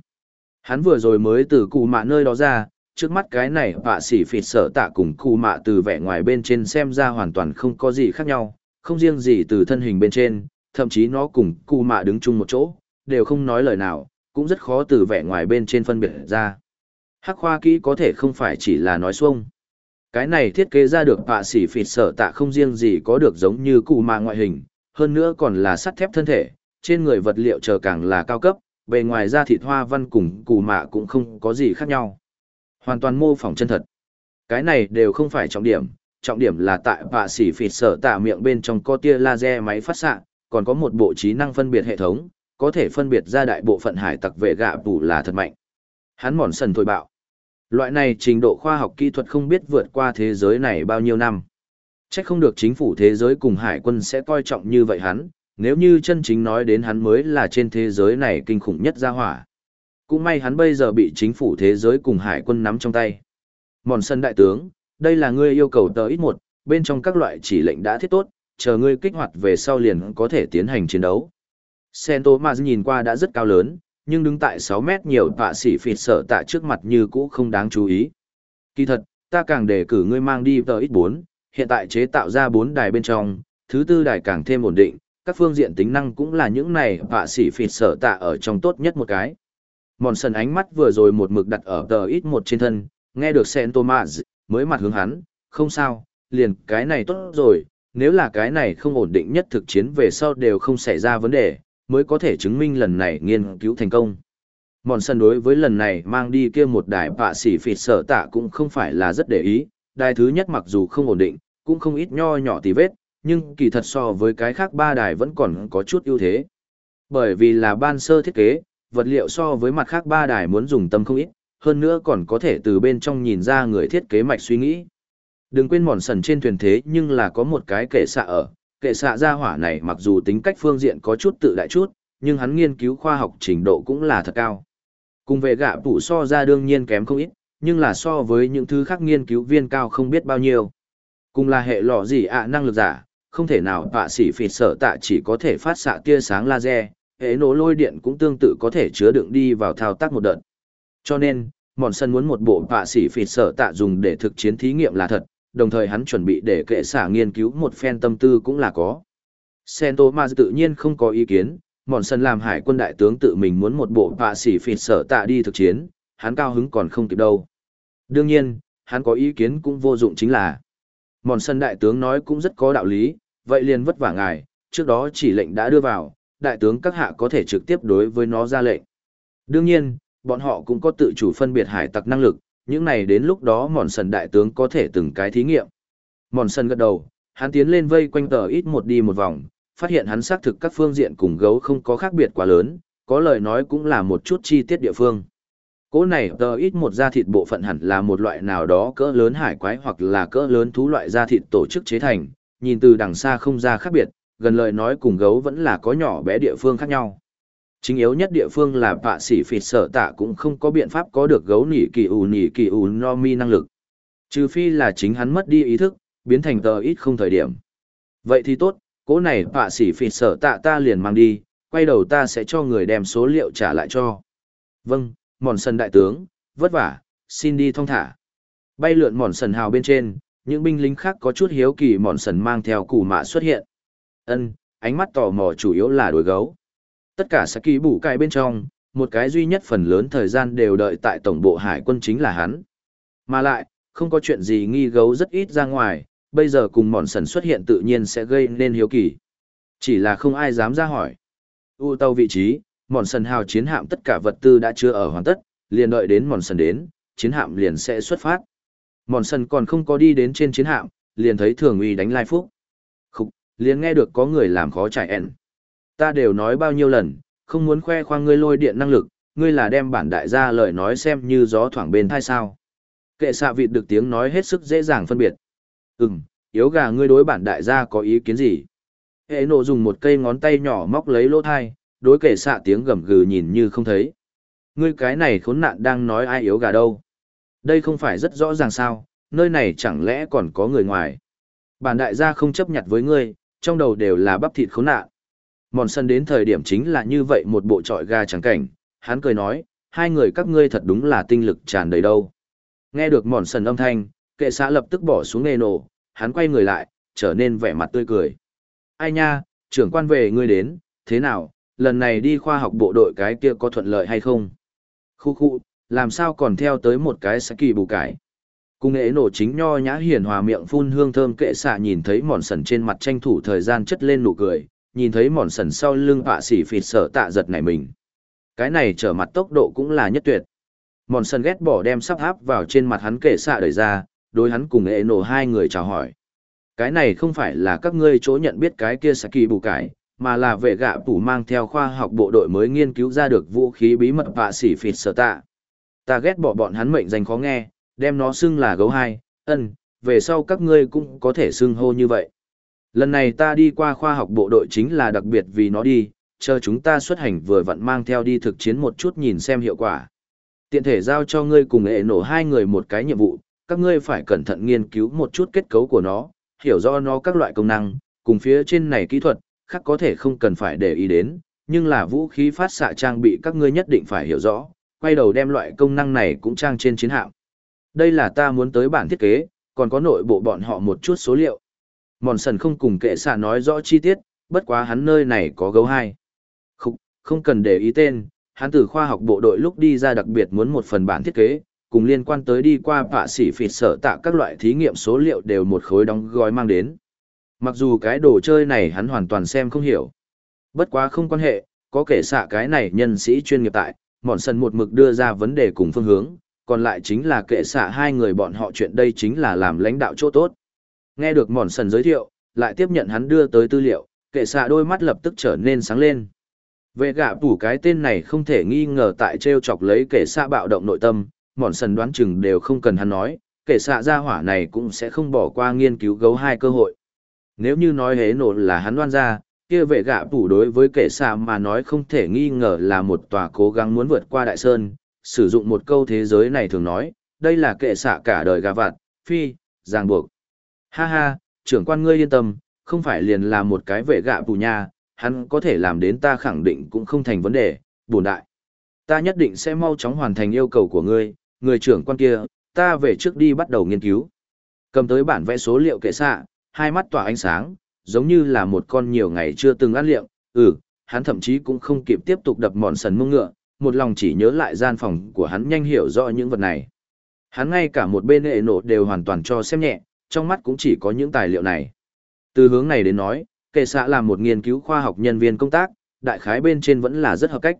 Hắn vừa rồi mới từ cụ mạ nơi đó ra, trước mắt cái này bạ sĩ phịt sợ tạ cùng cụ mạ từ vẻ ngoài bên trên xem ra hoàn toàn không có gì khác nhau, không riêng gì từ thân hình bên trên, thậm chí nó cùng cụ mạ đứng chung một chỗ, đều không nói lời nào, cũng rất khó từ vẻ ngoài bên trên phân biệt ra. Hắc khoa kỹ có thể không phải chỉ là nói xuông. Cái này thiết kế ra được bạ sĩ phịt sở tạ không riêng gì có được giống như cụ mà ngoại hình, hơn nữa còn là sắt thép thân thể, trên người vật liệu chờ càng là cao cấp, bề ngoài ra thịt hoa văn cùng cụ mạ cũng không có gì khác nhau. Hoàn toàn mô phỏng chân thật. Cái này đều không phải trọng điểm, trọng điểm là tại bạ sĩ phịt sở tạ miệng bên trong có tia laser máy phát xạ, còn có một bộ trí năng phân biệt hệ thống, có thể phân biệt ra đại bộ phận hải tặc vệ gạ bù là thật mạnh. Hắn mòn sần thổi bạo. Loại này trình độ khoa học kỹ thuật không biết vượt qua thế giới này bao nhiêu năm. Chắc không được chính phủ thế giới cùng hải quân sẽ coi trọng như vậy hắn, nếu như chân chính nói đến hắn mới là trên thế giới này kinh khủng nhất ra hỏa. Cũng may hắn bây giờ bị chính phủ thế giới cùng hải quân nắm trong tay. Mòn sân đại tướng, đây là ngươi yêu cầu tờ ít một, bên trong các loại chỉ lệnh đã thiết tốt, chờ ngươi kích hoạt về sau liền có thể tiến hành chiến đấu. Sento mà nhìn qua đã rất cao lớn, nhưng đứng tại 6 mét nhiều tạ sĩ phịt sở tạ trước mặt như cũ không đáng chú ý. Kỳ thật, ta càng đề cử ngươi mang đi tờ ít 4, hiện tại chế tạo ra 4 đài bên trong, thứ tư đài càng thêm ổn định, các phương diện tính năng cũng là những này tạ sĩ phịt sở tạ ở trong tốt nhất một cái. Mòn sần ánh mắt vừa rồi một mực đặt ở tờ ít một trên thân, nghe được Sento Maz, mới mặt hướng hắn, không sao, liền cái này tốt rồi, nếu là cái này không ổn định nhất thực chiến về sau đều không xảy ra vấn đề, mới có thể chứng minh lần này nghiên cứu thành công. Mòn sân đối với lần này mang đi kia một đài bạ xỉ phịt sở tạ cũng không phải là rất để ý, đài thứ nhất mặc dù không ổn định, cũng không ít nho nhỏ tì vết, nhưng kỳ thật so với cái khác ba đài vẫn còn có chút ưu thế. Bởi vì là ban sơ thiết kế, vật liệu so với mặt khác ba đài muốn dùng tâm không ít, hơn nữa còn có thể từ bên trong nhìn ra người thiết kế mạch suy nghĩ. Đừng quên mòn sần trên thuyền thế nhưng là có một cái kệ xạ ở, kệ xạ gia hỏa này mặc dù tính cách phương diện có chút tự đại chút, nhưng hắn nghiên cứu khoa học trình độ cũng là thật cao. Cùng về gạ tủ so ra đương nhiên kém không ít, nhưng là so với những thứ khác nghiên cứu viên cao không biết bao nhiêu. Cùng là hệ lọ gì ạ năng lực giả, không thể nào bạ sĩ phịt sở tạ chỉ có thể phát xạ tia sáng laser, hệ nổ lôi điện cũng tương tự có thể chứa đựng đi vào thao tác một đợt. Cho nên, mòn sân muốn một bộ bạ sĩ phịt sở tạ dùng để thực chiến thí nghiệm là thật, đồng thời hắn chuẩn bị để kệ xả nghiên cứu một phen tâm tư cũng là có. Sento Ma tự nhiên không có ý kiến, mòn sân làm hải quân đại tướng tự mình muốn một bộ vạ sĩ phịt sở tạ đi thực chiến, hắn cao hứng còn không kịp đâu. Đương nhiên, hắn có ý kiến cũng vô dụng chính là. Mòn sân đại tướng nói cũng rất có đạo lý, vậy liền vất vả ngài, trước đó chỉ lệnh đã đưa vào, đại tướng các hạ có thể trực tiếp đối với nó ra lệnh. Đương nhiên, bọn họ cũng có tự chủ phân biệt hải tặc năng lực, những này đến lúc đó mòn sần đại tướng có thể từng cái thí nghiệm. Mòn sần gật đầu, hắn tiến lên vây quanh tờ ít một đi một vòng, phát hiện hắn xác thực các phương diện cùng gấu không có khác biệt quá lớn, có lời nói cũng là một chút chi tiết địa phương. Cỗ này tờ ít một da thịt bộ phận hẳn là một loại nào đó cỡ lớn hải quái hoặc là cỡ lớn thú loại da thịt tổ chức chế thành, nhìn từ đằng xa không ra khác biệt, gần lời nói cùng gấu vẫn là có nhỏ bé địa phương khác nhau. Chính yếu nhất địa phương là vạ sĩ phỉ sở tạ cũng không có biện pháp có được gấu nỉ kỳ ù nỉ kỳ ù no mi năng lực. Trừ phi là chính hắn mất đi ý thức, biến thành tờ ít không thời điểm. Vậy thì tốt, cỗ này vạ sĩ phỉ sở tạ ta liền mang đi, quay đầu ta sẽ cho người đem số liệu trả lại cho. Vâng, mòn sân đại tướng, vất vả, xin đi thong thả. Bay lượn mòn sần hào bên trên, những binh lính khác có chút hiếu kỳ mòn sần mang theo cù mạ xuất hiện. Ân, ánh mắt tò mò chủ yếu là đuổi gấu. Tất cả sẽ kỳ bủ cài bên trong, một cái duy nhất phần lớn thời gian đều đợi tại tổng bộ hải quân chính là hắn. Mà lại, không có chuyện gì nghi gấu rất ít ra ngoài, bây giờ cùng mòn sần xuất hiện tự nhiên sẽ gây nên hiếu kỳ. Chỉ là không ai dám ra hỏi. U tàu vị trí, mòn sần hào chiến hạm tất cả vật tư đã chưa ở hoàn tất, liền đợi đến mòn sần đến, chiến hạm liền sẽ xuất phát. Mòn sần còn không có đi đến trên chiến hạm, liền thấy thường uy đánh lai phúc. Khúc, liền nghe được có người làm khó trải ẻn. Ta đều nói bao nhiêu lần, không muốn khoe khoang ngươi lôi điện năng lực, ngươi là đem bản đại gia lời nói xem như gió thoảng bên thai sao. Kệ xạ vịt được tiếng nói hết sức dễ dàng phân biệt. Ừm, yếu gà ngươi đối bản đại gia có ý kiến gì? Hệ nộ dùng một cây ngón tay nhỏ móc lấy lỗ thai, đối kệ xạ tiếng gầm gừ nhìn như không thấy. Ngươi cái này khốn nạn đang nói ai yếu gà đâu. Đây không phải rất rõ ràng sao, nơi này chẳng lẽ còn có người ngoài. Bản đại gia không chấp nhận với ngươi, trong đầu đều là bắp thịt khốn nạn. Mòn sân đến thời điểm chính là như vậy một bộ trọi ga trắng cảnh, hắn cười nói, hai người các ngươi thật đúng là tinh lực tràn đầy đâu. Nghe được mòn sần âm thanh, kệ xã lập tức bỏ xuống nghề nổ, hắn quay người lại, trở nên vẻ mặt tươi cười. Ai nha, trưởng quan về ngươi đến, thế nào, lần này đi khoa học bộ đội cái kia có thuận lợi hay không? Khu khu, làm sao còn theo tới một cái sẽ kỳ bù cải? Cung nghệ nổ chính nho nhã hiền hòa miệng phun hương thơm kệ xạ nhìn thấy mòn sần trên mặt tranh thủ thời gian chất lên nụ cười, nhìn thấy mòn sần sau lưng họa xỉ phịt sở tạ giật này mình. Cái này trở mặt tốc độ cũng là nhất tuyệt. Mòn sần ghét bỏ đem sắp áp vào trên mặt hắn kệ xạ đời ra, đối hắn cùng nghệ nổ hai người chào hỏi. Cái này không phải là các ngươi chỗ nhận biết cái kia Saki bù cải, mà là vệ gạ phủ mang theo khoa học bộ đội mới nghiên cứu ra được vũ khí bí mật họa xỉ phịt sở tạ. Ta ghét bỏ bọn hắn mệnh danh khó nghe, đem nó xưng là gấu hai, ân, về sau các ngươi cũng có thể xưng hô như vậy. Lần này ta đi qua khoa học bộ đội chính là đặc biệt vì nó đi, chờ chúng ta xuất hành vừa vặn mang theo đi thực chiến một chút nhìn xem hiệu quả. Tiện thể giao cho ngươi cùng hệ nổ hai người một cái nhiệm vụ, các ngươi phải cẩn thận nghiên cứu một chút kết cấu của nó, hiểu rõ nó các loại công năng, cùng phía trên này kỹ thuật, khác có thể không cần phải để ý đến, nhưng là vũ khí phát xạ trang bị các ngươi nhất định phải hiểu rõ, quay đầu đem loại công năng này cũng trang trên chiến hạm. Đây là ta muốn tới bản thiết kế, còn có nội bộ bọn họ một chút số liệu. Mòn sần không cùng kệ xạ nói rõ chi tiết, bất quá hắn nơi này có gấu hai. Không, không cần để ý tên, hắn từ khoa học bộ đội lúc đi ra đặc biệt muốn một phần bản thiết kế, cùng liên quan tới đi qua vạ sĩ phịt sở tạ các loại thí nghiệm số liệu đều một khối đóng gói mang đến. Mặc dù cái đồ chơi này hắn hoàn toàn xem không hiểu. Bất quá không quan hệ, có kể xạ cái này nhân sĩ chuyên nghiệp tại, mòn sần một mực đưa ra vấn đề cùng phương hướng, còn lại chính là kệ xạ hai người bọn họ chuyện đây chính là làm lãnh đạo chỗ tốt. Nghe được mòn sần giới thiệu, lại tiếp nhận hắn đưa tới tư liệu, kệ xạ đôi mắt lập tức trở nên sáng lên. Vệ gạ phủ cái tên này không thể nghi ngờ tại treo chọc lấy kệ xạ bạo động nội tâm, mòn sần đoán chừng đều không cần hắn nói, kệ xạ ra hỏa này cũng sẽ không bỏ qua nghiên cứu gấu hai cơ hội. Nếu như nói hế nổ là hắn đoan ra, kia vệ gạ phủ đối với kệ xạ mà nói không thể nghi ngờ là một tòa cố gắng muốn vượt qua đại sơn, sử dụng một câu thế giới này thường nói, đây là kệ xạ cả đời gà vặt, phi, ràng buộc. Ha ha, trưởng quan ngươi yên tâm, không phải liền là một cái vệ gạ bù nha, hắn có thể làm đến ta khẳng định cũng không thành vấn đề, buồn đại. Ta nhất định sẽ mau chóng hoàn thành yêu cầu của ngươi, người trưởng quan kia, ta về trước đi bắt đầu nghiên cứu. Cầm tới bản vẽ số liệu kệ xạ, hai mắt tỏa ánh sáng, giống như là một con nhiều ngày chưa từng ăn liệm, ừ, hắn thậm chí cũng không kịp tiếp tục đập mòn sần mông ngựa, một lòng chỉ nhớ lại gian phòng của hắn nhanh hiểu rõ những vật này. Hắn ngay cả một bên hệ nổ đều hoàn toàn cho xem nhẹ, trong mắt cũng chỉ có những tài liệu này. Từ hướng này đến nói, kệ xạ là một nghiên cứu khoa học nhân viên công tác, đại khái bên trên vẫn là rất hợp cách.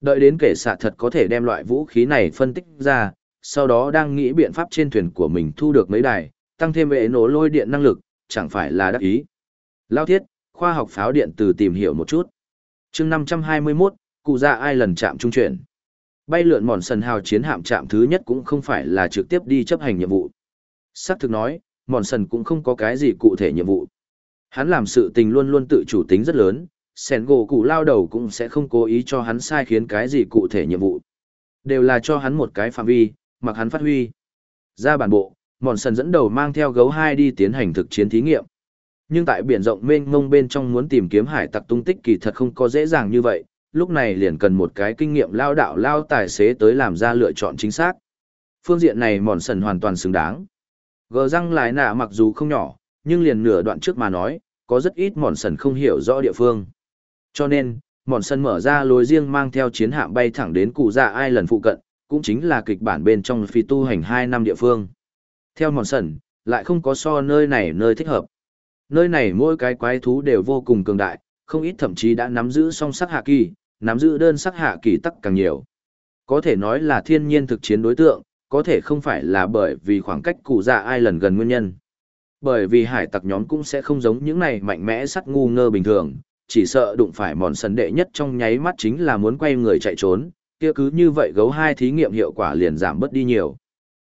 Đợi đến kệ xạ thật có thể đem loại vũ khí này phân tích ra, sau đó đang nghĩ biện pháp trên thuyền của mình thu được mấy đài, tăng thêm vệ nổ lôi điện năng lực, chẳng phải là đắc ý. Lao thiết, khoa học pháo điện từ tìm hiểu một chút. chương 521, cụ ra ai lần chạm trung chuyển. Bay lượn mòn sần hào chiến hạm chạm thứ nhất cũng không phải là trực tiếp đi chấp hành nhiệm vụ. Sắc thực nói, mòn sần cũng không có cái gì cụ thể nhiệm vụ. Hắn làm sự tình luôn luôn tự chủ tính rất lớn, sẻn gỗ cụ lao đầu cũng sẽ không cố ý cho hắn sai khiến cái gì cụ thể nhiệm vụ. Đều là cho hắn một cái phạm vi, mặc hắn phát huy. Ra bản bộ, mòn sần dẫn đầu mang theo gấu hai đi tiến hành thực chiến thí nghiệm. Nhưng tại biển rộng mênh mông bên trong muốn tìm kiếm hải tặc tung tích kỳ thật không có dễ dàng như vậy, lúc này liền cần một cái kinh nghiệm lao đạo lao tài xế tới làm ra lựa chọn chính xác. Phương diện này mòn sần hoàn toàn xứng đáng. Gờ răng lại nạ mặc dù không nhỏ, nhưng liền nửa đoạn trước mà nói, có rất ít mòn sần không hiểu rõ địa phương. Cho nên, mòn sần mở ra lối riêng mang theo chiến hạm bay thẳng đến cụ dạ ai lần phụ cận, cũng chính là kịch bản bên trong phi tu hành 2 năm địa phương. Theo mòn sần, lại không có so nơi này nơi thích hợp. Nơi này mỗi cái quái thú đều vô cùng cường đại, không ít thậm chí đã nắm giữ song sắc hạ kỳ, nắm giữ đơn sắc hạ kỳ tắc càng nhiều. Có thể nói là thiên nhiên thực chiến đối tượng, có thể không phải là bởi vì khoảng cách cụ dạ ai lần gần nguyên nhân. Bởi vì hải tặc nhóm cũng sẽ không giống những này mạnh mẽ sắt ngu ngơ bình thường, chỉ sợ đụng phải mòn sần đệ nhất trong nháy mắt chính là muốn quay người chạy trốn, kia cứ như vậy gấu hai thí nghiệm hiệu quả liền giảm bớt đi nhiều.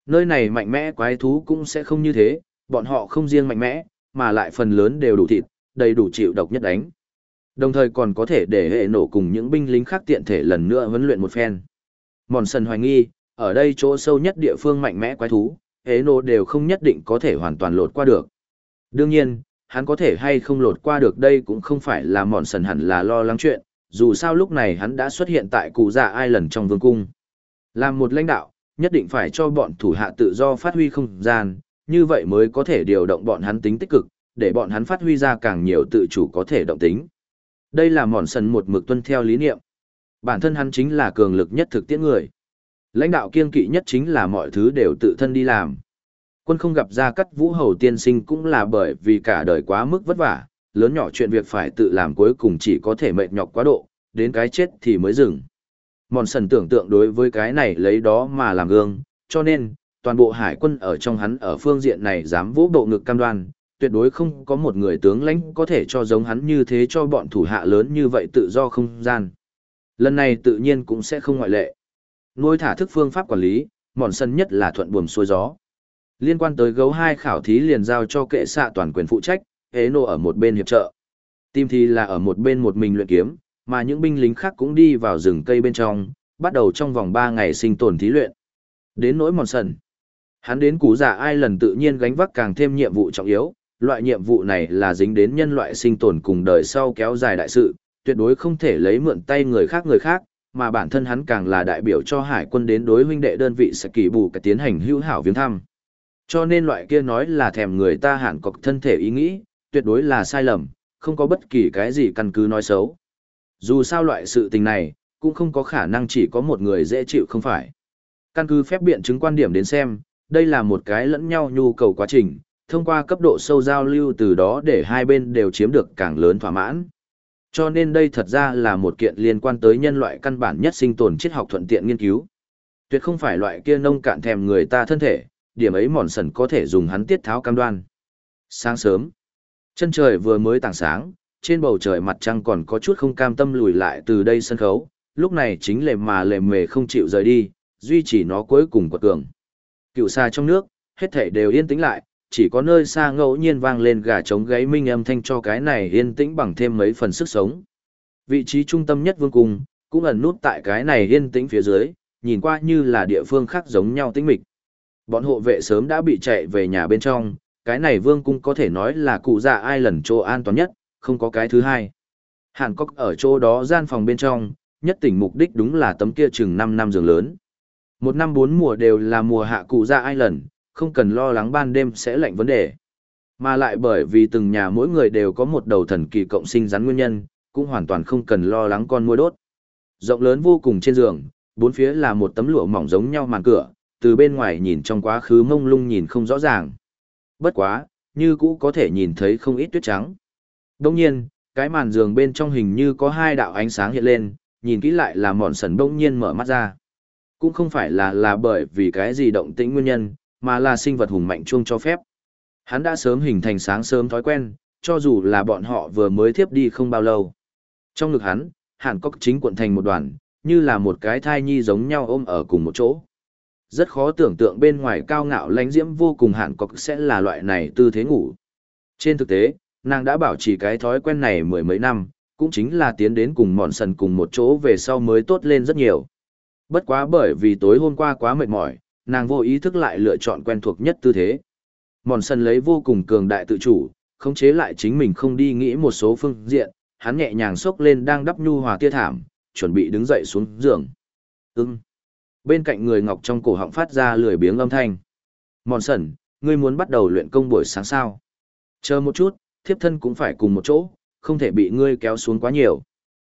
Nơi này mạnh mẽ quái thú cũng sẽ không như thế, bọn họ không riêng mạnh mẽ, mà lại phần lớn đều đủ thịt, đầy đủ chịu độc nhất đánh. Đồng thời còn có thể để hệ nổ cùng những binh lính khác tiện thể lần nữa huấn luyện một phen. Mòn sần hoài nghi, ở đây chỗ sâu nhất địa phương mạnh mẽ quái thú, hế nô đều không nhất định có thể hoàn toàn lột qua được. Đương nhiên, hắn có thể hay không lột qua được đây cũng không phải là mòn sần hẳn là lo lắng chuyện, dù sao lúc này hắn đã xuất hiện tại cụ già ai lần trong vương cung. Làm một lãnh đạo, nhất định phải cho bọn thủ hạ tự do phát huy không gian, như vậy mới có thể điều động bọn hắn tính tích cực, để bọn hắn phát huy ra càng nhiều tự chủ có thể động tính. Đây là mòn sần một mực tuân theo lý niệm. Bản thân hắn chính là cường lực nhất thực tiễn người. Lãnh đạo kiên kỵ nhất chính là mọi thứ đều tự thân đi làm. Quân không gặp ra cắt vũ hầu tiên sinh cũng là bởi vì cả đời quá mức vất vả, lớn nhỏ chuyện việc phải tự làm cuối cùng chỉ có thể mệt nhọc quá độ, đến cái chết thì mới dừng. Mòn sần tưởng tượng đối với cái này lấy đó mà làm gương, cho nên, toàn bộ hải quân ở trong hắn ở phương diện này dám vỗ bộ ngực cam đoan, tuyệt đối không có một người tướng lãnh có thể cho giống hắn như thế cho bọn thủ hạ lớn như vậy tự do không gian. Lần này tự nhiên cũng sẽ không ngoại lệ. Nuôi thả thức phương pháp quản lý, mòn sân nhất là thuận buồm xuôi gió. Liên quan tới gấu hai khảo thí liền giao cho kệ xạ toàn quyền phụ trách, hế nô ở một bên hiệp trợ. Tim thì là ở một bên một mình luyện kiếm, mà những binh lính khác cũng đi vào rừng cây bên trong, bắt đầu trong vòng 3 ngày sinh tồn thí luyện. Đến nỗi mòn sần. Hắn đến cú giả ai lần tự nhiên gánh vác càng thêm nhiệm vụ trọng yếu, loại nhiệm vụ này là dính đến nhân loại sinh tồn cùng đời sau kéo dài đại sự, tuyệt đối không thể lấy mượn tay người khác người khác, mà bản thân hắn càng là đại biểu cho hải quân đến đối huynh đệ đơn vị sẽ kỳ bù cái tiến hành hữu hảo viếng thăm. Cho nên loại kia nói là thèm người ta hạn cọc thân thể ý nghĩ, tuyệt đối là sai lầm, không có bất kỳ cái gì căn cứ nói xấu. Dù sao loại sự tình này, cũng không có khả năng chỉ có một người dễ chịu không phải. Căn cứ phép biện chứng quan điểm đến xem, đây là một cái lẫn nhau nhu cầu quá trình, thông qua cấp độ sâu giao lưu từ đó để hai bên đều chiếm được càng lớn thỏa mãn. Cho nên đây thật ra là một kiện liên quan tới nhân loại căn bản nhất sinh tồn triết học thuận tiện nghiên cứu. Tuyệt không phải loại kia nông cạn thèm người ta thân thể, điểm ấy mòn sần có thể dùng hắn tiết tháo cam đoan. Sáng sớm, chân trời vừa mới tảng sáng, trên bầu trời mặt trăng còn có chút không cam tâm lùi lại từ đây sân khấu, lúc này chính lề mà lề mề không chịu rời đi, duy trì nó cuối cùng quật cường. Cựu xa trong nước, hết thảy đều yên tĩnh lại, chỉ có nơi xa ngẫu nhiên vang lên gà trống gáy minh âm thanh cho cái này yên tĩnh bằng thêm mấy phần sức sống. Vị trí trung tâm nhất vương cung, cũng ẩn nút tại cái này yên tĩnh phía dưới, nhìn qua như là địa phương khác giống nhau tĩnh mịch. Bọn hộ vệ sớm đã bị chạy về nhà bên trong, cái này vương cung có thể nói là cụ già ai lần chỗ an toàn nhất, không có cái thứ hai. Hàn Cốc ở chỗ đó gian phòng bên trong, nhất tỉnh mục đích đúng là tấm kia chừng 5 năm giường lớn. Một năm bốn mùa đều là mùa hạ cụ già ai lần, không cần lo lắng ban đêm sẽ lạnh vấn đề. Mà lại bởi vì từng nhà mỗi người đều có một đầu thần kỳ cộng sinh rắn nguyên nhân, cũng hoàn toàn không cần lo lắng con muỗi đốt. Rộng lớn vô cùng trên giường, bốn phía là một tấm lụa mỏng giống nhau màn cửa, từ bên ngoài nhìn trong quá khứ mông lung nhìn không rõ ràng. Bất quá, như cũ có thể nhìn thấy không ít tuyết trắng. Đông nhiên, cái màn giường bên trong hình như có hai đạo ánh sáng hiện lên, nhìn kỹ lại là mòn sần đông nhiên mở mắt ra. Cũng không phải là là bởi vì cái gì động tĩnh nguyên nhân, mà là sinh vật hùng mạnh chuông cho phép. Hắn đã sớm hình thành sáng sớm thói quen, cho dù là bọn họ vừa mới thiếp đi không bao lâu. Trong ngực hắn, hàn cốc chính cuộn thành một đoàn, như là một cái thai nhi giống nhau ôm ở cùng một chỗ. Rất khó tưởng tượng bên ngoài cao ngạo lánh diễm vô cùng hàn cốc sẽ là loại này tư thế ngủ. Trên thực tế, nàng đã bảo trì cái thói quen này mười mấy năm, cũng chính là tiến đến cùng mòn sần cùng một chỗ về sau mới tốt lên rất nhiều. Bất quá bởi vì tối hôm qua quá mệt mỏi, nàng vô ý thức lại lựa chọn quen thuộc nhất tư thế. Mòn sân lấy vô cùng cường đại tự chủ, khống chế lại chính mình không đi nghĩ một số phương diện, hắn nhẹ nhàng xốc lên đang đắp nhu hòa tia thảm, chuẩn bị đứng dậy xuống giường. Ưng. Bên cạnh người ngọc trong cổ họng phát ra lười biếng âm thanh. Mòn sần, ngươi muốn bắt đầu luyện công buổi sáng sao? Chờ một chút, thiếp thân cũng phải cùng một chỗ, không thể bị ngươi kéo xuống quá nhiều.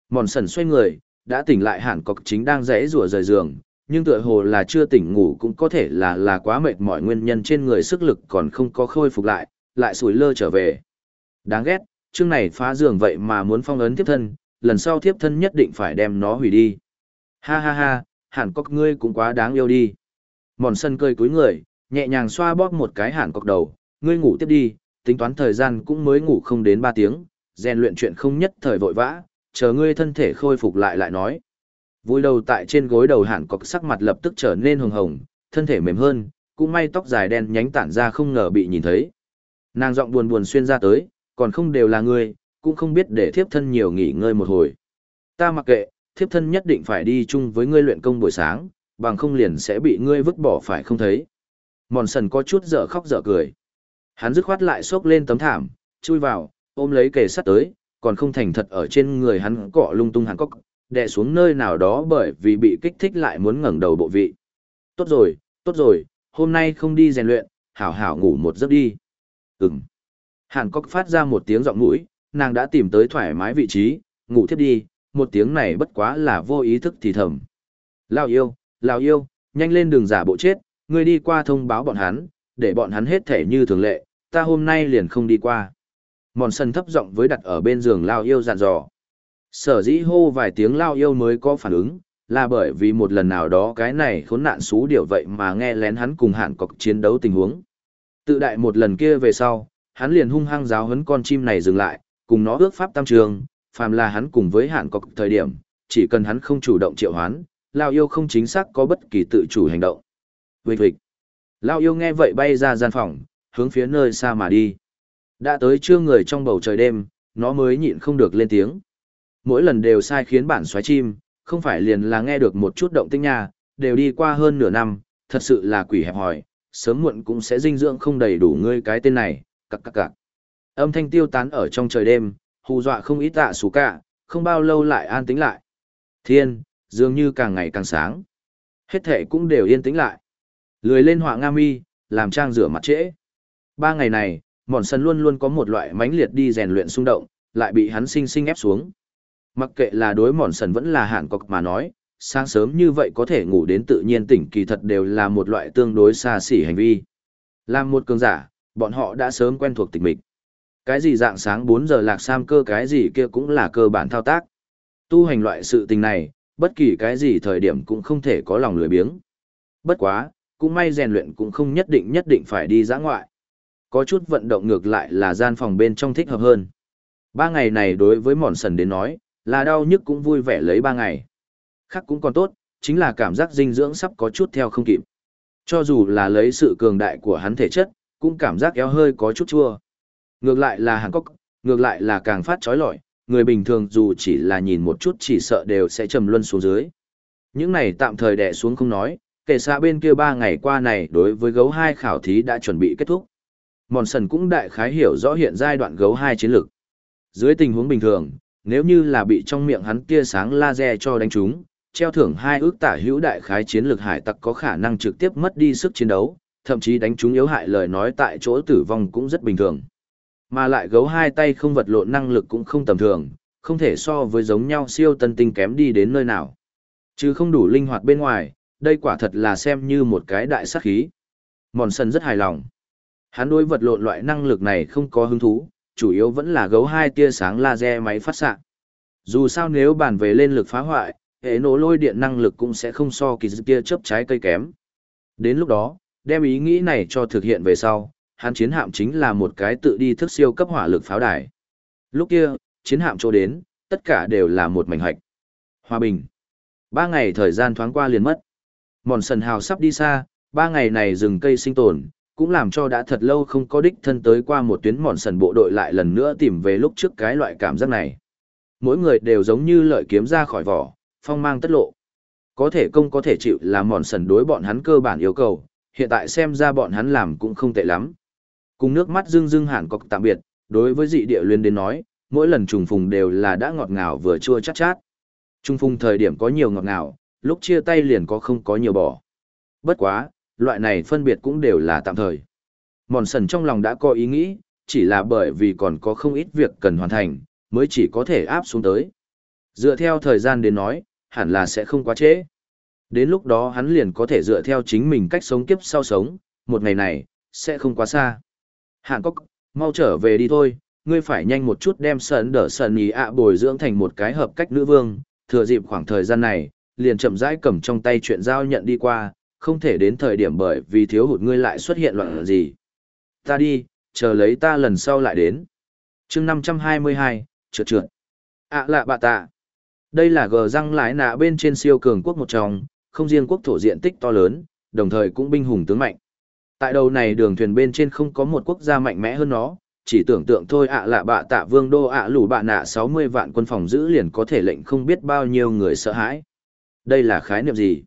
Mòn sần xoay người, đã tỉnh lại hẳn cọc chính đang rẽ rùa rời giường, nhưng tựa hồ là chưa tỉnh ngủ cũng có thể là là quá mệt mỏi nguyên nhân trên người sức lực còn không có khôi phục lại, lại sủi lơ trở về. Đáng ghét, chương này phá giường vậy mà muốn phong ấn tiếp thân, lần sau tiếp thân nhất định phải đem nó hủy đi. Ha ha ha, hẳn cóc ngươi cũng quá đáng yêu đi. Mòn sân cười cúi người, nhẹ nhàng xoa bóp một cái hẳn cọc đầu, ngươi ngủ tiếp đi, tính toán thời gian cũng mới ngủ không đến 3 tiếng, rèn luyện chuyện không nhất thời vội vã, chờ ngươi thân thể khôi phục lại lại nói. Vui đầu tại trên gối đầu hẳn cọc sắc mặt lập tức trở nên hồng hồng, thân thể mềm hơn, cũng may tóc dài đen nhánh tản ra không ngờ bị nhìn thấy. Nàng giọng buồn buồn xuyên ra tới, còn không đều là ngươi, cũng không biết để thiếp thân nhiều nghỉ ngơi một hồi. Ta mặc kệ, thiếp thân nhất định phải đi chung với ngươi luyện công buổi sáng, bằng không liền sẽ bị ngươi vứt bỏ phải không thấy. Mòn sần có chút dở khóc dở cười. Hắn dứt khoát lại xốc lên tấm thảm, chui vào, ôm lấy kề sắt tới, còn không thành thật ở trên người hắn cọ lung tung hắn cóc, đè xuống nơi nào đó bởi vì bị kích thích lại muốn ngẩng đầu bộ vị. Tốt rồi, tốt rồi, hôm nay không đi rèn luyện, hảo hảo ngủ một giấc đi. Ừm. Hàn Cốc phát ra một tiếng giọng mũi, nàng đã tìm tới thoải mái vị trí, ngủ thiếp đi, một tiếng này bất quá là vô ý thức thì thầm. Lao yêu, Lao yêu, nhanh lên đường giả bộ chết, ngươi đi qua thông báo bọn hắn, để bọn hắn hết thể như thường lệ, ta hôm nay liền không đi qua. Mòn sân thấp giọng với đặt ở bên giường Lao yêu dặn dò. Sở dĩ hô vài tiếng Lao yêu mới có phản ứng, là bởi vì một lần nào đó cái này khốn nạn xú điều vậy mà nghe lén hắn cùng hạn cọc chiến đấu tình huống. Tự đại một lần kia về sau, hắn liền hung hăng giáo huấn con chim này dừng lại, cùng nó ước pháp tam trường, phàm là hắn cùng với hạn cọc thời điểm, chỉ cần hắn không chủ động triệu hoán, Lao yêu không chính xác có bất kỳ tự chủ hành động. Vịt vịt. Lao yêu nghe vậy bay ra gian phòng, hướng phía nơi xa mà đi. Đã tới trưa người trong bầu trời đêm, nó mới nhịn không được lên tiếng. Mỗi lần đều sai khiến bản xoáy chim, không phải liền là nghe được một chút động tinh nha, đều đi qua hơn nửa năm, thật sự là quỷ hẹp hòi, sớm muộn cũng sẽ dinh dưỡng không đầy đủ ngươi cái tên này, cặc cặc cặc. Âm thanh tiêu tán ở trong trời đêm, hù dọa không ít tạ xú cả, không bao lâu lại an tĩnh lại. Thiên, dường như càng ngày càng sáng. Hết thể cũng đều yên tĩnh lại. Lười lên họa nga mi, làm trang rửa mặt trễ. Ba ngày này, mòn sân luôn luôn có một loại mãnh liệt đi rèn luyện xung động, lại bị hắn sinh sinh ép xuống. Mặc kệ là đối mòn sần vẫn là hạn cọc mà nói, sáng sớm như vậy có thể ngủ đến tự nhiên tỉnh kỳ thật đều là một loại tương đối xa xỉ hành vi. Làm một cường giả, bọn họ đã sớm quen thuộc tình mịch. Cái gì dạng sáng 4 giờ lạc sam cơ cái gì kia cũng là cơ bản thao tác. Tu hành loại sự tình này, bất kỳ cái gì thời điểm cũng không thể có lòng lười biếng. Bất quá, cũng may rèn luyện cũng không nhất định nhất định phải đi giã ngoại. Có chút vận động ngược lại là gian phòng bên trong thích hợp hơn. Ba ngày này đối với mòn sần đến nói, là đau nhức cũng vui vẻ lấy ba ngày. Khác cũng còn tốt, chính là cảm giác dinh dưỡng sắp có chút theo không kịp. Cho dù là lấy sự cường đại của hắn thể chất, cũng cảm giác éo hơi có chút chua. Ngược lại là Hàn Cốc, ngược lại là càng phát trói lọi, người bình thường dù chỉ là nhìn một chút chỉ sợ đều sẽ trầm luân xuống dưới. Những này tạm thời đè xuống không nói, kể xa bên kia ba ngày qua này đối với gấu hai khảo thí đã chuẩn bị kết thúc. Mòn sần cũng đại khái hiểu rõ hiện giai đoạn gấu hai chiến lược. Dưới tình huống bình thường, nếu như là bị trong miệng hắn tia sáng laser cho đánh trúng, treo thưởng hai ước tả hữu đại khái chiến lược hải tặc có khả năng trực tiếp mất đi sức chiến đấu, thậm chí đánh trúng yếu hại lời nói tại chỗ tử vong cũng rất bình thường. Mà lại gấu hai tay không vật lộn năng lực cũng không tầm thường, không thể so với giống nhau siêu tân tinh kém đi đến nơi nào. Chứ không đủ linh hoạt bên ngoài, đây quả thật là xem như một cái đại sát khí. Mòn sân rất hài lòng. Hắn đối vật lộn loại năng lực này không có hứng thú, chủ yếu vẫn là gấu hai tia sáng laser máy phát xạ. Dù sao nếu bàn về lên lực phá hoại, hệ nổ lôi điện năng lực cũng sẽ không so kỳ tia chớp trái cây kém. Đến lúc đó, đem ý nghĩ này cho thực hiện về sau, hắn chiến hạm chính là một cái tự đi thức siêu cấp hỏa lực pháo đài. Lúc kia, chiến hạm chỗ đến, tất cả đều là một mảnh hạch. Hòa bình. Ba ngày thời gian thoáng qua liền mất. Mòn sần hào sắp đi xa, ba ngày này rừng cây sinh tồn, cũng làm cho đã thật lâu không có đích thân tới qua một tuyến mòn sần bộ đội lại lần nữa tìm về lúc trước cái loại cảm giác này. Mỗi người đều giống như lợi kiếm ra khỏi vỏ, phong mang tất lộ. Có thể công có thể chịu là mòn sần đối bọn hắn cơ bản yêu cầu, hiện tại xem ra bọn hắn làm cũng không tệ lắm. Cùng nước mắt rưng rưng hẳn có tạm biệt, đối với dị địa luyến đến nói, mỗi lần trùng phùng đều là đã ngọt ngào vừa chua chát chát. Trung phùng thời điểm có nhiều ngọt ngào, lúc chia tay liền có không có nhiều bỏ. Bất quá, loại này phân biệt cũng đều là tạm thời. Mòn sần trong lòng đã có ý nghĩ, chỉ là bởi vì còn có không ít việc cần hoàn thành, mới chỉ có thể áp xuống tới. Dựa theo thời gian đến nói, hẳn là sẽ không quá trễ. Đến lúc đó hắn liền có thể dựa theo chính mình cách sống kiếp sau sống, một ngày này, sẽ không quá xa. Hàn Cốc, mau trở về đi thôi, ngươi phải nhanh một chút đem sần đỡ sần ý ạ bồi dưỡng thành một cái hợp cách nữ vương, thừa dịp khoảng thời gian này, liền chậm rãi cầm trong tay chuyện giao nhận đi qua, không thể đến thời điểm bởi vì thiếu hụt ngươi lại xuất hiện loạn gì. Ta đi, chờ lấy ta lần sau lại đến. chương 522, trượt trượt. ạ lạ bà tạ. Đây là gờ răng lái nạ bên trên siêu cường quốc một trong, không riêng quốc thổ diện tích to lớn, đồng thời cũng binh hùng tướng mạnh. Tại đầu này đường thuyền bên trên không có một quốc gia mạnh mẽ hơn nó, chỉ tưởng tượng thôi ạ lạ bạ tạ vương đô ạ lũ bạ nạ 60 vạn quân phòng giữ liền có thể lệnh không biết bao nhiêu người sợ hãi. Đây là khái niệm gì?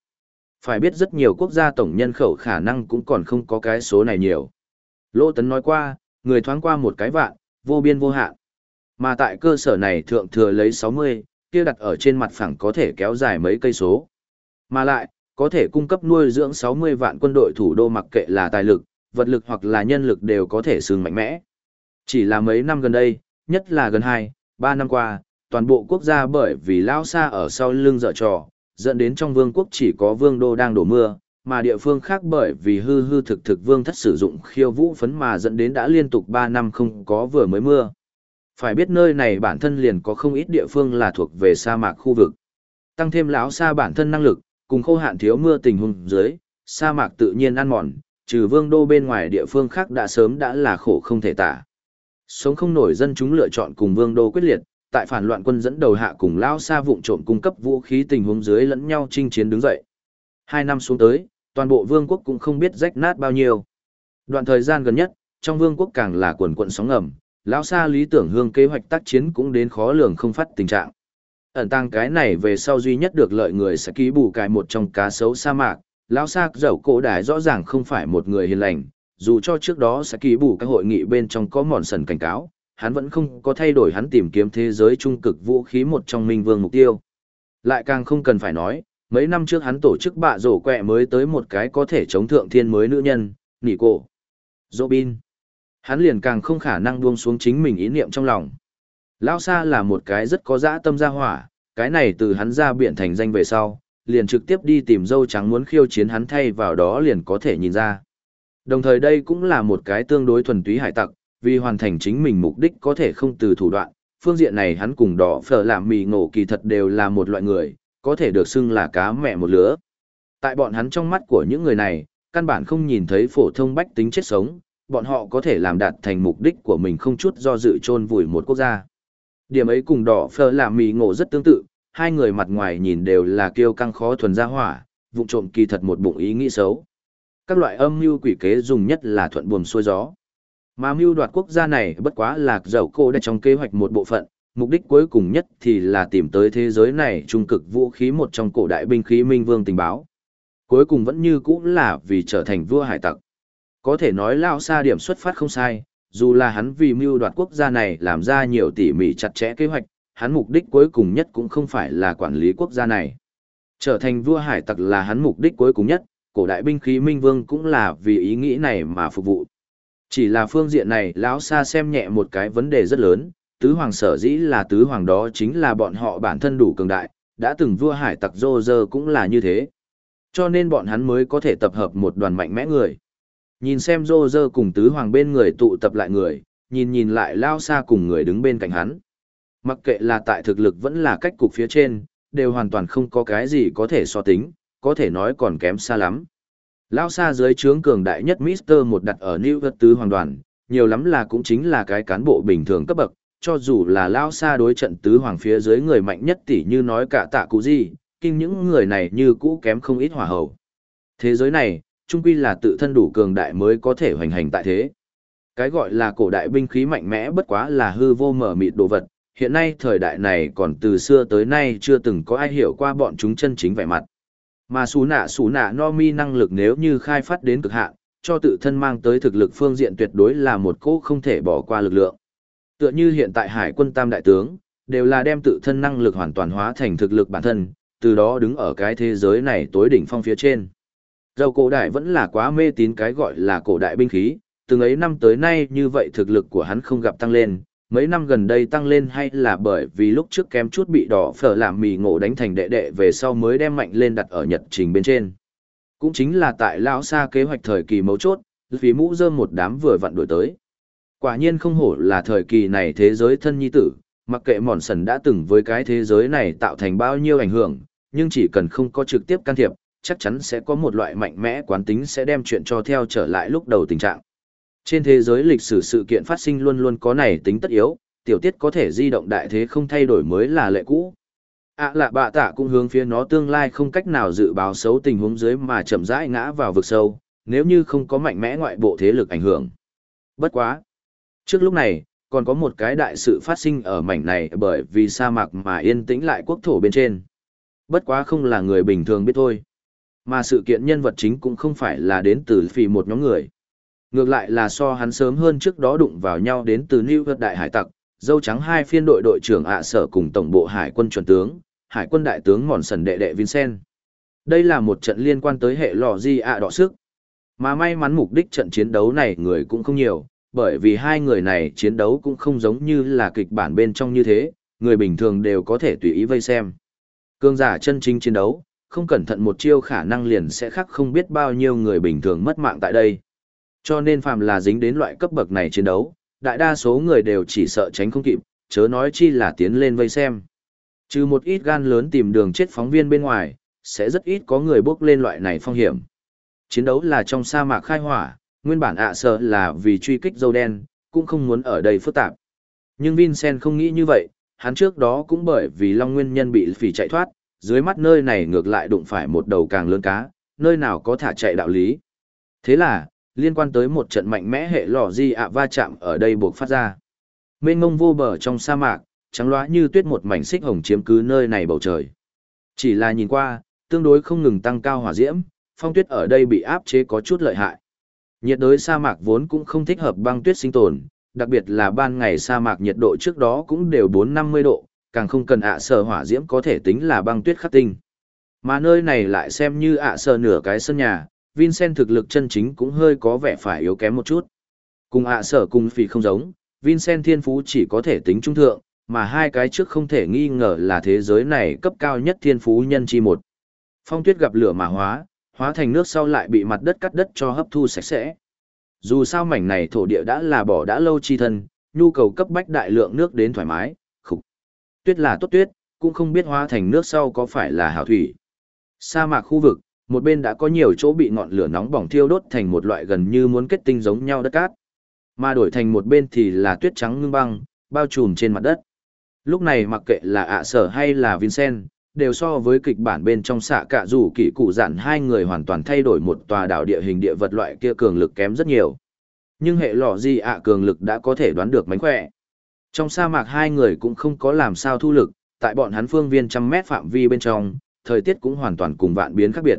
Phải biết rất nhiều quốc gia tổng nhân khẩu khả năng cũng còn không có cái số này nhiều. Lô Tấn nói qua, người thoáng qua một cái vạn, vô biên vô hạn. Mà tại cơ sở này thượng thừa lấy 60, kia đặt ở trên mặt phẳng có thể kéo dài mấy cây số. Mà lại, có thể cung cấp nuôi dưỡng 60 vạn quân đội thủ đô mặc kệ là tài lực, vật lực hoặc là nhân lực đều có thể sừng mạnh mẽ. Chỉ là mấy năm gần đây, nhất là gần 2, 3 năm qua, toàn bộ quốc gia bởi vì lao xa ở sau lưng dở trò, dẫn đến trong vương quốc chỉ có vương đô đang đổ mưa, mà địa phương khác bởi vì hư hư thực thực vương thất sử dụng khiêu vũ phấn mà dẫn đến đã liên tục 3 năm không có vừa mới mưa. Phải biết nơi này bản thân liền có không ít địa phương là thuộc về sa mạc khu vực. Tăng thêm lão xa bản thân năng lực, cùng khô hạn thiếu mưa tình huống dưới, sa mạc tự nhiên ăn mòn, trừ vương đô bên ngoài địa phương khác đã sớm đã là khổ không thể tả. Sống không nổi dân chúng lựa chọn cùng vương đô quyết liệt, tại phản loạn quân dẫn đầu hạ cùng lao xa vụng trộm cung cấp vũ khí tình huống dưới lẫn nhau chinh chiến đứng dậy. Hai năm xuống tới, toàn bộ vương quốc cũng không biết rách nát bao nhiêu. Đoạn thời gian gần nhất, trong vương quốc càng là quần quận sóng ngầm, lão xa lý tưởng hương kế hoạch tác chiến cũng đến khó lường không phát tình trạng. Ẩn tăng cái này về sau duy nhất được lợi người sẽ ký bù cài một trong cá sấu sa mạc, lão sa dẫu cổ đài rõ ràng không phải một người hiền lành, dù cho trước đó sẽ ký bù các hội nghị bên trong có mòn sần cảnh cáo, hắn vẫn không có thay đổi hắn tìm kiếm thế giới trung cực vũ khí một trong minh vương mục tiêu. Lại càng không cần phải nói, mấy năm trước hắn tổ chức bạ rổ quẹ mới tới một cái có thể chống thượng thiên mới nữ nhân, nỉ cổ. Robin. Hắn liền càng không khả năng buông xuống chính mình ý niệm trong lòng. Lao Sa là một cái rất có dã tâm gia hỏa, cái này từ hắn ra biển thành danh về sau, liền trực tiếp đi tìm dâu trắng muốn khiêu chiến hắn thay vào đó liền có thể nhìn ra. Đồng thời đây cũng là một cái tương đối thuần túy hải tặc, vì hoàn thành chính mình mục đích có thể không từ thủ đoạn, phương diện này hắn cùng đỏ phở làm mì ngộ kỳ thật đều là một loại người, có thể được xưng là cá mẹ một lứa. Tại bọn hắn trong mắt của những người này, căn bản không nhìn thấy phổ thông bách tính chết sống, bọn họ có thể làm đạt thành mục đích của mình không chút do dự chôn vùi một quốc gia. Điểm ấy cùng đỏ phở làm mì ngộ rất tương tự, hai người mặt ngoài nhìn đều là kiêu căng khó thuần ra hỏa, vụ trộm kỳ thật một bụng ý nghĩ xấu. Các loại âm mưu quỷ kế dùng nhất là thuận buồm xuôi gió. Mà mưu đoạt quốc gia này bất quá là dầu cô đã trong kế hoạch một bộ phận, mục đích cuối cùng nhất thì là tìm tới thế giới này trung cực vũ khí một trong cổ đại binh khí minh vương tình báo. Cuối cùng vẫn như cũ là vì trở thành vua hải tặc. Có thể nói lao xa điểm xuất phát không sai, dù là hắn vì mưu đoạt quốc gia này làm ra nhiều tỉ mỉ chặt chẽ kế hoạch, hắn mục đích cuối cùng nhất cũng không phải là quản lý quốc gia này. Trở thành vua hải tặc là hắn mục đích cuối cùng nhất, cổ đại binh khí minh vương cũng là vì ý nghĩ này mà phục vụ. Chỉ là phương diện này lão xa xem nhẹ một cái vấn đề rất lớn, tứ hoàng sở dĩ là tứ hoàng đó chính là bọn họ bản thân đủ cường đại, đã từng vua hải tặc dô dơ cũng là như thế. Cho nên bọn hắn mới có thể tập hợp một đoàn mạnh mẽ người. Nhìn xem dô dơ cùng tứ hoàng bên người tụ tập lại người, nhìn nhìn lại lao xa cùng người đứng bên cạnh hắn. Mặc kệ là tại thực lực vẫn là cách cục phía trên, đều hoàn toàn không có cái gì có thể so tính, có thể nói còn kém xa lắm. Lao xa dưới trướng cường đại nhất Mister một đặt ở New York tứ hoàng đoàn, nhiều lắm là cũng chính là cái cán bộ bình thường cấp bậc, cho dù là Lao xa đối trận tứ hoàng phía dưới người mạnh nhất tỷ như nói cả tạ cụ gì, kinh những người này như cũ kém không ít hỏa hầu. Thế giới này, trung quy là tự thân đủ cường đại mới có thể hoành hành tại thế. Cái gọi là cổ đại binh khí mạnh mẽ bất quá là hư vô mở mịt đồ vật, hiện nay thời đại này còn từ xưa tới nay chưa từng có ai hiểu qua bọn chúng chân chính vẻ mặt. Mà xú nạ xú nạ no mi năng lực nếu như khai phát đến cực hạn, cho tự thân mang tới thực lực phương diện tuyệt đối là một cỗ không thể bỏ qua lực lượng. Tựa như hiện tại hải quân tam đại tướng, đều là đem tự thân năng lực hoàn toàn hóa thành thực lực bản thân, từ đó đứng ở cái thế giới này tối đỉnh phong phía trên. Dầu cổ đại vẫn là quá mê tín cái gọi là cổ đại binh khí, từng ấy năm tới nay như vậy thực lực của hắn không gặp tăng lên, mấy năm gần đây tăng lên hay là bởi vì lúc trước kém chút bị đỏ phở làm mì ngộ đánh thành đệ đệ về sau mới đem mạnh lên đặt ở nhật trình bên trên. Cũng chính là tại lão xa kế hoạch thời kỳ mấu chốt, vì mũ rơm một đám vừa vặn đuổi tới. Quả nhiên không hổ là thời kỳ này thế giới thân nhi tử, mặc kệ mòn sần đã từng với cái thế giới này tạo thành bao nhiêu ảnh hưởng, nhưng chỉ cần không có trực tiếp can thiệp, chắc chắn sẽ có một loại mạnh mẽ quán tính sẽ đem chuyện cho theo trở lại lúc đầu tình trạng. Trên thế giới lịch sử sự kiện phát sinh luôn luôn có này tính tất yếu, tiểu tiết có thể di động đại thế không thay đổi mới là lệ cũ. ạ à lạ bạ tạ cũng hướng phía nó tương lai không cách nào dự báo xấu tình huống dưới mà chậm rãi ngã vào vực sâu, nếu như không có mạnh mẽ ngoại bộ thế lực ảnh hưởng. Bất quá. Trước lúc này, còn có một cái đại sự phát sinh ở mảnh này bởi vì sa mạc mà yên tĩnh lại quốc thổ bên trên. Bất quá không là người bình thường biết thôi. Mà sự kiện nhân vật chính cũng không phải là đến từ phì một nhóm người. Ngược lại là so hắn sớm hơn trước đó đụng vào nhau đến từ New York đại hải tặc, dâu trắng hai phiên đội đội trưởng ạ sở cùng tổng bộ hải quân chuẩn tướng, hải quân đại tướng mòn sần đệ đệ Vincent. Đây là một trận liên quan tới hệ lò di ạ đỏ sức. Mà may mắn mục đích trận chiến đấu này người cũng không nhiều, bởi vì hai người này chiến đấu cũng không giống như là kịch bản bên trong như thế, người bình thường đều có thể tùy ý vây xem. Cương giả chân chính chiến đấu, không cẩn thận một chiêu khả năng liền sẽ khắc không biết bao nhiêu người bình thường mất mạng tại đây. Cho nên phàm là dính đến loại cấp bậc này chiến đấu, đại đa số người đều chỉ sợ tránh không kịp, chớ nói chi là tiến lên vây xem. Trừ một ít gan lớn tìm đường chết phóng viên bên ngoài, sẽ rất ít có người bước lên loại này phong hiểm. Chiến đấu là trong sa mạc khai hỏa, nguyên bản ạ sợ là vì truy kích dâu đen, cũng không muốn ở đây phức tạp. Nhưng Vincent không nghĩ như vậy, hắn trước đó cũng bởi vì long nguyên nhân bị phỉ chạy thoát, dưới mắt nơi này ngược lại đụng phải một đầu càng lớn cá, nơi nào có thả chạy đạo lý. Thế là, liên quan tới một trận mạnh mẽ hệ lò di ạ va chạm ở đây buộc phát ra. Mênh mông vô bờ trong sa mạc, trắng loá như tuyết một mảnh xích hồng chiếm cứ nơi này bầu trời. Chỉ là nhìn qua, tương đối không ngừng tăng cao hỏa diễm, phong tuyết ở đây bị áp chế có chút lợi hại. Nhiệt đới sa mạc vốn cũng không thích hợp băng tuyết sinh tồn, đặc biệt là ban ngày sa mạc nhiệt độ trước đó cũng đều 4-50 độ, càng không cần ạ sở hỏa diễm có thể tính là băng tuyết khắc tinh. Mà nơi này lại xem như ạ sở nửa cái sân nhà, Vincent thực lực chân chính cũng hơi có vẻ phải yếu kém một chút. Cùng ạ sở cùng phì không giống, Vincent thiên phú chỉ có thể tính trung thượng, mà hai cái trước không thể nghi ngờ là thế giới này cấp cao nhất thiên phú nhân chi một. Phong tuyết gặp lửa mà hóa, hóa thành nước sau lại bị mặt đất cắt đất cho hấp thu sạch sẽ. Dù sao mảnh này thổ địa đã là bỏ đã lâu chi thân, nhu cầu cấp bách đại lượng nước đến thoải mái, khục. Tuyết là tốt tuyết, cũng không biết hóa thành nước sau có phải là hảo thủy. Sa mạc khu vực, một bên đã có nhiều chỗ bị ngọn lửa nóng bỏng thiêu đốt thành một loại gần như muốn kết tinh giống nhau đất cát. Mà đổi thành một bên thì là tuyết trắng ngưng băng, bao trùm trên mặt đất. Lúc này mặc kệ là ạ sở hay là Vincent, đều so với kịch bản bên trong xạ cả dù kỷ cụ dặn hai người hoàn toàn thay đổi một tòa đảo địa hình địa vật loại kia cường lực kém rất nhiều. Nhưng hệ lọ gì ạ cường lực đã có thể đoán được mánh khỏe. Trong sa mạc hai người cũng không có làm sao thu lực, tại bọn hắn phương viên trăm mét phạm vi bên trong, thời tiết cũng hoàn toàn cùng vạn biến khác biệt.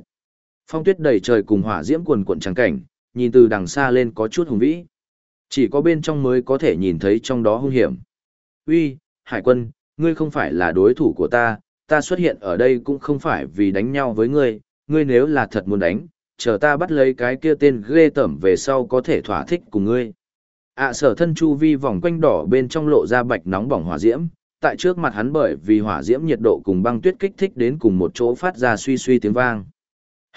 Phong tuyết đầy trời cùng hỏa diễm quần cuộn trắng cảnh, nhìn từ đằng xa lên có chút hùng vĩ. Chỉ có bên trong mới có thể nhìn thấy trong đó hung hiểm. Uy, Hải quân, ngươi không phải là đối thủ của ta, ta xuất hiện ở đây cũng không phải vì đánh nhau với ngươi, ngươi nếu là thật muốn đánh, chờ ta bắt lấy cái kia tên ghê tẩm về sau có thể thỏa thích cùng ngươi. ạ sở thân chu vi vòng quanh đỏ bên trong lộ ra bạch nóng bỏng hỏa diễm, tại trước mặt hắn bởi vì hỏa diễm nhiệt độ cùng băng tuyết kích thích đến cùng một chỗ phát ra suy suy tiếng vang.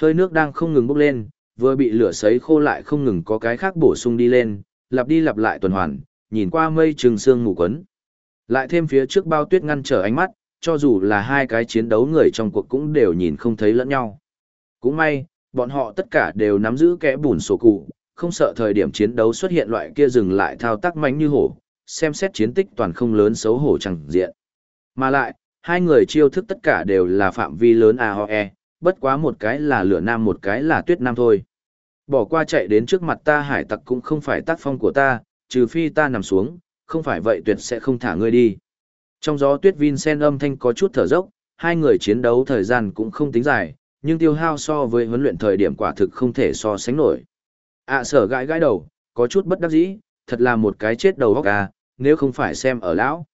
Hơi nước đang không ngừng bốc lên, vừa bị lửa sấy khô lại không ngừng có cái khác bổ sung đi lên, lặp đi lặp lại tuần hoàn, nhìn qua mây trừng sương ngủ quấn. Lại thêm phía trước bao tuyết ngăn trở ánh mắt, cho dù là hai cái chiến đấu người trong cuộc cũng đều nhìn không thấy lẫn nhau. Cũng may, bọn họ tất cả đều nắm giữ kẽ bùn sổ cụ, không sợ thời điểm chiến đấu xuất hiện loại kia dừng lại thao tác mánh như hổ, xem xét chiến tích toàn không lớn xấu hổ chẳng diện. Mà lại, hai người chiêu thức tất cả đều là phạm vi lớn AOE, bất quá một cái là lửa nam một cái là tuyết nam thôi. Bỏ qua chạy đến trước mặt ta hải tặc cũng không phải tác phong của ta, trừ phi ta nằm xuống, không phải vậy tuyệt sẽ không thả ngươi đi. Trong gió tuyết Vincent âm thanh có chút thở dốc, hai người chiến đấu thời gian cũng không tính dài, nhưng tiêu hao so với huấn luyện thời điểm quả thực không thể so sánh nổi. À sở gãi gãi đầu, có chút bất đắc dĩ, thật là một cái chết đầu góc à, nếu không phải xem ở lão.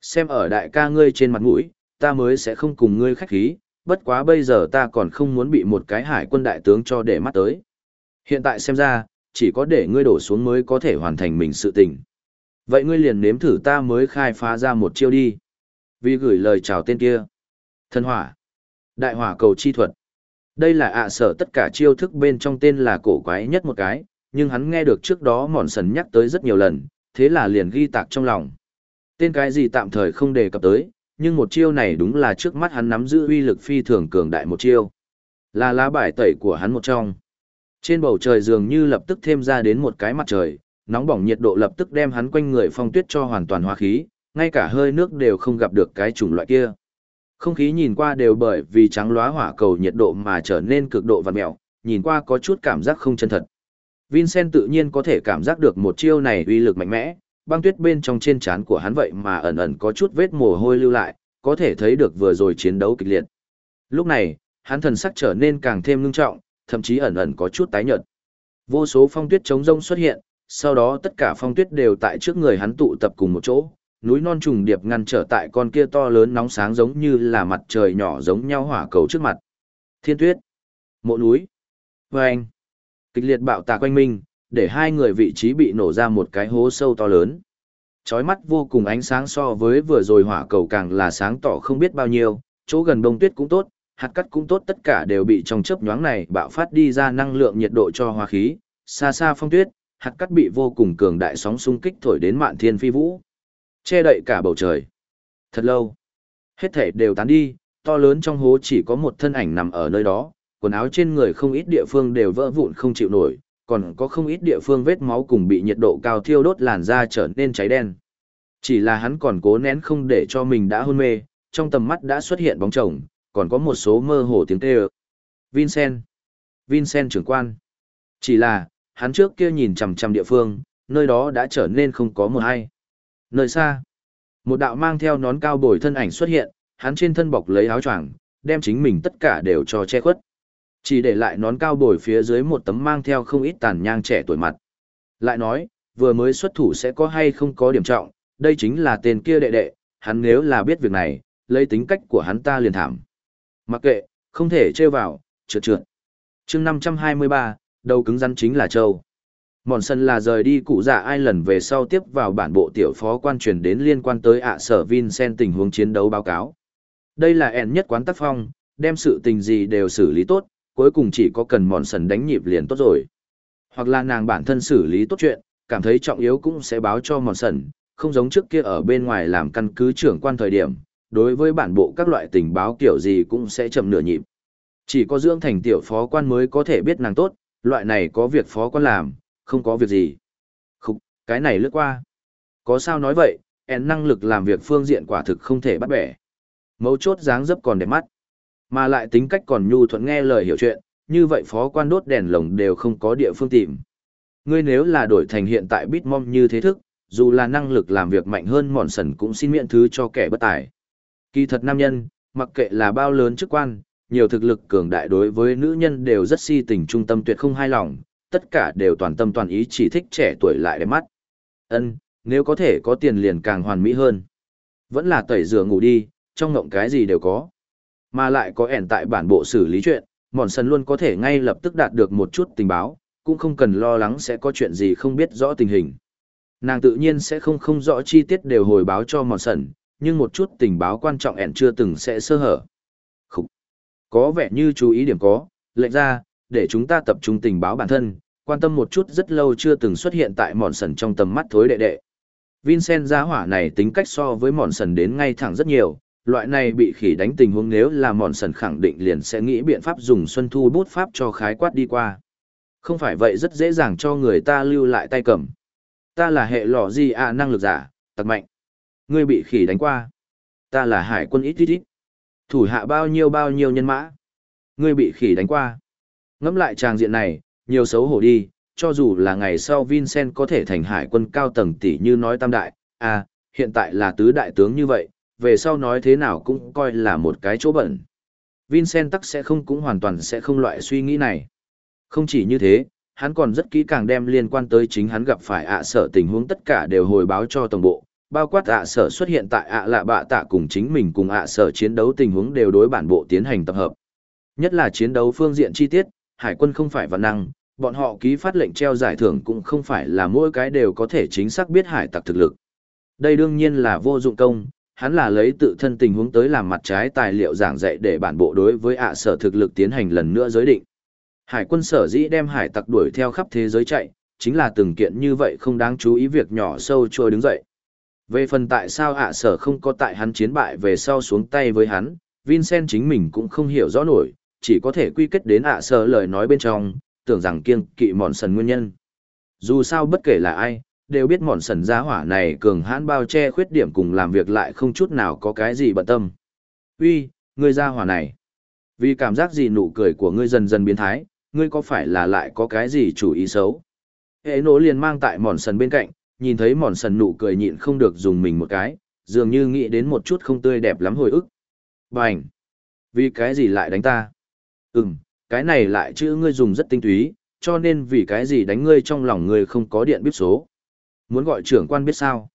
Xem ở đại ca ngươi trên mặt mũi, ta mới sẽ không cùng ngươi khách khí, bất quá bây giờ ta còn không muốn bị một cái hải quân đại tướng cho để mắt tới. Hiện tại xem ra, chỉ có để ngươi đổ xuống mới có thể hoàn thành mình sự tình. Vậy ngươi liền nếm thử ta mới khai phá ra một chiêu đi. Vì gửi lời chào tên kia. Thân hỏa. Đại hỏa cầu chi thuật. Đây là ạ sở tất cả chiêu thức bên trong tên là cổ quái nhất một cái, nhưng hắn nghe được trước đó mòn sần nhắc tới rất nhiều lần, thế là liền ghi tạc trong lòng. Tên cái gì tạm thời không đề cập tới, nhưng một chiêu này đúng là trước mắt hắn nắm giữ uy lực phi thường cường đại một chiêu. Là lá bài tẩy của hắn một trong. Trên bầu trời dường như lập tức thêm ra đến một cái mặt trời, nóng bỏng nhiệt độ lập tức đem hắn quanh người phong tuyết cho hoàn toàn hóa khí, ngay cả hơi nước đều không gặp được cái chủng loại kia. Không khí nhìn qua đều bởi vì trắng lóa hỏa cầu nhiệt độ mà trở nên cực độ vặn mẹo, nhìn qua có chút cảm giác không chân thật. Vincent tự nhiên có thể cảm giác được một chiêu này uy lực mạnh mẽ, băng tuyết bên trong trên trán của hắn vậy mà ẩn ẩn có chút vết mồ hôi lưu lại, có thể thấy được vừa rồi chiến đấu kịch liệt. Lúc này, hắn thần sắc trở nên càng thêm ngưng trọng, thậm chí ẩn ẩn có chút tái nhợt. Vô số phong tuyết chống rông xuất hiện, sau đó tất cả phong tuyết đều tại trước người hắn tụ tập cùng một chỗ, núi non trùng điệp ngăn trở tại con kia to lớn nóng sáng giống như là mặt trời nhỏ giống nhau hỏa cầu trước mặt. Thiên tuyết, mộ núi, vâng, kịch liệt bạo tạc quanh minh, để hai người vị trí bị nổ ra một cái hố sâu to lớn. Chói mắt vô cùng ánh sáng so với vừa rồi hỏa cầu càng là sáng tỏ không biết bao nhiêu, chỗ gần đông tuyết cũng tốt, hạt cắt cũng tốt tất cả đều bị trong chớp nhoáng này bạo phát đi ra năng lượng nhiệt độ cho hóa khí, xa xa phong tuyết, hạt cắt bị vô cùng cường đại sóng xung kích thổi đến mạn thiên phi vũ. Che đậy cả bầu trời. Thật lâu. Hết thể đều tán đi, to lớn trong hố chỉ có một thân ảnh nằm ở nơi đó, quần áo trên người không ít địa phương đều vỡ vụn không chịu nổi, còn có không ít địa phương vết máu cùng bị nhiệt độ cao thiêu đốt làn da trở nên cháy đen. Chỉ là hắn còn cố nén không để cho mình đã hôn mê, trong tầm mắt đã xuất hiện bóng chồng, còn có một số mơ hồ tiếng kêu. Vincent. Vincent trưởng quan. Chỉ là, hắn trước kia nhìn chằm chằm địa phương, nơi đó đã trở nên không có một ai. Nơi xa, một đạo mang theo nón cao bồi thân ảnh xuất hiện, hắn trên thân bọc lấy áo choàng, đem chính mình tất cả đều cho che khuất. Chỉ để lại nón cao bồi phía dưới một tấm mang theo không ít tàn nhang trẻ tuổi mặt. Lại nói, vừa mới xuất thủ sẽ có hay không có điểm trọng, đây chính là tên kia đệ đệ, hắn nếu là biết việc này, lấy tính cách của hắn ta liền thảm. Mặc kệ, không thể chơi vào, trượt trượt. chương 523, đầu cứng rắn chính là châu. Mòn sân là rời đi cụ dạ ai lần về sau tiếp vào bản bộ tiểu phó quan truyền đến liên quan tới ạ sở Vincent tình huống chiến đấu báo cáo. Đây là ẻn nhất quán tác phong, đem sự tình gì đều xử lý tốt, cuối cùng chỉ có cần mòn sần đánh nhịp liền tốt rồi. Hoặc là nàng bản thân xử lý tốt chuyện, cảm thấy trọng yếu cũng sẽ báo cho mòn sần, không giống trước kia ở bên ngoài làm căn cứ trưởng quan thời điểm, đối với bản bộ các loại tình báo kiểu gì cũng sẽ chậm nửa nhịp. Chỉ có dưỡng thành tiểu phó quan mới có thể biết nàng tốt, loại này có việc phó quan làm, không có việc gì. không cái này lướt qua. Có sao nói vậy, en năng lực làm việc phương diện quả thực không thể bắt bẻ. Mấu chốt dáng dấp còn đẹp mắt. Mà lại tính cách còn nhu thuận nghe lời hiểu chuyện, như vậy phó quan đốt đèn lồng đều không có địa phương tìm. Ngươi nếu là đổi thành hiện tại Bitmom như thế thức, dù là năng lực làm việc mạnh hơn mòn sần cũng xin miễn thứ cho kẻ bất tài. Kỳ thật nam nhân, mặc kệ là bao lớn chức quan, nhiều thực lực cường đại đối với nữ nhân đều rất si tình trung tâm tuyệt không hai lòng, tất cả đều toàn tâm toàn ý chỉ thích trẻ tuổi lại đẹp mắt. Ân, nếu có thể có tiền liền càng hoàn mỹ hơn. Vẫn là tẩy rửa ngủ đi, trong ngộng cái gì đều có. Mà lại có ẻn tại bản bộ xử lý chuyện, mòn sần luôn có thể ngay lập tức đạt được một chút tình báo, cũng không cần lo lắng sẽ có chuyện gì không biết rõ tình hình. Nàng tự nhiên sẽ không không rõ chi tiết đều hồi báo cho mòn sần, nhưng một chút tình báo quan trọng ẻn chưa từng sẽ sơ hở. Khúc. Có vẻ như chú ý điểm có, lệnh ra, để chúng ta tập trung tình báo bản thân, quan tâm một chút rất lâu chưa từng xuất hiện tại mòn sần trong tầm mắt thối đệ đệ. Vincent gia hỏa này tính cách so với mòn sần đến ngay thẳng rất nhiều, loại này bị khỉ đánh tình huống nếu là mòn sần khẳng định liền sẽ nghĩ biện pháp dùng xuân thu bút pháp cho khái quát đi qua. Không phải vậy rất dễ dàng cho người ta lưu lại tay cầm. Ta là hệ lò gì à năng lực giả, tặc mạnh. Ngươi bị khỉ đánh qua. Ta là hải quân ít ít ít. Thủ hạ bao nhiêu bao nhiêu nhân mã. Ngươi bị khỉ đánh qua. Ngẫm lại tràng diện này, nhiều xấu hổ đi, cho dù là ngày sau Vincent có thể thành hải quân cao tầng tỷ như nói tam đại, à, hiện tại là tứ đại tướng như vậy, về sau nói thế nào cũng coi là một cái chỗ bẩn. Vincent tắc sẽ không cũng hoàn toàn sẽ không loại suy nghĩ này. Không chỉ như thế, hắn còn rất kỹ càng đem liên quan tới chính hắn gặp phải ạ sở tình huống tất cả đều hồi báo cho tổng bộ, bao quát ạ sở xuất hiện tại ạ lạ bạ tạ cùng chính mình cùng ạ sở chiến đấu tình huống đều đối bản bộ tiến hành tập hợp. Nhất là chiến đấu phương diện chi tiết, hải quân không phải văn năng, bọn họ ký phát lệnh treo giải thưởng cũng không phải là mỗi cái đều có thể chính xác biết hải tặc thực lực. Đây đương nhiên là vô dụng công, hắn là lấy tự thân tình huống tới làm mặt trái tài liệu giảng dạy để bản bộ đối với ạ sở thực lực tiến hành lần nữa giới định. Hải quân sở dĩ đem hải tặc đuổi theo khắp thế giới chạy, chính là từng kiện như vậy không đáng chú ý việc nhỏ sâu trôi đứng dậy. Về phần tại sao ạ sở không có tại hắn chiến bại về sau xuống tay với hắn, Vincent chính mình cũng không hiểu rõ nổi, chỉ có thể quy kết đến ạ sở lời nói bên trong, tưởng rằng kiêng kỵ mòn sần nguyên nhân. Dù sao bất kể là ai, đều biết mòn sần giá hỏa này cường hãn bao che khuyết điểm cùng làm việc lại không chút nào có cái gì bận tâm. Uy, ngươi gia hỏa này. Vì cảm giác gì nụ cười của ngươi dần dần biến thái, ngươi có phải là lại có cái gì chủ ý xấu? Hệ nổ liền mang tại mòn sần bên cạnh, nhìn thấy mòn sần nụ cười nhịn không được dùng mình một cái, dường như nghĩ đến một chút không tươi đẹp lắm hồi ức. Bành! Vì cái gì lại đánh ta? Ừm, cái này lại chữ ngươi dùng rất tinh túy, cho nên vì cái gì đánh ngươi trong lòng ngươi không có điện bíp số. Muốn gọi trưởng quan biết sao?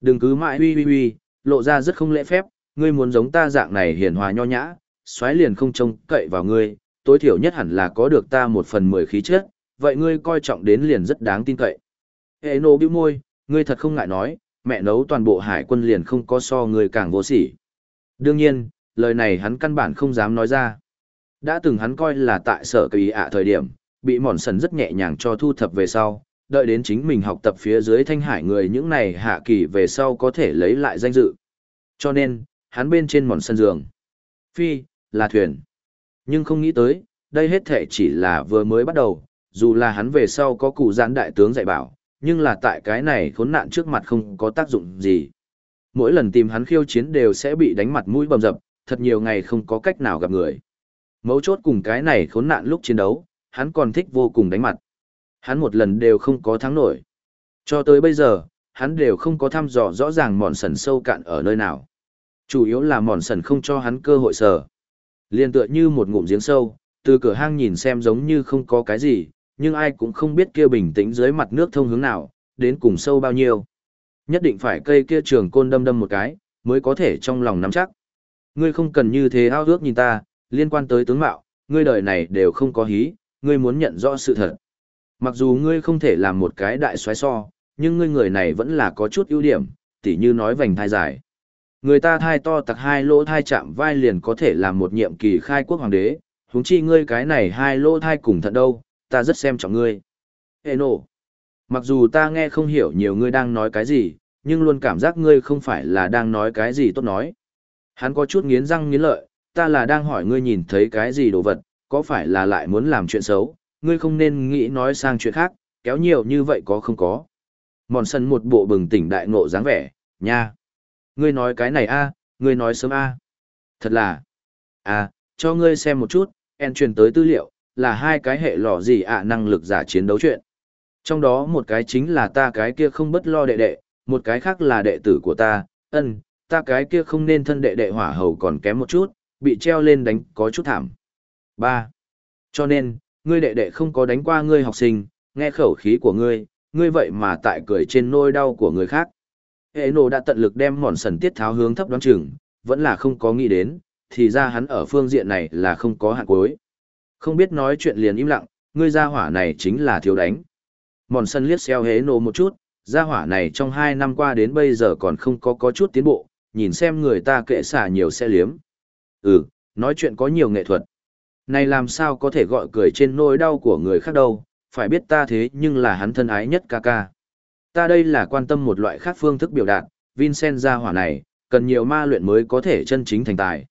Đừng cứ mãi huy huy huy, lộ ra rất không lễ phép, ngươi muốn giống ta dạng này hiền hòa nho nhã, xoáy liền không trông cậy vào ngươi, tối thiểu nhất hẳn là có được ta một phần mười khí chất, vậy ngươi coi trọng đến liền rất đáng tin cậy. Hệ nô bĩu môi, ngươi thật không ngại nói, mẹ nấu toàn bộ hải quân liền không có so ngươi càng vô sỉ. Đương nhiên, lời này hắn căn bản không dám nói ra. Đã từng hắn coi là tại sở kỳ ạ thời điểm, bị mòn sần rất nhẹ nhàng cho thu thập về sau, đợi đến chính mình học tập phía dưới thanh hải người những này hạ kỳ về sau có thể lấy lại danh dự. Cho nên, hắn bên trên mòn sân giường. Phi, là thuyền. Nhưng không nghĩ tới, đây hết thể chỉ là vừa mới bắt đầu, dù là hắn về sau có cụ gián đại tướng dạy bảo, nhưng là tại cái này khốn nạn trước mặt không có tác dụng gì. Mỗi lần tìm hắn khiêu chiến đều sẽ bị đánh mặt mũi bầm dập, thật nhiều ngày không có cách nào gặp người. Mấu chốt cùng cái này khốn nạn lúc chiến đấu, hắn còn thích vô cùng đánh mặt. Hắn một lần đều không có thắng nổi. Cho tới bây giờ, hắn đều không có thăm dò rõ ràng mòn sần sâu cạn ở nơi nào. Chủ yếu là mòn sần không cho hắn cơ hội sở. Liên tựa như một ngụm giếng sâu, từ cửa hang nhìn xem giống như không có cái gì, nhưng ai cũng không biết kia bình tĩnh dưới mặt nước thông hướng nào, đến cùng sâu bao nhiêu. Nhất định phải cây kia trường côn đâm đâm một cái, mới có thể trong lòng nắm chắc. Ngươi không cần như thế ao ước nhìn ta, liên quan tới tướng mạo, ngươi đời này đều không có hí, ngươi muốn nhận rõ sự thật. Mặc dù ngươi không thể làm một cái đại xoáy so, nhưng ngươi người này vẫn là có chút ưu điểm, tỉ như nói vành thai dài. Người ta thai to tặc hai lỗ thai chạm vai liền có thể làm một nhiệm kỳ khai quốc hoàng đế, huống chi ngươi cái này hai lỗ thai cùng thận đâu, ta rất xem trọng ngươi. Ê nổ! Mặc dù ta nghe không hiểu nhiều ngươi đang nói cái gì, nhưng luôn cảm giác ngươi không phải là đang nói cái gì tốt nói. Hắn có chút nghiến răng nghiến lợi, ta là đang hỏi ngươi nhìn thấy cái gì đồ vật, có phải là lại muốn làm chuyện xấu, ngươi không nên nghĩ nói sang chuyện khác, kéo nhiều như vậy có không có. Mòn sân một bộ bừng tỉnh đại ngộ dáng vẻ, nha. Ngươi nói cái này a, ngươi nói sớm a. Thật là, à, cho ngươi xem một chút, en truyền tới tư liệu, là hai cái hệ lò gì ạ năng lực giả chiến đấu chuyện. Trong đó một cái chính là ta cái kia không bất lo đệ đệ, một cái khác là đệ tử của ta, ân, ta cái kia không nên thân đệ đệ hỏa hầu còn kém một chút, bị treo lên đánh có chút thảm. 3. Cho nên, ngươi đệ đệ không có đánh qua ngươi học sinh, nghe khẩu khí của ngươi, ngươi vậy mà tại cười trên nôi đau của người khác. Hệ nổ đã tận lực đem mòn sần tiết tháo hướng thấp đoán chừng, vẫn là không có nghĩ đến, thì ra hắn ở phương diện này là không có hạn cuối. Không biết nói chuyện liền im lặng, ngươi gia hỏa này chính là thiếu đánh. Mòn sân liếc xeo hế nổ một chút, gia hỏa này trong hai năm qua đến bây giờ còn không có có chút tiến bộ, nhìn xem người ta kệ xả nhiều xe liếm. Ừ, nói chuyện có nhiều nghệ thuật. Này làm sao có thể gọi cười trên nỗi đau của người khác đâu, phải biết ta thế nhưng là hắn thân ái nhất ca ca. Ta đây là quan tâm một loại khác phương thức biểu đạt, Vincent gia hỏa này, cần nhiều ma luyện mới có thể chân chính thành tài.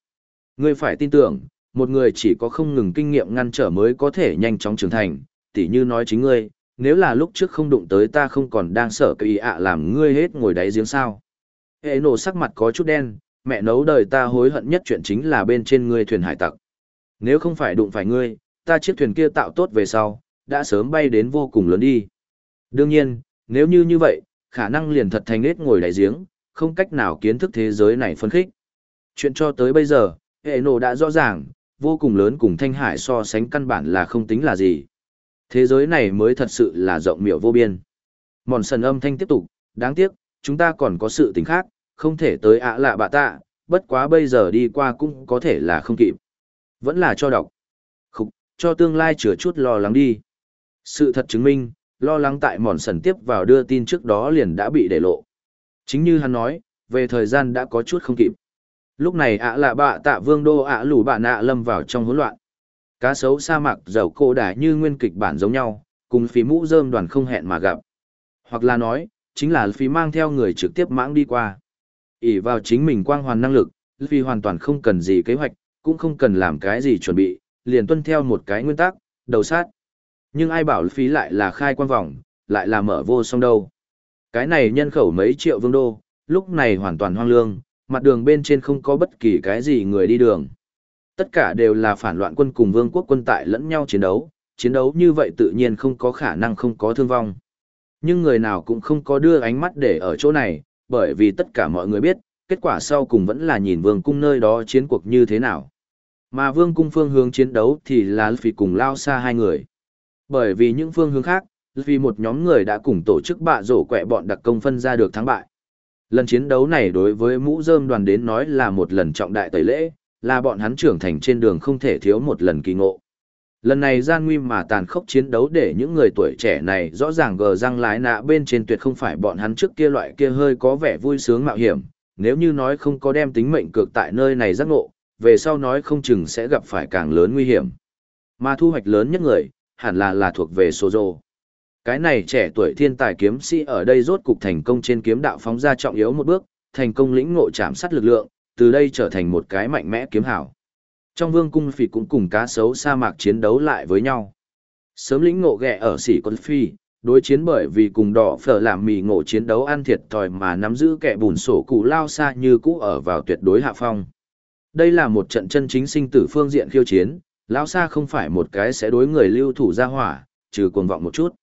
Ngươi phải tin tưởng, một người chỉ có không ngừng kinh nghiệm ngăn trở mới có thể nhanh chóng trưởng thành, tỉ như nói chính ngươi, nếu là lúc trước không đụng tới ta không còn đang sợ cái ý ạ làm ngươi hết ngồi đáy giếng sao. Hệ nổ sắc mặt có chút đen, mẹ nấu đời ta hối hận nhất chuyện chính là bên trên ngươi thuyền hải tặc. Nếu không phải đụng phải ngươi, ta chiếc thuyền kia tạo tốt về sau, đã sớm bay đến vô cùng lớn đi. Đương nhiên, nếu như như vậy, khả năng liền thật thành nết ngồi đáy giếng, không cách nào kiến thức thế giới này phân khích. Chuyện cho tới bây giờ, hệ nổ đã rõ ràng, vô cùng lớn cùng thanh hải so sánh căn bản là không tính là gì. Thế giới này mới thật sự là rộng miểu vô biên. Mòn sần âm thanh tiếp tục, đáng tiếc, chúng ta còn có sự tình khác, không thể tới ạ lạ bạ tạ, bất quá bây giờ đi qua cũng có thể là không kịp. Vẫn là cho đọc. Khục, cho tương lai chừa chút lo lắng đi. Sự thật chứng minh, lo lắng tại mòn sần tiếp vào đưa tin trước đó liền đã bị để lộ. Chính như hắn nói, về thời gian đã có chút không kịp. Lúc này ạ lạ bạ tạ vương đô ạ lù bạ nạ lâm vào trong hỗn loạn. Cá sấu sa mạc dầu cổ đài như nguyên kịch bản giống nhau, cùng phí mũ rơm đoàn không hẹn mà gặp. Hoặc là nói, chính là phí mang theo người trực tiếp mãng đi qua. ỉ vào chính mình quang hoàn năng lực, phi hoàn toàn không cần gì kế hoạch, cũng không cần làm cái gì chuẩn bị, liền tuân theo một cái nguyên tắc, đầu sát. Nhưng ai bảo phí lại là khai quan vòng, lại là mở vô song đâu. Cái này nhân khẩu mấy triệu vương đô, lúc này hoàn toàn hoang lương, mặt đường bên trên không có bất kỳ cái gì người đi đường. Tất cả đều là phản loạn quân cùng vương quốc quân tại lẫn nhau chiến đấu, chiến đấu như vậy tự nhiên không có khả năng không có thương vong. Nhưng người nào cũng không có đưa ánh mắt để ở chỗ này, bởi vì tất cả mọi người biết, kết quả sau cùng vẫn là nhìn vương cung nơi đó chiến cuộc như thế nào. Mà vương cung phương hướng chiến đấu thì là vì cùng lao xa hai người. Bởi vì những phương hướng khác, vì một nhóm người đã cùng tổ chức bạ rổ quẹ bọn đặc công phân ra được thắng bại. Lần chiến đấu này đối với mũ rơm đoàn đến nói là một lần trọng đại tẩy lễ, là bọn hắn trưởng thành trên đường không thể thiếu một lần kỳ ngộ. Lần này gian nguy mà tàn khốc chiến đấu để những người tuổi trẻ này rõ ràng gờ răng lái nạ bên trên tuyệt không phải bọn hắn trước kia loại kia hơi có vẻ vui sướng mạo hiểm, nếu như nói không có đem tính mệnh cược tại nơi này giác ngộ, về sau nói không chừng sẽ gặp phải càng lớn nguy hiểm. Mà thu hoạch lớn nhất người, hẳn là là thuộc về Sozo. Cái này trẻ tuổi thiên tài kiếm sĩ ở đây rốt cục thành công trên kiếm đạo phóng ra trọng yếu một bước, thành công lĩnh ngộ chạm sát lực lượng, từ đây trở thành một cái mạnh mẽ kiếm hảo. Trong vương cung phỉ cũng cùng cá sấu sa mạc chiến đấu lại với nhau. Sớm lĩnh ngộ ghẹ ở sỉ con phi, đối chiến bởi vì cùng đỏ phở làm mì ngộ chiến đấu ăn thiệt thòi mà nắm giữ kẻ bùn sổ cụ lao xa như cũ ở vào tuyệt đối hạ phong. Đây là một trận chân chính sinh tử phương diện khiêu chiến, lão Sa không phải một cái sẽ đối người lưu thủ ra hỏa, trừ cuồng vọng một chút.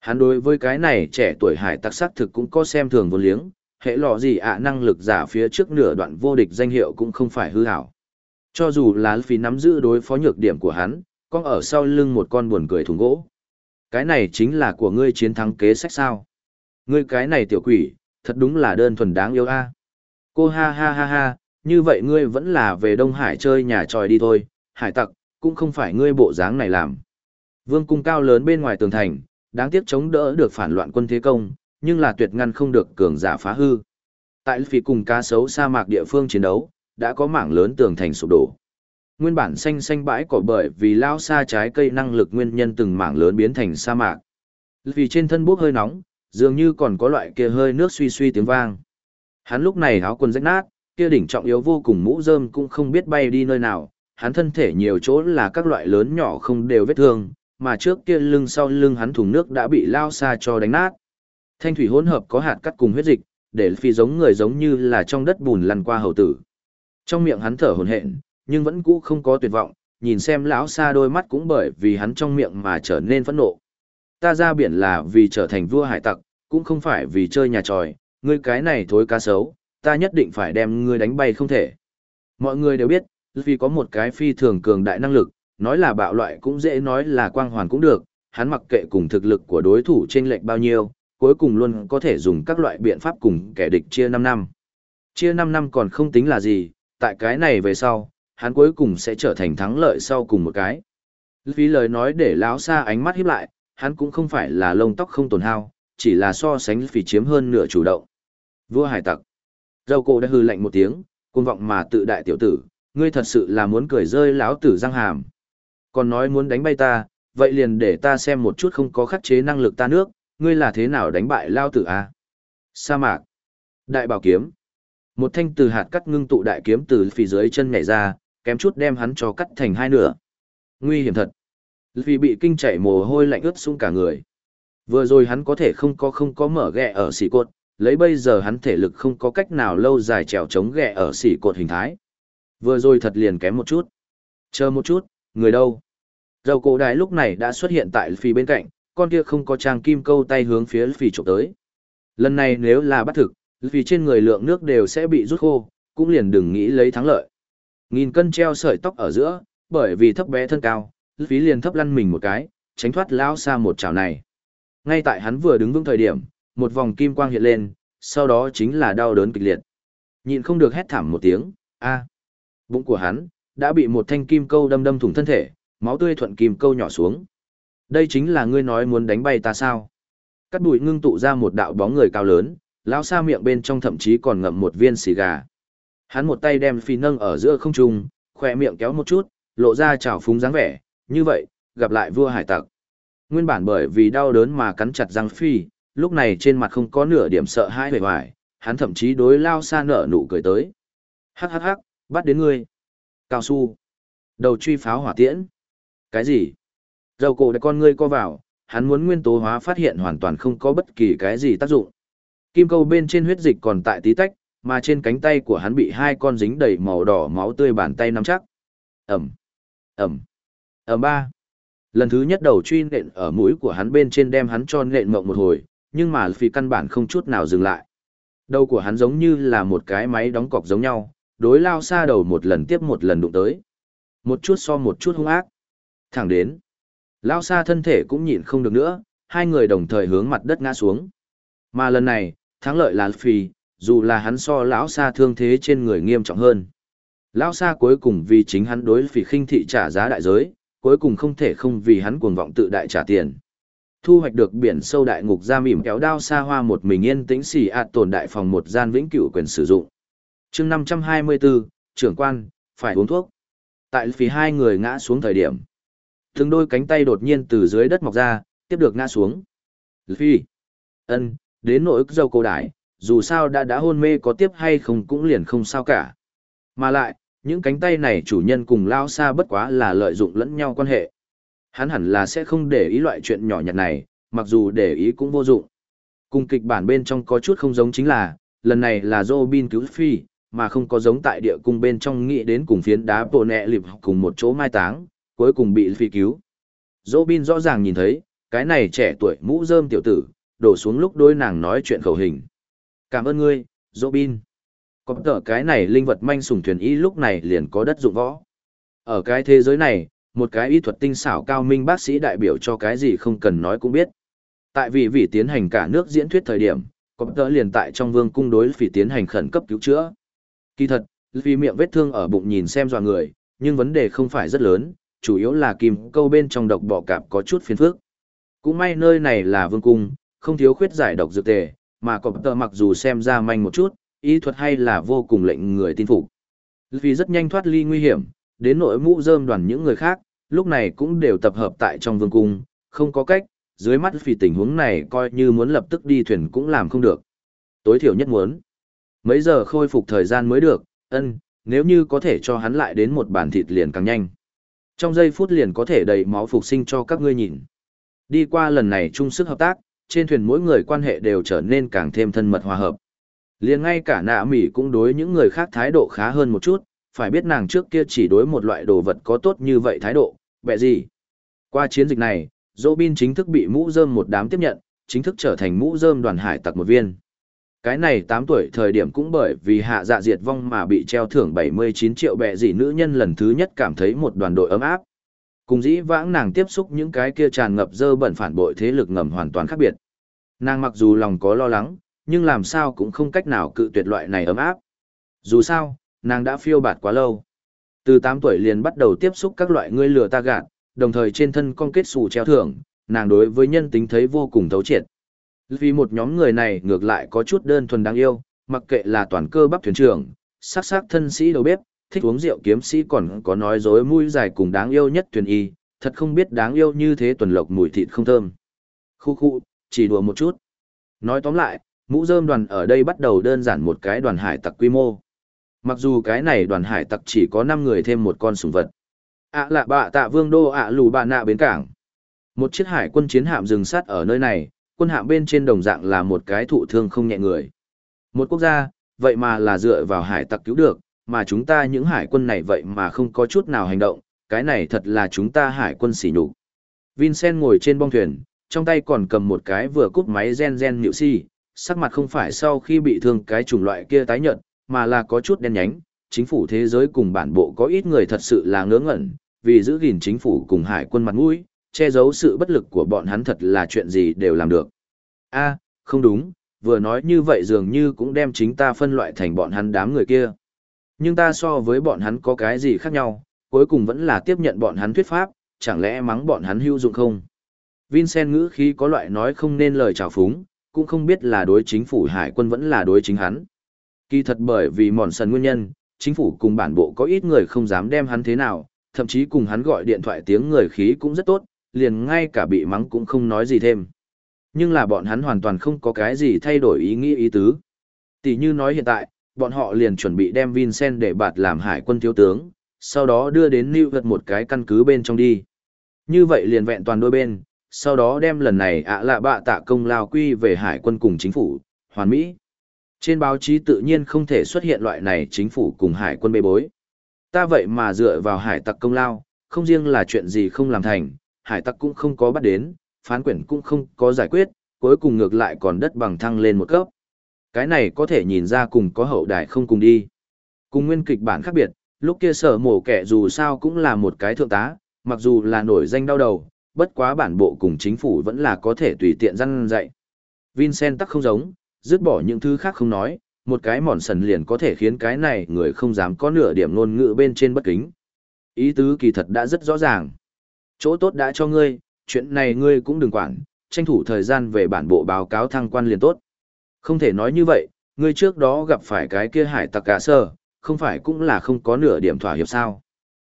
Hắn đối với cái này trẻ tuổi hải tặc sắc thực cũng có xem thường vô liếng, hệ lọ gì ạ năng lực giả phía trước nửa đoạn vô địch danh hiệu cũng không phải hư hảo. Cho dù là phí nắm giữ đối phó nhược điểm của hắn, con ở sau lưng một con buồn cười thùng gỗ. Cái này chính là của ngươi chiến thắng kế sách sao. Ngươi cái này tiểu quỷ, thật đúng là đơn thuần đáng yêu a. Cô ha ha ha ha, như vậy ngươi vẫn là về Đông Hải chơi nhà tròi đi thôi, hải tặc, cũng không phải ngươi bộ dáng này làm. Vương cung cao lớn bên ngoài tường thành, đáng tiếc chống đỡ được phản loạn quân thế công, nhưng là tuyệt ngăn không được cường giả phá hư. Tại phỉ cùng cá sấu sa mạc địa phương chiến đấu, đã có mảng lớn tường thành sụp đổ. Nguyên bản xanh xanh bãi cỏ bởi vì lao xa trái cây năng lực nguyên nhân từng mảng lớn biến thành sa mạc. Vì trên thân bốc hơi nóng, dường như còn có loại kia hơi nước suy suy tiếng vang. Hắn lúc này áo quần rách nát, kia đỉnh trọng yếu vô cùng mũ rơm cũng không biết bay đi nơi nào, hắn thân thể nhiều chỗ là các loại lớn nhỏ không đều vết thương, mà trước kia lưng sau lưng hắn thùng nước đã bị lao xa cho đánh nát. Thanh thủy hỗn hợp có hạt cắt cùng huyết dịch, để phi giống người giống như là trong đất bùn lăn qua hầu tử. Trong miệng hắn thở hổn hển, nhưng vẫn cũ không có tuyệt vọng, nhìn xem lão xa đôi mắt cũng bởi vì hắn trong miệng mà trở nên phẫn nộ. Ta ra biển là vì trở thành vua hải tặc, cũng không phải vì chơi nhà tròi, ngươi cái này thối cá sấu, ta nhất định phải đem ngươi đánh bay không thể. Mọi người đều biết, vì có một cái phi thường cường đại năng lực, nói là bạo loại cũng dễ nói là quang hoàn cũng được, hắn mặc kệ cùng thực lực của đối thủ trên lệch bao nhiêu, cuối cùng luôn có thể dùng các loại biện pháp cùng kẻ địch chia 5 năm. Chia 5 năm còn không tính là gì, tại cái này về sau, hắn cuối cùng sẽ trở thành thắng lợi sau cùng một cái. Vì lời nói để lão xa ánh mắt híp lại, hắn cũng không phải là lông tóc không tổn hao, chỉ là so sánh vì chiếm hơn nửa chủ động. Vua hải tặc. Râu cổ đã hư lạnh một tiếng, cuồng vọng mà tự đại tiểu tử, ngươi thật sự là muốn cười rơi lão tử răng hàm. Còn nói muốn đánh bay ta, vậy liền để ta xem một chút không có khắc chế năng lực ta nước, ngươi là thế nào đánh bại lao tử a? Sa mạc. Đại bảo kiếm. Một thanh từ hạt cắt ngưng tụ đại kiếm từ phía dưới chân nhảy ra, kém chút đem hắn cho cắt thành hai nửa. Nguy hiểm thật. Vì bị kinh chảy mồ hôi lạnh ướt xuống cả người. Vừa rồi hắn có thể không có không có mở ghẹ ở xỉ cột, lấy bây giờ hắn thể lực không có cách nào lâu dài trèo chống ghẹ ở xỉ cột hình thái. Vừa rồi thật liền kém một chút. Chờ một chút, người đâu? Dầu cổ đại lúc này đã xuất hiện tại phi bên cạnh, con kia không có trang kim câu tay hướng phía phi chụp tới. Lần này nếu là bắt thực, vì trên người lượng nước đều sẽ bị rút khô, cũng liền đừng nghĩ lấy thắng lợi. Nghìn cân treo sợi tóc ở giữa, bởi vì thấp bé thân cao, phí liền thấp lăn mình một cái, tránh thoát lao xa một chảo này. Ngay tại hắn vừa đứng vững thời điểm, một vòng kim quang hiện lên, sau đó chính là đau đớn kịch liệt. Nhịn không được hét thảm một tiếng, a Bụng của hắn, đã bị một thanh kim câu đâm đâm thủng thân thể, máu tươi thuận kim câu nhỏ xuống. Đây chính là ngươi nói muốn đánh bay ta sao? Cắt bụi ngưng tụ ra một đạo bóng người cao lớn, lão xa miệng bên trong thậm chí còn ngậm một viên xì gà. Hắn một tay đem phi nâng ở giữa không trung, khỏe miệng kéo một chút, lộ ra trào phúng dáng vẻ, như vậy, gặp lại vua hải tặc. Nguyên bản bởi vì đau đớn mà cắn chặt răng phi, lúc này trên mặt không có nửa điểm sợ hãi vẻ hoài, hắn thậm chí đối lao xa nở nụ cười tới. Hắc hắc hắc, bắt đến ngươi. Cao su. Đầu truy pháo hỏa tiễn. Cái gì? Dầu cổ để con ngươi co vào, hắn muốn nguyên tố hóa phát hiện hoàn toàn không có bất kỳ cái gì tác dụng. Kim câu bên trên huyết dịch còn tại tí tách, mà trên cánh tay của hắn bị hai con dính đầy màu đỏ máu tươi bàn tay nắm chắc. Ẩm, Ẩm, Ẩm ba. Lần thứ nhất đầu truy nện ở mũi của hắn bên trên đem hắn cho nện mộng một hồi, nhưng mà phi căn bản không chút nào dừng lại. Đầu của hắn giống như là một cái máy đóng cọc giống nhau, đối lao xa đầu một lần tiếp một lần đụng tới. Một chút so một chút hung ác. Thẳng đến. Lao xa thân thể cũng nhịn không được nữa, hai người đồng thời hướng mặt đất ngã xuống. Mà lần này, thắng lợi là Phi, dù là hắn so lão xa thương thế trên người nghiêm trọng hơn. Lão xa cuối cùng vì chính hắn đối phi khinh thị trả giá đại giới, cuối cùng không thể không vì hắn cuồng vọng tự đại trả tiền. Thu hoạch được biển sâu đại ngục ra mỉm kéo đao xa hoa một mình yên tĩnh xì ạt tồn đại phòng một gian vĩnh cửu quyền sử dụng. chương 524, trưởng quan, phải uống thuốc. Tại phí hai người ngã xuống thời điểm. Từng đôi cánh tay đột nhiên từ dưới đất mọc ra, tiếp được ngã xuống. Phi. ân đến nỗi dâu cổ đại, dù sao đã đã hôn mê có tiếp hay không cũng liền không sao cả. Mà lại, những cánh tay này chủ nhân cùng lao xa bất quá là lợi dụng lẫn nhau quan hệ. Hắn hẳn là sẽ không để ý loại chuyện nhỏ nhặt này, mặc dù để ý cũng vô dụng. Cùng kịch bản bên trong có chút không giống chính là, lần này là Robin cứu Phi, mà không có giống tại địa cung bên trong nghĩ đến cùng phiến đá bộ nẹ lịp cùng một chỗ mai táng, cuối cùng bị Phi cứu. Robin rõ ràng nhìn thấy, cái này trẻ tuổi mũ rơm tiểu tử, đổ xuống lúc đôi nàng nói chuyện khẩu hình. Cảm ơn ngươi, Robin. Có tờ cái này linh vật manh sùng thuyền y lúc này liền có đất dụng võ. Ở cái thế giới này, một cái y thuật tinh xảo cao minh bác sĩ đại biểu cho cái gì không cần nói cũng biết. Tại vì vì tiến hành cả nước diễn thuyết thời điểm, có tớ liền tại trong vương cung đối vì tiến hành khẩn cấp cứu chữa. Kỳ thật, vì miệng vết thương ở bụng nhìn xem dò người, nhưng vấn đề không phải rất lớn, chủ yếu là kim câu bên trong độc bọ cạp có chút phiền phức. Cũng may nơi này là vương cung, không thiếu khuyết giải độc dược tề, mà có tớ mặc dù xem ra manh một chút, y thuật hay là vô cùng lệnh người tin phục. Vì rất nhanh thoát ly nguy hiểm, đến nội mũ rơm đoàn những người khác, lúc này cũng đều tập hợp tại trong vương cung, không có cách, dưới mắt vì tình huống này coi như muốn lập tức đi thuyền cũng làm không được. Tối thiểu nhất muốn. Mấy giờ khôi phục thời gian mới được, ân, nếu như có thể cho hắn lại đến một bàn thịt liền càng nhanh. Trong giây phút liền có thể đầy máu phục sinh cho các ngươi nhìn. Đi qua lần này chung sức hợp tác, trên thuyền mỗi người quan hệ đều trở nên càng thêm thân mật hòa hợp. Liền ngay cả nạ mỉ cũng đối những người khác thái độ khá hơn một chút, phải biết nàng trước kia chỉ đối một loại đồ vật có tốt như vậy thái độ, bẹ gì. Qua chiến dịch này, Robin chính thức bị mũ rơm một đám tiếp nhận, chính thức trở thành mũ rơm đoàn hải tặc một viên. Cái này 8 tuổi thời điểm cũng bởi vì hạ dạ diệt vong mà bị treo thưởng 79 triệu bẹ gì nữ nhân lần thứ nhất cảm thấy một đoàn đội ấm áp. Cùng dĩ vãng nàng tiếp xúc những cái kia tràn ngập dơ bẩn phản bội thế lực ngầm hoàn toàn khác biệt. Nàng mặc dù lòng có lo lắng, nhưng làm sao cũng không cách nào cự tuyệt loại này ấm áp. Dù sao, nàng đã phiêu bạt quá lâu. Từ 8 tuổi liền bắt đầu tiếp xúc các loại ngươi lừa ta gạt, đồng thời trên thân con kết xù treo thưởng, nàng đối với nhân tính thấy vô cùng thấu triệt. Vì một nhóm người này ngược lại có chút đơn thuần đáng yêu, mặc kệ là toàn cơ bắp thuyền trưởng, sắc sắc thân sĩ đầu bếp, thích uống rượu kiếm sĩ còn có nói dối mũi dài cùng đáng yêu nhất thuyền y, thật không biết đáng yêu như thế tuần lộc mùi thịt không thơm. Khu khu, chỉ đùa một chút. Nói tóm lại, mũ rơm đoàn ở đây bắt đầu đơn giản một cái đoàn hải tặc quy mô. Mặc dù cái này đoàn hải tặc chỉ có 5 người thêm một con sùng vật. ạ à lạ bạ tạ vương đô ạ lù bạ nạ bến cảng. Một chiếc hải quân chiến hạm dừng sát ở nơi này, quân hạm bên trên đồng dạng là một cái thụ thương không nhẹ người. Một quốc gia, vậy mà là dựa vào hải tặc cứu được, mà chúng ta những hải quân này vậy mà không có chút nào hành động, cái này thật là chúng ta hải quân xỉ nhục. Vincent ngồi trên bong thuyền, trong tay còn cầm một cái vừa cút máy gen gen nhịu si, sắc mặt không phải sau khi bị thương cái chủng loại kia tái nhợt, mà là có chút đen nhánh. Chính phủ thế giới cùng bản bộ có ít người thật sự là ngớ ngẩn, vì giữ gìn chính phủ cùng hải quân mặt mũi, che giấu sự bất lực của bọn hắn thật là chuyện gì đều làm được. a không đúng, vừa nói như vậy dường như cũng đem chính ta phân loại thành bọn hắn đám người kia. Nhưng ta so với bọn hắn có cái gì khác nhau, cuối cùng vẫn là tiếp nhận bọn hắn thuyết pháp, chẳng lẽ mắng bọn hắn hữu dụng không? Vincent ngữ khí có loại nói không nên lời trào phúng, cũng không biết là đối chính phủ hải quân vẫn là đối chính hắn. Kỳ thật bởi vì mòn sần nguyên nhân, chính phủ cùng bản bộ có ít người không dám đem hắn thế nào, thậm chí cùng hắn gọi điện thoại tiếng người khí cũng rất tốt, liền ngay cả bị mắng cũng không nói gì thêm. Nhưng là bọn hắn hoàn toàn không có cái gì thay đổi ý nghĩ ý tứ. Tỷ như nói hiện tại, bọn họ liền chuẩn bị đem Vincent để bạt làm hải quân thiếu tướng, sau đó đưa đến New York một cái căn cứ bên trong đi. Như vậy liền vẹn toàn đôi bên, sau đó đem lần này ạ lạ bạ tạ công lao quy về hải quân cùng chính phủ, hoàn mỹ. Trên báo chí tự nhiên không thể xuất hiện loại này chính phủ cùng hải quân bê bối. Ta vậy mà dựa vào hải tặc công lao, không riêng là chuyện gì không làm thành, hải tặc cũng không có bắt đến, phán quyển cũng không có giải quyết, cuối cùng ngược lại còn đất bằng thăng lên một cấp. Cái này có thể nhìn ra cùng có hậu đài không cùng đi. Cùng nguyên kịch bản khác biệt, lúc kia sở mổ kẻ dù sao cũng là một cái thượng tá, mặc dù là nổi danh đau đầu, bất quá bản bộ cùng chính phủ vẫn là có thể tùy tiện răn dạy. Vincent tắc không giống, dứt bỏ những thứ khác không nói, một cái mòn sần liền có thể khiến cái này người không dám có nửa điểm ngôn ngữ bên trên bất kính. Ý tứ kỳ thật đã rất rõ ràng. Chỗ tốt đã cho ngươi, chuyện này ngươi cũng đừng quản, tranh thủ thời gian về bản bộ báo cáo thăng quan liền tốt. Không thể nói như vậy, ngươi trước đó gặp phải cái kia hải tặc cả sơ, không phải cũng là không có nửa điểm thỏa hiệp sao.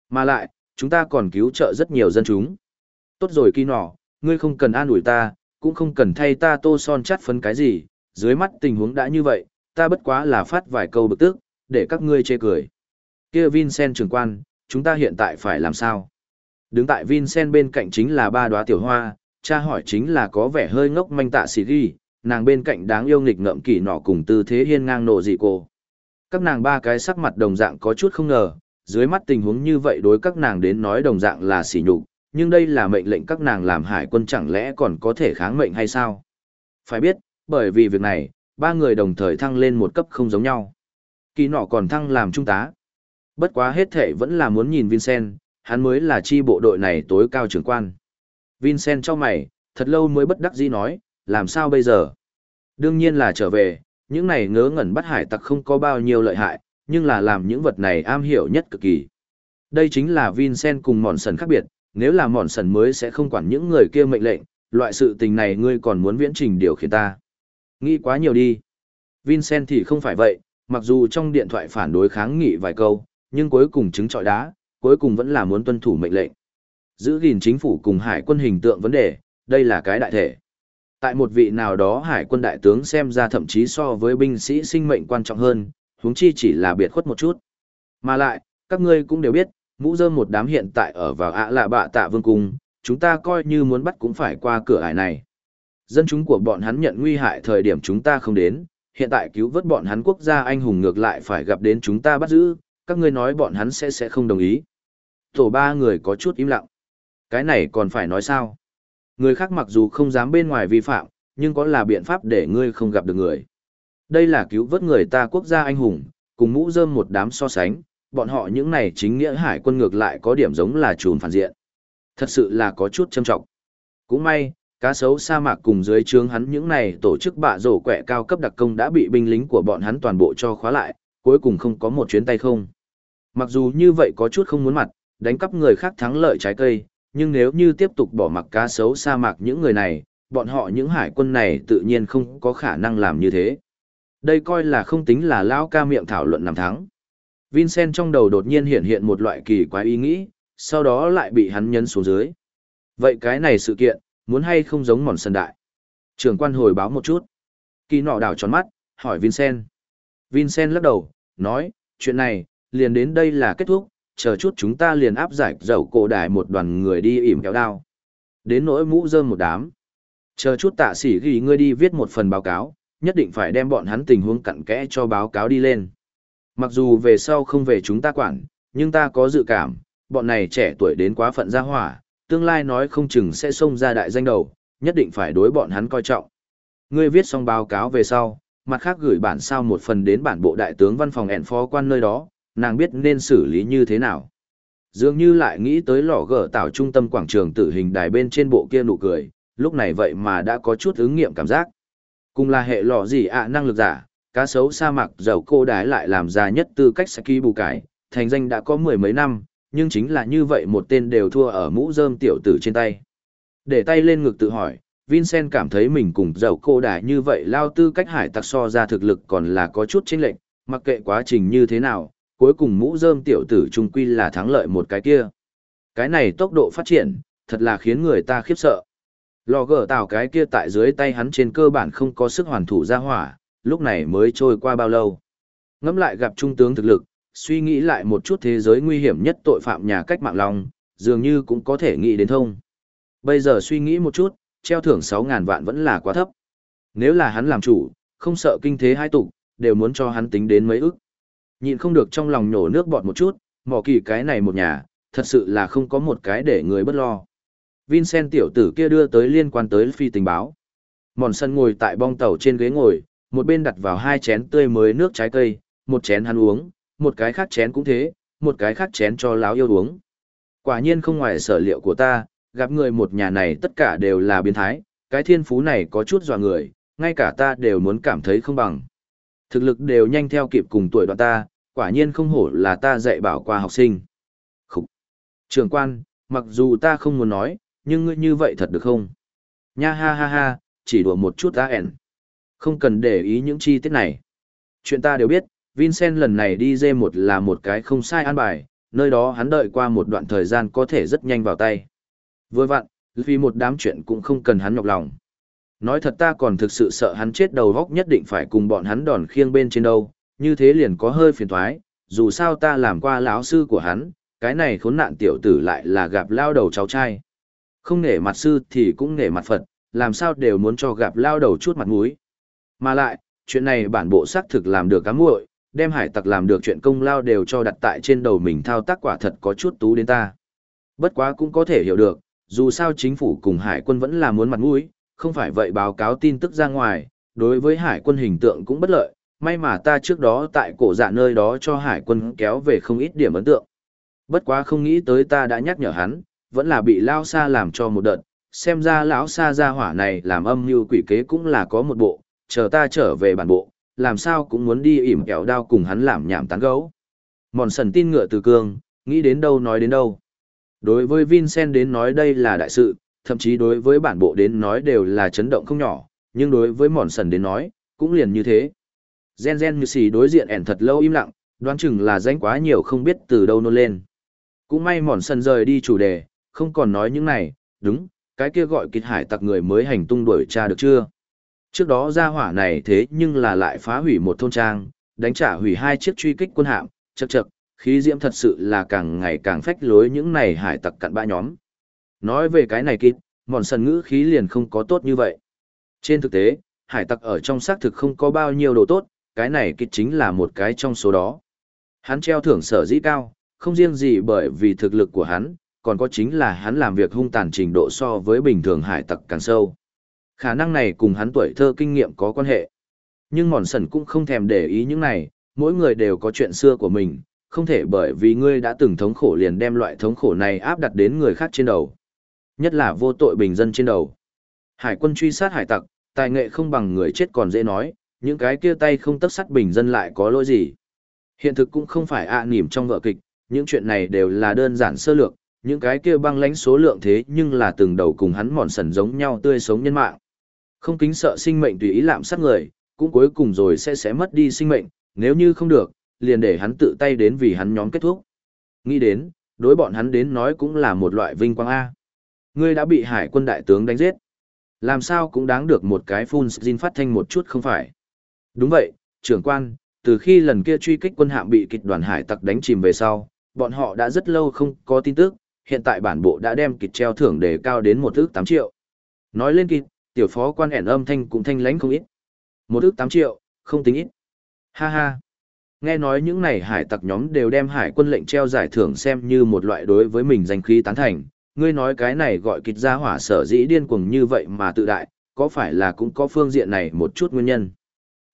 Mà lại, chúng ta còn cứu trợ rất nhiều dân chúng. Tốt rồi kỳ nọ, ngươi không cần an ủi ta, cũng không cần thay ta tô son chắt phấn cái gì, dưới mắt tình huống đã như vậy, ta bất quá là phát vài câu bực tức, để các ngươi chê cười. Kia Vincent trưởng quan, chúng ta hiện tại phải làm sao? Đứng tại Vincent bên cạnh chính là ba đóa tiểu hoa, cha hỏi chính là có vẻ hơi ngốc manh tạ xì ghi, nàng bên cạnh đáng yêu nghịch ngợm kỳ nọ cùng tư thế hiên ngang nộ dị cô. Các nàng ba cái sắc mặt đồng dạng có chút không ngờ, dưới mắt tình huống như vậy đối các nàng đến nói đồng dạng là sỉ nhục, nhưng đây là mệnh lệnh các nàng làm hải quân chẳng lẽ còn có thể kháng mệnh hay sao? Phải biết, bởi vì việc này, ba người đồng thời thăng lên một cấp không giống nhau. Kỳ nọ còn thăng làm trung tá. Bất quá hết thể vẫn là muốn nhìn Vincent, hắn mới là chi bộ đội này tối cao trưởng quan. Vincent cho mày, thật lâu mới bất đắc dĩ nói, làm sao bây giờ? Đương nhiên là trở về, những này ngớ ngẩn bắt hải tặc không có bao nhiêu lợi hại, nhưng là làm những vật này am hiểu nhất cực kỳ. Đây chính là Vincent cùng mòn sần khác biệt, nếu là mòn sần mới sẽ không quản những người kia mệnh lệnh, loại sự tình này ngươi còn muốn viễn trình điều khiển ta. Nghĩ quá nhiều đi. Vincent thì không phải vậy, mặc dù trong điện thoại phản đối kháng nghị vài câu, nhưng cuối cùng chứng trọi đá, cuối cùng vẫn là muốn tuân thủ mệnh lệnh. Giữ gìn chính phủ cùng hải quân hình tượng vấn đề, đây là cái đại thể. Tại một vị nào đó hải quân đại tướng xem ra thậm chí so với binh sĩ sinh mệnh quan trọng hơn, huống chi chỉ là biệt khuất một chút. Mà lại, các ngươi cũng đều biết, mũ dơm một đám hiện tại ở vào ạ lạ bạ tạ vương cung, chúng ta coi như muốn bắt cũng phải qua cửa ải này. Dân chúng của bọn hắn nhận nguy hại thời điểm chúng ta không đến, hiện tại cứu vớt bọn hắn quốc gia anh hùng ngược lại phải gặp đến chúng ta bắt giữ, các ngươi nói bọn hắn sẽ sẽ không đồng ý. Tổ ba người có chút im lặng. Cái này còn phải nói sao? Người khác mặc dù không dám bên ngoài vi phạm, nhưng có là biện pháp để ngươi không gặp được người. Đây là cứu vớt người ta quốc gia anh hùng, cùng mũ rơm một đám so sánh, bọn họ những này chính nghĩa hải quân ngược lại có điểm giống là trùn phản diện. Thật sự là có chút châm trọng. Cũng may, cá sấu sa mạc cùng dưới trướng hắn những này tổ chức bạ rổ quẹ cao cấp đặc công đã bị binh lính của bọn hắn toàn bộ cho khóa lại, cuối cùng không có một chuyến tay không. Mặc dù như vậy có chút không muốn mặt, đánh cắp người khác thắng lợi trái cây, nhưng nếu như tiếp tục bỏ mặc cá sấu sa mạc những người này, bọn họ những hải quân này tự nhiên không có khả năng làm như thế. Đây coi là không tính là lão ca miệng thảo luận nằm thắng. Vincent trong đầu đột nhiên hiện hiện một loại kỳ quái ý nghĩ, sau đó lại bị hắn nhấn xuống dưới. Vậy cái này sự kiện, muốn hay không giống mòn sân đại? Trưởng quan hồi báo một chút. Kỳ nọ đảo tròn mắt, hỏi Vincent. Vincent lắc đầu, nói, chuyện này, liền đến đây là kết thúc, chờ chút chúng ta liền áp giải dầu cổ đại một đoàn người đi ỉm kéo đao. Đến nỗi mũ rơm một đám. Chờ chút tạ sĩ ghi ngươi đi viết một phần báo cáo, nhất định phải đem bọn hắn tình huống cặn kẽ cho báo cáo đi lên. Mặc dù về sau không về chúng ta quản, nhưng ta có dự cảm, bọn này trẻ tuổi đến quá phận ra hỏa, tương lai nói không chừng sẽ xông ra đại danh đầu, nhất định phải đối bọn hắn coi trọng. Ngươi viết xong báo cáo về sau, mặt khác gửi bản sao một phần đến bản bộ đại tướng văn phòng ẹn phó quan nơi đó, nàng biết nên xử lý như thế nào. Dường như lại nghĩ tới lò gở tạo trung tâm quảng trường tử hình đài bên trên bộ kia nụ cười, lúc này vậy mà đã có chút ứng nghiệm cảm giác. Cùng là hệ lò gì ạ năng lực giả, cá sấu sa mạc dầu cô đái lại làm ra nhất tư cách Saki bù cải, thành danh đã có mười mấy năm, nhưng chính là như vậy một tên đều thua ở mũ rơm tiểu tử trên tay. Để tay lên ngực tự hỏi, Vincent cảm thấy mình cùng dầu cô đại như vậy lao tư cách hải tặc so ra thực lực còn là có chút chênh lệch, mặc kệ quá trình như thế nào, cuối cùng mũ rơm tiểu tử trung quy là thắng lợi một cái kia. Cái này tốc độ phát triển, thật là khiến người ta khiếp sợ. Lò gở tạo cái kia tại dưới tay hắn trên cơ bản không có sức hoàn thủ ra hỏa, lúc này mới trôi qua bao lâu. Ngắm lại gặp trung tướng thực lực, suy nghĩ lại một chút thế giới nguy hiểm nhất tội phạm nhà cách mạng lòng, dường như cũng có thể nghĩ đến thông. Bây giờ suy nghĩ một chút, treo thưởng 6.000 vạn vẫn là quá thấp. Nếu là hắn làm chủ, không sợ kinh thế hai tục, đều muốn cho hắn tính đến mấy ức. Nhìn không được trong lòng nhổ nước bọt một chút, mỏ kỳ cái này một nhà, thật sự là không có một cái để người bất lo. Vincent tiểu tử kia đưa tới liên quan tới phi tình báo. Mòn sân ngồi tại bong tàu trên ghế ngồi, một bên đặt vào hai chén tươi mới nước trái cây, một chén hắn uống, một cái khác chén cũng thế, một cái khác chén cho láo yêu uống. Quả nhiên không ngoài sở liệu của ta, gặp người một nhà này tất cả đều là biến thái, cái thiên phú này có chút dọa người, ngay cả ta đều muốn cảm thấy không bằng. Thực lực đều nhanh theo kịp cùng tuổi đoạn ta, quả nhiên không hổ là ta dạy bảo qua học sinh. Khúc! Trường quan, mặc dù ta không muốn nói, nhưng ngươi như vậy thật được không? Nha ha ha ha, chỉ đùa một chút ta ẻn. Không cần để ý những chi tiết này. Chuyện ta đều biết, Vincent lần này đi dê một là một cái không sai an bài, nơi đó hắn đợi qua một đoạn thời gian có thể rất nhanh vào tay. Vừa vặn, vì một đám chuyện cũng không cần hắn nhọc lòng. Nói thật ta còn thực sự sợ hắn chết đầu góc nhất định phải cùng bọn hắn đòn khiêng bên trên đâu, như thế liền có hơi phiền thoái, dù sao ta làm qua lão sư của hắn, cái này khốn nạn tiểu tử lại là gặp lao đầu cháu trai. Không nể mặt sư thì cũng nể mặt Phật, làm sao đều muốn cho gặp lao đầu chút mặt mũi. Mà lại, chuyện này bản bộ xác thực làm được cám muội, đem hải tặc làm được chuyện công lao đều cho đặt tại trên đầu mình thao tác quả thật có chút tú đến ta. Bất quá cũng có thể hiểu được, dù sao chính phủ cùng hải quân vẫn là muốn mặt mũi, không phải vậy báo cáo tin tức ra ngoài, đối với hải quân hình tượng cũng bất lợi, may mà ta trước đó tại cổ dạ nơi đó cho hải quân kéo về không ít điểm ấn tượng. Bất quá không nghĩ tới ta đã nhắc nhở hắn, vẫn là bị lao xa làm cho một đợt, xem ra lão xa ra hỏa này làm âm như quỷ kế cũng là có một bộ, chờ ta trở về bản bộ, làm sao cũng muốn đi ỉm kẹo đao cùng hắn làm nhảm tán gấu. Mòn sần tin ngựa từ cương, nghĩ đến đâu nói đến đâu. Đối với Vincent đến nói đây là đại sự, thậm chí đối với bản bộ đến nói đều là chấn động không nhỏ, nhưng đối với mòn sần đến nói, cũng liền như thế. Gen gen như xì đối diện ẻn thật lâu im lặng, đoán chừng là danh quá nhiều không biết từ đâu nôn lên. Cũng may mòn sần rời đi chủ đề, không còn nói những này, đúng, cái kia gọi kịch hải tặc người mới hành tung đuổi tra được chưa? Trước đó ra hỏa này thế nhưng là lại phá hủy một thôn trang, đánh trả hủy hai chiếc truy kích quân hạm, chật chật, khí diễm thật sự là càng ngày càng phách lối những này hải tặc cặn bã nhóm. Nói về cái này kít, mòn sần ngữ khí liền không có tốt như vậy. Trên thực tế, hải tặc ở trong xác thực không có bao nhiêu đồ tốt, cái này kít chính là một cái trong số đó. Hắn treo thưởng sở dĩ cao, không riêng gì bởi vì thực lực của hắn, còn có chính là hắn làm việc hung tàn trình độ so với bình thường hải tặc càng sâu. Khả năng này cùng hắn tuổi thơ kinh nghiệm có quan hệ. Nhưng mòn sần cũng không thèm để ý những này, mỗi người đều có chuyện xưa của mình, không thể bởi vì ngươi đã từng thống khổ liền đem loại thống khổ này áp đặt đến người khác trên đầu. Nhất là vô tội bình dân trên đầu. Hải quân truy sát hải tặc, tài nghệ không bằng người chết còn dễ nói, những cái kia tay không tất sắt bình dân lại có lỗi gì. Hiện thực cũng không phải ạ à nỉm trong vợ kịch, những chuyện này đều là đơn giản sơ lược, những cái kia băng lãnh số lượng thế nhưng là từng đầu cùng hắn mòn sần giống nhau tươi sống nhân mạng. Không kính sợ sinh mệnh tùy ý lạm sát người, cũng cuối cùng rồi sẽ sẽ mất đi sinh mệnh, nếu như không được, liền để hắn tự tay đến vì hắn nhóm kết thúc. Nghĩ đến, đối bọn hắn đến nói cũng là một loại vinh quang A. Ngươi đã bị hải quân đại tướng đánh giết. Làm sao cũng đáng được một cái phun xin phát thanh một chút không phải. Đúng vậy, trưởng quan, từ khi lần kia truy kích quân hạm bị kịch đoàn hải tặc đánh chìm về sau, bọn họ đã rất lâu không có tin tức, hiện tại bản bộ đã đem kịch treo thưởng đề cao đến một ước 8 triệu. Nói lên kịch, tiểu phó quan ẻn âm thanh cũng thanh lãnh không ít. Một ước 8 triệu, không tính ít. Ha ha. Nghe nói những này hải tặc nhóm đều đem hải quân lệnh treo giải thưởng xem như một loại đối với mình danh khí tán thành. Ngươi nói cái này gọi kịch ra hỏa sở dĩ điên cuồng như vậy mà tự đại, có phải là cũng có phương diện này một chút nguyên nhân.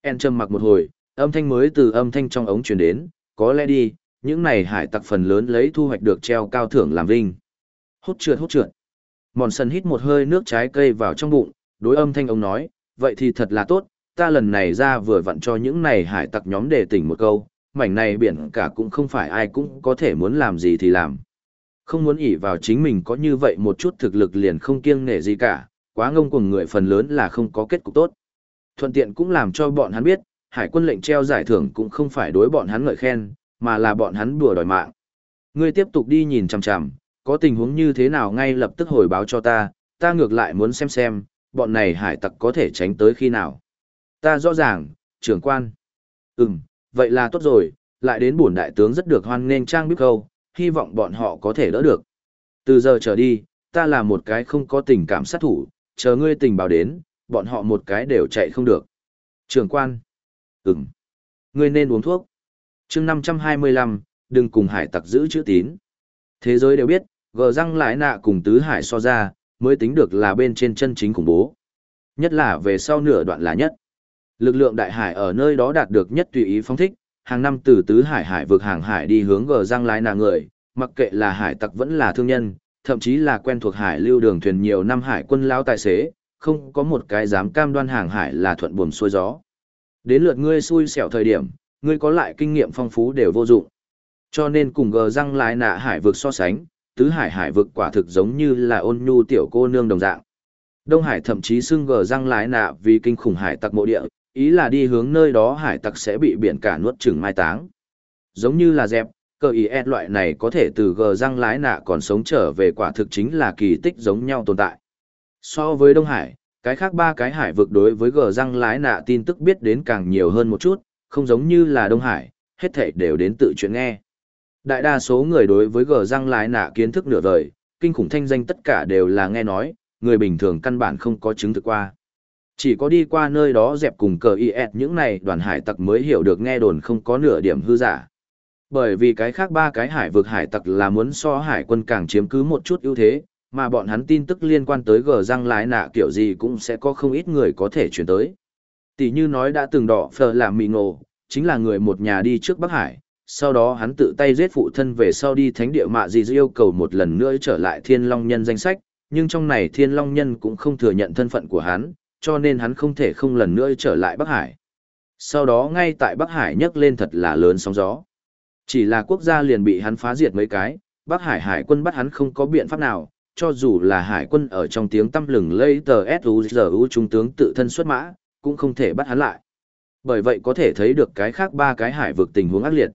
En trầm mặc một hồi, âm thanh mới từ âm thanh trong ống truyền đến, có lẽ đi, những này hải tặc phần lớn lấy thu hoạch được treo cao thưởng làm vinh. Hút trượt hút trượt. Mòn sần hít một hơi nước trái cây vào trong bụng, đối âm thanh ông nói, vậy thì thật là tốt, ta lần này ra vừa vặn cho những này hải tặc nhóm để tỉnh một câu, mảnh này biển cả cũng không phải ai cũng có thể muốn làm gì thì làm. Không muốn ỷ vào chính mình có như vậy một chút thực lực liền không kiêng nể gì cả, quá ngông cuồng người phần lớn là không có kết cục tốt. Thuận tiện cũng làm cho bọn hắn biết, hải quân lệnh treo giải thưởng cũng không phải đối bọn hắn ngợi khen, mà là bọn hắn đùa đòi mạng. Ngươi tiếp tục đi nhìn chằm chằm, có tình huống như thế nào ngay lập tức hồi báo cho ta, ta ngược lại muốn xem xem, bọn này hải tặc có thể tránh tới khi nào. Ta rõ ràng, trưởng quan. Ừm, vậy là tốt rồi, lại đến bổn đại tướng rất được hoan nghênh trang biết câu, hy vọng bọn họ có thể đỡ được. Từ giờ trở đi, ta là một cái không có tình cảm sát thủ, chờ ngươi tình báo đến, bọn họ một cái đều chạy không được. Trưởng quan. Ừm. Ngươi nên uống thuốc. chương 525, đừng cùng hải tặc giữ chữ tín. Thế giới đều biết, gờ răng lại nạ cùng tứ hải so ra, mới tính được là bên trên chân chính khủng bố. Nhất là về sau nửa đoạn là nhất. Lực lượng đại hải ở nơi đó đạt được nhất tùy ý phong thích, hàng năm từ tứ hải hải vực hàng hải đi hướng gờ răng lái nà người, mặc kệ là hải tặc vẫn là thương nhân, thậm chí là quen thuộc hải lưu đường thuyền nhiều năm hải quân lao tài xế, không có một cái dám cam đoan hàng hải là thuận buồm xuôi gió. Đến lượt ngươi xui xẻo thời điểm, ngươi có lại kinh nghiệm phong phú đều vô dụng. Cho nên cùng gờ răng lái nạ hải vực so sánh, tứ hải hải vực quả thực giống như là ôn nhu tiểu cô nương đồng dạng. Đông Hải thậm chí xưng gờ răng lái nạ vì kinh khủng hải tặc mộ địa, ý là đi hướng nơi đó hải tặc sẽ bị biển cả nuốt chửng mai táng. Giống như là dẹp, cơ ý e loại này có thể từ gờ răng lái nạ còn sống trở về quả thực chính là kỳ tích giống nhau tồn tại. So với Đông Hải, cái khác ba cái hải vực đối với gờ răng lái nạ tin tức biết đến càng nhiều hơn một chút, không giống như là Đông Hải, hết thảy đều đến tự chuyện nghe. Đại đa số người đối với gờ răng lái nạ kiến thức nửa vời, kinh khủng thanh danh tất cả đều là nghe nói, người bình thường căn bản không có chứng thực qua. Chỉ có đi qua nơi đó dẹp cùng cờ IS những này đoàn hải tặc mới hiểu được nghe đồn không có nửa điểm hư giả. Bởi vì cái khác ba cái hải vực hải tặc là muốn so hải quân càng chiếm cứ một chút ưu thế, mà bọn hắn tin tức liên quan tới gờ răng lái nạ kiểu gì cũng sẽ có không ít người có thể chuyển tới. Tỷ như nói đã từng đỏ phờ làm mì ngộ, chính là người một nhà đi trước Bắc Hải, sau đó hắn tự tay giết phụ thân về sau đi thánh địa mạ gì yêu cầu một lần nữa trở lại thiên long nhân danh sách, nhưng trong này thiên long nhân cũng không thừa nhận thân phận của hắn, cho nên hắn không thể không lần nữa trở lại Bắc Hải. Sau đó ngay tại Bắc Hải nhấc lên thật là lớn sóng gió. Chỉ là quốc gia liền bị hắn phá diệt mấy cái, Bắc Hải hải quân bắt hắn không có biện pháp nào, cho dù là hải quân ở trong tiếng tâm lừng lây tờ S.U.G.U. trung tướng tự thân xuất mã, cũng không thể bắt hắn lại. Bởi vậy có thể thấy được cái khác ba cái hải vực tình huống ác liệt.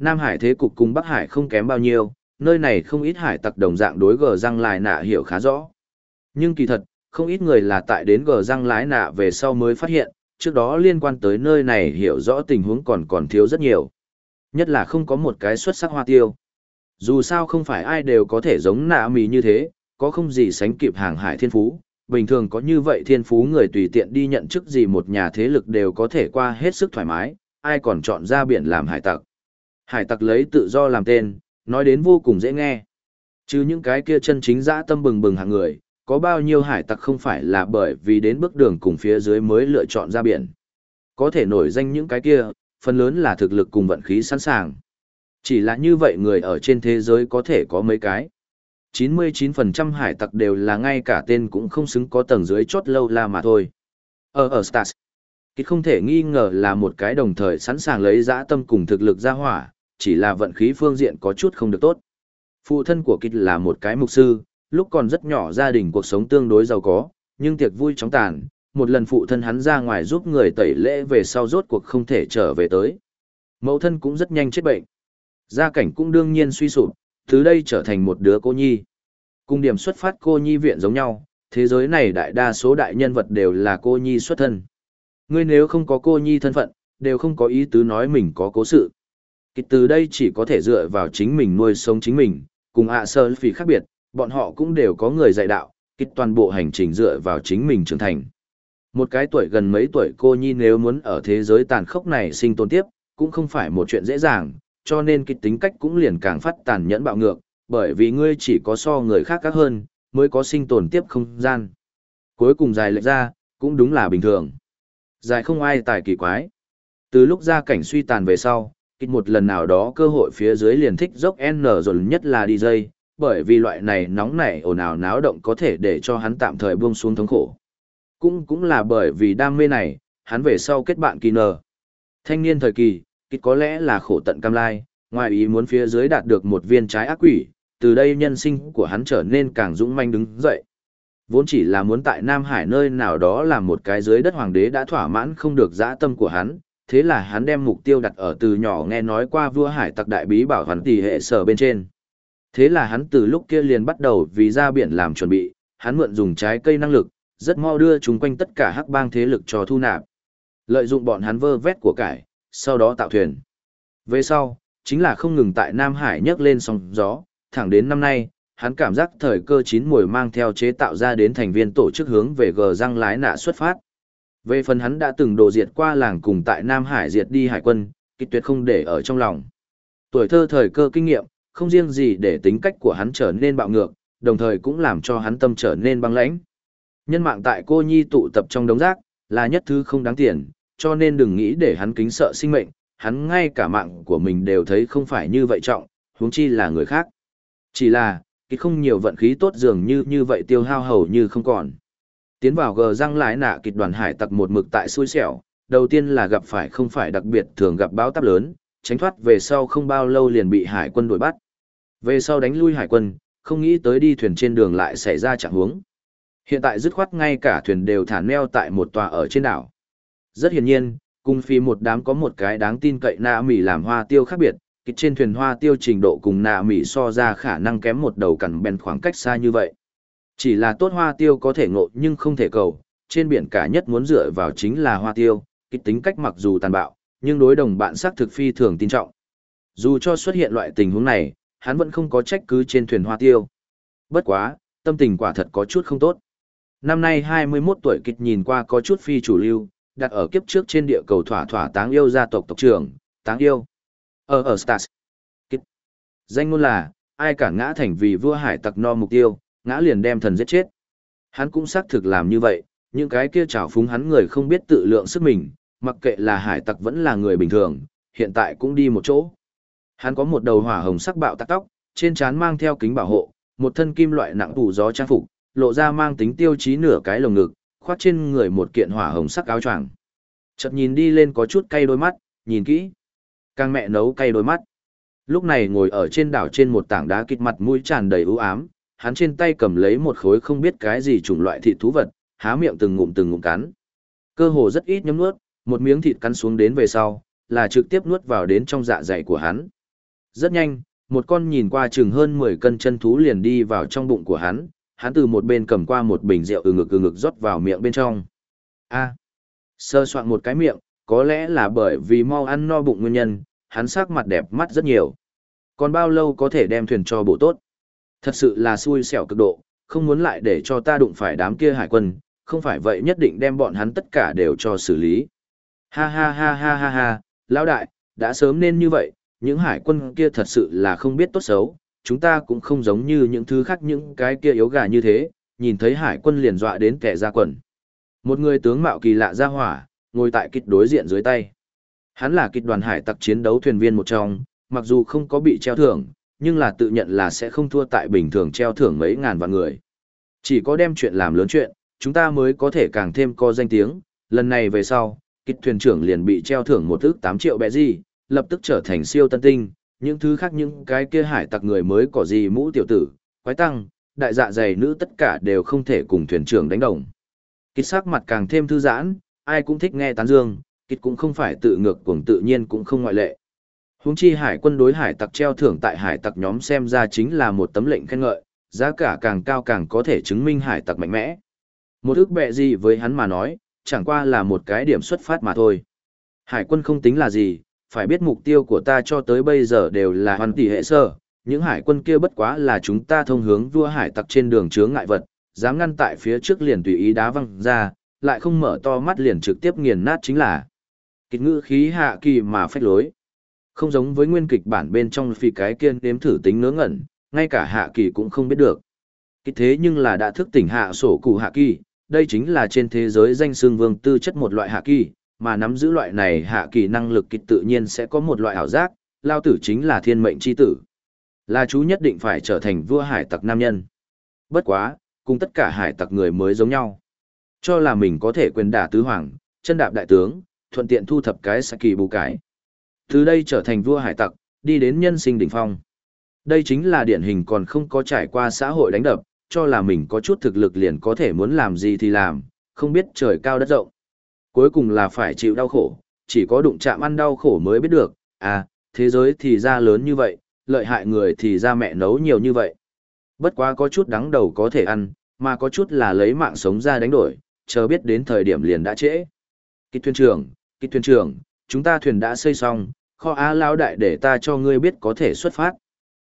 Nam Hải thế cục cùng Bắc Hải không kém bao nhiêu, nơi này không ít hải tặc đồng dạng đối gờ răng lại nạ hiểu khá rõ. Nhưng kỳ thật, không ít người là tại đến gờ răng lái nạ về sau mới phát hiện, trước đó liên quan tới nơi này hiểu rõ tình huống còn còn thiếu rất nhiều. Nhất là không có một cái xuất sắc hoa tiêu. Dù sao không phải ai đều có thể giống nạ mì như thế, có không gì sánh kịp hàng hải thiên phú. Bình thường có như vậy thiên phú người tùy tiện đi nhận chức gì một nhà thế lực đều có thể qua hết sức thoải mái, ai còn chọn ra biển làm hải tặc. Hải tặc lấy tự do làm tên, nói đến vô cùng dễ nghe. Chứ những cái kia chân chính dã tâm bừng bừng hàng người, có bao nhiêu hải tặc không phải là bởi vì đến bước đường cùng phía dưới mới lựa chọn ra biển. Có thể nổi danh những cái kia, phần lớn là thực lực cùng vận khí sẵn sàng. Chỉ là như vậy người ở trên thế giới có thể có mấy cái. 99% hải tặc đều là ngay cả tên cũng không xứng có tầng dưới chốt lâu la mà thôi. Ờ, ờ, ở ở Stars, Kịch không thể nghi ngờ là một cái đồng thời sẵn sàng lấy dã tâm cùng thực lực ra hỏa, chỉ là vận khí phương diện có chút không được tốt. Phụ thân của Kịch là một cái mục sư, lúc còn rất nhỏ gia đình cuộc sống tương đối giàu có, nhưng tiệc vui chóng tàn, một lần phụ thân hắn ra ngoài giúp người tẩy lễ về sau rốt cuộc không thể trở về tới. Mẫu thân cũng rất nhanh chết bệnh. Gia cảnh cũng đương nhiên suy sụp, từ đây trở thành một đứa cô nhi. Cùng điểm xuất phát cô nhi viện giống nhau, thế giới này đại đa số đại nhân vật đều là cô nhi xuất thân. Ngươi nếu không có cô nhi thân phận, đều không có ý tứ nói mình có cố sự. Kịch từ đây chỉ có thể dựa vào chính mình nuôi sống chính mình, cùng ạ sơ phỉ khác biệt, bọn họ cũng đều có người dạy đạo, kịch toàn bộ hành trình dựa vào chính mình trưởng thành. Một cái tuổi gần mấy tuổi cô nhi nếu muốn ở thế giới tàn khốc này sinh tồn tiếp, cũng không phải một chuyện dễ dàng, cho nên kịch tính cách cũng liền càng phát tàn nhẫn bạo ngược, bởi vì ngươi chỉ có so người khác các hơn, mới có sinh tồn tiếp không gian. Cuối cùng dài lệch ra, cũng đúng là bình thường. Dài không ai tài kỳ quái. Từ lúc ra cảnh suy tàn về sau, kịch một lần nào đó cơ hội phía dưới liền thích dốc N rồi nhất là DJ, bởi vì loại này nóng nảy ồn ào náo động có thể để cho hắn tạm thời buông xuống thống khổ. Cũng cũng là bởi vì đam mê này, hắn về sau kết bạn kỳ nờ. Thanh niên thời kỳ, kịch có lẽ là khổ tận cam lai, ngoài ý muốn phía dưới đạt được một viên trái ác quỷ, từ đây nhân sinh của hắn trở nên càng dũng manh đứng dậy. Vốn chỉ là muốn tại Nam Hải nơi nào đó làm một cái dưới đất hoàng đế đã thỏa mãn không được dã tâm của hắn, thế là hắn đem mục tiêu đặt ở từ nhỏ nghe nói qua vua hải tặc đại bí bảo hắn tỷ hệ sở bên trên. Thế là hắn từ lúc kia liền bắt đầu vì ra biển làm chuẩn bị, hắn mượn dùng trái cây năng lực, rất mau đưa chúng quanh tất cả hắc bang thế lực cho thu nạp. Lợi dụng bọn hắn vơ vét của cải, sau đó tạo thuyền. Về sau, chính là không ngừng tại Nam Hải nhấc lên sóng gió, thẳng đến năm nay, hắn cảm giác thời cơ chín mùi mang theo chế tạo ra đến thành viên tổ chức hướng về gờ răng lái nạ xuất phát. Về phần hắn đã từng đồ diệt qua làng cùng tại Nam Hải diệt đi hải quân, kịch tuyệt không để ở trong lòng. Tuổi thơ thời cơ kinh nghiệm, không riêng gì để tính cách của hắn trở nên bạo ngược, đồng thời cũng làm cho hắn tâm trở nên băng lãnh. Nhân mạng tại cô nhi tụ tập trong đống rác, là nhất thứ không đáng tiền, cho nên đừng nghĩ để hắn kính sợ sinh mệnh, hắn ngay cả mạng của mình đều thấy không phải như vậy trọng, huống chi là người khác. Chỉ là, cái không nhiều vận khí tốt dường như như vậy tiêu hao hầu như không còn. Tiến vào gờ răng lái nạ kịch đoàn hải tặc một mực tại xui xẻo, đầu tiên là gặp phải không phải đặc biệt thường gặp bão táp lớn, tránh thoát về sau không bao lâu liền bị hải quân đuổi bắt. Về sau đánh lui hải quân, không nghĩ tới đi thuyền trên đường lại xảy ra trạng huống. Hiện tại dứt khoát ngay cả thuyền đều thả neo tại một tòa ở trên đảo. Rất hiển nhiên, cung phi một đám có một cái đáng tin cậy nạ mỉ làm hoa tiêu khác biệt, kịch trên thuyền hoa tiêu trình độ cùng nạ mỉ so ra khả năng kém một đầu cằn bèn khoảng cách xa như vậy. Chỉ là tốt hoa tiêu có thể ngộ nhưng không thể cầu, trên biển cả nhất muốn dựa vào chính là hoa tiêu, kịch tính cách mặc dù tàn bạo, nhưng đối đồng bạn xác thực phi thường tin trọng. Dù cho xuất hiện loại tình huống này, hắn vẫn không có trách cứ trên thuyền hoa tiêu. Bất quá, tâm tình quả thật có chút không tốt. Năm nay 21 tuổi kịch nhìn qua có chút phi chủ lưu, đặt ở kiếp trước trên địa cầu thỏa thỏa táng yêu gia tộc tộc trưởng, táng yêu. Ờ, ờ, ở ở Stars. Kịch. Danh ngôn là, ai cả ngã thành vì vua hải tặc no mục tiêu, ngã liền đem thần giết chết. Hắn cũng xác thực làm như vậy, những cái kia trào phúng hắn người không biết tự lượng sức mình, mặc kệ là hải tặc vẫn là người bình thường, hiện tại cũng đi một chỗ. Hắn có một đầu hỏa hồng sắc bạo tạc tóc, trên trán mang theo kính bảo hộ, một thân kim loại nặng tủ gió trang phục, lộ ra mang tính tiêu chí nửa cái lồng ngực, khoác trên người một kiện hỏa hồng sắc áo choàng. Chợt nhìn đi lên có chút cay đôi mắt, nhìn kỹ. Càng mẹ nấu cay đôi mắt. Lúc này ngồi ở trên đảo trên một tảng đá kịt mặt mũi tràn đầy u ám, hắn trên tay cầm lấy một khối không biết cái gì chủng loại thịt thú vật, há miệng từng ngụm từng ngụm cắn. Cơ hồ rất ít nhấm nuốt, một miếng thịt cắn xuống đến về sau, là trực tiếp nuốt vào đến trong dạ dày của hắn. Rất nhanh, một con nhìn qua chừng hơn 10 cân chân thú liền đi vào trong bụng của hắn, hắn từ một bên cầm qua một bình rượu ừ ngực ừ ngực rót vào miệng bên trong. A. sơ soạn một cái miệng, có lẽ là bởi vì mau ăn no bụng nguyên nhân, hắn sắc mặt đẹp mắt rất nhiều. Còn bao lâu có thể đem thuyền cho bộ tốt? Thật sự là xui xẻo cực độ, không muốn lại để cho ta đụng phải đám kia hải quân, không phải vậy nhất định đem bọn hắn tất cả đều cho xử lý. Ha ha ha ha ha ha, lão đại, đã sớm nên như vậy, những hải quân kia thật sự là không biết tốt xấu, chúng ta cũng không giống như những thứ khác những cái kia yếu gà như thế, nhìn thấy hải quân liền dọa đến kẻ ra quần. Một người tướng mạo kỳ lạ ra hỏa, ngồi tại kịch đối diện dưới tay. Hắn là kịch đoàn hải tặc chiến đấu thuyền viên một trong, mặc dù không có bị treo thưởng, nhưng là tự nhận là sẽ không thua tại bình thường treo thưởng mấy ngàn vạn người. Chỉ có đem chuyện làm lớn chuyện, chúng ta mới có thể càng thêm có danh tiếng, lần này về sau, kịch thuyền trưởng liền bị treo thưởng một ước 8 triệu bẹ gì, lập tức trở thành siêu tân tinh, những thứ khác những cái kia hải tặc người mới có gì mũ tiểu tử, quái tăng, đại dạ dày nữ tất cả đều không thể cùng thuyền trưởng đánh đồng. Kịch sắc mặt càng thêm thư giãn, ai cũng thích nghe tán dương, kịch cũng không phải tự ngược cuồng tự nhiên cũng không ngoại lệ. Huống chi hải quân đối hải tặc treo thưởng tại hải tặc nhóm xem ra chính là một tấm lệnh khen ngợi, giá cả càng cao càng có thể chứng minh hải tặc mạnh mẽ. Một ước bẹ gì với hắn mà nói, chẳng qua là một cái điểm xuất phát mà thôi. Hải quân không tính là gì, phải biết mục tiêu của ta cho tới bây giờ đều là hoàn tỷ hệ sơ, những hải quân kia bất quá là chúng ta thông hướng vua hải tặc trên đường chướng ngại vật, dám ngăn tại phía trước liền tùy ý đá văng ra, lại không mở to mắt liền trực tiếp nghiền nát chính là. Kịch ngữ khí hạ kỳ mà phách lối. Không giống với nguyên kịch bản bên trong phi cái kiên đếm thử tính ngớ ngẩn, ngay cả hạ kỳ cũng không biết được. Kịch thế nhưng là đã thức tỉnh hạ sổ cụ hạ kỳ, đây chính là trên thế giới danh xương vương tư chất một loại hạ kỳ, mà nắm giữ loại này hạ kỳ năng lực kịch tự nhiên sẽ có một loại ảo giác, lao tử chính là thiên mệnh chi tử. Là chú nhất định phải trở thành vua hải tặc nam nhân. Bất quá, cùng tất cả hải tặc người mới giống nhau. Cho là mình có thể quyền đả tứ hoàng, chân đạp đại tướng, thuận tiện thu thập cái sa kỳ bù cái. Từ đây trở thành vua hải tặc, đi đến nhân sinh đỉnh phong. Đây chính là điển hình còn không có trải qua xã hội đánh đập, cho là mình có chút thực lực liền có thể muốn làm gì thì làm, không biết trời cao đất rộng. Cuối cùng là phải chịu đau khổ, chỉ có đụng chạm ăn đau khổ mới biết được, à, thế giới thì ra lớn như vậy, lợi hại người thì ra mẹ nấu nhiều như vậy. Bất quá có chút đắng đầu có thể ăn, mà có chút là lấy mạng sống ra đánh đổi, chờ biết đến thời điểm liền đã trễ. Kích thuyền trưởng, kích thuyền trưởng, chúng ta thuyền đã xây xong, kho á lao đại để ta cho ngươi biết có thể xuất phát.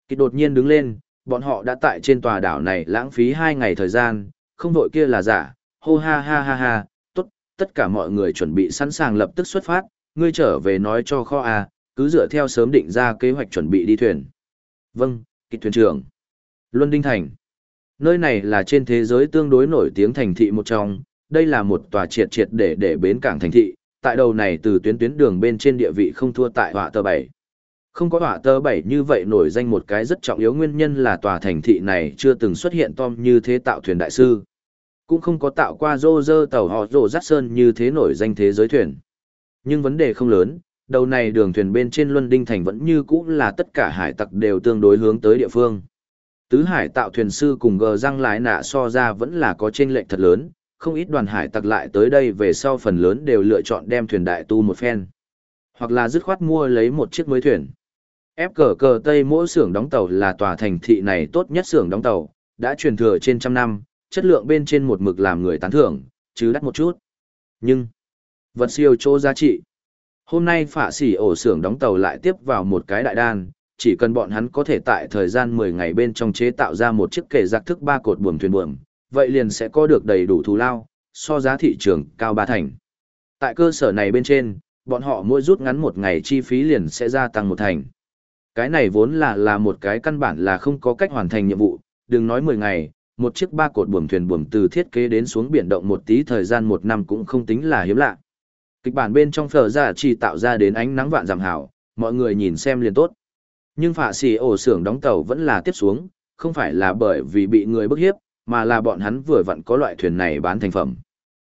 Kích đột nhiên đứng lên, bọn họ đã tại trên tòa đảo này lãng phí hai ngày thời gian, không đội kia là giả, hô ha ha ha ha, tốt, tất cả mọi người chuẩn bị sẵn sàng lập tức xuất phát, ngươi trở về nói cho kho A, cứ dựa theo sớm định ra kế hoạch chuẩn bị đi thuyền. Vâng, kịch thuyền trưởng. Luân Đinh Thành. Nơi này là trên thế giới tương đối nổi tiếng thành thị một trong, đây là một tòa triệt triệt để để bến cảng thành thị, tại đầu này từ tuyến tuyến đường bên trên địa vị không thua tại họa tờ 7. Không có họa tờ 7 như vậy nổi danh một cái rất trọng yếu nguyên nhân là tòa thành thị này chưa từng xuất hiện Tom như thế tạo thuyền đại sư. Cũng không có tạo qua rô rơ tàu họ rô rắt sơn như thế nổi danh thế giới thuyền. Nhưng vấn đề không lớn, đầu này đường thuyền bên trên Luân Đinh Thành vẫn như cũ là tất cả hải tặc đều tương đối hướng tới địa phương. Tứ hải tạo thuyền sư cùng gờ răng lái nạ so ra vẫn là có trên lệch thật lớn, không ít đoàn hải tặc lại tới đây về sau phần lớn đều lựa chọn đem thuyền đại tu một phen. Hoặc là dứt khoát mua lấy một chiếc mới thuyền. Ép cờ cờ Tây mỗi xưởng đóng tàu là tòa thành thị này tốt nhất xưởng đóng tàu, đã truyền thừa trên trăm năm, chất lượng bên trên một mực làm người tán thưởng, chứ đắt một chút. Nhưng, vật siêu chỗ giá trị. Hôm nay phả xỉ ổ xưởng đóng tàu lại tiếp vào một cái đại đan, chỉ cần bọn hắn có thể tại thời gian 10 ngày bên trong chế tạo ra một chiếc kệ giặc thức ba cột buồm thuyền buồm, vậy liền sẽ có được đầy đủ thù lao, so giá thị trường cao ba thành. Tại cơ sở này bên trên, bọn họ mỗi rút ngắn một ngày chi phí liền sẽ gia tăng một thành. Cái này vốn là là một cái căn bản là không có cách hoàn thành nhiệm vụ, đừng nói 10 ngày, một chiếc ba cột buồm thuyền buồm từ thiết kế đến xuống biển động một tí thời gian một năm cũng không tính là hiếm lạ. Kịch bản bên trong phở giả chỉ tạo ra đến ánh nắng vạn giảm hảo, mọi người nhìn xem liền tốt. Nhưng phạ xì ổ xưởng đóng tàu vẫn là tiếp xuống, không phải là bởi vì bị người bức hiếp, mà là bọn hắn vừa vặn có loại thuyền này bán thành phẩm.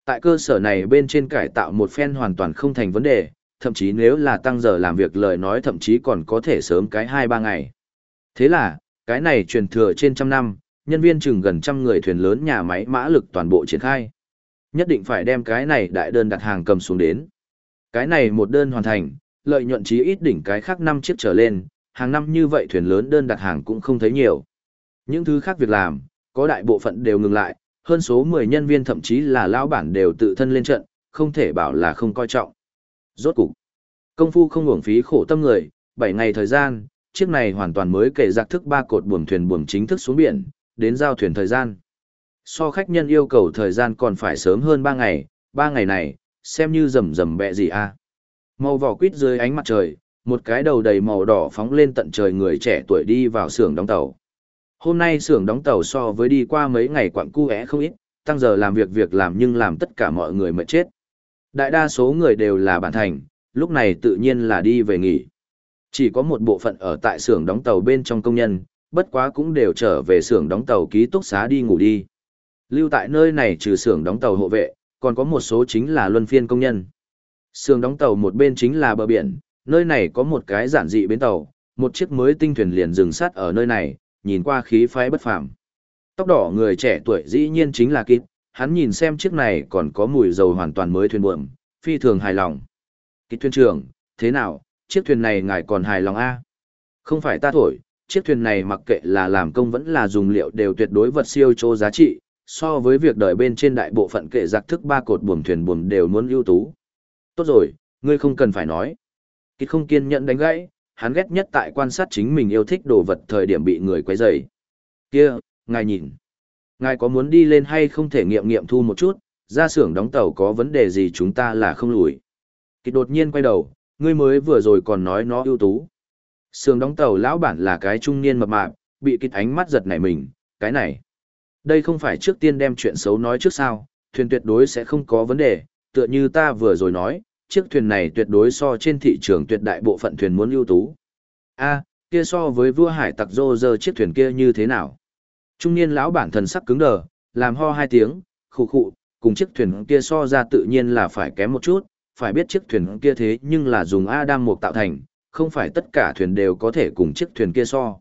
Tại cơ sở này bên trên cải tạo một phen hoàn toàn không thành vấn đề, thậm chí nếu là tăng giờ làm việc lời nói thậm chí còn có thể sớm cái 2-3 ngày. Thế là, cái này truyền thừa trên trăm năm, nhân viên chừng gần trăm người thuyền lớn nhà máy mã lực toàn bộ triển khai. Nhất định phải đem cái này đại đơn đặt hàng cầm xuống đến. Cái này một đơn hoàn thành, lợi nhuận chí ít đỉnh cái khác năm chiếc trở lên, hàng năm như vậy thuyền lớn đơn đặt hàng cũng không thấy nhiều. Những thứ khác việc làm, có đại bộ phận đều ngừng lại, hơn số 10 nhân viên thậm chí là lão bản đều tự thân lên trận, không thể bảo là không coi trọng. Rốt cục, Công phu không uổng phí khổ tâm người, 7 ngày thời gian, chiếc này hoàn toàn mới kể giặc thức ba cột buồm thuyền buồm chính thức xuống biển, đến giao thuyền thời gian. So khách nhân yêu cầu thời gian còn phải sớm hơn 3 ngày, 3 ngày này, xem như rầm rầm bẹ gì a. À. Màu vỏ quýt dưới ánh mặt trời, một cái đầu đầy màu đỏ phóng lên tận trời người trẻ tuổi đi vào xưởng đóng tàu. Hôm nay xưởng đóng tàu so với đi qua mấy ngày quặng cu é không ít, tăng giờ làm việc việc làm nhưng làm tất cả mọi người mệt chết. Đại đa số người đều là bản thành, lúc này tự nhiên là đi về nghỉ. Chỉ có một bộ phận ở tại xưởng đóng tàu bên trong công nhân, bất quá cũng đều trở về xưởng đóng tàu ký túc xá đi ngủ đi. Lưu tại nơi này trừ xưởng đóng tàu hộ vệ, còn có một số chính là luân phiên công nhân. Xưởng đóng tàu một bên chính là bờ biển, nơi này có một cái giản dị bến tàu, một chiếc mới tinh thuyền liền dừng sát ở nơi này, nhìn qua khí phái bất phàm. Tóc đỏ người trẻ tuổi dĩ nhiên chính là Kít, hắn nhìn xem chiếc này còn có mùi dầu hoàn toàn mới thuyền buồm, phi thường hài lòng. Kít thuyền trưởng, thế nào, chiếc thuyền này ngài còn hài lòng a? Không phải ta thổi, chiếc thuyền này mặc kệ là làm công vẫn là dùng liệu đều tuyệt đối vật siêu chô giá trị, so với việc đợi bên trên đại bộ phận kệ giặc thức ba cột buồm thuyền buồm đều muốn ưu tú. Tốt rồi, ngươi không cần phải nói. Kít không kiên nhẫn đánh gãy, hắn ghét nhất tại quan sát chính mình yêu thích đồ vật thời điểm bị người quấy rầy. Kia, ngài nhìn. Ngài có muốn đi lên hay không thể nghiệm nghiệm thu một chút, ra xưởng đóng tàu có vấn đề gì chúng ta là không lùi. Kịch đột nhiên quay đầu, ngươi mới vừa rồi còn nói nó ưu tú. Xưởng đóng tàu lão bản là cái trung niên mập mạp, bị kịch ánh mắt giật nảy mình, cái này. Đây không phải trước tiên đem chuyện xấu nói trước sao, thuyền tuyệt đối sẽ không có vấn đề, tựa như ta vừa rồi nói, chiếc thuyền này tuyệt đối so trên thị trường tuyệt đại bộ phận thuyền muốn ưu tú. A, kia so với vua hải tặc rô giờ chiếc thuyền kia như thế nào? Trung niên lão bản thần sắc cứng đờ, làm ho hai tiếng, khụ khụ, cùng chiếc thuyền kia so ra tự nhiên là phải kém một chút, phải biết chiếc thuyền kia thế nhưng là dùng Adam mục tạo thành, không phải tất cả thuyền đều có thể cùng chiếc thuyền kia so.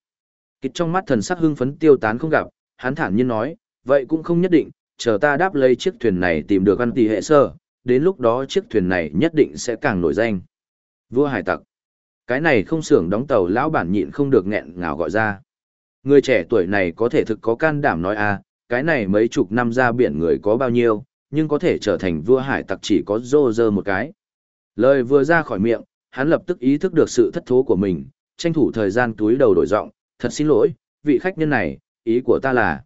Kịch trong mắt thần sắc hưng phấn tiêu tán không gặp, hắn thản nhiên nói, vậy cũng không nhất định, chờ ta đáp lấy chiếc thuyền này tìm được ăn tỷ hệ sơ, đến lúc đó chiếc thuyền này nhất định sẽ càng nổi danh. Vua hải tặc. Cái này không xưởng đóng tàu lão bản nhịn không được nghẹn ngào gọi ra. Người trẻ tuổi này có thể thực có can đảm nói à, cái này mấy chục năm ra biển người có bao nhiêu, nhưng có thể trở thành vua hải tặc chỉ có rô rơ một cái. Lời vừa ra khỏi miệng, hắn lập tức ý thức được sự thất thố của mình, tranh thủ thời gian túi đầu đổi giọng, thật xin lỗi, vị khách nhân này, ý của ta là,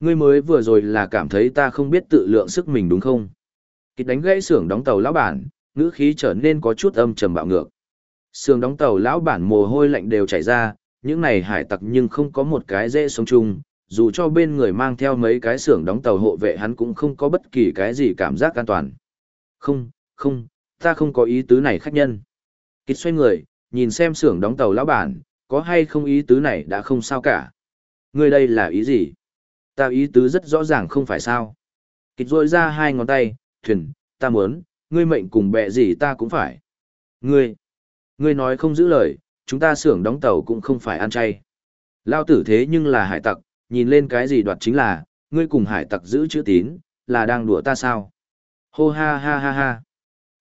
ngươi mới vừa rồi là cảm thấy ta không biết tự lượng sức mình đúng không? Kịch đánh gãy xưởng đóng tàu lão bản, ngữ khí trở nên có chút âm trầm bạo ngược. Xưởng đóng tàu lão bản mồ hôi lạnh đều chảy ra, những này hải tặc nhưng không có một cái dễ sống chung, dù cho bên người mang theo mấy cái xưởng đóng tàu hộ vệ hắn cũng không có bất kỳ cái gì cảm giác an toàn. Không, không, ta không có ý tứ này khách nhân. Kịch xoay người, nhìn xem xưởng đóng tàu lão bản, có hay không ý tứ này đã không sao cả. Ngươi đây là ý gì? Ta ý tứ rất rõ ràng không phải sao. Kịch rôi ra hai ngón tay, thuyền, ta muốn, ngươi mệnh cùng bẹ gì ta cũng phải. Ngươi, ngươi nói không giữ lời, chúng ta xưởng đóng tàu cũng không phải ăn chay. Lao tử thế nhưng là hải tặc, nhìn lên cái gì đoạt chính là, ngươi cùng hải tặc giữ chữ tín, là đang đùa ta sao? Hô ha ha ha ha.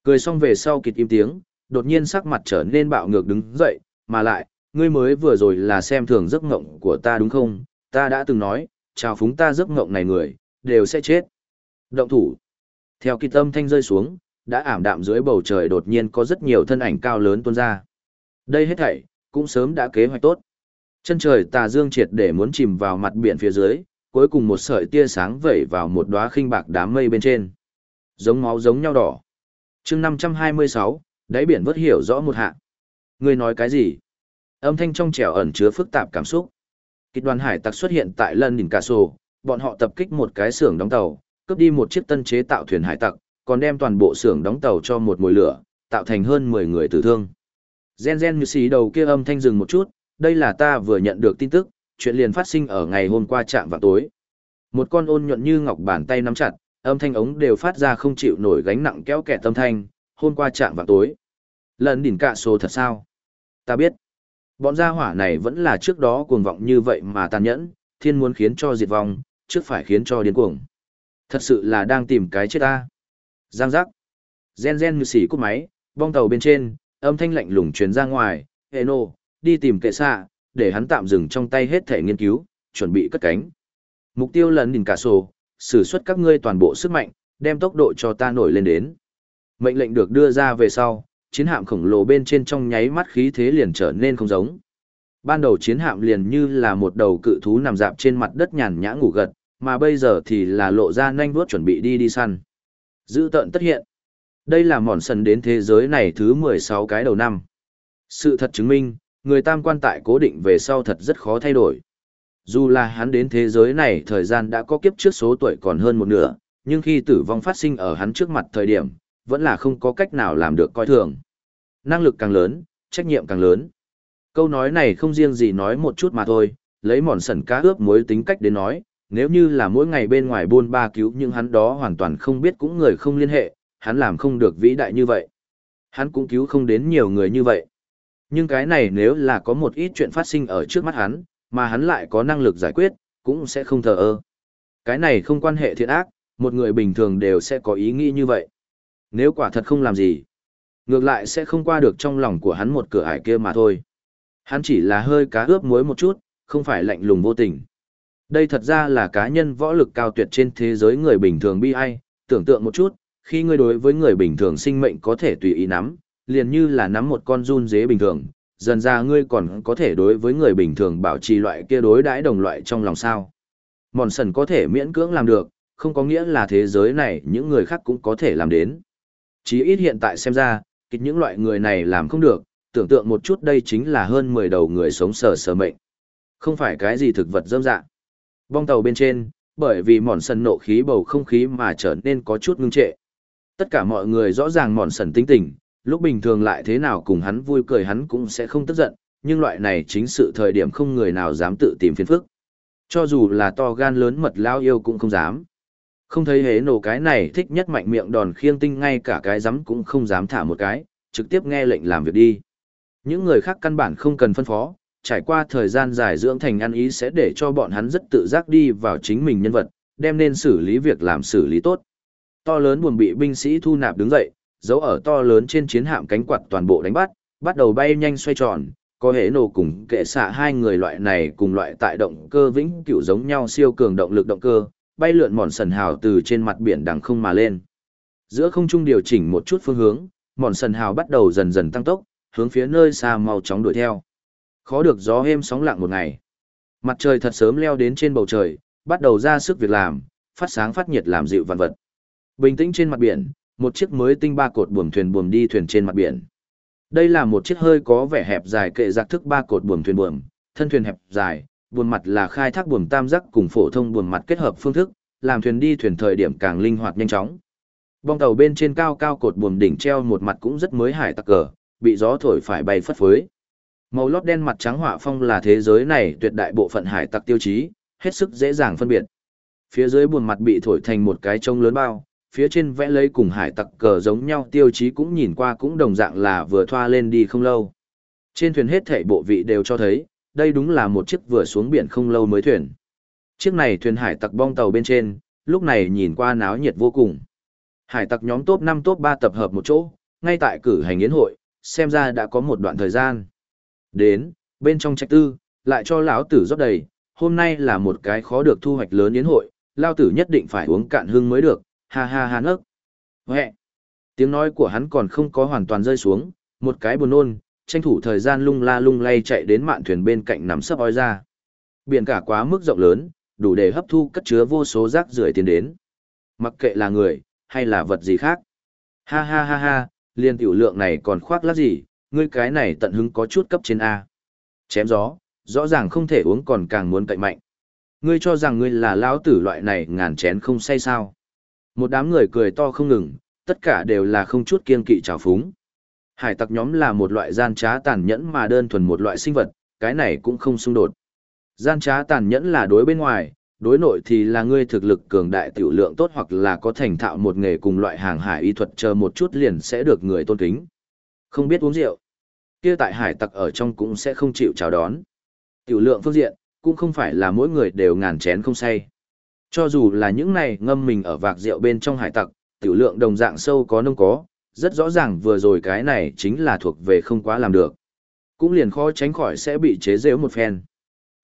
Cười xong về sau kịt im tiếng, đột nhiên sắc mặt trở nên bạo ngược đứng dậy, mà lại, ngươi mới vừa rồi là xem thường giấc ngộng của ta đúng không? Ta đã từng nói, chào phúng ta giấc ngộng này người, đều sẽ chết. Động thủ. Theo kỳ tâm thanh rơi xuống, đã ảm đạm dưới bầu trời đột nhiên có rất nhiều thân ảnh cao lớn tuôn ra. Đây hết thảy, cũng sớm đã kế hoạch tốt. Chân trời tà dương triệt để muốn chìm vào mặt biển phía dưới, cuối cùng một sợi tia sáng vẩy vào một đóa khinh bạc đám mây bên trên. Giống máu giống nhau đỏ. chương 526, đáy biển vớt hiểu rõ một hạ. Người nói cái gì? Âm thanh trong trẻo ẩn chứa phức tạp cảm xúc. Kịch đoàn hải tặc xuất hiện tại lân đỉnh cà sô, bọn họ tập kích một cái xưởng đóng tàu, cướp đi một chiếc tân chế tạo thuyền hải tặc, còn đem toàn bộ xưởng đóng tàu cho một mùi lửa, tạo thành hơn 10 người tử thương. Gen gen như xí đầu kia âm thanh dừng một chút, đây là ta vừa nhận được tin tức, chuyện liền phát sinh ở ngày hôm qua trạm vào tối. Một con ôn nhuận như ngọc bàn tay nắm chặt, âm thanh ống đều phát ra không chịu nổi gánh nặng kéo kẹt tâm thanh, hôm qua trạm vào tối. Lần đỉnh cạ số thật sao? Ta biết. Bọn gia hỏa này vẫn là trước đó cuồng vọng như vậy mà tàn nhẫn, thiên muốn khiến cho diệt vong, trước phải khiến cho điên cuồng. Thật sự là đang tìm cái chết ta. Giang giác. Gen gen như xỉ cút máy, bong tàu bên trên, âm thanh lạnh lùng truyền ra ngoài, Eno, đi tìm kệ xạ, để hắn tạm dừng trong tay hết thể nghiên cứu, chuẩn bị cất cánh. Mục tiêu lần đỉnh cả sổ, sử xuất các ngươi toàn bộ sức mạnh, đem tốc độ cho ta nổi lên đến. Mệnh lệnh được đưa ra về sau, chiến hạm khổng lồ bên trên trong nháy mắt khí thế liền trở nên không giống. Ban đầu chiến hạm liền như là một đầu cự thú nằm dạp trên mặt đất nhàn nhã ngủ gật, mà bây giờ thì là lộ ra nhanh vuốt chuẩn bị đi đi săn. Dữ tận tất hiện. Đây là mòn sần đến thế giới này thứ 16 cái đầu năm. Sự thật chứng minh, người tam quan tại cố định về sau thật rất khó thay đổi. Dù là hắn đến thế giới này thời gian đã có kiếp trước số tuổi còn hơn một nửa, nhưng khi tử vong phát sinh ở hắn trước mặt thời điểm, vẫn là không có cách nào làm được coi thường. Năng lực càng lớn, trách nhiệm càng lớn. Câu nói này không riêng gì nói một chút mà thôi, lấy mòn sần cá ướp muối tính cách đến nói, nếu như là mỗi ngày bên ngoài buôn ba cứu nhưng hắn đó hoàn toàn không biết cũng người không liên hệ, hắn làm không được vĩ đại như vậy. Hắn cũng cứu không đến nhiều người như vậy. Nhưng cái này nếu là có một ít chuyện phát sinh ở trước mắt hắn, mà hắn lại có năng lực giải quyết, cũng sẽ không thờ ơ. Cái này không quan hệ thiện ác, một người bình thường đều sẽ có ý nghĩ như vậy. Nếu quả thật không làm gì, ngược lại sẽ không qua được trong lòng của hắn một cửa ải kia mà thôi. Hắn chỉ là hơi cá ướp muối một chút, không phải lạnh lùng vô tình. Đây thật ra là cá nhân võ lực cao tuyệt trên thế giới người bình thường bi ai, tưởng tượng một chút, khi ngươi đối với người bình thường sinh mệnh có thể tùy ý nắm, liền như là nắm một con run dế bình thường, dần ra ngươi còn có thể đối với người bình thường bảo trì loại kia đối đãi đồng loại trong lòng sao. Mòn sần có thể miễn cưỡng làm được, không có nghĩa là thế giới này những người khác cũng có thể làm đến. Chí ít hiện tại xem ra, kịch những loại người này làm không được, tưởng tượng một chút đây chính là hơn 10 đầu người sống sờ sờ mệnh. Không phải cái gì thực vật dâm dạ. Bong tàu bên trên, bởi vì mòn sần nộ khí bầu không khí mà trở nên có chút ngưng trệ. Tất cả mọi người rõ ràng mòn sần tính tình, lúc bình thường lại thế nào cùng hắn vui cười hắn cũng sẽ không tức giận, nhưng loại này chính sự thời điểm không người nào dám tự tìm phiền phức. Cho dù là to gan lớn mật lao yêu cũng không dám. Không thấy hế nổ cái này thích nhất mạnh miệng đòn khiêng tinh ngay cả cái dám cũng không dám thả một cái, trực tiếp nghe lệnh làm việc đi. Những người khác căn bản không cần phân phó, trải qua thời gian dài dưỡng thành ăn ý sẽ để cho bọn hắn rất tự giác đi vào chính mình nhân vật, đem nên xử lý việc làm xử lý tốt. To lớn buồn bị binh sĩ thu nạp đứng dậy, giấu ở to lớn trên chiến hạm cánh quạt toàn bộ đánh bắt, bắt đầu bay nhanh xoay tròn, có hệ nổ cùng kệ xạ hai người loại này cùng loại tại động cơ vĩnh cửu giống nhau siêu cường động lực động cơ, bay lượn mòn sần hào từ trên mặt biển đằng không mà lên. Giữa không trung điều chỉnh một chút phương hướng, mòn sần hào bắt đầu dần dần tăng tốc, hướng phía nơi xa mau chóng đuổi theo. Khó được gió êm sóng lặng một ngày. Mặt trời thật sớm leo đến trên bầu trời, bắt đầu ra sức việc làm, phát sáng phát nhiệt làm dịu vạn vật. Bình tĩnh trên mặt biển, một chiếc mới tinh ba cột buồm thuyền buồm đi thuyền trên mặt biển. Đây là một chiếc hơi có vẻ hẹp dài kệ giặc thức ba cột buồm thuyền buồm, thân thuyền hẹp dài, buồm mặt là khai thác buồm tam giác cùng phổ thông buồm mặt kết hợp phương thức, làm thuyền đi thuyền thời điểm càng linh hoạt nhanh chóng. Bong tàu bên trên cao cao cột buồm đỉnh treo một mặt cũng rất mới hải tặc cờ, bị gió thổi phải bay phất phới. Màu lót đen mặt trắng họa phong là thế giới này tuyệt đại bộ phận hải tặc tiêu chí, hết sức dễ dàng phân biệt. Phía dưới buồn mặt bị thổi thành một cái trông lớn bao, phía trên vẽ lấy cùng hải tặc cờ giống nhau tiêu chí cũng nhìn qua cũng đồng dạng là vừa thoa lên đi không lâu. Trên thuyền hết thảy bộ vị đều cho thấy, đây đúng là một chiếc vừa xuống biển không lâu mới thuyền. Chiếc này thuyền hải tặc bong tàu bên trên, lúc này nhìn qua náo nhiệt vô cùng. Hải tặc nhóm top 5 top 3 tập hợp một chỗ, ngay tại cử hành yến hội, xem ra đã có một đoạn thời gian. Đến, bên trong trạch tư, lại cho lão tử rót đầy, hôm nay là một cái khó được thu hoạch lớn yến hội, lao tử nhất định phải uống cạn hương mới được, ha ha ha nấc. Huệ! Tiếng nói của hắn còn không có hoàn toàn rơi xuống, một cái buồn nôn, tranh thủ thời gian lung la lung lay chạy đến mạn thuyền bên cạnh nắm sấp oi ra. Biển cả quá mức rộng lớn, đủ để hấp thu cất chứa vô số rác rưởi tiến đến. Mặc kệ là người, hay là vật gì khác. Ha ha ha ha, liên tiểu lượng này còn khoác lác gì, ngươi cái này tận hứng có chút cấp trên A. Chém gió, rõ ràng không thể uống còn càng muốn cậy mạnh. Ngươi cho rằng ngươi là lão tử loại này ngàn chén không say sao. Một đám người cười to không ngừng, tất cả đều là không chút kiên kỵ trào phúng. Hải tặc nhóm là một loại gian trá tàn nhẫn mà đơn thuần một loại sinh vật, cái này cũng không xung đột. Gian trá tàn nhẫn là đối bên ngoài, đối nội thì là ngươi thực lực cường đại tiểu lượng tốt hoặc là có thành thạo một nghề cùng loại hàng hải y thuật chờ một chút liền sẽ được người tôn kính. Không biết uống rượu, kia tại hải tặc ở trong cũng sẽ không chịu chào đón. Tiểu lượng phương diện, cũng không phải là mỗi người đều ngàn chén không say. Cho dù là những này ngâm mình ở vạc rượu bên trong hải tặc, tiểu lượng đồng dạng sâu có nông có, rất rõ ràng vừa rồi cái này chính là thuộc về không quá làm được. Cũng liền khó tránh khỏi sẽ bị chế giễu một phen.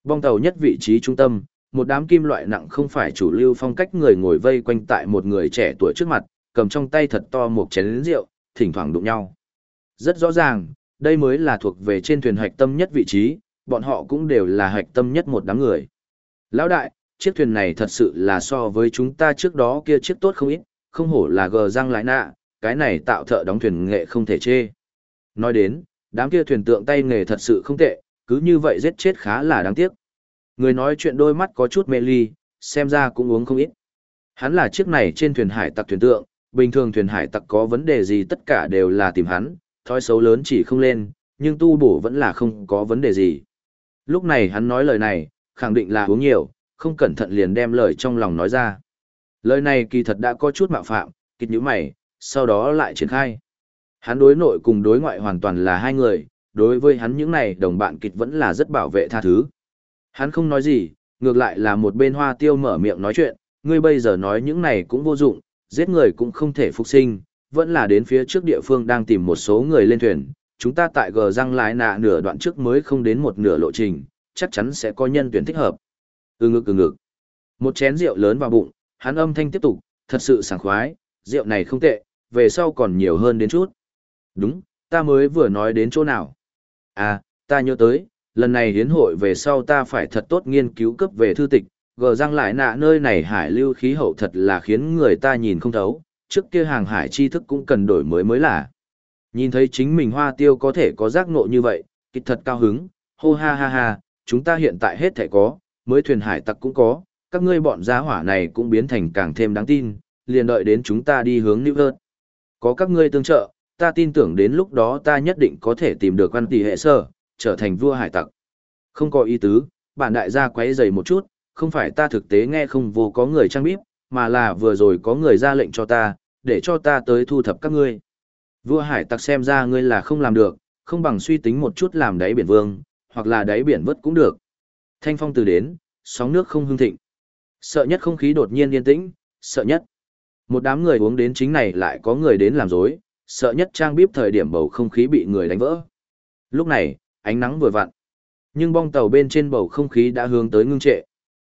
Bong tàu nhất vị trí trung tâm, một đám kim loại nặng không phải chủ lưu phong cách người ngồi vây quanh tại một người trẻ tuổi trước mặt, cầm trong tay thật to một chén rượu, thỉnh thoảng đụng nhau. Rất rõ ràng, đây mới là thuộc về trên thuyền hạch tâm nhất vị trí, bọn họ cũng đều là hạch tâm nhất một đám người. Lão đại, chiếc thuyền này thật sự là so với chúng ta trước đó kia chiếc tốt không ít, không hổ là gờ răng lại nạ, cái này tạo thợ đóng thuyền nghệ không thể chê. Nói đến, đám kia thuyền tượng tay nghề thật sự không tệ, cứ như vậy giết chết khá là đáng tiếc. Người nói chuyện đôi mắt có chút mê ly, xem ra cũng uống không ít. Hắn là chiếc này trên thuyền hải tặc thuyền tượng, bình thường thuyền hải tặc có vấn đề gì tất cả đều là tìm hắn, thói xấu lớn chỉ không lên, nhưng tu bổ vẫn là không có vấn đề gì. Lúc này hắn nói lời này, khẳng định là uống nhiều, không cẩn thận liền đem lời trong lòng nói ra. Lời này kỳ thật đã có chút mạo phạm, kịch nhíu mày, sau đó lại triển khai. Hắn đối nội cùng đối ngoại hoàn toàn là hai người, đối với hắn những này đồng bạn kịch vẫn là rất bảo vệ tha thứ. Hắn không nói gì, ngược lại là một bên hoa tiêu mở miệng nói chuyện, ngươi bây giờ nói những này cũng vô dụng, giết người cũng không thể phục sinh, vẫn là đến phía trước địa phương đang tìm một số người lên thuyền. Chúng ta tại gờ răng lái nạ nửa đoạn trước mới không đến một nửa lộ trình, chắc chắn sẽ có nhân tuyển thích hợp. Ừ ngực ừ ngực. Một chén rượu lớn vào bụng, hắn âm thanh tiếp tục, thật sự sảng khoái, rượu này không tệ, về sau còn nhiều hơn đến chút. Đúng, ta mới vừa nói đến chỗ nào. À, ta nhớ tới, lần này hiến hội về sau ta phải thật tốt nghiên cứu cấp về thư tịch, gờ răng lại nạ nơi này hải lưu khí hậu thật là khiến người ta nhìn không thấu, trước kia hàng hải tri thức cũng cần đổi mới mới là. Nhìn thấy chính mình hoa tiêu có thể có giác ngộ như vậy, kịch thật cao hứng, hô ha ha ha, chúng ta hiện tại hết thể có, mới thuyền hải tặc cũng có, các ngươi bọn giá hỏa này cũng biến thành càng thêm đáng tin, liền đợi đến chúng ta đi hướng New York. Có các ngươi tương trợ, ta tin tưởng đến lúc đó ta nhất định có thể tìm được quan tỷ hệ sơ, trở thành vua hải tặc. Không có ý tứ, bản đại gia quấy dày một chút, không phải ta thực tế nghe không vô có người trang bíp, mà là vừa rồi có người ra lệnh cho ta, để cho ta tới thu thập các ngươi. Vua hải tặc xem ra ngươi là không làm được, không bằng suy tính một chút làm đáy biển vương, hoặc là đáy biển vớt cũng được. Thanh phong từ đến, sóng nước không hưng thịnh. Sợ nhất không khí đột nhiên yên tĩnh, sợ nhất. Một đám người uống đến chính này lại có người đến làm dối, sợ nhất trang bíp thời điểm bầu không khí bị người đánh vỡ. Lúc này, ánh nắng vừa vặn. Nhưng bong tàu bên trên bầu không khí đã hướng tới ngưng trệ.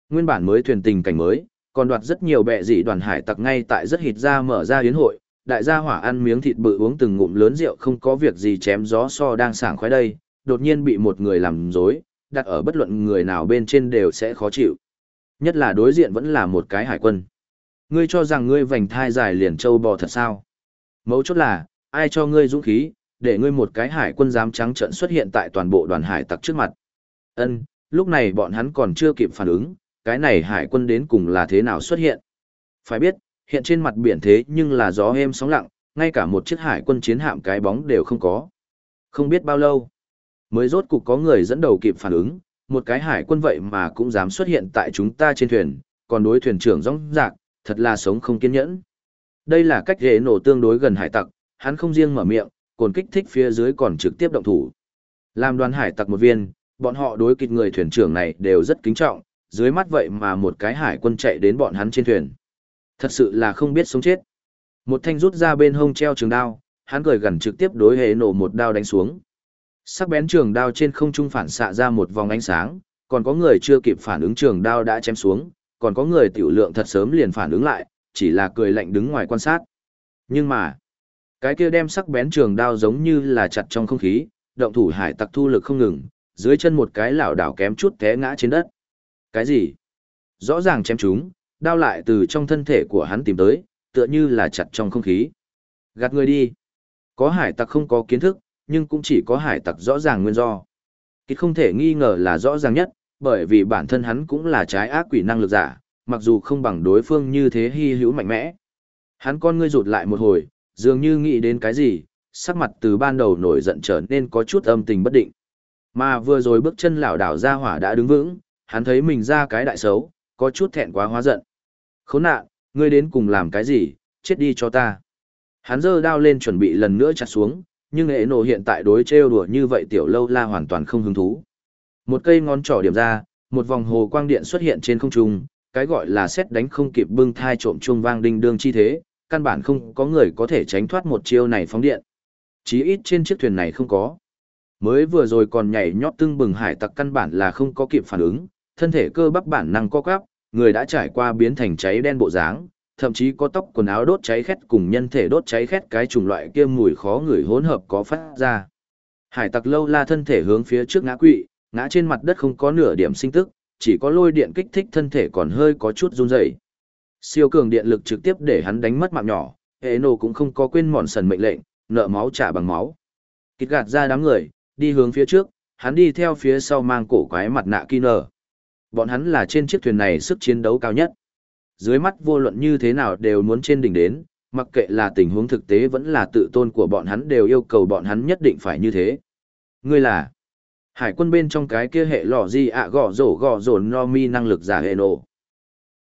Nguyên bản mới thuyền tình cảnh mới, còn đoạt rất nhiều bệ dị đoàn hải tặc ngay tại rất hít ra mở ra yến hội, đại gia hỏa ăn miếng thịt bự uống từng ngụm lớn rượu không có việc gì chém gió so đang sảng khoái đây, đột nhiên bị một người làm dối, đặt ở bất luận người nào bên trên đều sẽ khó chịu. Nhất là đối diện vẫn là một cái hải quân. Ngươi cho rằng ngươi vành thai dài liền châu bò thật sao? Mấu chốt là, ai cho ngươi dũng khí, để ngươi một cái hải quân dám trắng trợn xuất hiện tại toàn bộ đoàn hải tặc trước mặt. Ân, lúc này bọn hắn còn chưa kịp phản ứng, cái này hải quân đến cùng là thế nào xuất hiện. Phải biết, hiện trên mặt biển thế nhưng là gió êm sóng lặng, ngay cả một chiếc hải quân chiến hạm cái bóng đều không có. Không biết bao lâu, mới rốt cục có người dẫn đầu kịp phản ứng, một cái hải quân vậy mà cũng dám xuất hiện tại chúng ta trên thuyền, còn đối thuyền trưởng rong rạc, thật là sống không kiên nhẫn. Đây là cách ghế nổ tương đối gần hải tặc, hắn không riêng mở miệng, còn kích thích phía dưới còn trực tiếp động thủ. Làm đoàn hải tặc một viên, bọn họ đối kịch người thuyền trưởng này đều rất kính trọng, dưới mắt vậy mà một cái hải quân chạy đến bọn hắn trên thuyền. Thật sự là không biết sống chết. Một thanh rút ra bên hông treo trường đao, hắn cười gần trực tiếp đối hệ nổ một đao đánh xuống. Sắc bén trường đao trên không trung phản xạ ra một vòng ánh sáng, còn có người chưa kịp phản ứng trường đao đã chém xuống, còn có người tiểu lượng thật sớm liền phản ứng lại, chỉ là cười lạnh đứng ngoài quan sát. Nhưng mà, cái kia đem sắc bén trường đao giống như là chặt trong không khí, động thủ hải tặc thu lực không ngừng, dưới chân một cái lảo đảo kém chút té ngã trên đất. Cái gì? Rõ ràng chém chúng, đao lại từ trong thân thể của hắn tìm tới, tựa như là chặt trong không khí. Gạt người đi. Có hải tặc không có kiến thức, nhưng cũng chỉ có hải tặc rõ ràng nguyên do. Kịch không thể nghi ngờ là rõ ràng nhất, bởi vì bản thân hắn cũng là trái ác quỷ năng lực giả, mặc dù không bằng đối phương như thế hy hữu mạnh mẽ. Hắn con ngươi rụt lại một hồi, dường như nghĩ đến cái gì, sắc mặt từ ban đầu nổi giận trở nên có chút âm tình bất định. Mà vừa rồi bước chân lảo đảo ra hỏa đã đứng vững, hắn thấy mình ra cái đại xấu, có chút thẹn quá hóa giận. Khốn nạn, ngươi đến cùng làm cái gì, chết đi cho ta. Hắn giơ đao lên chuẩn bị lần nữa chặt xuống, nhưng hệ nổ hiện tại đối trêu đùa như vậy tiểu lâu la hoàn toàn không hứng thú. Một cây ngón trỏ điểm ra, một vòng hồ quang điện xuất hiện trên không trung, cái gọi là xét đánh không kịp bưng thai trộm chuông vang đinh đương chi thế, căn bản không có người có thể tránh thoát một chiêu này phóng điện. Chí ít trên chiếc thuyền này không có. Mới vừa rồi còn nhảy nhót tưng bừng hải tặc căn bản là không có kịp phản ứng, thân thể cơ bắp bản năng co quắp, người đã trải qua biến thành cháy đen bộ dáng, thậm chí có tóc quần áo đốt cháy khét cùng nhân thể đốt cháy khét cái chủng loại kia mùi khó người hỗn hợp có phát ra. Hải tặc lâu la thân thể hướng phía trước ngã quỵ, ngã trên mặt đất không có nửa điểm sinh tức, chỉ có lôi điện kích thích thân thể còn hơi có chút run rẩy. Siêu cường điện lực trực tiếp để hắn đánh mất mạng nhỏ, hệ nổ cũng không có quên mòn sần mệnh lệnh, nợ máu trả bằng máu. Kịt gạt ra đám người, đi hướng phía trước, hắn đi theo phía sau mang cổ quái mặt nạ Kiner. Bọn hắn là trên chiếc thuyền này sức chiến đấu cao nhất. Dưới mắt vô luận như thế nào đều muốn trên đỉnh đến, mặc kệ là tình huống thực tế vẫn là tự tôn của bọn hắn đều yêu cầu bọn hắn nhất định phải như thế. Ngươi là hải quân bên trong cái kia hệ lò gì ạ gõ rổ gõ rổ no mi năng lực giả hệ nổ.